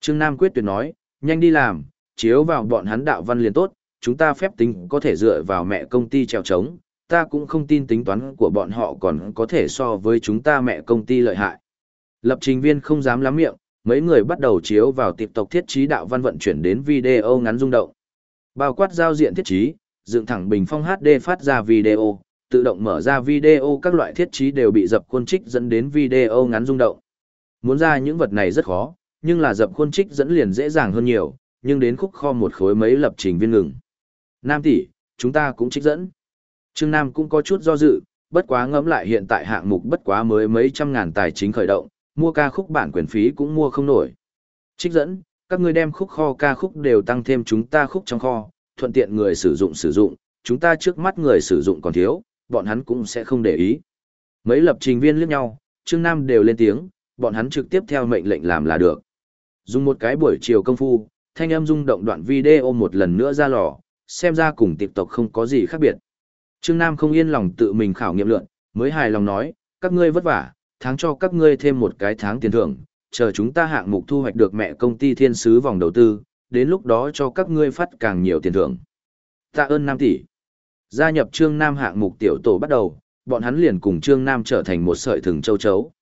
Trương Nam quyết tuyệt nói, nhanh đi làm, chiếu vào bọn hắn đạo văn liền tốt, chúng ta phép tính có thể dựa vào mẹ công ty trèo trống, ta cũng không tin tính toán của bọn họ còn có thể so với chúng ta mẹ công ty lợi hại. Lập trình viên không dám lắm miệng, mấy người bắt đầu chiếu vào tiệp tộc thiết trí đạo văn vận chuyển đến video ngắn rung động. Bao quát giao diện thiết trí, dựng thẳng bình phong HD phát ra video, tự động mở ra video các loại thiết trí đều bị dập khuôn trích dẫn đến video ngắn rung động. Muốn ra những vật này rất khó, nhưng là dập khuôn trích dẫn liền dễ dàng hơn nhiều, nhưng đến khúc kho một khối mấy lập trình viên ngừng. Nam tỷ, chúng ta cũng trích dẫn. Trương Nam cũng có chút do dự, bất quá ngẫm lại hiện tại hạng mục bất quá mới mấy trăm ngàn tài chính khởi động, mua ca khúc bản quyền phí cũng mua không nổi. Trích dẫn, các ngươi đem khúc kho ca khúc đều tăng thêm chúng ta khúc trong kho, thuận tiện người sử dụng sử dụng, chúng ta trước mắt người sử dụng còn thiếu, bọn hắn cũng sẽ không để ý. Mấy lập trình viên liếc nhau, Trương Nam đều lên tiếng, bọn hắn trực tiếp theo mệnh lệnh làm là được. Dùng một cái buổi chiều công phu, thanh âm rung động đoạn video một lần nữa ra lò, xem ra cùng tịp tộc không có gì khác biệt. Trương Nam không yên lòng tự mình khảo nghiệm lượn, mới hài lòng nói, các ngươi vất vả, tháng cho các ngươi thêm một cái tháng tiền thưởng, chờ chúng ta hạng mục thu hoạch được mẹ công ty thiên sứ vòng đầu tư, đến lúc đó cho các ngươi phát càng nhiều tiền thưởng. Tạ ơn Nam tỷ. Gia nhập Trương Nam hạng mục tiểu tổ bắt đầu, bọn hắn liền cùng Trương Nam trở thành một sợi thừng châu chấu.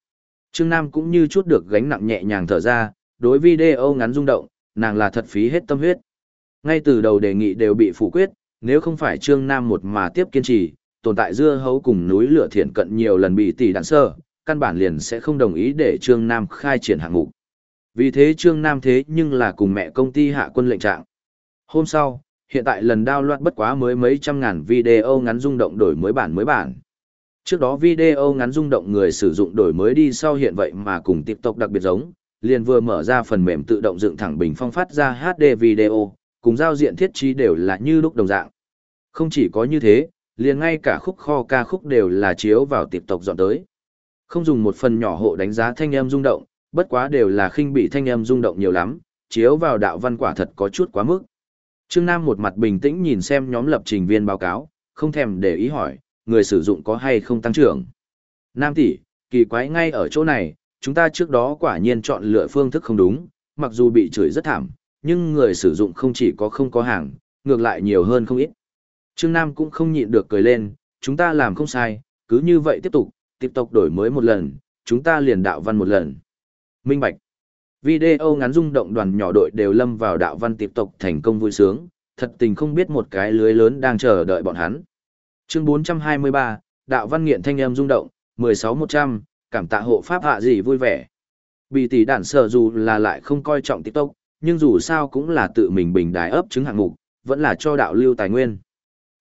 Trương Nam cũng như chút được gánh nặng nhẹ nhàng thở ra, đối video ngắn rung động, nàng là thật phí hết tâm huyết. Ngay từ đầu đề nghị đều bị phủ quyết, nếu không phải Trương Nam một mà tiếp kiên trì, tồn tại dưa hấu cùng núi lửa thiện cận nhiều lần bị tỷ đạn sơ, căn bản liền sẽ không đồng ý để Trương Nam khai triển hạng mục. Vì thế Trương Nam thế nhưng là cùng mẹ công ty hạ quân lệnh trạng. Hôm sau, hiện tại lần đao loạt bất quá mới mấy trăm ngàn video ngắn rung động đổi mới bản mới bản. Trước đó video ngắn rung động người sử dụng đổi mới đi sau hiện vậy mà cùng TikTok đặc biệt giống, liền vừa mở ra phần mềm tự động dựng thẳng bình phong phát ra HD video, cùng giao diện thiết trí đều là như lúc đồng dạng. Không chỉ có như thế, liền ngay cả khúc kho ca khúc đều là chiếu vào TikTok dọn tới. Không dùng một phần nhỏ hộ đánh giá thanh âm rung động, bất quá đều là khinh bị thanh âm rung động nhiều lắm, chiếu vào đạo văn quả thật có chút quá mức. Trương Nam một mặt bình tĩnh nhìn xem nhóm lập trình viên báo cáo, không thèm để ý hỏi, người sử dụng có hay không tăng trưởng. Nam tỷ, kỳ quái ngay ở chỗ này, chúng ta trước đó quả nhiên chọn lựa phương thức không đúng, mặc dù bị chửi rất thảm, nhưng người sử dụng không chỉ có không có hàng, ngược lại nhiều hơn không ít. Trương Nam cũng không nhịn được cười lên, chúng ta làm không sai, cứ như vậy tiếp tục, tiếp tục đổi mới một lần, chúng ta liền đạo văn một lần. Minh Bạch Video ngắn rung động đoàn nhỏ đội đều lâm vào đạo văn tiếp tục thành công vui sướng, thật tình không biết một cái lưới lớn đang chờ đợi bọn hắn. Chương 423, đạo văn nghiện thanh âm rung động, 16100, cảm tạ hộ pháp hạ gì vui vẻ. Bị tỷ đản sở dù là lại không coi trọng TikTok, nhưng dù sao cũng là tự mình bình đài ấp chứng hạng mục, vẫn là cho đạo lưu tài nguyên.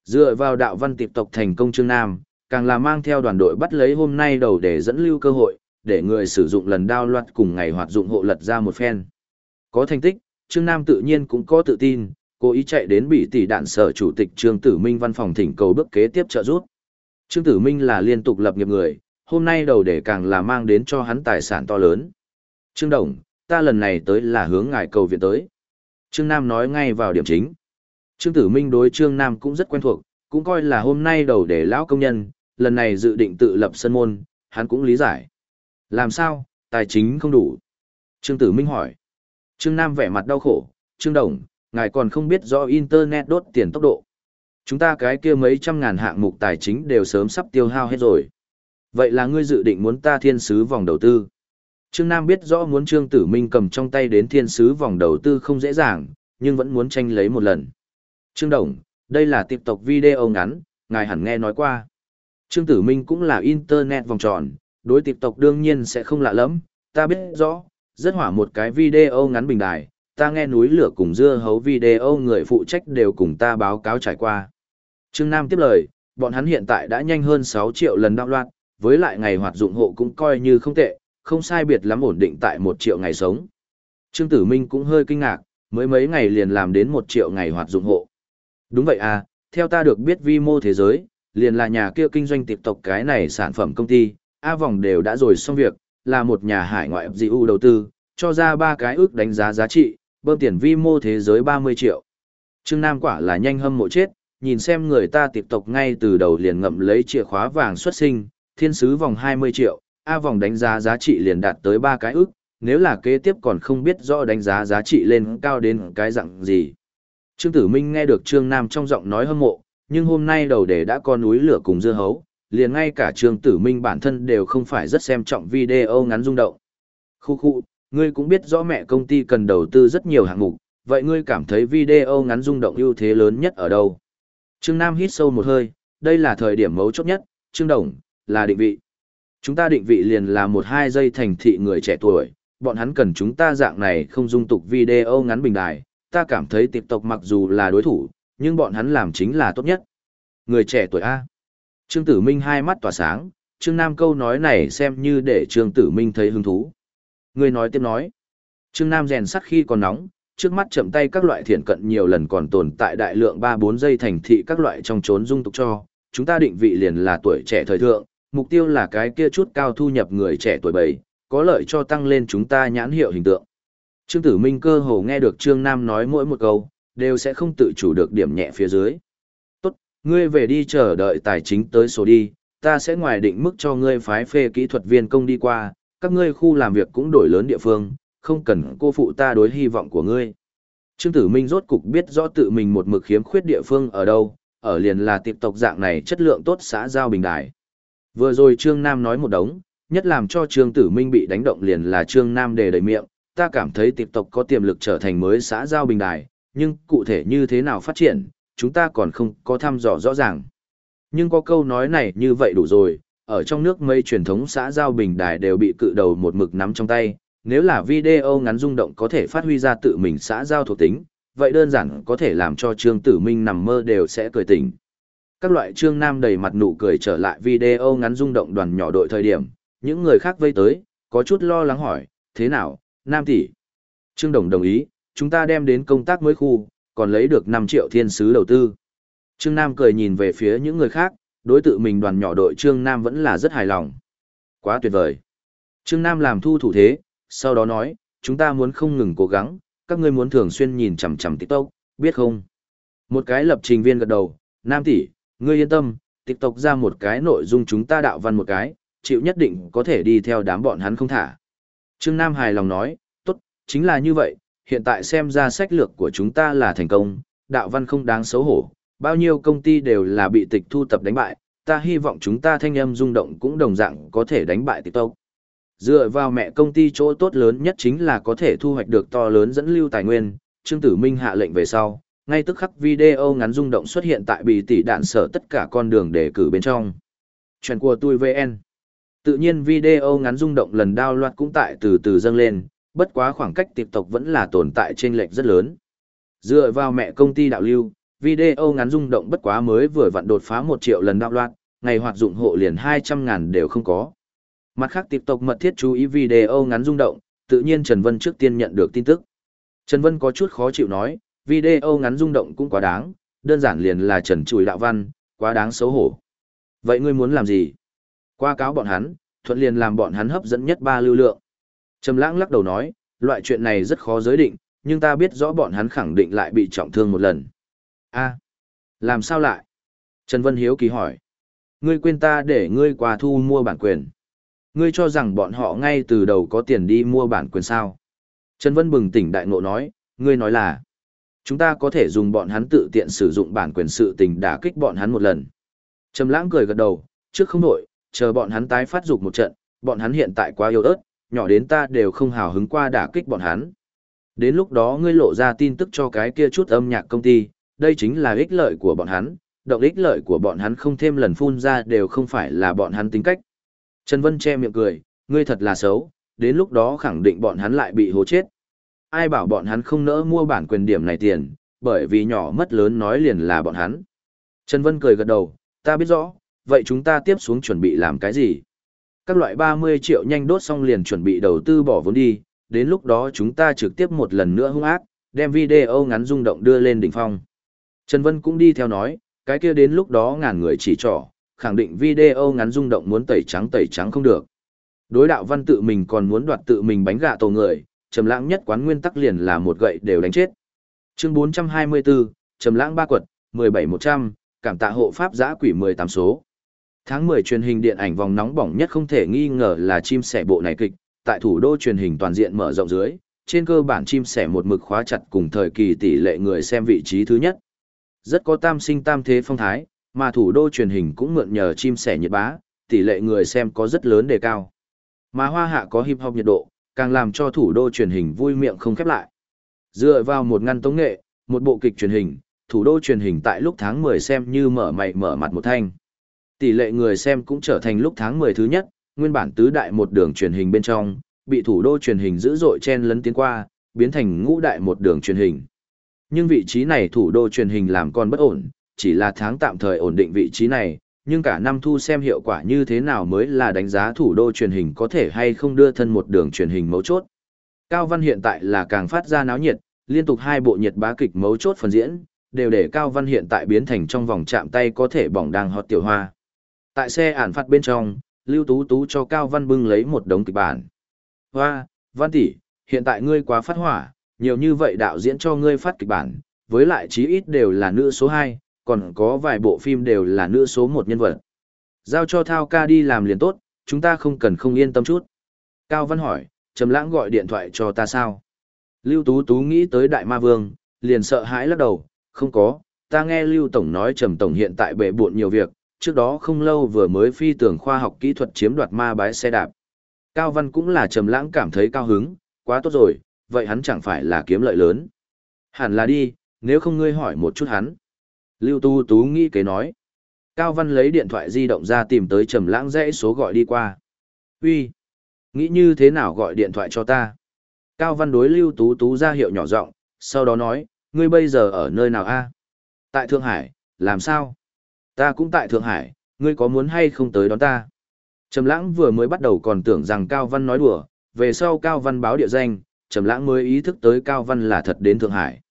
Dựa vào đạo văn tiệp tộc thành công chương nam, càng là mang theo đoàn đội bắt lấy hôm nay đầu để dẫn lưu cơ hội, để người sử dụng lần đao loạt cùng ngày hoạt dụng hộ lật ra một phen. Có thành tích, Trương Nam tự nhiên cũng có tự tin, cố ý chạy đến bị tỷ đạn sở chủ tịch Trương Tử Minh văn phòng thỉnh cầu bước kế tiếp trợ giúp. Trương Tử Minh là liên tục lập nghiệp người, hôm nay đầu để càng là mang đến cho hắn tài sản to lớn. Trương Đồng, ta lần này tới là hướng ngài cầu viện tới. Trương Nam nói ngay vào điểm chính. Trương Tử Minh đối Trương Nam cũng rất quen thuộc, cũng coi là hôm nay đầu để lão công nhân, lần này dự định tự lập sân môn, hắn cũng lý giải. Làm sao, tài chính không đủ? Trương Tử Minh hỏi. Trương Nam vẻ mặt đau khổ, Trương Đồng, ngài còn không biết rõ Internet đốt tiền tốc độ. Chúng ta cái kia mấy trăm ngàn hạng mục tài chính đều sớm sắp tiêu hao hết rồi. Vậy là ngươi dự định muốn ta thiên sứ vòng đầu tư. Trương Nam biết rõ muốn Trương Tử Minh cầm trong tay đến thiên sứ vòng đầu tư không dễ dàng, nhưng vẫn muốn tranh lấy một lần. Trương Đồng, đây là tiếp tục video ngắn, ngài hẳn nghe nói qua. Trương Tử Minh cũng là Internet vòng tròn, đối tiếp tục đương nhiên sẽ không lạ lắm, ta biết rõ, rất hỏa một cái video ngắn bình đài, ta nghe núi lửa cùng dưa hấu video người phụ trách đều cùng ta báo cáo trải qua. Trương Nam tiếp lời, bọn hắn hiện tại đã nhanh hơn 6 triệu lần đạo loạt, với lại ngày hoạt dụng hộ cũng coi như không tệ, không sai biệt lắm ổn định tại một triệu ngày sống. Trương Tử Minh cũng hơi kinh ngạc, mới mấy ngày liền làm đến một triệu ngày hoạt dụng hộ. Đúng vậy à, theo ta được biết vi mô thế giới, liền là nhà kia kinh doanh tiệp tộc cái này sản phẩm công ty, A vòng đều đã rồi xong việc, là một nhà hải ngoại FGU đầu tư, cho ra ba cái ước đánh giá giá trị, bơm tiền vi mô thế giới 30 triệu. Trương Nam quả là nhanh hâm mộ chết, nhìn xem người ta tiệp tộc ngay từ đầu liền ngậm lấy chìa khóa vàng xuất sinh, thiên sứ vòng 20 triệu, A vòng đánh giá giá trị liền đạt tới ba cái ước, nếu là kế tiếp còn không biết rõ đánh giá giá trị lên cao đến cái dạng gì. Trương Tử Minh nghe được Trương Nam trong giọng nói hâm mộ, nhưng hôm nay đầu đề đã có núi lửa cùng dưa hấu, liền ngay cả Trương Tử Minh bản thân đều không phải rất xem trọng video ngắn rung động. Khu khu, ngươi cũng biết rõ mẹ công ty cần đầu tư rất nhiều hạng mục, vậy ngươi cảm thấy video ngắn rung động ưu thế lớn nhất ở đâu? Trương Nam hít sâu một hơi, đây là thời điểm mấu chốt nhất, Trương Đồng, là định vị. Chúng ta định vị liền là một hai giây thành thị người trẻ tuổi, bọn hắn cần chúng ta dạng này không dung tục video ngắn bình đài, ta cảm thấy tiệp tộc mặc dù là đối thủ, nhưng bọn hắn làm chính là tốt nhất. Người trẻ tuổi A. Trương Tử Minh hai mắt tỏa sáng, Trương Nam câu nói này xem như để Trương Tử Minh thấy hứng thú. Người nói tiếp nói. Trương Nam rèn sắt khi còn nóng, trước mắt chậm tay các loại thiện cận nhiều lần còn tồn tại đại lượng 3-4 giây thành thị các loại trong trốn dung tục cho. Chúng ta định vị liền là tuổi trẻ thời thượng, mục tiêu là cái kia chút cao thu nhập người trẻ tuổi bảy, có lợi cho tăng lên chúng ta nhãn hiệu hình tượng. Trương Tử Minh cơ hồ nghe được Trương Nam nói mỗi một câu, đều sẽ không tự chủ được điểm nhẹ phía dưới. Tốt, ngươi về đi chờ đợi tài chính tới số đi, ta sẽ ngoài định mức cho ngươi phái phê kỹ thuật viên công đi qua, các ngươi khu làm việc cũng đổi lớn địa phương, không cần cô phụ ta đối hy vọng của ngươi. Trương Tử Minh rốt cục biết rõ tự mình một mực khiếm khuyết địa phương ở đâu, ở liền là tiệp tộc dạng này chất lượng tốt xã giao bình đại. Vừa rồi Trương Nam nói một đống, nhất làm cho Trương Tử Minh bị đánh động liền là Trương Nam đề đầy miệng, ta cảm thấy tiệp tộc có tiềm lực trở thành mới xã giao bình đài, nhưng cụ thể như thế nào phát triển, chúng ta còn không có thăm dò rõ ràng. Nhưng có câu nói này như vậy đủ rồi, ở trong nước mây truyền thống xã giao bình đài đều bị cự đầu một mực nắm trong tay, nếu là video ngắn rung động có thể phát huy ra tự mình xã giao thuộc tính, vậy đơn giản có thể làm cho Trương Tử Minh nằm mơ đều sẽ cười tỉnh. Các loại Trương Nam đầy mặt nụ cười trở lại video ngắn rung động đoàn nhỏ đội thời điểm, những người khác vây tới, có chút lo lắng hỏi, thế nào, Nam tỷ. Trương Đồng đồng ý, chúng ta đem đến công tác mới khu, còn lấy được 5 triệu thiên sứ đầu tư. Trương Nam cười nhìn về phía những người khác, đối tự mình đoàn nhỏ đội Trương Nam vẫn là rất hài lòng. Quá tuyệt vời. Trương Nam làm thu thủ thế, sau đó nói, chúng ta muốn không ngừng cố gắng, các ngươi muốn thường xuyên nhìn chằm chằm TikTok, biết không? Một cái lập trình viên gật đầu, Nam tỷ, ngươi yên tâm, TikTok ra một cái nội dung chúng ta đạo văn một cái, chịu nhất định có thể đi theo đám bọn hắn không thả. Trương Nam hài lòng nói, tốt, chính là như vậy, hiện tại xem ra sách lược của chúng ta là thành công, đạo văn không đáng xấu hổ, bao nhiêu công ty đều là bị tịch thu tập đánh bại, ta hy vọng chúng ta thanh âm rung động cũng đồng dạng có thể đánh bại TikTok. Dựa vào mẹ công ty chỗ tốt lớn nhất chính là có thể thu hoạch được to lớn dẫn lưu tài nguyên, Trương Tử Minh hạ lệnh về sau, ngay tức khắc video ngắn rung động xuất hiện tại bị tỷ đạn sở tất cả con đường để cử bên trong. Chuyện của tôi VN. Tự nhiên video ngắn rung động lần đao loạt cũng tại từ từ dâng lên, bất quá khoảng cách tiếp tục vẫn là tồn tại trên lệch rất lớn. Dựa vào mẹ công ty đạo lưu, video ngắn rung động bất quá mới vừa vặn đột phá 1 triệu lần đao loạt, ngày hoạt dụng hộ liền 200 ngàn đều không có. Mặt khác tiếp tục mật thiết chú ý video ngắn rung động, tự nhiên Trần Vân trước tiên nhận được tin tức. Trần Vân có chút khó chịu nói, video ngắn rung động cũng quá đáng, đơn giản liền là Trần Chùi Đạo Văn, quá đáng xấu hổ. Vậy ngươi muốn làm gì? Qua cáo bọn hắn, thuận liền làm bọn hắn hấp dẫn nhất ba lưu lượng. Trầm lãng lắc đầu nói, loại chuyện này rất khó giới định, nhưng ta biết rõ bọn hắn khẳng định lại bị trọng thương một lần. a làm sao lại? Trần Vân Hiếu kỳ hỏi. Ngươi quên ta để ngươi qua thu mua bản quyền. Ngươi cho rằng bọn họ ngay từ đầu có tiền đi mua bản quyền sao? Trần Vân bừng tỉnh đại ngộ nói, ngươi nói là, chúng ta có thể dùng bọn hắn tự tiện sử dụng bản quyền sự tình đả kích bọn hắn một lần. Trầm lãng cười gật đầu, trước không đổi, chờ bọn hắn tái phát dục một trận, bọn hắn hiện tại quá yếu ớt, nhỏ đến ta đều không hào hứng qua đả kích bọn hắn. Đến lúc đó ngươi lộ ra tin tức cho cái kia chút âm nhạc công ty, đây chính là ích lợi của bọn hắn, động ích lợi của bọn hắn không thêm lần phun ra đều không phải là bọn hắn tính cách. Trần Vân che miệng cười, ngươi thật là xấu, đến lúc đó khẳng định bọn hắn lại bị hố chết. Ai bảo bọn hắn không nỡ mua bản quyền điểm này tiền, bởi vì nhỏ mất lớn nói liền là bọn hắn. Trần Vân cười gật đầu, ta biết rõ, vậy chúng ta tiếp xuống chuẩn bị làm cái gì? Các loại 30 triệu nhanh đốt xong liền chuẩn bị đầu tư bỏ vốn đi, đến lúc đó chúng ta trực tiếp một lần nữa hung ác, đem video ngắn rung động đưa lên đỉnh phong. Trần Vân cũng đi theo nói, cái kia đến lúc đó ngàn người chỉ trỏ, khẳng định video ngắn rung động muốn tẩy trắng tẩy trắng không được. Đối đạo văn tự mình còn muốn đoạt tự mình bánh gạ tổ người, trầm lãng nhất quán nguyên tắc liền là một gậy đều đánh chết. Chương 424, trầm lãng ba quật, 17100, cảm tạ hộ pháp giã quỷ 18 số. Tháng 10 truyền hình điện ảnh vòng nóng bỏng nhất không thể nghi ngờ là chim sẻ bộ này kịch, tại thủ đô truyền hình toàn diện mở rộng dưới, trên cơ bản chim sẻ một mực khóa chặt cùng thời kỳ tỷ lệ người xem vị trí thứ nhất. Rất có tam sinh tam thế phong thái, mà thủ đô truyền hình cũng mượn nhờ chim sẻ nhiệt bá, tỷ lệ người xem có rất lớn đề cao. Mà hoa hạ có hip hop nhiệt độ, càng làm cho thủ đô truyền hình vui miệng không khép lại. Dựa vào một ngăn tống nghệ, một bộ kịch truyền hình, thủ đô truyền hình tại lúc tháng 10 xem như mở mày mở mặt một thanh. Tỷ lệ người xem cũng trở thành lúc tháng 10 thứ nhất, nguyên bản tứ đại một đường truyền hình bên trong, bị thủ đô truyền hình dữ dội chen lấn tiến qua, biến thành ngũ đại một đường truyền hình. Nhưng vị trí này thủ đô truyền hình làm còn bất ổn, chỉ là tháng tạm thời ổn định vị trí này, nhưng cả năm thu xem hiệu quả như thế nào mới là đánh giá thủ đô truyền hình có thể hay không đưa thân một đường truyền hình mấu chốt. Cao Văn hiện tại là càng phát ra náo nhiệt, liên tục hai bộ nhiệt bá kịch mấu chốt phần diễn, đều để Cao Văn hiện tại biến thành trong vòng chạm tay có thể bỏng đang hot tiểu hoa. Tại xe ản phạt bên trong, Lưu Tú Tú cho Cao Văn bưng lấy một đống kịch bản. Hoa, Văn tỷ, hiện tại ngươi quá phát hỏa, nhiều như vậy đạo diễn cho ngươi phát kịch bản, với lại chí ít đều là nữ số 2, còn có vài bộ phim đều là nữ số một nhân vật. Giao cho Thao ca đi làm liền tốt, chúng ta không cần không yên tâm chút. Cao Văn hỏi, Trầm Lãng gọi điện thoại cho ta sao? Lưu Tú Tú nghĩ tới Đại Ma Vương, liền sợ hãi lắc đầu, không có, ta nghe Lưu Tổng nói Trầm Tổng hiện tại bệ buộn nhiều việc, trước đó không lâu vừa mới phi tưởng khoa học kỹ thuật chiếm đoạt ma bái xe đạp. Cao Văn cũng là Trầm Lãng cảm thấy cao hứng, quá tốt rồi, vậy hắn chẳng phải là kiếm lợi lớn. Hẳn là đi, nếu không ngươi hỏi một chút hắn. Lưu Tu Tú nghĩ kế nói. Cao Văn lấy điện thoại di động ra tìm tới Trầm Lãng dãy số gọi đi qua. "Uy, nghĩ như thế nào gọi điện thoại cho ta?" Cao Văn đối Lưu Tú Tú ra hiệu nhỏ giọng, sau đó nói, "Ngươi bây giờ ở nơi nào a?" "Tại Thượng Hải, làm sao?" "Ta cũng tại Thượng Hải, ngươi có muốn hay không tới đón ta?" Trầm Lãng vừa mới bắt đầu còn tưởng rằng Cao Văn nói đùa, về sau Cao Văn báo địa danh, Trầm Lãng mới ý thức tới Cao Văn là thật đến Thượng Hải.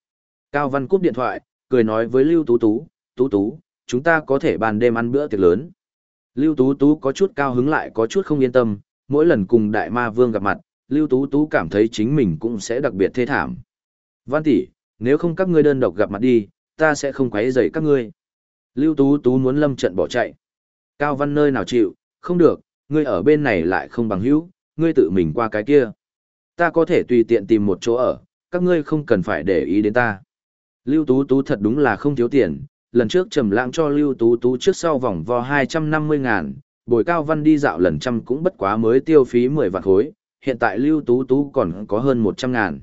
Cao Văn cúp điện thoại, cười nói với Lưu Tú Tú, Tú Tú, chúng ta có thể ban đêm ăn bữa tiệc lớn. Lưu Tú Tú có chút cao hứng lại có chút không yên tâm, mỗi lần cùng Đại Ma Vương gặp mặt, Lưu Tú Tú cảm thấy chính mình cũng sẽ đặc biệt thê thảm. Văn tỷ, nếu không các ngươi đơn độc gặp mặt đi, ta sẽ không quấy rầy các ngươi. Lưu Tú Tú muốn lâm trận bỏ chạy. Cao Văn nơi nào chịu, không được, ngươi ở bên này lại không bằng hữu, ngươi tự mình qua cái kia. Ta có thể tùy tiện tìm một chỗ ở, các ngươi không cần phải để ý đến ta. Lưu Tú Tú thật đúng là không thiếu tiền, lần trước trầm lãng cho Lưu Tú Tú trước sau vòng vo 250 ngàn, bồi cao văn đi dạo lần trăm cũng bất quá mới tiêu phí 10 vạn khối, hiện tại Lưu Tú Tú còn có hơn 100 ngàn.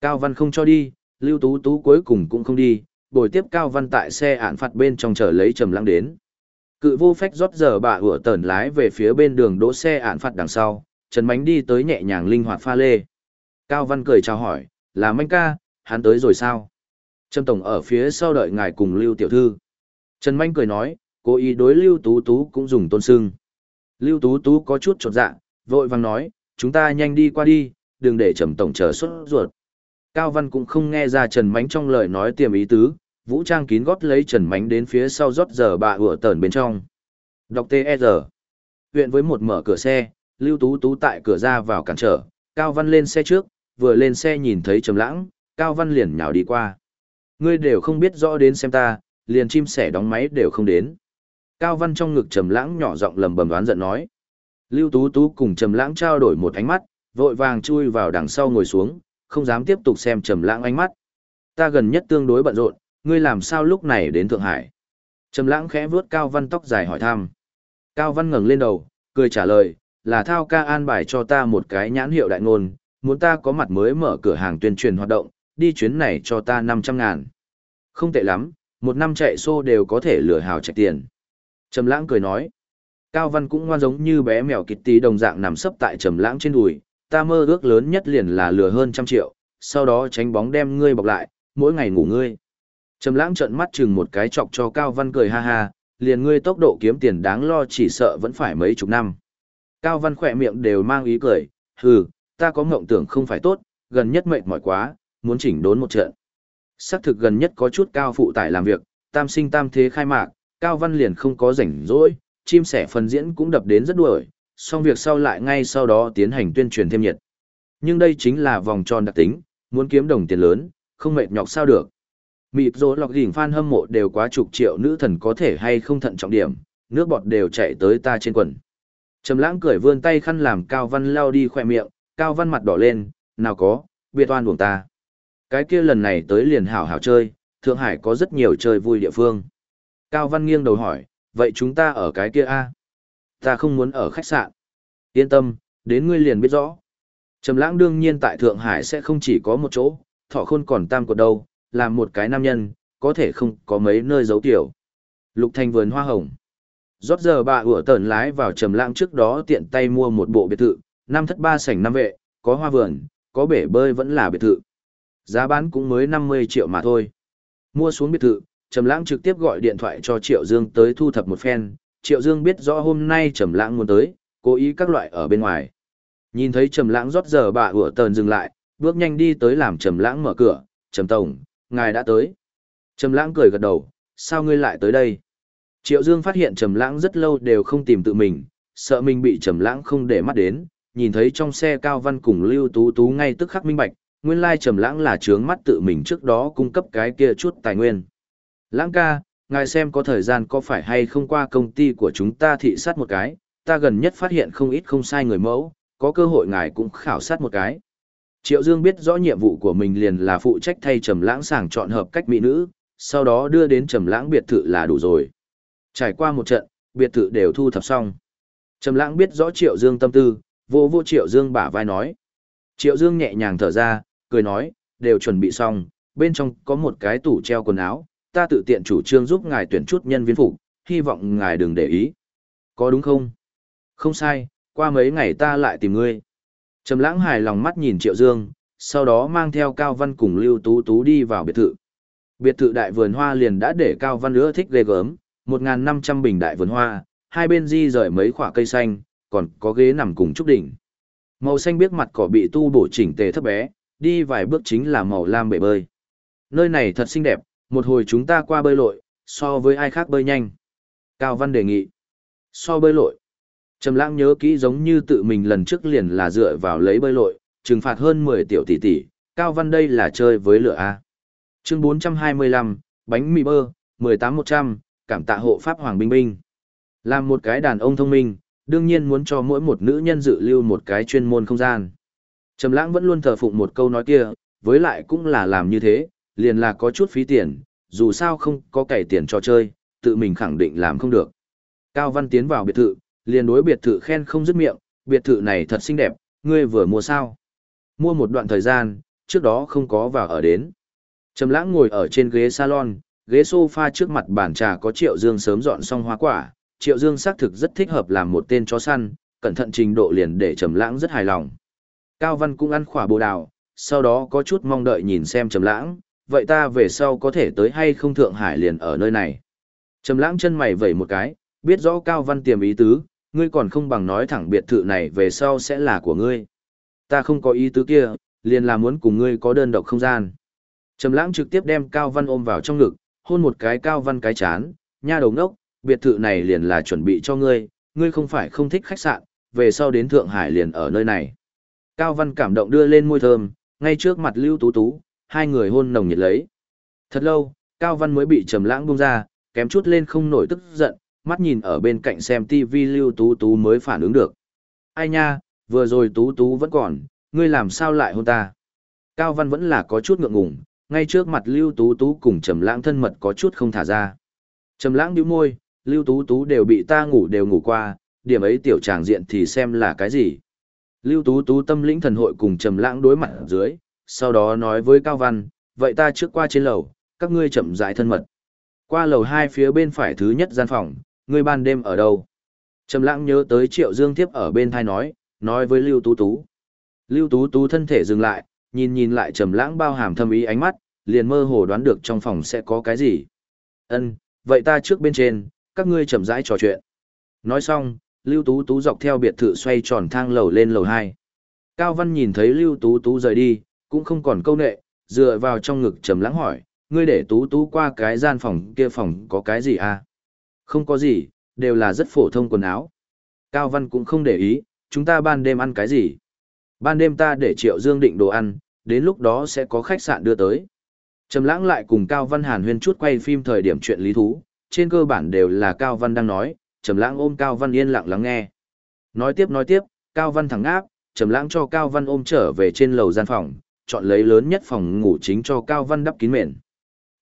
Cao văn không cho đi, Lưu Tú Tú cuối cùng cũng không đi, bồi tiếp Cao văn tại xe án phạt bên trong chờ lấy trầm lãng đến. Cự vô phách rót giờ bà ủa tẩn lái về phía bên đường đỗ xe án phạt đằng sau, Trần Mánh đi tới nhẹ nhàng linh hoạt pha lê. Cao Văn cười chào hỏi, là Mánh ca, hắn tới rồi sao? Trâm Tổng ở phía sau đợi ngài cùng Lưu Tiểu Thư. Trần Manh cười nói, cố ý đối Lưu Tú Tú cũng dùng tôn sưng. Lưu Tú Tú có chút trột dạ, vội vàng nói, chúng ta nhanh đi qua đi, đừng để Trầm Tổng chờ xuất ruột. Cao Văn cũng không nghe ra Trần Mánh trong lời nói tiềm ý tứ, vũ trang kín gót lấy Trần Mánh đến phía sau rót giờ bà ủa tờn bên trong. Đọc T.E.G. Huyện với một mở cửa xe, Lưu Tú Tú tại cửa ra vào cản trở, Cao Văn lên xe trước, vừa lên xe nhìn thấy Trầm Lãng, Cao Văn liền nhào đi qua. Ngươi đều không biết rõ đến xem ta, liền chim sẻ đóng máy đều không đến. Cao Văn trong ngực Trầm Lãng nhỏ giọng lầm bầm đoán giận nói. Lưu Tú Tú cùng Trầm Lãng trao đổi một ánh mắt, vội vàng chui vào đằng sau ngồi xuống, không dám tiếp tục xem Trầm Lãng ánh mắt. Ta gần nhất tương đối bận rộn, ngươi làm sao lúc này đến Thượng Hải? Trầm Lãng khẽ vuốt Cao Văn tóc dài hỏi thăm. Cao Văn ngẩng lên đầu, cười trả lời, là Thao ca an bài cho ta một cái nhãn hiệu đại ngôn, muốn ta có mặt mới mở cửa hàng tuyên truyền hoạt động, đi chuyến này cho ta 500 ngàn. Không tệ lắm, một năm chạy xô đều có thể lừa hào chạy tiền. Trầm lãng cười nói. Cao Văn cũng ngoan giống như bé mèo kịt tí đồng dạng nằm sấp tại trầm lãng trên đùi, ta mơ ước lớn nhất liền là lừa hơn trăm triệu, sau đó tránh bóng đem ngươi bọc lại, mỗi ngày ngủ ngươi. Trầm lãng trợn mắt chừng một cái chọc cho Cao Văn cười ha ha, liền ngươi tốc độ kiếm tiền đáng lo chỉ sợ vẫn phải mấy chục năm. Cao Văn khỏe miệng đều mang ý cười, hừ, ta có mộng tưởng không phải tốt, gần nhất mệt mỏi quá, muốn chỉnh đốn một trận. Sắc thực gần nhất có chút cao phụ tải làm việc, tam sinh tam thế khai mạc, Cao Văn liền không có rảnh rỗi, chim sẻ phần diễn cũng đập đến rất đuổi, xong việc sau lại ngay sau đó tiến hành tuyên truyền thêm nhiệt. Nhưng đây chính là vòng tròn đặc tính, muốn kiếm đồng tiền lớn, không mệt nhọc sao được. Mịp rối lọc đỉnh fan hâm mộ đều quá chục triệu nữ thần có thể hay không thận trọng điểm, nước bọt đều chạy tới ta trên quần. Trầm lãng cười vươn tay khăn làm Cao Văn lao đi khỏe miệng, Cao Văn mặt đỏ lên, nào có, biệt oan buồn ta. Cái kia lần này tới liền hảo hảo chơi, Thượng Hải có rất nhiều chơi vui địa phương. Cao Văn nghiêng đầu hỏi, vậy chúng ta ở cái kia a? Ta không muốn ở khách sạn. Yên tâm, đến ngươi liền biết rõ. Trầm lãng đương nhiên tại Thượng Hải sẽ không chỉ có một chỗ, thọ khôn còn tam của đâu, làm một cái nam nhân, có thể không có mấy nơi giấu tiểu. Lục thành vườn hoa hồng. Rót giờ bà ủa tờn lái vào trầm lãng trước đó tiện tay mua một bộ biệt thự, năm thất ba sảnh năm vệ, có hoa vườn, có bể bơi vẫn là biệt thự. Giá bán cũng mới 50 triệu mà thôi. Mua xuống biệt thự, Trầm Lãng trực tiếp gọi điện thoại cho Triệu Dương tới thu thập một phen, Triệu Dương biết rõ hôm nay Trầm Lãng muốn tới, cố ý các loại ở bên ngoài. Nhìn thấy Trầm Lãng rót giờ bà ủa tờn dừng lại, bước nhanh đi tới làm Trầm Lãng mở cửa, "Trầm tổng, ngài đã tới." Trầm Lãng cười gật đầu, "Sao ngươi lại tới đây?" Triệu Dương phát hiện Trầm Lãng rất lâu đều không tìm tự mình, sợ mình bị Trầm Lãng không để mắt đến, nhìn thấy trong xe Cao Văn cùng Lưu Tú Tú ngay tức khắc minh bạch, nguyên lai Trầm Lãng là chướng mắt tự mình trước đó cung cấp cái kia chút tài nguyên. Lãng ca, ngài xem có thời gian có phải hay không qua công ty của chúng ta thị sát một cái, ta gần nhất phát hiện không ít không sai người mẫu, có cơ hội ngài cũng khảo sát một cái. Triệu Dương biết rõ nhiệm vụ của mình liền là phụ trách thay Trầm Lãng sàng chọn hợp cách mỹ nữ, sau đó đưa đến Trầm Lãng biệt thự là đủ rồi. Trải qua một trận, biệt thự đều thu thập xong. Trầm lãng biết rõ Triệu Dương tâm tư, vô vô Triệu Dương bả vai nói. Triệu Dương nhẹ nhàng thở ra, cười nói, đều chuẩn bị xong, bên trong có một cái tủ treo quần áo, ta tự tiện chủ trương giúp ngài tuyển chút nhân viên phục, hy vọng ngài đừng để ý. Có đúng không? Không sai, qua mấy ngày ta lại tìm ngươi. Trầm lãng hài lòng mắt nhìn Triệu Dương, sau đó mang theo Cao Văn cùng Lưu Tú Tú đi vào biệt thự. Biệt thự đại vườn hoa liền đã để Cao Văn nữa thích ghê gớm, 1.500 bình đại vườn hoa, hai bên di rời mấy khỏa cây xanh, còn có ghế nằm cùng trúc đỉnh. Màu xanh biếc mặt cỏ bị tu bổ chỉnh tề thấp bé, đi vài bước chính là màu lam bể bơi. Nơi này thật xinh đẹp, một hồi chúng ta qua bơi lội, so với ai khác bơi nhanh. Cao Văn đề nghị. So bơi lội. Trầm lãng nhớ kỹ giống như tự mình lần trước liền là dựa vào lấy bơi lội, trừng phạt hơn 10 tiểu tỷ tỷ, Cao Văn đây là chơi với lửa A. Chương 425, bánh mì bơ, 18100, cảm tạ hộ pháp Hoàng Binh Binh. Làm một cái đàn ông thông minh, đương nhiên muốn cho mỗi một nữ nhân dự lưu một cái chuyên môn không gian. Trầm lãng vẫn luôn thờ phụng một câu nói kia, với lại cũng là làm như thế, liền là có chút phí tiền, dù sao không có cày tiền cho chơi, tự mình khẳng định làm không được. Cao Văn tiến vào biệt thự, liền đối biệt thự khen không dứt miệng, biệt thự này thật xinh đẹp, ngươi vừa mua sao? Mua một đoạn thời gian, trước đó không có vào ở đến. Trầm lãng ngồi ở trên ghế salon, ghế sofa trước mặt bàn trà có Triệu Dương sớm dọn xong hoa quả, Triệu Dương xác thực rất thích hợp làm một tên chó săn, cẩn thận trình độ liền để Trầm lãng rất hài lòng. Cao Văn cũng ăn khỏa bồ đào, sau đó có chút mong đợi nhìn xem Trầm lãng, vậy ta về sau có thể tới hay không Thượng Hải liền ở nơi này. Trầm lãng chân mày vẩy một cái, biết rõ Cao Văn tiềm ý tứ, ngươi còn không bằng nói thẳng biệt thự này về sau sẽ là của ngươi. Ta không có ý tứ kia, liền là muốn cùng ngươi có đơn độc không gian. Trầm lãng trực tiếp đem Cao Văn ôm vào trong ngực, hôn một cái Cao Văn cái chán, nha đầu ngốc, biệt thự này liền là chuẩn bị cho ngươi, ngươi không phải không thích khách sạn, về sau đến Thượng Hải liền ở nơi này. Cao Văn cảm động đưa lên môi thơm, ngay trước mặt Lưu Tú Tú, hai người hôn nồng nhiệt lấy. Thật lâu, Cao Văn mới bị Trầm Lãng buông ra, kém chút lên không nổi tức giận, mắt nhìn ở bên cạnh xem TV Lưu Tú Tú mới phản ứng được. Ai nha, vừa rồi Tú Tú vẫn còn, ngươi làm sao lại hôn ta? Cao Văn vẫn là có chút ngượng ngùng, ngay trước mặt Lưu Tú Tú cùng Trầm Lãng thân mật có chút không thả ra. Trầm Lãng nhíu môi, Lưu Tú Tú đều bị ta ngủ đều ngủ qua, điểm ấy tiểu tràng diện thì xem là cái gì? Lưu Tú Tú tâm lĩnh thần hội cùng Trầm Lãng đối mặt dưới, sau đó nói với Cao Văn, vậy ta trước qua trên lầu, các ngươi chậm rãi thân mật. Qua lầu hai phía bên phải thứ nhất gian phòng, ngươi ban đêm ở đâu? Trầm lãng nhớ tới Triệu Dương tiếp ở bên thai nói, nói với Lưu Tú Tú. Lưu Tú Tú thân thể dừng lại, nhìn nhìn lại Trầm lãng bao hàm thâm ý ánh mắt, liền mơ hồ đoán được trong phòng sẽ có cái gì. Ân, vậy ta trước bên trên, các ngươi chậm rãi trò chuyện. Nói xong, Lưu Tú Tú dọc theo biệt thự xoay tròn thang lầu lên lầu 2. Cao Văn nhìn thấy Lưu Tú Tú rời đi, cũng không còn câu nệ, dựa vào trong ngực trầm lắng hỏi, ngươi để Tú Tú qua cái gian phòng kia phòng có cái gì à? Không có gì, đều là rất phổ thông quần áo. Cao Văn cũng không để ý, chúng ta ban đêm ăn cái gì? Ban đêm ta để Triệu Dương định đồ ăn, đến lúc đó sẽ có khách sạn đưa tới. Trầm lãng lại cùng Cao Văn Hàn huyên chút quay phim thời điểm chuyện lý thú, trên cơ bản đều là Cao Văn đang nói, Trầm lãng ôm Cao Văn yên lặng lắng nghe. Nói tiếp nói tiếp, Cao Văn thẳng áp, Trầm lãng cho Cao Văn ôm trở về trên lầu gian phòng, chọn lấy lớn nhất phòng ngủ chính cho Cao Văn đắp kín mền.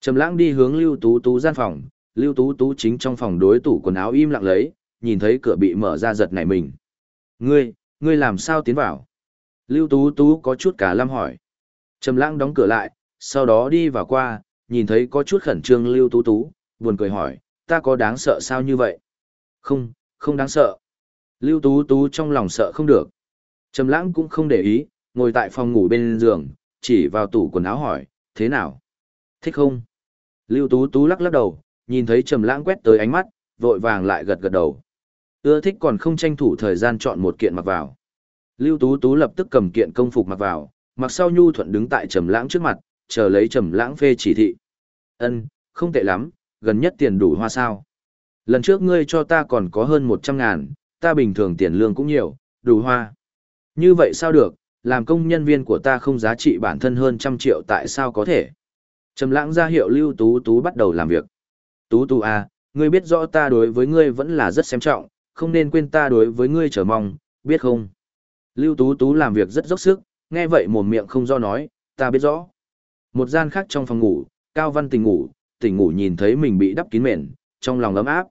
Trầm lãng đi hướng Lưu Tú Tú gian phòng, Lưu Tú Tú chính trong phòng đối tủ quần áo im lặng lấy, nhìn thấy cửa bị mở ra giật nảy mình. Ngươi, ngươi làm sao tiến vào? Lưu Tú Tú có chút cả lâm hỏi. Trầm lãng đóng cửa lại, sau đó đi vào qua, nhìn thấy có chút khẩn trương Lưu Tú Tú, buồn cười hỏi, ta có đáng sợ sao như vậy? Không, không đáng sợ. Lưu Tú Tú trong lòng sợ không được. Trầm lãng cũng không để ý, ngồi tại phòng ngủ bên giường, chỉ vào tủ quần áo hỏi, thế nào? Thích không? Lưu Tú Tú lắc lắc đầu, nhìn thấy Trầm Lãng quét tới ánh mắt, vội vàng lại gật gật đầu. Ưa thích còn không tranh thủ thời gian chọn một kiện mặc vào. Lưu Tú Tú lập tức cầm kiện công phục mặc vào, mặc sau nhu thuận đứng tại Trầm Lãng trước mặt, chờ lấy Trầm Lãng phê chỉ thị. "Ân, không tệ lắm, gần nhất tiền đủ hoa sao? Lần trước ngươi cho ta còn có hơn 100 ngàn, ta bình thường tiền lương cũng nhiều, đủ hoa." "Như vậy sao được, làm công nhân viên của ta không giá trị bản thân hơn trăm triệu tại sao có thể?" Trầm lãng ra hiệu Lưu Tú Tú bắt đầu làm việc. Tú Tú à, ngươi biết rõ ta đối với ngươi vẫn là rất xem trọng, không nên quên ta đối với ngươi chờ mong, biết không? Lưu Tú Tú làm việc rất dốc sức, nghe vậy mồm miệng không do nói, ta biết rõ. Một gian khác trong phòng ngủ, Cao Văn tỉnh ngủ, tỉnh ngủ nhìn thấy mình bị đắp kín mền, trong lòng ấm áp.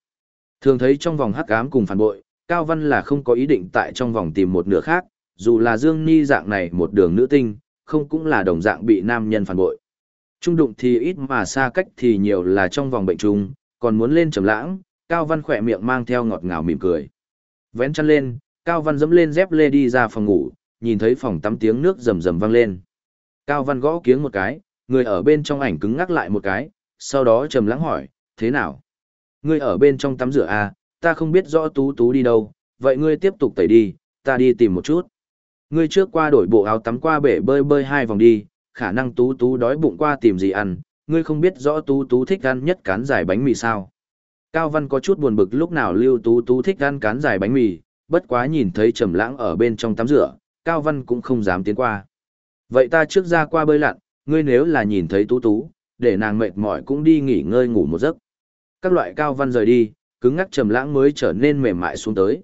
Thường thấy trong vòng hắc ám cùng phản bội, Cao Văn là không có ý định tại trong vòng tìm một nửa khác, dù là Dương Ni dạng này một đường nữ tinh, không cũng là đồng dạng bị nam nhân phản bội. Trung đụng thì ít mà xa cách thì nhiều là trong vòng bệnh trùng, còn muốn lên trầm lãng, Cao Văn khỏe miệng mang theo ngọt ngào mỉm cười. Vén chăn lên, Cao Văn dẫm lên dép lê đi ra phòng ngủ, nhìn thấy phòng tắm tiếng nước rầm rầm vang lên. Cao Văn gõ kiếng một cái, người ở bên trong ảnh cứng ngắc lại một cái, sau đó trầm lãng hỏi, thế nào? Ngươi ở bên trong tắm rửa à, ta không biết rõ tú tú đi đâu, vậy ngươi tiếp tục tẩy đi, ta đi tìm một chút. Ngươi trước qua đổi bộ áo tắm qua bể bơi bơi hai vòng đi, khả năng tú tú đói bụng qua tìm gì ăn, ngươi không biết rõ tú tú thích ăn nhất cán dài bánh mì sao. Cao Văn có chút buồn bực lúc nào lưu tú tú thích ăn cán dài bánh mì, bất quá nhìn thấy trầm lãng ở bên trong tắm rửa, Cao Văn cũng không dám tiến qua. Vậy ta trước ra qua bơi lặn, ngươi nếu là nhìn thấy tú tú, để nàng mệt mỏi cũng đi nghỉ ngơi ngủ một giấc. Các loại Cao Văn rời đi, cứng ngắc trầm lãng mới trở nên mềm mại xuống tới.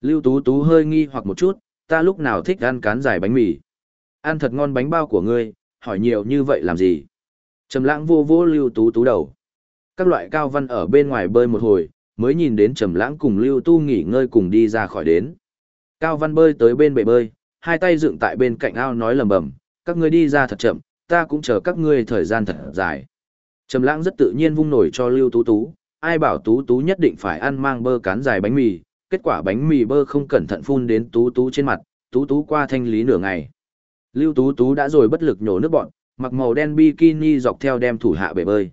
Lưu Tú Tú hơi nghi hoặc một chút, ta lúc nào thích ăn cán dài bánh mì. Ăn thật ngon bánh bao của ngươi, hỏi nhiều như vậy làm gì? Trầm lãng vô vô Lưu Tú Tú đầu. Các loại cao văn ở bên ngoài bơi một hồi, mới nhìn đến Trầm lãng cùng Lưu Tu nghỉ ngơi cùng đi ra khỏi đến. Cao văn bơi tới bên bể bơi, hai tay dựng tại bên cạnh ao nói lầm bầm, các ngươi đi ra thật chậm, ta cũng chờ các ngươi thời gian thật dài. Trầm lãng rất tự nhiên vung nổi cho Lưu Tú Tú, ai bảo Tú Tú nhất định phải ăn mang bơ cán dài bánh mì, kết quả bánh mì bơ không cẩn thận phun đến Tú Tú trên mặt, Tú Tú qua thanh lý nửa ngày. Lưu Tú Tú đã rồi bất lực nhổ nước bọn, mặc màu đen bikini dọc theo đem thủ hạ bể bơi.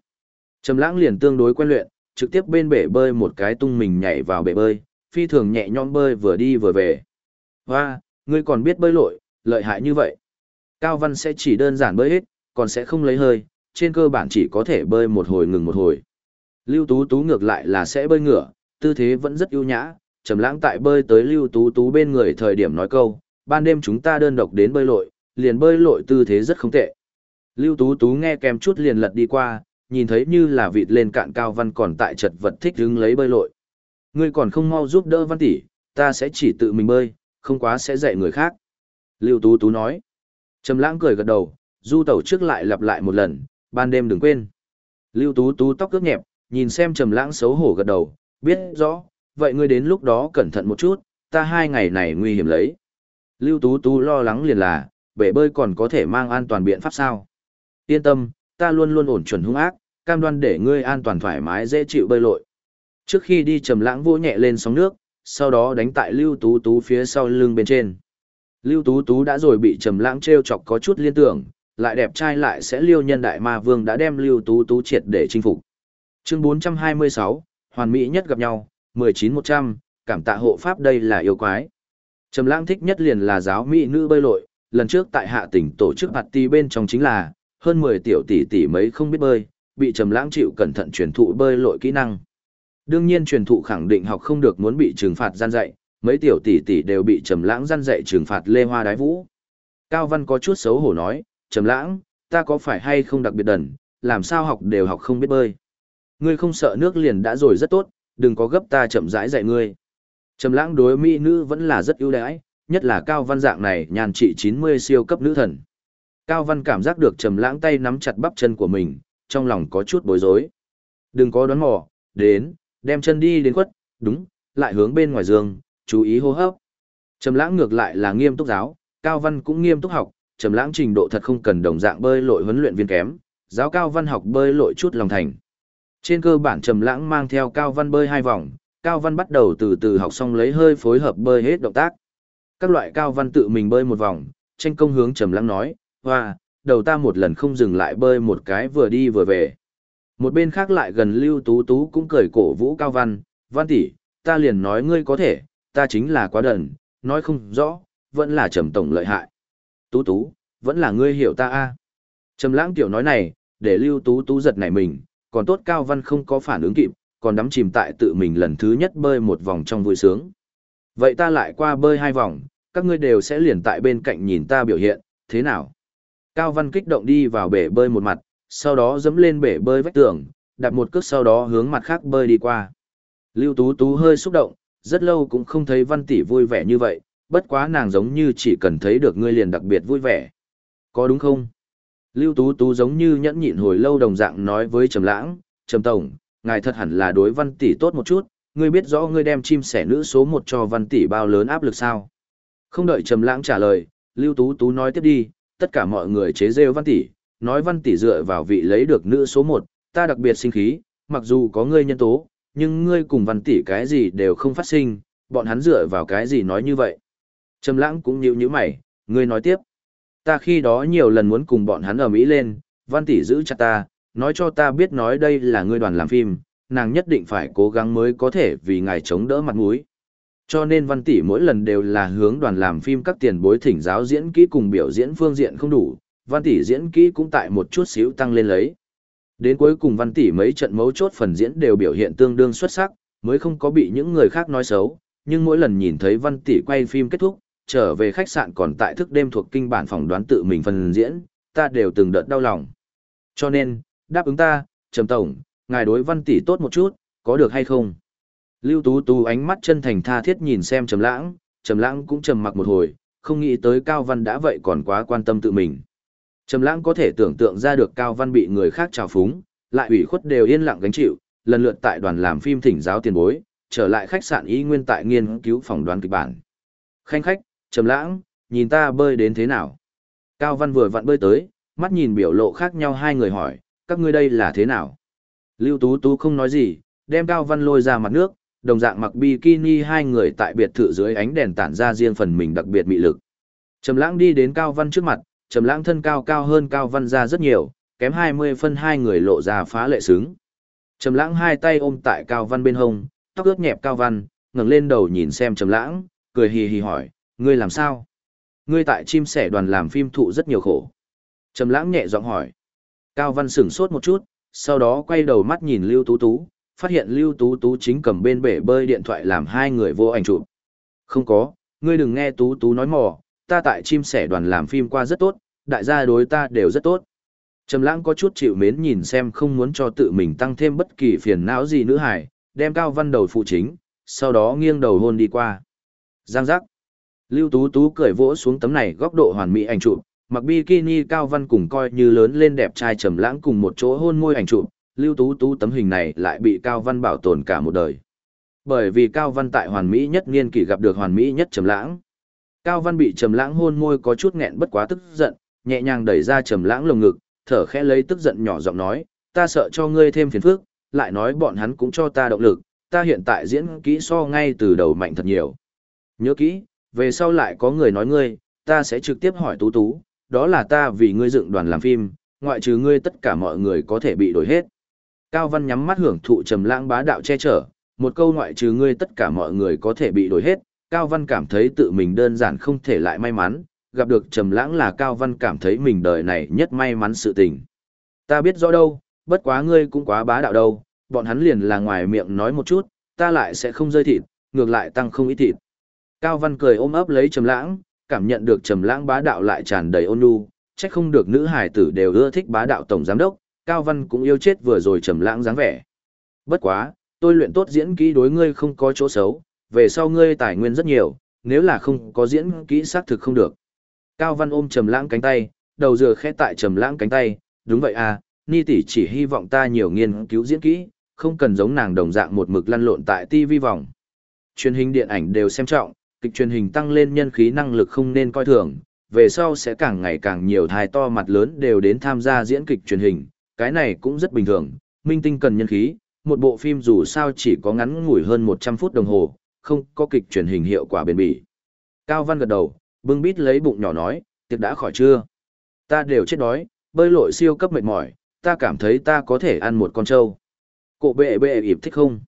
Trầm lãng liền tương đối quen luyện, trực tiếp bên bể bơi một cái tung mình nhảy vào bể bơi, phi thường nhẹ nhõm bơi vừa đi vừa về. Hoa, ngươi còn biết bơi lội, lợi hại như vậy. Cao Văn sẽ chỉ đơn giản bơi hết, còn sẽ không lấy hơi, trên cơ bản chỉ có thể bơi một hồi ngừng một hồi. Lưu Tú Tú ngược lại là sẽ bơi ngửa, tư thế vẫn rất ưu nhã, trầm lãng tại bơi tới Lưu Tú Tú bên người thời điểm nói câu, ban đêm chúng ta đơn độc đến bơi lội, liền bơi lội tư thế rất không tệ. Lưu Tú Tú nghe kèm chút liền lật đi qua, nhìn thấy như là vịt lên cạn cao văn còn tại chật vật thích hứng lấy bơi lội. Ngươi còn không mau giúp đỡ văn tỷ, ta sẽ chỉ tự mình bơi, không quá sẽ dạy người khác. Lưu Tú Tú nói. Trầm lãng cười gật đầu, du tẩu trước lại lặp lại một lần, ban đêm đừng quên. Lưu Tú Tú tóc cướp nhẹp, nhìn xem Trầm lãng xấu hổ gật đầu, biết rõ, vậy ngươi đến lúc đó cẩn thận một chút, ta hai ngày này nguy hiểm lấy. Lưu Tú Tú lo lắng liền là, bể bơi còn có thể mang an toàn biện pháp sao? Yên tâm, ta luôn luôn ổn chuẩn hung ác, cam đoan để ngươi an toàn thoải mái dễ chịu bơi lội. Trước khi đi trầm lãng vỗ nhẹ lên sóng nước, sau đó đánh tại Lưu Tú Tú phía sau lưng bên trên. Lưu Tú Tú đã rồi bị trầm lãng trêu chọc có chút liên tưởng, lại đẹp trai lại sẽ Liêu Nhân Đại Ma Vương đã đem Lưu Tú Tú triệt để chinh phục. Chương 426, hoàn mỹ nhất gặp nhau, 19100, cảm tạ hộ pháp đây là yêu quái. Trầm lãng thích nhất liền là giáo mỹ nữ bơi lội, lần trước tại hạ tỉnh tổ chức party bên trong chính là, hơn 10 tiểu tỷ tỷ mấy không biết bơi, bị trầm lãng chịu cẩn thận truyền thụ bơi lội kỹ năng. Đương nhiên truyền thụ khẳng định học không được muốn bị trừng phạt gian dạy, mấy tiểu tỷ tỷ đều bị trầm lãng gian dạy trừng phạt lê hoa đái vũ. Cao Văn có chút xấu hổ nói, trầm lãng, ta có phải hay không đặc biệt đần, làm sao học đều học không biết bơi. Ngươi không sợ nước liền đã rồi rất tốt, đừng có gấp ta chậm rãi dạy ngươi. Trầm lãng đối mỹ nữ vẫn là rất ưu đãi, nhất là Cao Văn dạng này nhàn trị 90 siêu cấp nữ thần. Cao Văn cảm giác được trầm lãng tay nắm chặt bắp chân của mình, trong lòng có chút bối rối. Đừng có đoán mò, đến, đem chân đi đến quất, đúng, lại hướng bên ngoài giường, chú ý hô hấp. Trầm lãng ngược lại là nghiêm túc giáo, Cao Văn cũng nghiêm túc học, trầm lãng trình độ thật không cần đồng dạng bơi lội huấn luyện viên kém, giáo Cao Văn học bơi lội chút lòng thành. Trên cơ bản trầm lãng mang theo Cao Văn bơi hai vòng, Cao Văn bắt đầu từ từ học xong lấy hơi phối hợp bơi hết động tác. Các loại Cao Văn tự mình bơi một vòng, tranh công hướng trầm lãng nói, hoa, đầu ta một lần không dừng lại bơi một cái vừa đi vừa về. Một bên khác lại gần Lưu Tú Tú cũng cười cổ vũ Cao Văn, Văn tỷ, ta liền nói ngươi có thể, ta chính là quá đần, nói không rõ, vẫn là trầm tổng lợi hại. Tú Tú, vẫn là ngươi hiểu ta a. Trầm lãng tiểu nói này, để Lưu Tú Tú giật nảy mình, còn tốt Cao Văn không có phản ứng kịp, còn đắm chìm tại tự mình lần thứ nhất bơi một vòng trong vui sướng. Vậy ta lại qua bơi hai vòng, các ngươi đều sẽ liền tại bên cạnh nhìn ta biểu hiện, thế nào? Cao Văn kích động đi vào bể bơi một mặt, sau đó dẫm lên bể bơi vách tường, đặt một cước sau đó hướng mặt khác bơi đi qua. Lưu Tú Tú hơi xúc động, rất lâu cũng không thấy Văn tỷ vui vẻ như vậy, bất quá nàng giống như chỉ cần thấy được ngươi liền đặc biệt vui vẻ. Có đúng không? Lưu Tú Tú giống như nhẫn nhịn hồi lâu đồng dạng nói với Trầm Lãng, "Trầm tổng, ngài thật hẳn là đối Văn tỷ tốt một chút, ngươi biết rõ ngươi đem chim sẻ nữ số một cho Văn tỷ bao lớn áp lực sao?" Không đợi Trầm Lãng trả lời, Lưu Tú Tú nói tiếp đi, tất cả mọi người chế giễu văn tỷ, nói văn tỷ dựa vào vị lấy được nữ số một, ta đặc biệt sinh khí, mặc dù có ngươi nhân tố, nhưng ngươi cùng văn tỷ cái gì đều không phát sinh, bọn hắn dựa vào cái gì nói như vậy. Trầm lãng cũng nhíu nhíu mày, ngươi nói tiếp. Ta khi đó nhiều lần muốn cùng bọn hắn ở Mỹ lên, văn tỷ giữ chặt ta, nói cho ta biết nói đây là ngươi đoàn làm phim, nàng nhất định phải cố gắng mới có thể vì ngài chống đỡ mặt mũi. Cho nên văn tỷ mỗi lần đều là hướng đoàn làm phim các tiền bối thỉnh giáo diễn kỹ cùng biểu diễn phương diện không đủ, văn tỷ diễn kỹ cũng tại một chút xíu tăng lên lấy. Đến cuối cùng văn tỷ mấy trận mấu chốt phần diễn đều biểu hiện tương đương xuất sắc, mới không có bị những người khác nói xấu, nhưng mỗi lần nhìn thấy văn tỷ quay phim kết thúc, trở về khách sạn còn tại thức đêm thuộc kinh bản phòng đoán tự mình phần diễn, ta đều từng đợt đau lòng. Cho nên, đáp ứng ta, Trầm Tổng, ngài đối văn tỷ tốt một chút, có được hay không? Lưu Tú Tú ánh mắt chân thành tha thiết nhìn xem Trầm Lãng, Trầm Lãng cũng trầm mặc một hồi, không nghĩ tới Cao Văn đã vậy còn quá quan tâm tự mình. Trầm Lãng có thể tưởng tượng ra được Cao Văn bị người khác trào phúng, lại ủy khuất đều yên lặng gánh chịu, lần lượt tại đoàn làm phim thỉnh giáo tiền bối, trở lại khách sạn ý nguyên tại nghiên cứu phòng đoán kịch bản. Khanh khách, Trầm Lãng, nhìn ta bơi đến thế nào? Cao Văn vừa vặn bơi tới, mắt nhìn biểu lộ khác nhau hai người hỏi, các ngươi đây là thế nào? Lưu Tú Tú không nói gì, đem Cao Văn lôi ra mặt nước, đồng dạng mặc bikini hai người tại biệt thự dưới ánh đèn tản ra riêng phần mình đặc biệt mị lực. Trầm Lãng đi đến Cao Văn trước mặt, Trầm Lãng thân cao cao hơn Cao Văn ra rất nhiều, kém 20 phân hai người lộ ra phá lệ sướng. Trầm Lãng hai tay ôm tại Cao Văn bên hông, tóc ướt nhẹp Cao Văn, ngẩng lên đầu nhìn xem Trầm Lãng, cười hì hì hỏi, "Ngươi làm sao?" "Ngươi tại chim sẻ đoàn làm phim thụ rất nhiều khổ." Trầm Lãng nhẹ giọng hỏi. Cao Văn sững sốt một chút, sau đó quay đầu mắt nhìn Lưu Tú Tú, phát hiện Lưu Tú Tú chính cầm bên bể bơi điện thoại làm hai người vô ảnh chụp. Không có, ngươi đừng nghe Tú Tú nói mò, ta tại chim sẻ đoàn làm phim qua rất tốt, đại gia đối ta đều rất tốt. Trầm lãng có chút chịu mến nhìn xem không muốn cho tự mình tăng thêm bất kỳ phiền não gì nữ hải, đem cao văn đầu phụ chính, sau đó nghiêng đầu hôn đi qua. Giang giác. Lưu Tú Tú cười vỗ xuống tấm này góc độ hoàn mỹ ảnh chụp, mặc bikini cao văn cùng coi như lớn lên đẹp trai trầm lãng cùng một chỗ hôn môi ảnh chụp, Lưu Tú Tú tấm hình này lại bị Cao Văn bảo tồn cả một đời. Bởi vì Cao Văn tại hoàn mỹ nhất niên kỷ gặp được hoàn mỹ nhất Trầm Lãng. Cao Văn bị Trầm Lãng hôn môi có chút nghẹn bất quá tức giận, nhẹ nhàng đẩy ra Trầm Lãng lồng ngực, thở khẽ lấy tức giận nhỏ giọng nói, "Ta sợ cho ngươi thêm phiền phức." Lại nói bọn hắn cũng cho ta động lực, ta hiện tại diễn kỹ so ngay từ đầu mạnh thật nhiều. Nhớ kỹ, về sau lại có người nói ngươi, ta sẽ trực tiếp hỏi Tú Tú, đó là ta vì ngươi dựng đoàn làm phim, ngoại trừ ngươi tất cả mọi người có thể bị đổi hết. Cao Văn nhắm mắt hưởng thụ trầm lãng bá đạo che chở, một câu ngoại trừ ngươi tất cả mọi người có thể bị đổi hết, Cao Văn cảm thấy tự mình đơn giản không thể lại may mắn, gặp được trầm lãng là Cao Văn cảm thấy mình đời này nhất may mắn sự tình. Ta biết rõ đâu, bất quá ngươi cũng quá bá đạo đâu, bọn hắn liền là ngoài miệng nói một chút, ta lại sẽ không rơi thịt, ngược lại tăng không ít thịt. Cao Văn cười ôm ấp lấy trầm lãng, cảm nhận được trầm lãng bá đạo lại tràn đầy ôn nhu, chắc không được nữ hải tử đều ưa thích bá đạo tổng giám đốc, Cao Văn cũng yêu chết vừa rồi trầm lãng dáng vẻ. Bất quá, tôi luyện tốt diễn kỹ đối ngươi không có chỗ xấu, về sau ngươi tài nguyên rất nhiều, nếu là không có diễn kỹ xác thực không được. Cao Văn ôm trầm lãng cánh tay, đầu dừa khẽ tại trầm lãng cánh tay, đúng vậy à, Ni tỷ chỉ hy vọng ta nhiều nghiên cứu diễn kỹ, không cần giống nàng đồng dạng một mực lăn lộn tại TV vòng. Truyền hình điện ảnh đều xem trọng, kịch truyền hình tăng lên nhân khí năng lực không nên coi thường, về sau sẽ càng ngày càng nhiều thai to mặt lớn đều đến tham gia diễn kịch truyền hình, cái này cũng rất bình thường, minh tinh cần nhân khí, một bộ phim dù sao chỉ có ngắn ngủi hơn 100 phút đồng hồ, không có kịch truyền hình hiệu quả bền bỉ. Cao Văn gật đầu, bưng bít lấy bụng nhỏ nói, tiệc đã khỏi chưa? Ta đều chết đói, bơi lội siêu cấp mệt mỏi, ta cảm thấy ta có thể ăn một con trâu. Cổ bệ bệ ịp thích không?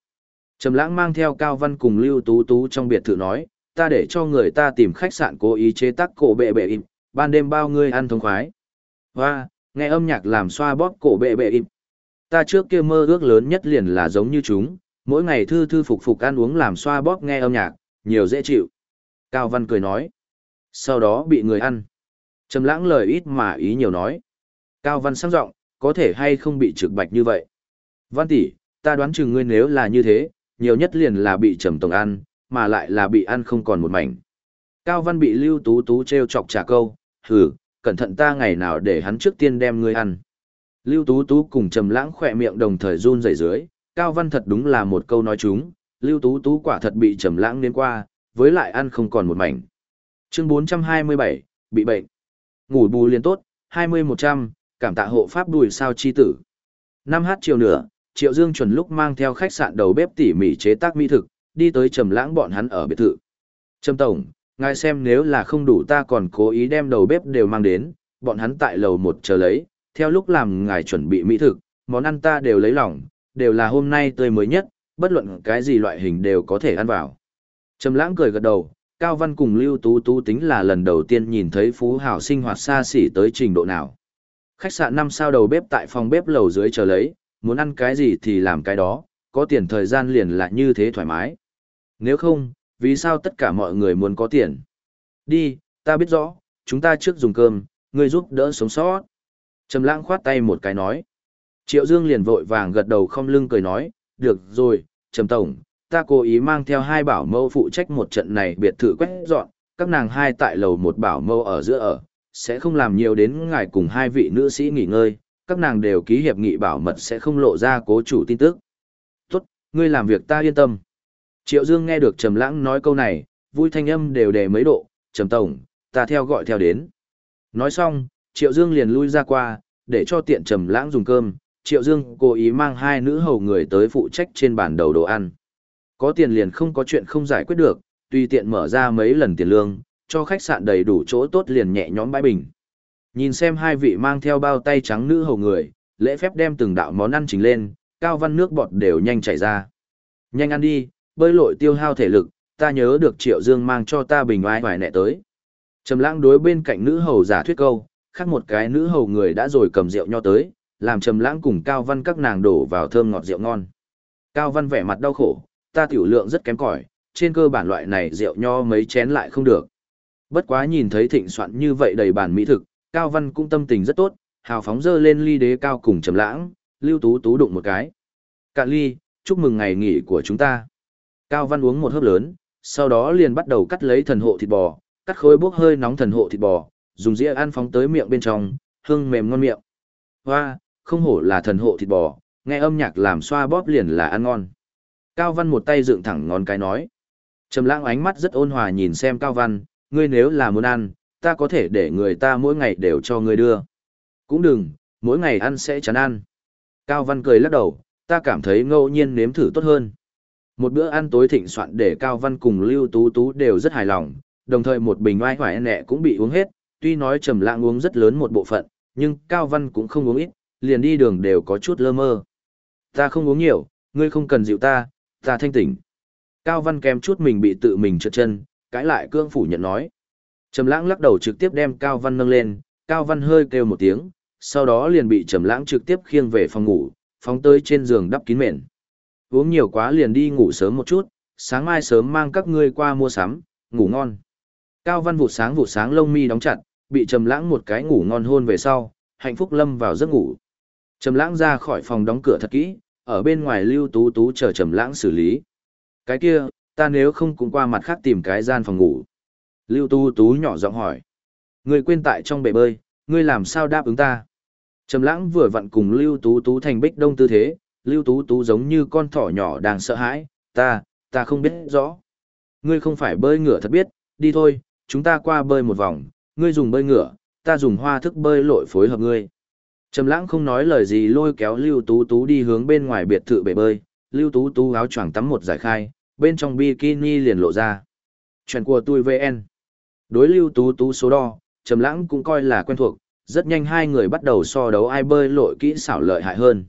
Trầm lãng mang theo Cao Văn cùng Lưu Tú Tú trong biệt thự nói, ta để cho người ta tìm khách sạn cố ý chế tác cổ bệ bệ im ban đêm bao ngươi ăn thông khoái. Hoa, nghe âm nhạc làm xoa bóp cổ bệ bệ im. Ta trước kia mơ ước lớn nhất liền là giống như chúng, mỗi ngày thư thư phục phục ăn uống làm xoa bóp nghe âm nhạc, nhiều dễ chịu. Cao Văn cười nói. Sau đó bị người ăn. Trầm lãng lời ít mà ý nhiều nói. Cao Văn sang giọng, có thể hay không bị trực bạch như vậy. Văn tỷ, ta đoán chừng ngươi nếu là như thế, nhiều nhất liền là bị trầm tổng ăn, mà lại là bị ăn không còn một mảnh. Cao Văn bị Lưu Tú Tú treo chọc trả câu, hừ, cẩn thận ta ngày nào để hắn trước tiên đem ngươi ăn. Lưu Tú Tú cùng Trầm Lãng khỏe miệng đồng thời run rẩy dưới, Cao Văn thật đúng là một câu nói chúng, Lưu Tú Tú quả thật bị Trầm Lãng đến qua, với lại ăn không còn một mảnh. Chương 427, bị bệnh. Ngủ bù liền tốt, 20100, cảm tạ hộ pháp đùi sao chi tử. 5h chiều nửa, Triệu Dương chuẩn lúc mang theo khách sạn đầu bếp tỉ mỉ chế tác mỹ thực, đi tới Trầm Lãng bọn hắn ở biệt thự. Trầm tổng, ngài xem nếu là không đủ ta còn cố ý đem đầu bếp đều mang đến, bọn hắn tại lầu một chờ lấy, theo lúc làm ngài chuẩn bị mỹ thực, món ăn ta đều lấy lòng, đều là hôm nay tươi mới nhất, bất luận cái gì loại hình đều có thể ăn vào. Trầm lãng cười gật đầu, Cao Văn cùng Lưu Tú Tú tính là lần đầu tiên nhìn thấy phú hào sinh hoạt xa xỉ tới trình độ nào. Khách sạn năm sao đầu bếp tại phòng bếp lầu dưới chờ lấy, muốn ăn cái gì thì làm cái đó, có tiền thời gian liền là như thế thoải mái. Nếu không, vì sao tất cả mọi người muốn có tiền? Đi, ta biết rõ, chúng ta trước dùng cơm, ngươi giúp đỡ sống sót. Trầm lãng khoát tay một cái nói. Triệu Dương liền vội vàng gật đầu không lưng cười nói, được rồi, Trầm Tổng, ta cố ý mang theo hai bảo mâu phụ trách một trận này biệt thự quét dọn, các nàng hai tại lầu một bảo mâu ở giữa ở, sẽ không làm nhiều đến ngài cùng hai vị nữ sĩ nghỉ ngơi, các nàng đều ký hiệp nghị bảo mật sẽ không lộ ra cố chủ tin tức. Tốt, ngươi làm việc ta yên tâm. Triệu Dương nghe được Trầm Lãng nói câu này, vui thanh âm đều đề mấy độ, "Trầm tổng, ta theo gọi theo đến." Nói xong, Triệu Dương liền lui ra qua, để cho tiện Trầm Lãng dùng cơm, Triệu Dương cố ý mang hai nữ hầu người tới phụ trách trên bàn đầu đồ ăn. Có tiền liền không có chuyện không giải quyết được, tùy tiện mở ra mấy lần tiền lương, cho khách sạn đầy đủ chỗ tốt liền nhẹ nhõm bãi bình. Nhìn xem hai vị mang theo bao tay trắng nữ hầu người, lễ phép đem từng đạo món ăn trình lên, cao văn nước bọt đều nhanh chảy ra. Nhanh ăn đi, bơi lội tiêu hao thể lực, ta nhớ được Triệu Dương mang cho ta bình oai hoài nẹ tới. Trầm lãng đối bên cạnh nữ hầu giả thuyết câu, khác một cái nữ hầu người đã rồi cầm rượu nho tới, làm Trầm lãng cùng Cao Văn các nàng đổ vào thơm ngọt rượu ngon. Cao Văn vẻ mặt đau khổ, ta tiểu lượng rất kém cỏi, trên cơ bản loại này rượu nho mấy chén lại không được. Bất quá nhìn thấy thịnh soạn như vậy đầy bàn mỹ thực, Cao Văn cũng tâm tình rất tốt, hào phóng dơ lên ly đế cao cùng Trầm lãng, Lưu Tú Tú đụng một cái. Cạn ly, chúc mừng ngày nghỉ của chúng ta. Cao Văn uống một hớp lớn, sau đó liền bắt đầu cắt lấy thần hộ thịt bò, cắt khối bốc hơi nóng thần hộ thịt bò, dùng dĩa ăn phóng tới miệng bên trong, hương mềm ngon miệng. Hoa, không hổ là thần hộ thịt bò, nghe âm nhạc làm xoa bóp liền là ăn ngon. Cao Văn một tay dựng thẳng ngón cái nói. Trầm lãng ánh mắt rất ôn hòa nhìn xem Cao Văn, ngươi nếu là muốn ăn, ta có thể để người ta mỗi ngày đều cho ngươi đưa. Cũng đừng, mỗi ngày ăn sẽ chán ăn. Cao Văn cười lắc đầu, ta cảm thấy ngẫu nhiên nếm thử tốt hơn. Một bữa ăn tối thịnh soạn để Cao Văn cùng Lưu Tú Tú đều rất hài lòng, đồng thời một bình oai hoài nẹ cũng bị uống hết, tuy nói trầm lãng uống rất lớn một bộ phận, nhưng Cao Văn cũng không uống ít, liền đi đường đều có chút lơ mơ. Ta không uống nhiều, ngươi không cần dịu ta, ta thanh tỉnh. Cao Văn kèm chút mình bị tự mình trượt chân, cãi lại cương phủ nhận nói. Trầm lãng lắc đầu trực tiếp đem Cao Văn nâng lên, Cao Văn hơi kêu một tiếng, sau đó liền bị Trầm lãng trực tiếp khiêng về phòng ngủ, phóng tới trên giường đắp kín mền. Uống nhiều quá liền đi ngủ sớm một chút, sáng mai sớm mang các ngươi qua mua sắm, ngủ ngon. Cao Văn vụt sáng vụ sáng lông mi đóng chặt, bị Trầm lãng một cái ngủ ngon hôn về sau, hạnh phúc lâm vào giấc ngủ. Trầm lãng ra khỏi phòng đóng cửa thật kỹ, ở bên ngoài lưu tú tú chờ Trầm lãng xử lý. Cái kia, ta nếu không cũng qua mặt khác tìm cái gian phòng ngủ. Lưu tú tú nhỏ giọng hỏi. Ngươi quên tại trong bể bơi, ngươi làm sao đáp ứng ta? Trầm lãng vừa vặn cùng Lưu Tú Tú thành bích đông tư thế, Lưu Tú Tú giống như con thỏ nhỏ đang sợ hãi, ta, ta không biết rõ. Ngươi không phải bơi ngửa thật biết, đi thôi, chúng ta qua bơi một vòng, ngươi dùng bơi ngửa, ta dùng hoa thức bơi lội phối hợp ngươi. Trầm lãng không nói lời gì lôi kéo Lưu Tú Tú đi hướng bên ngoài biệt thự bể bơi, Lưu Tú Tú áo choàng tắm một giải khai, bên trong bikini liền lộ ra. Chuyện của tôi VN. Đối Lưu Tú Tú số đo, Trầm lãng cũng coi là quen thuộc, rất nhanh hai người bắt đầu so đấu ai bơi lội kỹ xảo lợi hại hơn.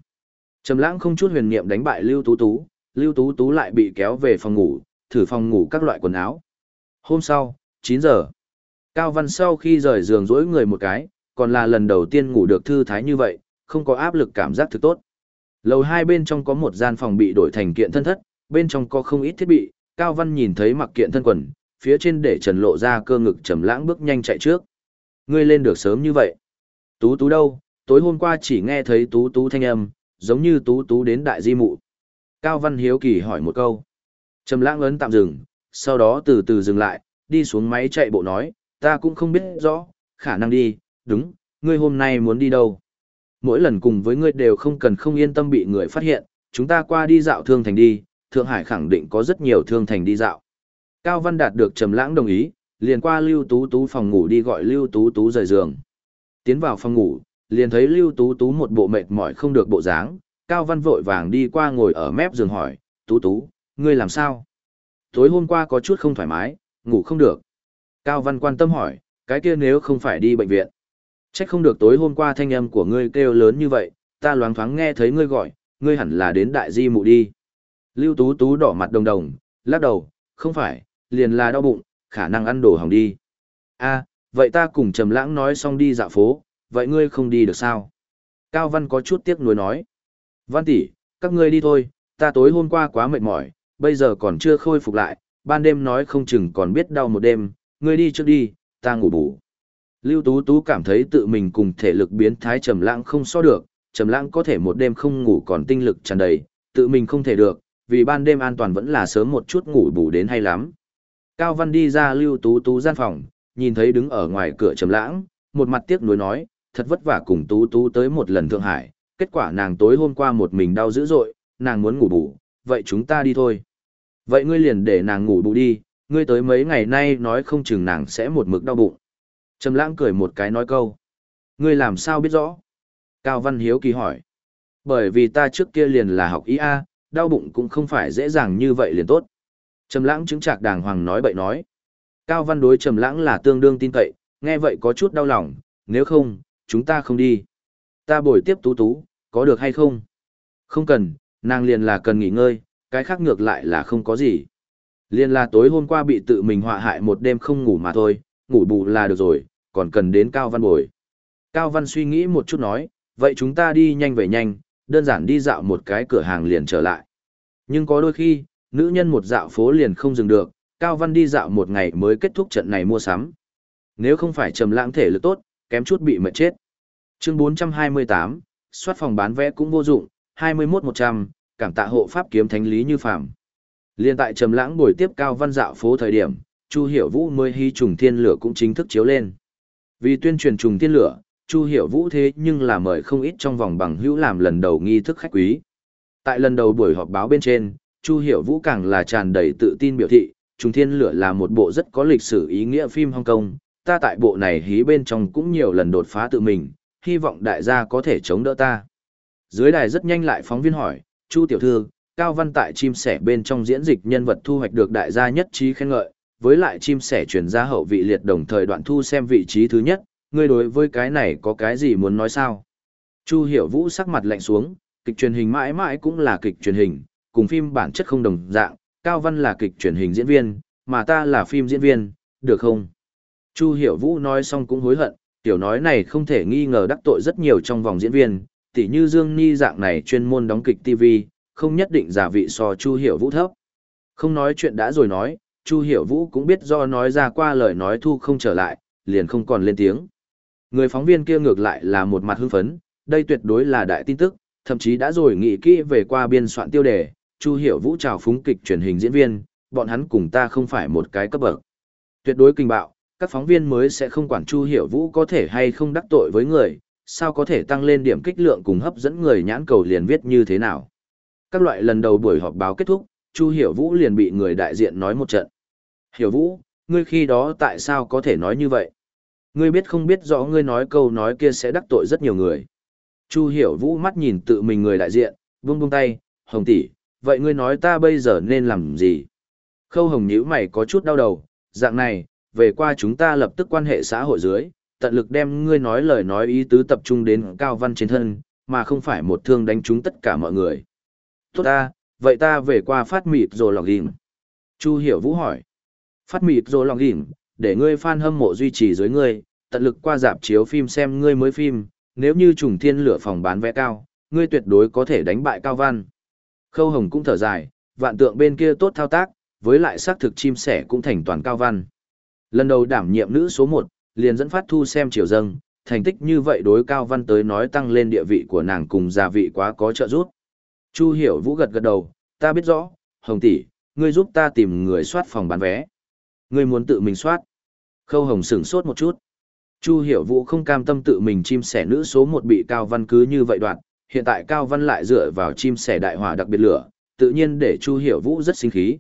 Trầm lãng không chút huyền niệm đánh bại Lưu Tú Tú, Lưu Tú Tú lại bị kéo về phòng ngủ, thử phòng ngủ các loại quần áo. Hôm sau, 9 giờ. Cao Văn sau khi rời giường duỗi người một cái, còn là lần đầu tiên ngủ được thư thái như vậy, không có áp lực cảm giác thực tốt. Lầu hai bên trong có một gian phòng bị đổi thành kiện thân thất, bên trong có không ít thiết bị, Cao Văn nhìn thấy mặc kiện thân quần, phía trên để trần lộ ra cơ ngực trầm lãng bước nhanh chạy trước. Ngươi lên được sớm như vậy. Tú tú đâu, tối hôm qua chỉ nghe thấy tú tú thanh âm, giống như tú tú đến đại di mụ. Cao Văn Hiếu Kỳ hỏi một câu. Trầm lãng ấn tạm dừng, sau đó từ từ dừng lại, đi xuống máy chạy bộ nói, ta cũng không biết rõ, khả năng đi, đúng, ngươi hôm nay muốn đi đâu. Mỗi lần cùng với ngươi đều không cần không yên tâm bị người phát hiện, chúng ta qua đi dạo thương thành đi, Thượng Hải khẳng định có rất nhiều thương thành đi dạo. Cao Văn đạt được Trầm Lãng đồng ý, liền qua Lưu Tú Tú phòng ngủ đi gọi Lưu Tú Tú rời giường. Tiến vào phòng ngủ, liền thấy Lưu Tú Tú một bộ mệt mỏi không được bộ dáng, Cao Văn vội vàng đi qua ngồi ở mép giường hỏi, Tú Tú, ngươi làm sao? Tối hôm qua có chút không thoải mái, ngủ không được. Cao Văn quan tâm hỏi, cái kia nếu không phải đi bệnh viện. Chắc không được tối hôm qua thanh âm của ngươi kêu lớn như vậy, ta loáng thoáng nghe thấy ngươi gọi, ngươi hẳn là đến đại di mụ đi. Lưu Tú Tú đỏ mặt đồng đồng, lắc đầu, không phải, liền là đau bụng, khả năng ăn đồ hỏng đi. a vậy ta cùng Trầm Lãng nói xong đi dạo phố, vậy ngươi không đi được sao? Cao Văn có chút tiếc nuối nói. Văn tỷ, các ngươi đi thôi, ta tối hôm qua quá mệt mỏi, bây giờ còn chưa khôi phục lại, ban đêm nói không chừng còn biết đau một đêm, ngươi đi trước đi, ta ngủ bù. Lưu Tú Tú cảm thấy tự mình cùng thể lực biến thái Trầm Lãng không so được, Trầm Lãng có thể một đêm không ngủ còn tinh lực tràn đầy, tự mình không thể được, vì ban đêm an toàn vẫn là sớm một chút ngủ bù đến hay lắm. Cao Văn đi ra lưu tú tú gian phòng, nhìn thấy đứng ở ngoài cửa trầm lãng, một mặt tiếc nuối nói, thật vất vả cùng tú tú tới một lần Thượng Hải, kết quả nàng tối hôm qua một mình đau dữ dội, nàng muốn ngủ bù, vậy chúng ta đi thôi. Vậy ngươi liền để nàng ngủ bù đi, ngươi tới mấy ngày nay nói không chừng nàng sẽ một mực đau bụng. Trầm lãng cười một cái nói câu. Ngươi làm sao biết rõ? Cao Văn Hiếu kỳ hỏi. Bởi vì ta trước kia liền là học y A, đau bụng cũng không phải dễ dàng như vậy liền tốt. Trầm lãng chứng trạc đàng hoàng nói bậy nói. Cao Văn đối Trầm lãng là tương đương tin cậy, nghe vậy có chút đau lòng, nếu không, chúng ta không đi. Ta bồi tiếp tú tú, có được hay không? Không cần, nàng liền là cần nghỉ ngơi, cái khác ngược lại là không có gì. Liên là tối hôm qua bị tự mình họa hại một đêm không ngủ mà thôi, ngủ bù là được rồi, còn cần đến Cao Văn bồi. Cao Văn suy nghĩ một chút nói, vậy chúng ta đi nhanh về nhanh, đơn giản đi dạo một cái cửa hàng liền trở lại. Nhưng có đôi khi, nữ nhân một dạo phố liền không dừng được, Cao Văn đi dạo một ngày mới kết thúc trận này mua sắm. Nếu không phải trầm lãng thể lực tốt, kém chút bị mệt chết. Chương 428, soát phòng bán vé cũng vô dụng, 21-100, cảm tạ hộ pháp kiếm thánh lý như phạm. Liên tại trầm lãng buổi tiếp Cao Văn dạo phố thời điểm, Chu Hiểu Vũ mới hy trùng thiên lửa cũng chính thức chiếu lên. Vì tuyên truyền trùng thiên lửa, Chu Hiểu Vũ thế nhưng là mời không ít trong vòng bằng hữu làm lần đầu nghi thức khách quý. Tại lần đầu buổi họp báo bên trên, Chu Hiểu Vũ càng là tràn đầy tự tin biểu thị, Trùng Thiên Lửa là một bộ rất có lịch sử ý nghĩa phim Hong Kong, ta tại bộ này hí bên trong cũng nhiều lần đột phá tự mình, hy vọng đại gia có thể chống đỡ ta. Dưới đài rất nhanh lại phóng viên hỏi, Chu Tiểu Thư, Cao Văn tại chim sẻ bên trong diễn dịch nhân vật thu hoạch được đại gia nhất trí khen ngợi, với lại chim sẻ truyền ra hậu vị liệt đồng thời đoạn thu xem vị trí thứ nhất, ngươi đối với cái này có cái gì muốn nói sao? Chu Hiểu Vũ sắc mặt lạnh xuống, kịch truyền hình mãi mãi cũng là kịch truyền hình, cùng phim bản chất không đồng dạng, Cao Văn là kịch truyền hình diễn viên, mà ta là phim diễn viên, được không? Chu Hiểu Vũ nói xong cũng hối hận, tiểu nói này không thể nghi ngờ đắc tội rất nhiều trong vòng diễn viên, tỉ như Dương Ni dạng này chuyên môn đóng kịch TV, không nhất định giả vị so Chu Hiểu Vũ thấp. Không nói chuyện đã rồi nói, Chu Hiểu Vũ cũng biết do nói ra qua lời nói thu không trở lại, liền không còn lên tiếng. Người phóng viên kia ngược lại là một mặt hưng phấn, đây tuyệt đối là đại tin tức, thậm chí đã rồi nghĩ kỹ về qua biên soạn tiêu đề, Chu Hiểu Vũ chào phúng kịch truyền hình diễn viên, bọn hắn cùng ta không phải một cái cấp bậc. Tuyệt đối kinh bạo, các phóng viên mới sẽ không quản Chu Hiểu Vũ có thể hay không đắc tội với người, sao có thể tăng lên điểm kích lượng cùng hấp dẫn người nhãn cầu liền viết như thế nào. Các loại lần đầu buổi họp báo kết thúc, Chu Hiểu Vũ liền bị người đại diện nói một trận. Hiểu Vũ, ngươi khi đó tại sao có thể nói như vậy? Ngươi biết không biết rõ ngươi nói câu nói kia sẽ đắc tội rất nhiều người. Chu Hiểu Vũ mắt nhìn tự mình người đại diện, buông buông tay, Hồng tỷ, vậy ngươi nói ta bây giờ nên làm gì? Khâu Hồng nhíu mày có chút đau đầu, dạng này, về qua chúng ta lập tức quan hệ xã hội dưới, tận lực đem ngươi nói lời nói ý tứ tập trung đến cao văn trên thân, mà không phải một thương đánh trúng tất cả mọi người. Tốt ta, vậy ta về qua phát mịt rồi lòng ghim. Chu Hiểu Vũ hỏi. Phát mịt rồi lòng ghim, để ngươi fan hâm mộ duy trì dưới ngươi, tận lực qua dạp chiếu phim xem ngươi mới phim, nếu như trùng thiên lửa phòng bán vé cao, ngươi tuyệt đối có thể đánh bại Cao Văn. Khâu Hồng cũng thở dài, vạn tượng bên kia tốt thao tác, với lại xác thực chim sẻ cũng thành toàn Cao Văn. Lần đầu đảm nhiệm nữ số 1, liền dẫn phát thu xem chiều dâng, thành tích như vậy đối Cao Văn tới nói tăng lên địa vị của nàng cùng gia vị quá có trợ giúp. Chu Hiểu Vũ gật gật đầu, ta biết rõ, Hồng tỷ, ngươi giúp ta tìm người soát phòng bán vé. Ngươi muốn tự mình soát. Khâu Hồng sửng sốt một chút. Chu Hiểu Vũ không cam tâm tự mình chim sẻ nữ số một bị Cao Văn cứ như vậy đoạn, hiện tại Cao Văn lại dựa vào chim sẻ đại hỏa đặc biệt lửa, tự nhiên để Chu Hiểu Vũ rất sinh khí.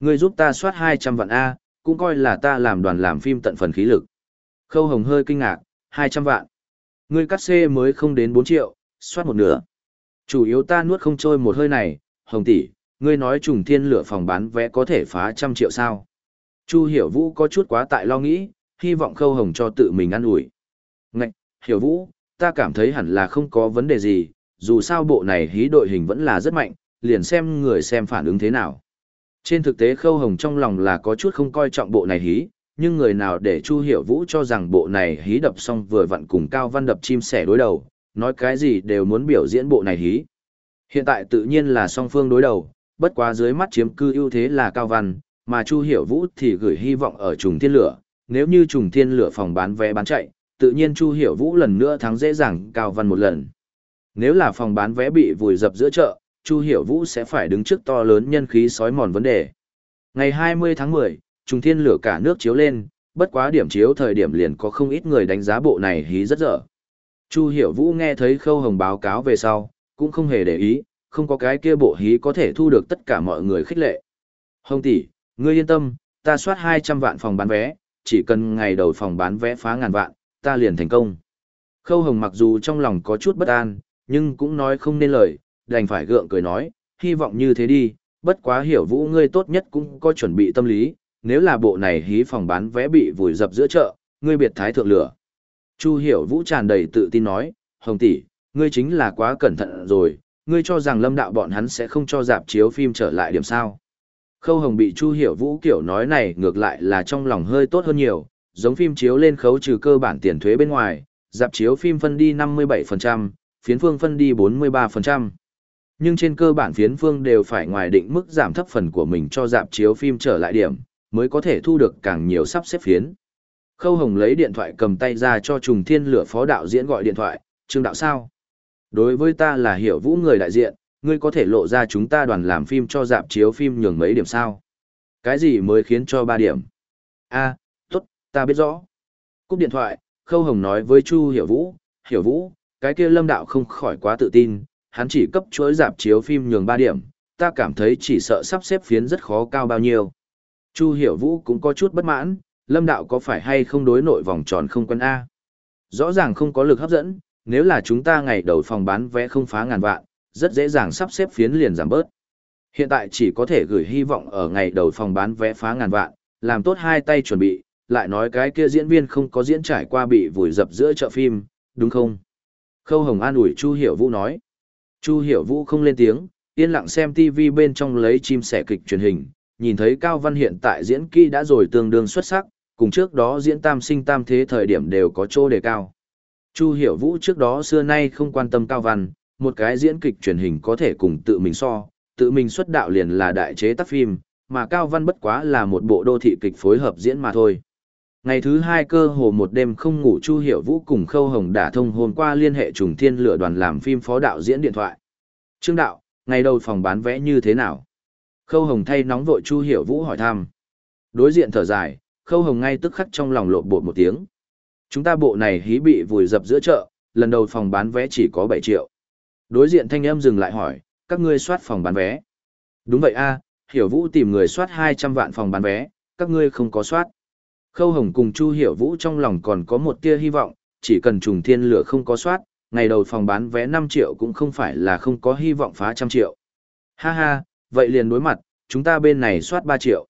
Ngươi giúp ta soát 200 vạn A, cũng coi là ta làm đoàn làm phim tận phần khí lực. Khâu Hồng hơi kinh ngạc, 200 vạn. Ngươi cắt xê mới không đến 4 triệu, soát một nửa. Chủ yếu ta nuốt không trôi một hơi này, Hồng tỷ, ngươi nói trùng thiên lửa phòng bán vé có thể phá trăm triệu sao. Chu Hiểu Vũ có chút quá tại lo nghĩ, hy vọng khâu hồng cho tự mình ăn ủi ngạch hiểu vũ ta cảm thấy hẳn là không có vấn đề gì dù sao bộ này hí đội hình vẫn là rất mạnh liền xem người xem phản ứng thế nào trên thực tế khâu hồng trong lòng là có chút không coi trọng bộ này hí nhưng người nào để chu hiểu vũ cho rằng bộ này hí đập xong vừa vặn cùng cao văn đập chim sẻ đối đầu nói cái gì đều muốn biểu diễn bộ này hí hiện tại tự nhiên là song phương đối đầu bất quá dưới mắt chiếm cư ưu thế là cao văn mà chu hiểu vũ thì gửi hy vọng ở trùng thiên lửa nếu như trùng thiên lửa phòng bán vé bán chạy, tự nhiên Chu Hiểu Vũ lần nữa thắng dễ dàng Cao Văn một lần. Nếu là phòng bán vé bị vùi dập giữa chợ, Chu Hiểu Vũ sẽ phải đứng trước to lớn nhân khí sói mòn vấn đề. Ngày 20 tháng 10, trùng thiên lửa cả nước chiếu lên, bất quá điểm chiếu thời điểm liền có không ít người đánh giá bộ này hí rất dở. Chu Hiểu Vũ nghe thấy Khâu Hồng báo cáo về sau, cũng không hề để ý, không có cái kia bộ hí có thể thu được tất cả mọi người khích lệ. Hồng tỷ, ngươi yên tâm, ta soát 200 vạn phòng bán vé, chỉ cần ngày đầu phòng bán vé phá ngàn vạn, ta liền thành công. Khâu Hồng mặc dù trong lòng có chút bất an, nhưng cũng nói không nên lời, đành phải gượng cười nói, hy vọng như thế đi, bất quá hiểu vũ ngươi tốt nhất cũng có chuẩn bị tâm lý, nếu là bộ này hí phòng bán vé bị vùi dập giữa chợ, ngươi biệt thái thượng lửa. Chu hiểu vũ tràn đầy tự tin nói, Hồng tỷ, ngươi chính là quá cẩn thận rồi, ngươi cho rằng lâm đạo bọn hắn sẽ không cho dạp chiếu phim trở lại điểm sao. Khâu Hồng bị Chu Hiểu Vũ kiểu nói này ngược lại là trong lòng hơi tốt hơn nhiều, giống phim chiếu lên khấu trừ cơ bản tiền thuế bên ngoài, dạp chiếu phim phân đi 57%, phiến phương phân đi 43%. Nhưng trên cơ bản phiến phương đều phải ngoài định mức giảm thấp phần của mình cho dạp chiếu phim trở lại điểm, mới có thể thu được càng nhiều sắp xếp phiến. Khâu Hồng lấy điện thoại cầm tay ra cho Trùng Thiên Lửa phó đạo diễn gọi điện thoại, Trương đạo sao? Đối với ta là hiểu vũ người đại diện, ngươi có thể lộ ra chúng ta đoàn làm phim cho dạp chiếu phim nhường mấy điểm sao? Cái gì mới khiến cho 3 điểm? a tốt, ta biết rõ. Cúp điện thoại, Khâu Hồng nói với Chu Hiểu Vũ, Hiểu Vũ, cái kia lâm đạo không khỏi quá tự tin, hắn chỉ cấp chuỗi dạp chiếu phim nhường 3 điểm, ta cảm thấy chỉ sợ sắp xếp phiến rất khó cao bao nhiêu. Chu Hiểu Vũ cũng có chút bất mãn, lâm đạo có phải hay không đối nội vòng tròn không quân A. Rõ ràng không có lực hấp dẫn, nếu là chúng ta ngày đầu phòng bán vé không phá ngàn vạn, rất dễ dàng sắp xếp phiến liền giảm bớt. Hiện tại chỉ có thể gửi hy vọng ở ngày đầu phòng bán vé phá ngàn vạn, làm tốt hai tay chuẩn bị, lại nói cái kia diễn viên không có diễn trải qua bị vùi dập giữa chợ phim, đúng không? Khâu Hồng an ủi Chu Hiểu Vũ nói. Chu Hiểu Vũ không lên tiếng, yên lặng xem TV bên trong lấy chim sẻ kịch truyền hình, nhìn thấy Cao Văn hiện tại diễn kỹ đã rồi tương đương xuất sắc, cùng trước đó diễn tam sinh tam thế thời điểm đều có chỗ đề cao. Chu Hiểu Vũ trước đó xưa nay không quan tâm Cao Văn, một cái diễn kịch truyền hình có thể cùng tự mình so, tự mình xuất đạo liền là đại chế tác phim, mà Cao Văn bất quá là một bộ đô thị kịch phối hợp diễn mà thôi. Ngày thứ hai cơ hồ một đêm không ngủ Chu Hiểu Vũ cùng Khâu Hồng đã thông hôm qua liên hệ trùng thiên lựa đoàn làm phim phó đạo diễn điện thoại. Trương đạo, ngày đầu phòng bán vé như thế nào? Khâu Hồng thay nóng vội Chu Hiểu Vũ hỏi thăm. Đối diện thở dài, Khâu Hồng ngay tức khắc trong lòng lộn bột một tiếng. Chúng ta bộ này hí bị vùi dập giữa chợ, lần đầu phòng bán vé chỉ có 7 triệu. Đối diện thanh âm dừng lại hỏi, các ngươi soát phòng bán vé. Đúng vậy a, Hiểu Vũ tìm người soát 200 vạn phòng bán vé, các ngươi không có soát. Khâu Hồng cùng Chu Hiểu Vũ trong lòng còn có một tia hy vọng, chỉ cần trùng thiên lửa không có soát, ngày đầu phòng bán vé 5 triệu cũng không phải là không có hy vọng phá trăm triệu. Ha ha, vậy liền đối mặt, chúng ta bên này soát 3 triệu.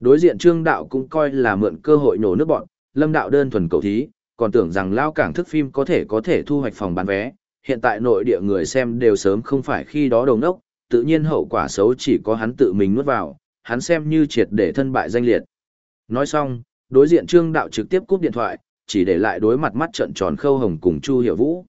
Đối diện Trương Đạo cũng coi là mượn cơ hội nổ nước bọn, Lâm Đạo đơn thuần cầu thí, còn tưởng rằng lao cảng thức phim có thể có thể thu hoạch phòng bán vé, hiện tại nội địa người xem đều sớm không phải khi đó đầu nốc, tự nhiên hậu quả xấu chỉ có hắn tự mình nuốt vào, hắn xem như triệt để thân bại danh liệt. Nói xong, đối diện Trương Đạo trực tiếp cúp điện thoại, chỉ để lại đối mặt mắt trận tròn Khâu Hồng cùng Chu Hiểu Vũ.